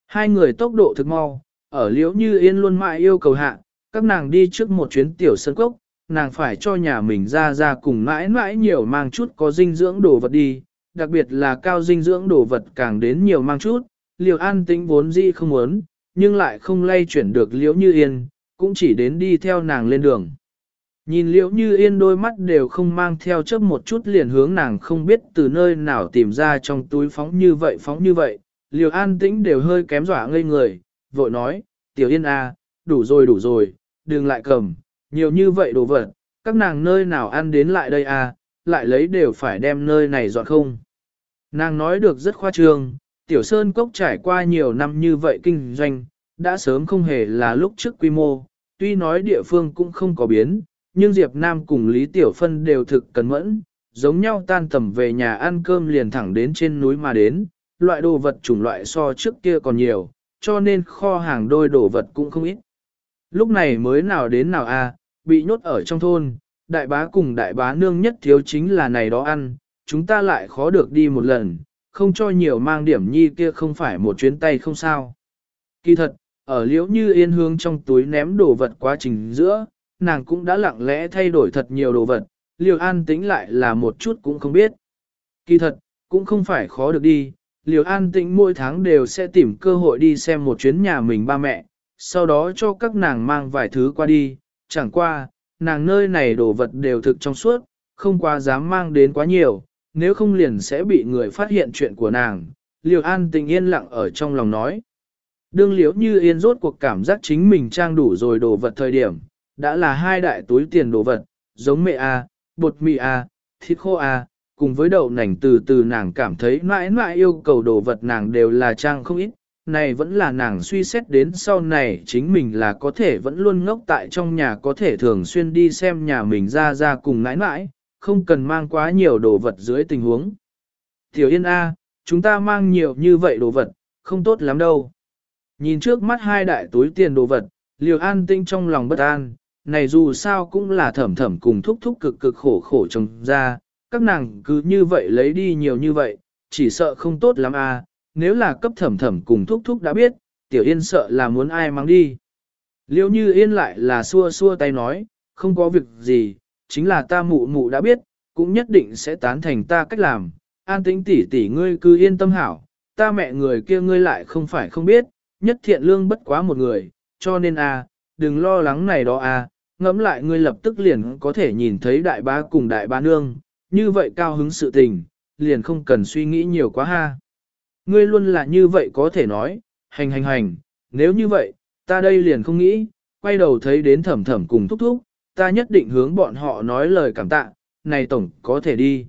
Hai người tốc độ thực mau, ở liễu như yên luôn mãi yêu cầu hạ, các nàng đi trước một chuyến tiểu sân cốc, nàng phải cho nhà mình ra ra cùng mãi mãi nhiều mang chút có dinh dưỡng đồ vật đi, đặc biệt là cao dinh dưỡng đồ vật càng đến nhiều mang chút, liều an tĩnh vốn dĩ không muốn, nhưng lại không lay chuyển được liễu như yên, cũng chỉ đến đi theo nàng lên đường. Nhìn liễu như yên đôi mắt đều không mang theo chấp một chút liền hướng nàng không biết từ nơi nào tìm ra trong túi phóng như vậy phóng như vậy, liều an tĩnh đều hơi kém dọa ngây người, vội nói, tiểu yên à, đủ rồi đủ rồi, đừng lại cầm, nhiều như vậy đồ vật, các nàng nơi nào ăn đến lại đây à, lại lấy đều phải đem nơi này dọn không. Nàng nói được rất khoa trương, tiểu sơn cốc trải qua nhiều năm như vậy kinh doanh, đã sớm không hề là lúc trước quy mô, tuy nói địa phương cũng không có biến, nhưng Diệp Nam cùng Lý Tiểu Phân đều thực cẩn mẫn, giống nhau tan tầm về nhà ăn cơm liền thẳng đến trên núi mà đến, loại đồ vật chủng loại so trước kia còn nhiều, cho nên kho hàng đôi đồ vật cũng không ít. Lúc này mới nào đến nào a, bị nhốt ở trong thôn, đại bá cùng đại bá nương nhất thiếu chính là này đó ăn, chúng ta lại khó được đi một lần, không cho nhiều mang điểm nhi kia không phải một chuyến tay không sao. Kỳ thật, ở liễu như yên hương trong túi ném đồ vật quá trình giữa, nàng cũng đã lặng lẽ thay đổi thật nhiều đồ vật, liều an tính lại là một chút cũng không biết. Kỳ thật, cũng không phải khó được đi, liều an tĩnh mỗi tháng đều sẽ tìm cơ hội đi xem một chuyến nhà mình ba mẹ, sau đó cho các nàng mang vài thứ qua đi, chẳng qua, nàng nơi này đồ vật đều thực trong suốt, không quá dám mang đến quá nhiều, nếu không liền sẽ bị người phát hiện chuyện của nàng. Liều an Tĩnh yên lặng ở trong lòng nói. Đương liễu như yên rốt cuộc cảm giác chính mình trang đủ rồi đồ vật thời điểm, đã là hai đại túi tiền đồ vật, giống mẹ A, bột mì A, thịt khô A, cùng với đậu nành từ từ nàng cảm thấy mãi mãi yêu cầu đồ vật nàng đều là trang không ít, này vẫn là nàng suy xét đến sau này chính mình là có thể vẫn luôn ngốc tại trong nhà có thể thường xuyên đi xem nhà mình ra ra cùng mãi mãi, không cần mang quá nhiều đồ vật dưới tình huống. Tiểu Yên A, chúng ta mang nhiều như vậy đồ vật, không tốt lắm đâu. Nhìn trước mắt hai đại túi tiền đồ vật, liều an tinh trong lòng bất an, này dù sao cũng là thẩm thẩm cùng thúc thúc cực cực khổ khổ trồng ra, các nàng cứ như vậy lấy đi nhiều như vậy, chỉ sợ không tốt lắm à, nếu là cấp thẩm thẩm cùng thúc thúc đã biết, tiểu yên sợ là muốn ai mang đi. Liêu như yên lại là xua xua tay nói, không có việc gì, chính là ta mụ mụ đã biết, cũng nhất định sẽ tán thành ta cách làm, an tĩnh tỷ tỷ ngươi cứ yên tâm hảo, ta mẹ người kia ngươi lại không phải không biết, nhất thiện lương bất quá một người, cho nên a, à, đừng lo lắng này đó a, à, ngẫm lại ngươi lập tức liền có thể nhìn thấy đại bá cùng đại bá nương, như vậy cao hứng sự tình, liền không cần suy nghĩ nhiều quá ha. Ngươi luôn là như vậy có thể nói, hành hành hành, nếu như vậy, ta đây liền không nghĩ, quay đầu thấy đến thẩm thẩm cùng thúc thúc, ta nhất định hướng bọn họ nói lời cảm tạ, này tổng có thể đi.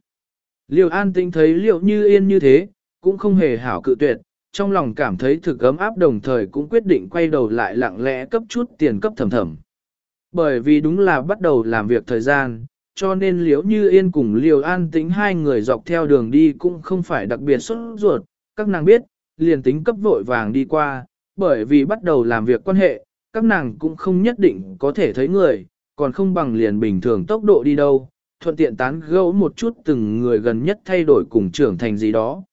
Liêu an tinh thấy liệu như yên như thế, cũng không hề hảo cự tuyệt, trong lòng cảm thấy thực ấm áp đồng thời cũng quyết định quay đầu lại lặng lẽ cấp chút tiền cấp thẩm thẩm. Bởi vì đúng là bắt đầu làm việc thời gian, cho nên liễu như yên cùng liều an tính hai người dọc theo đường đi cũng không phải đặc biệt xuất ruột, các nàng biết, liền tính cấp vội vàng đi qua, bởi vì bắt đầu làm việc quan hệ, các nàng cũng không nhất định có thể thấy người, còn không bằng liền bình thường tốc độ đi đâu, thuận tiện tán gẫu một chút từng người gần nhất thay đổi cùng trưởng thành gì đó.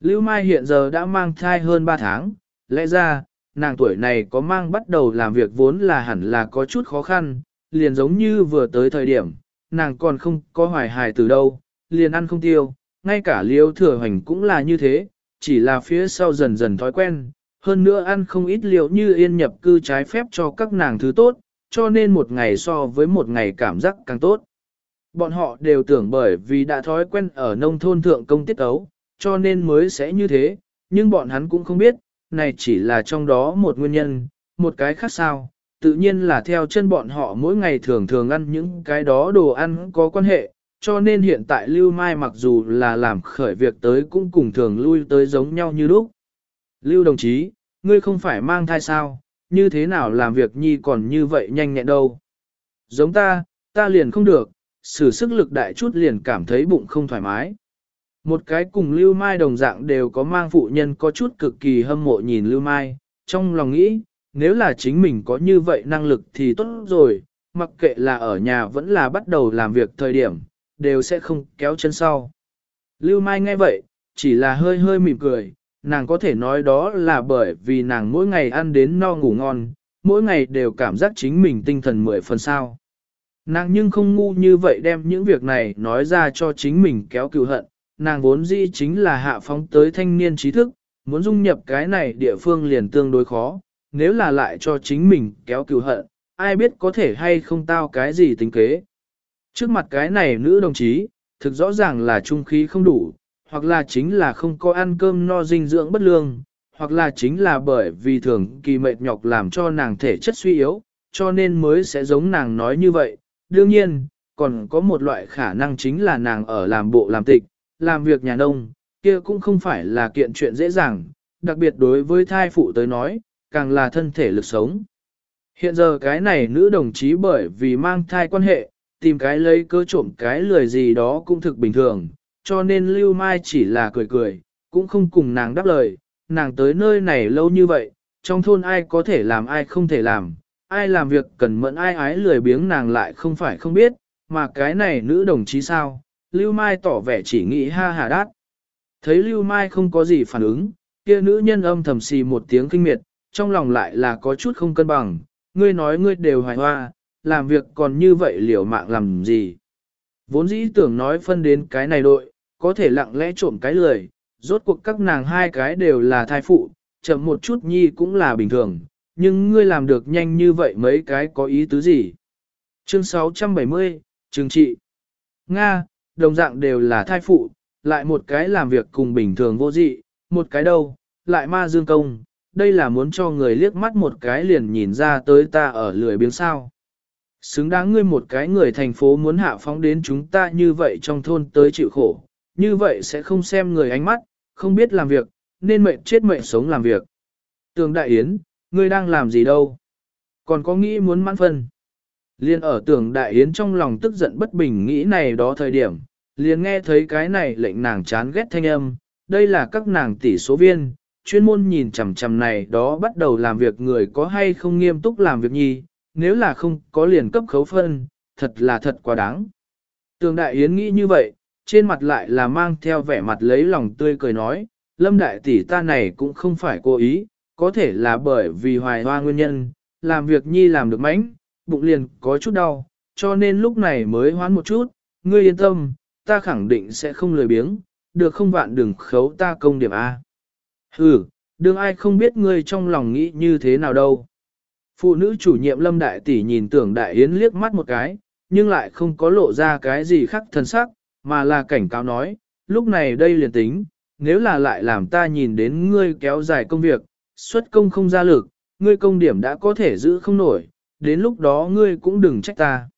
Lưu Mai hiện giờ đã mang thai hơn 3 tháng, lẽ ra, nàng tuổi này có mang bắt đầu làm việc vốn là hẳn là có chút khó khăn, liền giống như vừa tới thời điểm, nàng còn không có hoài hài từ đâu, liền ăn không tiêu, ngay cả liêu thừa hoành cũng là như thế, chỉ là phía sau dần dần thói quen, hơn nữa ăn không ít liệu như yên nhập cư trái phép cho các nàng thứ tốt, cho nên một ngày so với một ngày cảm giác càng tốt. Bọn họ đều tưởng bởi vì đã thói quen ở nông thôn thượng công tiết ấu, cho nên mới sẽ như thế, nhưng bọn hắn cũng không biết, này chỉ là trong đó một nguyên nhân, một cái khác sao, tự nhiên là theo chân bọn họ mỗi ngày thường thường ăn những cái đó đồ ăn có quan hệ, cho nên hiện tại Lưu Mai mặc dù là làm khởi việc tới cũng cùng thường lui tới giống nhau như lúc. Lưu đồng chí, ngươi không phải mang thai sao, như thế nào làm việc nhi còn như vậy nhanh nhẹn đâu. Giống ta, ta liền không được, sử sức lực đại chút liền cảm thấy bụng không thoải mái. Một cái cùng Lưu Mai đồng dạng đều có mang phụ nhân có chút cực kỳ hâm mộ nhìn Lưu Mai, trong lòng nghĩ, nếu là chính mình có như vậy năng lực thì tốt rồi, mặc kệ là ở nhà vẫn là bắt đầu làm việc thời điểm, đều sẽ không kéo chân sau. Lưu Mai nghe vậy, chỉ là hơi hơi mỉm cười, nàng có thể nói đó là bởi vì nàng mỗi ngày ăn đến no ngủ ngon, mỗi ngày đều cảm giác chính mình tinh thần mười phần sao. Nàng nhưng không ngu như vậy đem những việc này nói ra cho chính mình kéo cựu hận, nàng vốn dĩ chính là hạ phóng tới thanh niên trí thức, muốn dung nhập cái này địa phương liền tương đối khó, nếu là lại cho chính mình kéo cựu hận, ai biết có thể hay không tao cái gì tính kế. Trước mặt cái này nữ đồng chí, thực rõ ràng là trung khí không đủ, hoặc là chính là không có ăn cơm no dinh dưỡng bất lương, hoặc là chính là bởi vì thường kỳ mệt nhọc làm cho nàng thể chất suy yếu, cho nên mới sẽ giống nàng nói như vậy. Đương nhiên, còn có một loại khả năng chính là nàng ở làm bộ làm tịch, làm việc nhà nông, kia cũng không phải là kiện chuyện dễ dàng, đặc biệt đối với thai phụ tới nói, càng là thân thể lực sống. Hiện giờ cái này nữ đồng chí bởi vì mang thai quan hệ, tìm cái lấy cơ trộm cái lười gì đó cũng thực bình thường, cho nên Lưu Mai chỉ là cười cười, cũng không cùng nàng đáp lời, nàng tới nơi này lâu như vậy, trong thôn ai có thể làm ai không thể làm, ai làm việc cần mẫn ai ái lười biếng nàng lại không phải không biết, mà cái này nữ đồng chí sao, Lưu Mai tỏ vẻ chỉ nghĩ ha hà đát. Thấy Lưu Mai không có gì phản ứng, kia nữ nhân âm thầm xì một tiếng kinh miệt, trong lòng lại là có chút không cân bằng, ngươi nói ngươi đều hoài hoa, làm việc còn như vậy liều mạng làm gì. Vốn dĩ tưởng nói phân đến cái này đội, có thể lặng lẽ trộm cái lười, rốt cuộc các nàng hai cái đều là thai phụ, chậm một chút nhi cũng là bình thường, nhưng ngươi làm được nhanh như vậy mấy cái có ý tứ gì. Chương 670, Trừng trị. Nga, đồng dạng đều là thai phụ, lại một cái làm việc cùng bình thường vô dị, một cái đâu, lại ma dương công, đây là muốn cho người liếc mắt một cái liền nhìn ra tới ta ở lười biếng sao. Xứng đáng ngươi một cái người thành phố muốn hạ phóng đến chúng ta như vậy trong thôn tới chịu khổ, như vậy sẽ không xem người ánh mắt, không biết làm việc, nên mệnh chết mệnh sống làm việc. Tường Đại Yến, ngươi đang làm gì đâu? Còn có nghĩ muốn mãn phân? Liên ở tưởng Đại Yến trong lòng tức giận bất bình nghĩ này đó thời điểm, liền nghe thấy cái này lệnh nàng chán ghét thanh âm, đây là các nàng tỷ số viên, chuyên môn nhìn chằm chằm này đó bắt đầu làm việc người có hay không nghiêm túc làm việc nhi, nếu là không có liền cấp khấu phân, thật là thật quá đáng. Tường Đại Yến nghĩ như vậy, trên mặt lại là mang theo vẻ mặt lấy lòng tươi cười nói, Lâm Đại Tỷ ta này cũng không phải cố ý, có thể là bởi vì hoài hoa nguyên nhân, làm việc nhi làm được mánh, bụng liền có chút đau, cho nên lúc này mới hoán một chút, ngươi yên tâm, ta khẳng định sẽ không lười biếng, được không vạn đừng khấu ta công điểm A. Ừ, đương ai không biết ngươi trong lòng nghĩ như thế nào đâu. Phụ nữ chủ nhiệm Lâm Đại Tỷ nhìn tưởng Đại Yến liếc mắt một cái, nhưng lại không có lộ ra cái gì khác thân sắc, mà là cảnh cáo nói, lúc này đây liền tính, nếu là lại làm ta nhìn đến ngươi kéo dài công việc, xuất công không ra lực, ngươi công điểm đã có thể giữ không nổi, đến lúc đó ngươi cũng đừng trách ta.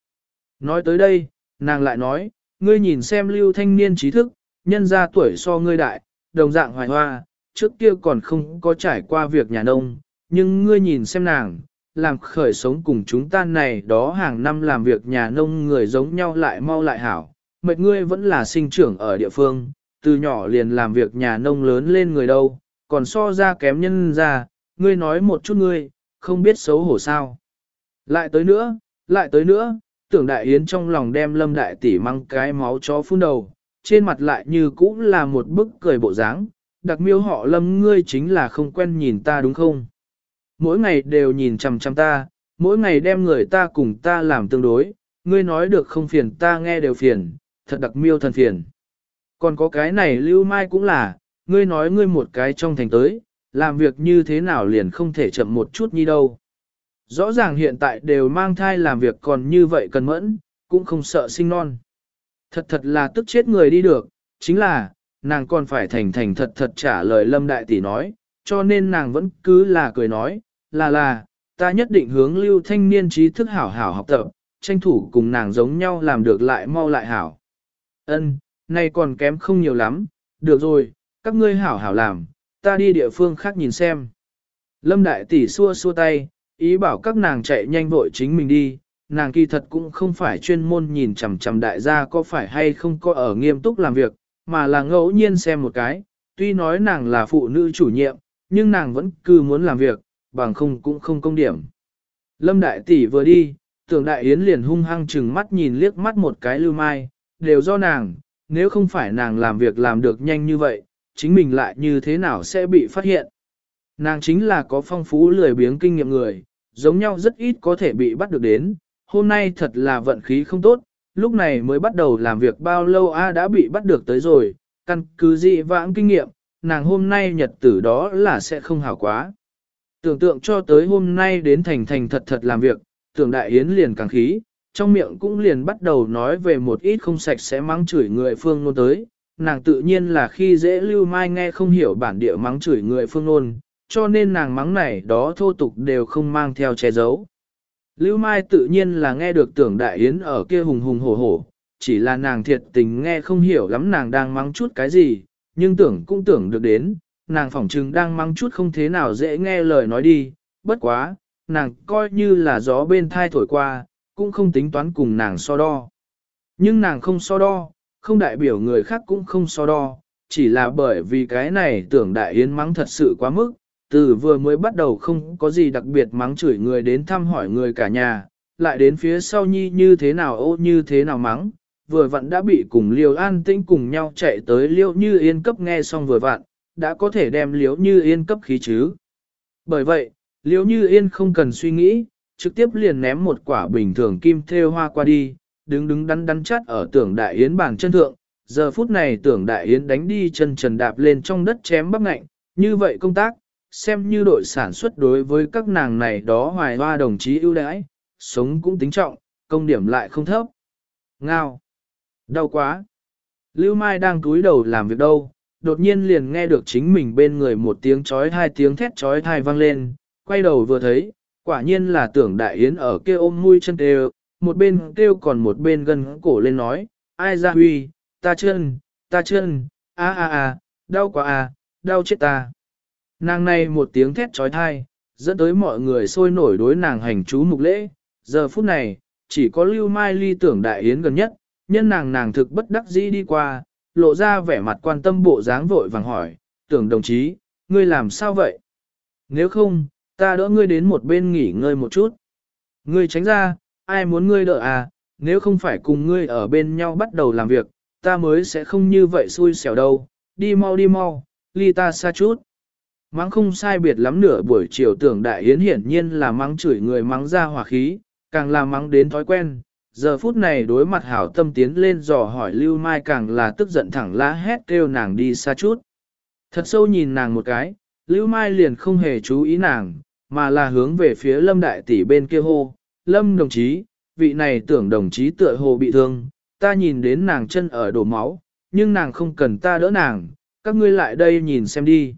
Nói tới đây, nàng lại nói, ngươi nhìn xem lưu thanh niên trí thức, nhân ra tuổi so ngươi đại, đồng dạng hoài hoa, trước kia còn không có trải qua việc nhà nông, nhưng ngươi nhìn xem nàng, làm khởi sống cùng chúng ta này đó hàng năm làm việc nhà nông người giống nhau lại mau lại hảo, mệt ngươi vẫn là sinh trưởng ở địa phương, từ nhỏ liền làm việc nhà nông lớn lên người đâu, còn so ra kém nhân ra, ngươi nói một chút ngươi, không biết xấu hổ sao. Lại tới nữa, lại tới nữa, tưởng đại yến trong lòng đem lâm đại tỷ mang cái máu chó phun đầu, trên mặt lại như cũng là một bức cười bộ dáng, đặc miêu họ lâm ngươi chính là không quen nhìn ta đúng không? Mỗi ngày đều nhìn chằm chằm ta, mỗi ngày đem người ta cùng ta làm tương đối, ngươi nói được không phiền ta nghe đều phiền, thật đặc miêu thần phiền. Còn có cái này lưu mai cũng là, ngươi nói ngươi một cái trong thành tới, làm việc như thế nào liền không thể chậm một chút nhi đâu. Rõ ràng hiện tại đều mang thai làm việc còn như vậy cần mẫn, cũng không sợ sinh non. Thật thật là tức chết người đi được, chính là, nàng còn phải thành thành thật thật trả lời lâm đại tỷ nói, cho nên nàng vẫn cứ là cười nói, là là, ta nhất định hướng lưu thanh niên trí thức hảo hảo học tập, tranh thủ cùng nàng giống nhau làm được lại mau lại hảo. Ân, nay còn kém không nhiều lắm, được rồi, các ngươi hảo hảo làm, ta đi địa phương khác nhìn xem. Lâm đại tỷ xua xua tay, ý bảo các nàng chạy nhanh vội chính mình đi, nàng kỳ thật cũng không phải chuyên môn nhìn chằm chằm đại gia có phải hay không có ở nghiêm túc làm việc, mà là ngẫu nhiên xem một cái, tuy nói nàng là phụ nữ chủ nhiệm, nhưng nàng vẫn cứ muốn làm việc, bằng không cũng không công điểm. Lâm đại tỷ vừa đi, tưởng đại yến liền hung hăng chừng mắt nhìn liếc mắt một cái lưu mai, đều do nàng, nếu không phải nàng làm việc làm được nhanh như vậy, chính mình lại như thế nào sẽ bị phát hiện. Nàng chính là có phong phú lười biếng kinh nghiệm người, giống nhau rất ít có thể bị bắt được đến, hôm nay thật là vận khí không tốt, lúc này mới bắt đầu làm việc bao lâu a đã bị bắt được tới rồi, căn cứ dị vãng kinh nghiệm, nàng hôm nay nhật tử đó là sẽ không hảo quá. Tưởng tượng cho tới hôm nay đến thành thành thật thật làm việc, tưởng đại yến liền càng khí, trong miệng cũng liền bắt đầu nói về một ít không sạch sẽ mắng chửi người phương nôn tới. Nàng tự nhiên là khi dễ lưu mai nghe không hiểu bản địa mắng chửi người phương nôn, cho nên nàng mắng này đó thô tục đều không mang theo che giấu. Lưu Mai tự nhiên là nghe được tưởng đại yến ở kia hùng hùng hổ hổ, chỉ là nàng thiệt tình nghe không hiểu lắm nàng đang mắng chút cái gì, nhưng tưởng cũng tưởng được đến, nàng phỏng chừng đang mắng chút không thế nào dễ nghe lời nói đi, bất quá, nàng coi như là gió bên thai thổi qua, cũng không tính toán cùng nàng so đo. Nhưng nàng không so đo, không đại biểu người khác cũng không so đo, chỉ là bởi vì cái này tưởng đại yến mắng thật sự quá mức, từ vừa mới bắt đầu không có gì đặc biệt mắng chửi người đến thăm hỏi người cả nhà, lại đến phía sau nhi như thế nào ô như thế nào mắng, vừa vặn đã bị cùng liêu an tĩnh cùng nhau chạy tới liêu như yên cấp nghe xong vừa vặn, đã có thể đem liêu như yên cấp khí chứ. Bởi vậy, liêu như yên không cần suy nghĩ, trực tiếp liền ném một quả bình thường kim thêu hoa qua đi, đứng đứng đắn đắn chắt ở tưởng đại yến bàn chân thượng, giờ phút này tưởng đại yến đánh đi chân trần đạp lên trong đất chém bắp ngạnh, như vậy công tác, xem như đội sản xuất đối với các nàng này đó hoài hoa đồng chí ưu đãi, sống cũng tính trọng, công điểm lại không thấp. Ngao! Đau quá! Lưu Mai đang cúi đầu làm việc đâu, đột nhiên liền nghe được chính mình bên người một tiếng chói hai tiếng thét chói thai vang lên, quay đầu vừa thấy, quả nhiên là tưởng đại yến ở kia ôm mui chân đều một bên kêu còn một bên gần cổ lên nói, ai ra huy, ta chân, ta chân, a a a, đau quá a, đau chết ta. Nàng này một tiếng thét trói thai, dẫn tới mọi người sôi nổi đối nàng hành chú mục lễ. Giờ phút này, chỉ có Lưu Mai Ly tưởng đại yến gần nhất, nhân nàng nàng thực bất đắc dĩ đi qua, lộ ra vẻ mặt quan tâm bộ dáng vội vàng hỏi, tưởng đồng chí, ngươi làm sao vậy? Nếu không, ta đỡ ngươi đến một bên nghỉ ngơi một chút. Ngươi tránh ra, ai muốn ngươi đỡ à, nếu không phải cùng ngươi ở bên nhau bắt đầu làm việc, ta mới sẽ không như vậy xui xẻo đâu, đi mau đi mau, ly ta xa chút. Mắng không sai biệt lắm nửa buổi chiều tưởng đại yến hiển nhiên là mắng chửi người mắng ra hỏa khí, càng là mắng đến thói quen. Giờ phút này đối mặt hảo tâm tiến lên dò hỏi Lưu Mai càng là tức giận thẳng lá hét kêu nàng đi xa chút. Thật sâu nhìn nàng một cái, Lưu Mai liền không hề chú ý nàng, mà là hướng về phía Lâm Đại Tỷ bên kia hô. Lâm đồng chí, vị này tưởng đồng chí tựa hồ bị thương, ta nhìn đến nàng chân ở đổ máu, nhưng nàng không cần ta đỡ nàng, các ngươi lại đây nhìn xem đi.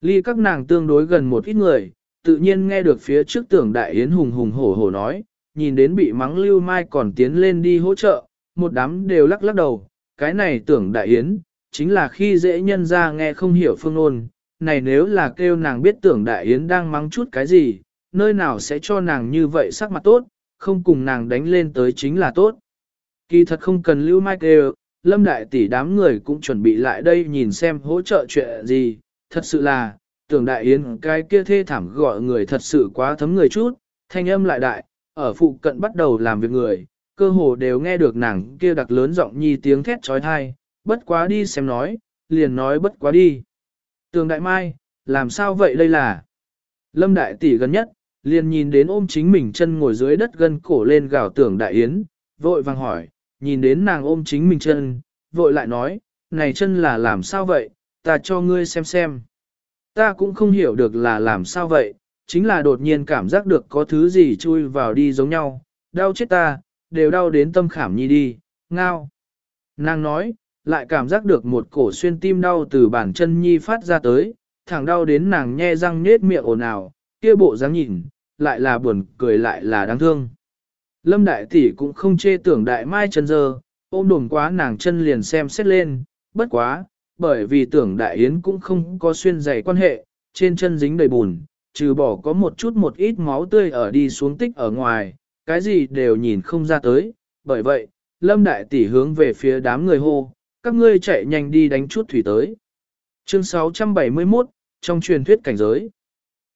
Ly các nàng tương đối gần một ít người, tự nhiên nghe được phía trước tưởng đại yến hùng hùng hổ hổ nói, nhìn đến bị mắng lưu mai còn tiến lên đi hỗ trợ, một đám đều lắc lắc đầu, cái này tưởng đại yến, chính là khi dễ nhân ra nghe không hiểu phương ôn, này nếu là kêu nàng biết tưởng đại yến đang mắng chút cái gì, nơi nào sẽ cho nàng như vậy sắc mặt tốt, không cùng nàng đánh lên tới chính là tốt. Kỳ thật không cần lưu mai kêu, lâm đại tỷ đám người cũng chuẩn bị lại đây nhìn xem hỗ trợ chuyện gì, thật sự là, tưởng đại yến cái kia thê thảm gọi người thật sự quá thấm người chút, thanh âm lại đại, ở phụ cận bắt đầu làm việc người, cơ hồ đều nghe được nàng kia đặc lớn giọng nhi tiếng thét trói thai, bất quá đi xem nói, liền nói bất quá đi. Tường đại mai, làm sao vậy đây là? Lâm đại tỷ gần nhất, liền nhìn đến ôm chính mình chân ngồi dưới đất gân cổ lên gào tưởng đại yến, vội vàng hỏi, nhìn đến nàng ôm chính mình chân, vội lại nói, này chân là làm sao vậy, ta cho ngươi xem xem. Ta cũng không hiểu được là làm sao vậy, chính là đột nhiên cảm giác được có thứ gì chui vào đi giống nhau, đau chết ta, đều đau đến tâm khảm nhi đi, ngao. Nàng nói, lại cảm giác được một cổ xuyên tim đau từ bàn chân nhi phát ra tới, thẳng đau đến nàng nhe răng nết miệng ồn ào, kia bộ dáng nhìn, lại là buồn cười lại là đáng thương. Lâm đại tỷ cũng không chê tưởng đại mai chân dơ, ôm đồn quá nàng chân liền xem xét lên, bất quá, bởi vì tưởng đại yến cũng không có xuyên giày quan hệ, trên chân dính đầy bùn, trừ bỏ có một chút một ít máu tươi ở đi xuống tích ở ngoài, cái gì đều nhìn không ra tới, bởi vậy, lâm đại tỷ hướng về phía đám người hô, các ngươi chạy nhanh đi đánh chút thủy tới. Chương 671, trong truyền thuyết cảnh giới.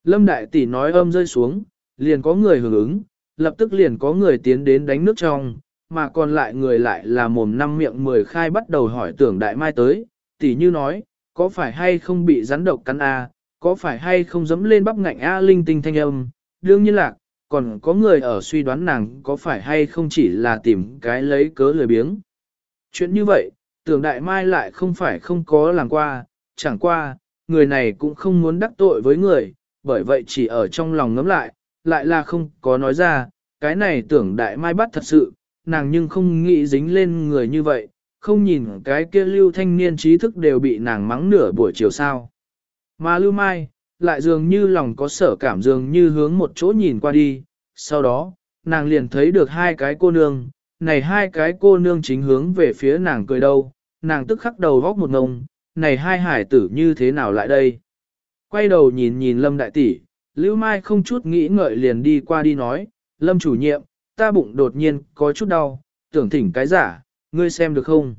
Lâm đại tỷ nói âm rơi xuống, liền có người hưởng ứng, lập tức liền có người tiến đến đánh nước trong, mà còn lại người lại là mồm năm miệng mười khai bắt đầu hỏi tưởng đại mai tới, tỉ như nói, có phải hay không bị rắn độc cắn A, có phải hay không dẫm lên bắp ngạnh A linh tinh thanh âm, đương nhiên là, còn có người ở suy đoán nàng có phải hay không chỉ là tìm cái lấy cớ lười biếng. Chuyện như vậy, tưởng đại mai lại không phải không có làm qua, chẳng qua, người này cũng không muốn đắc tội với người, bởi vậy chỉ ở trong lòng ngấm lại, lại là không có nói ra, cái này tưởng đại mai bắt thật sự, nàng nhưng không nghĩ dính lên người như vậy, không nhìn cái kia lưu thanh niên trí thức đều bị nàng mắng nửa buổi chiều sao. Mà lưu mai, lại dường như lòng có sở cảm dường như hướng một chỗ nhìn qua đi, sau đó, nàng liền thấy được hai cái cô nương, này hai cái cô nương chính hướng về phía nàng cười đâu, nàng tức khắc đầu góc một ngông, này hai hải tử như thế nào lại đây? Quay đầu nhìn nhìn Lâm Đại Tỷ, Lưu Mai không chút nghĩ ngợi liền đi qua đi nói, Lâm chủ nhiệm, ta bụng đột nhiên có chút đau, tưởng thỉnh cái giả, ngươi xem được không?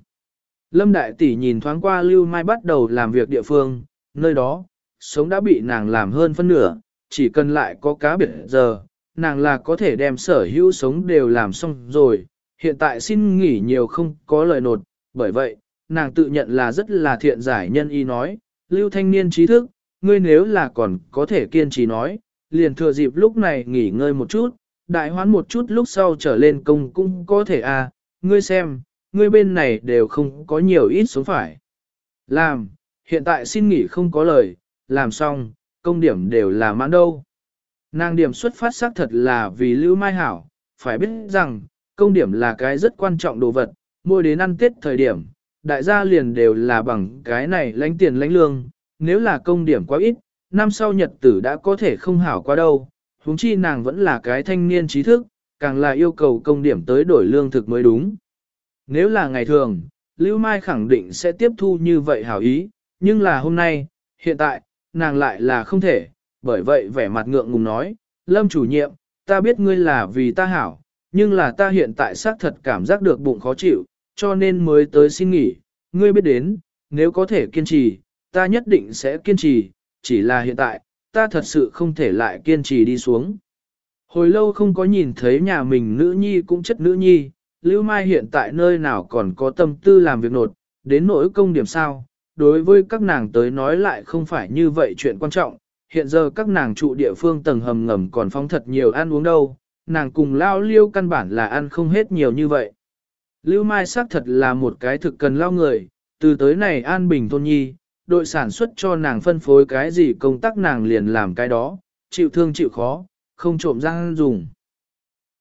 Lâm Đại Tỷ nhìn thoáng qua Lưu Mai bắt đầu làm việc địa phương, nơi đó, sống đã bị nàng làm hơn phân nửa, chỉ cần lại có cá biệt giờ, nàng là có thể đem sở hữu sống đều làm xong rồi, hiện tại xin nghỉ nhiều không có lời nột, bởi vậy, nàng tự nhận là rất là thiện giải nhân y nói, lưu thanh niên trí thức, ngươi nếu là còn có thể kiên trì nói, liền thừa dịp lúc này nghỉ ngơi một chút, đại hoán một chút lúc sau trở lên công cũng có thể à, ngươi xem, ngươi bên này đều không có nhiều ít sống phải. Làm, hiện tại xin nghỉ không có lời, làm xong, công điểm đều là mãn đâu. Nàng điểm xuất phát xác thật là vì Lưu Mai Hảo, phải biết rằng, công điểm là cái rất quan trọng đồ vật, mua đến ăn tết thời điểm, đại gia liền đều là bằng cái này lãnh tiền lãnh lương, nếu là công điểm quá ít, năm sau nhật tử đã có thể không hảo quá đâu, huống chi nàng vẫn là cái thanh niên trí thức, càng là yêu cầu công điểm tới đổi lương thực mới đúng. Nếu là ngày thường, Lưu Mai khẳng định sẽ tiếp thu như vậy hảo ý, nhưng là hôm nay, hiện tại, nàng lại là không thể, bởi vậy vẻ mặt ngượng ngùng nói, Lâm chủ nhiệm, ta biết ngươi là vì ta hảo, nhưng là ta hiện tại xác thật cảm giác được bụng khó chịu, cho nên mới tới xin nghỉ, ngươi biết đến, nếu có thể kiên trì, ta nhất định sẽ kiên trì, chỉ là hiện tại, ta thật sự không thể lại kiên trì đi xuống. Hồi lâu không có nhìn thấy nhà mình nữ nhi cũng chất nữ nhi, Lưu Mai hiện tại nơi nào còn có tâm tư làm việc nột, đến nỗi công điểm sao, đối với các nàng tới nói lại không phải như vậy chuyện quan trọng, hiện giờ các nàng trụ địa phương tầng hầm ngầm còn phong thật nhiều ăn uống đâu, nàng cùng lao liêu căn bản là ăn không hết nhiều như vậy. Lưu Mai xác thật là một cái thực cần lao người, từ tới này an bình thôn nhi, đội sản xuất cho nàng phân phối cái gì công tác nàng liền làm cái đó, chịu thương chịu khó, không trộm răng dùng.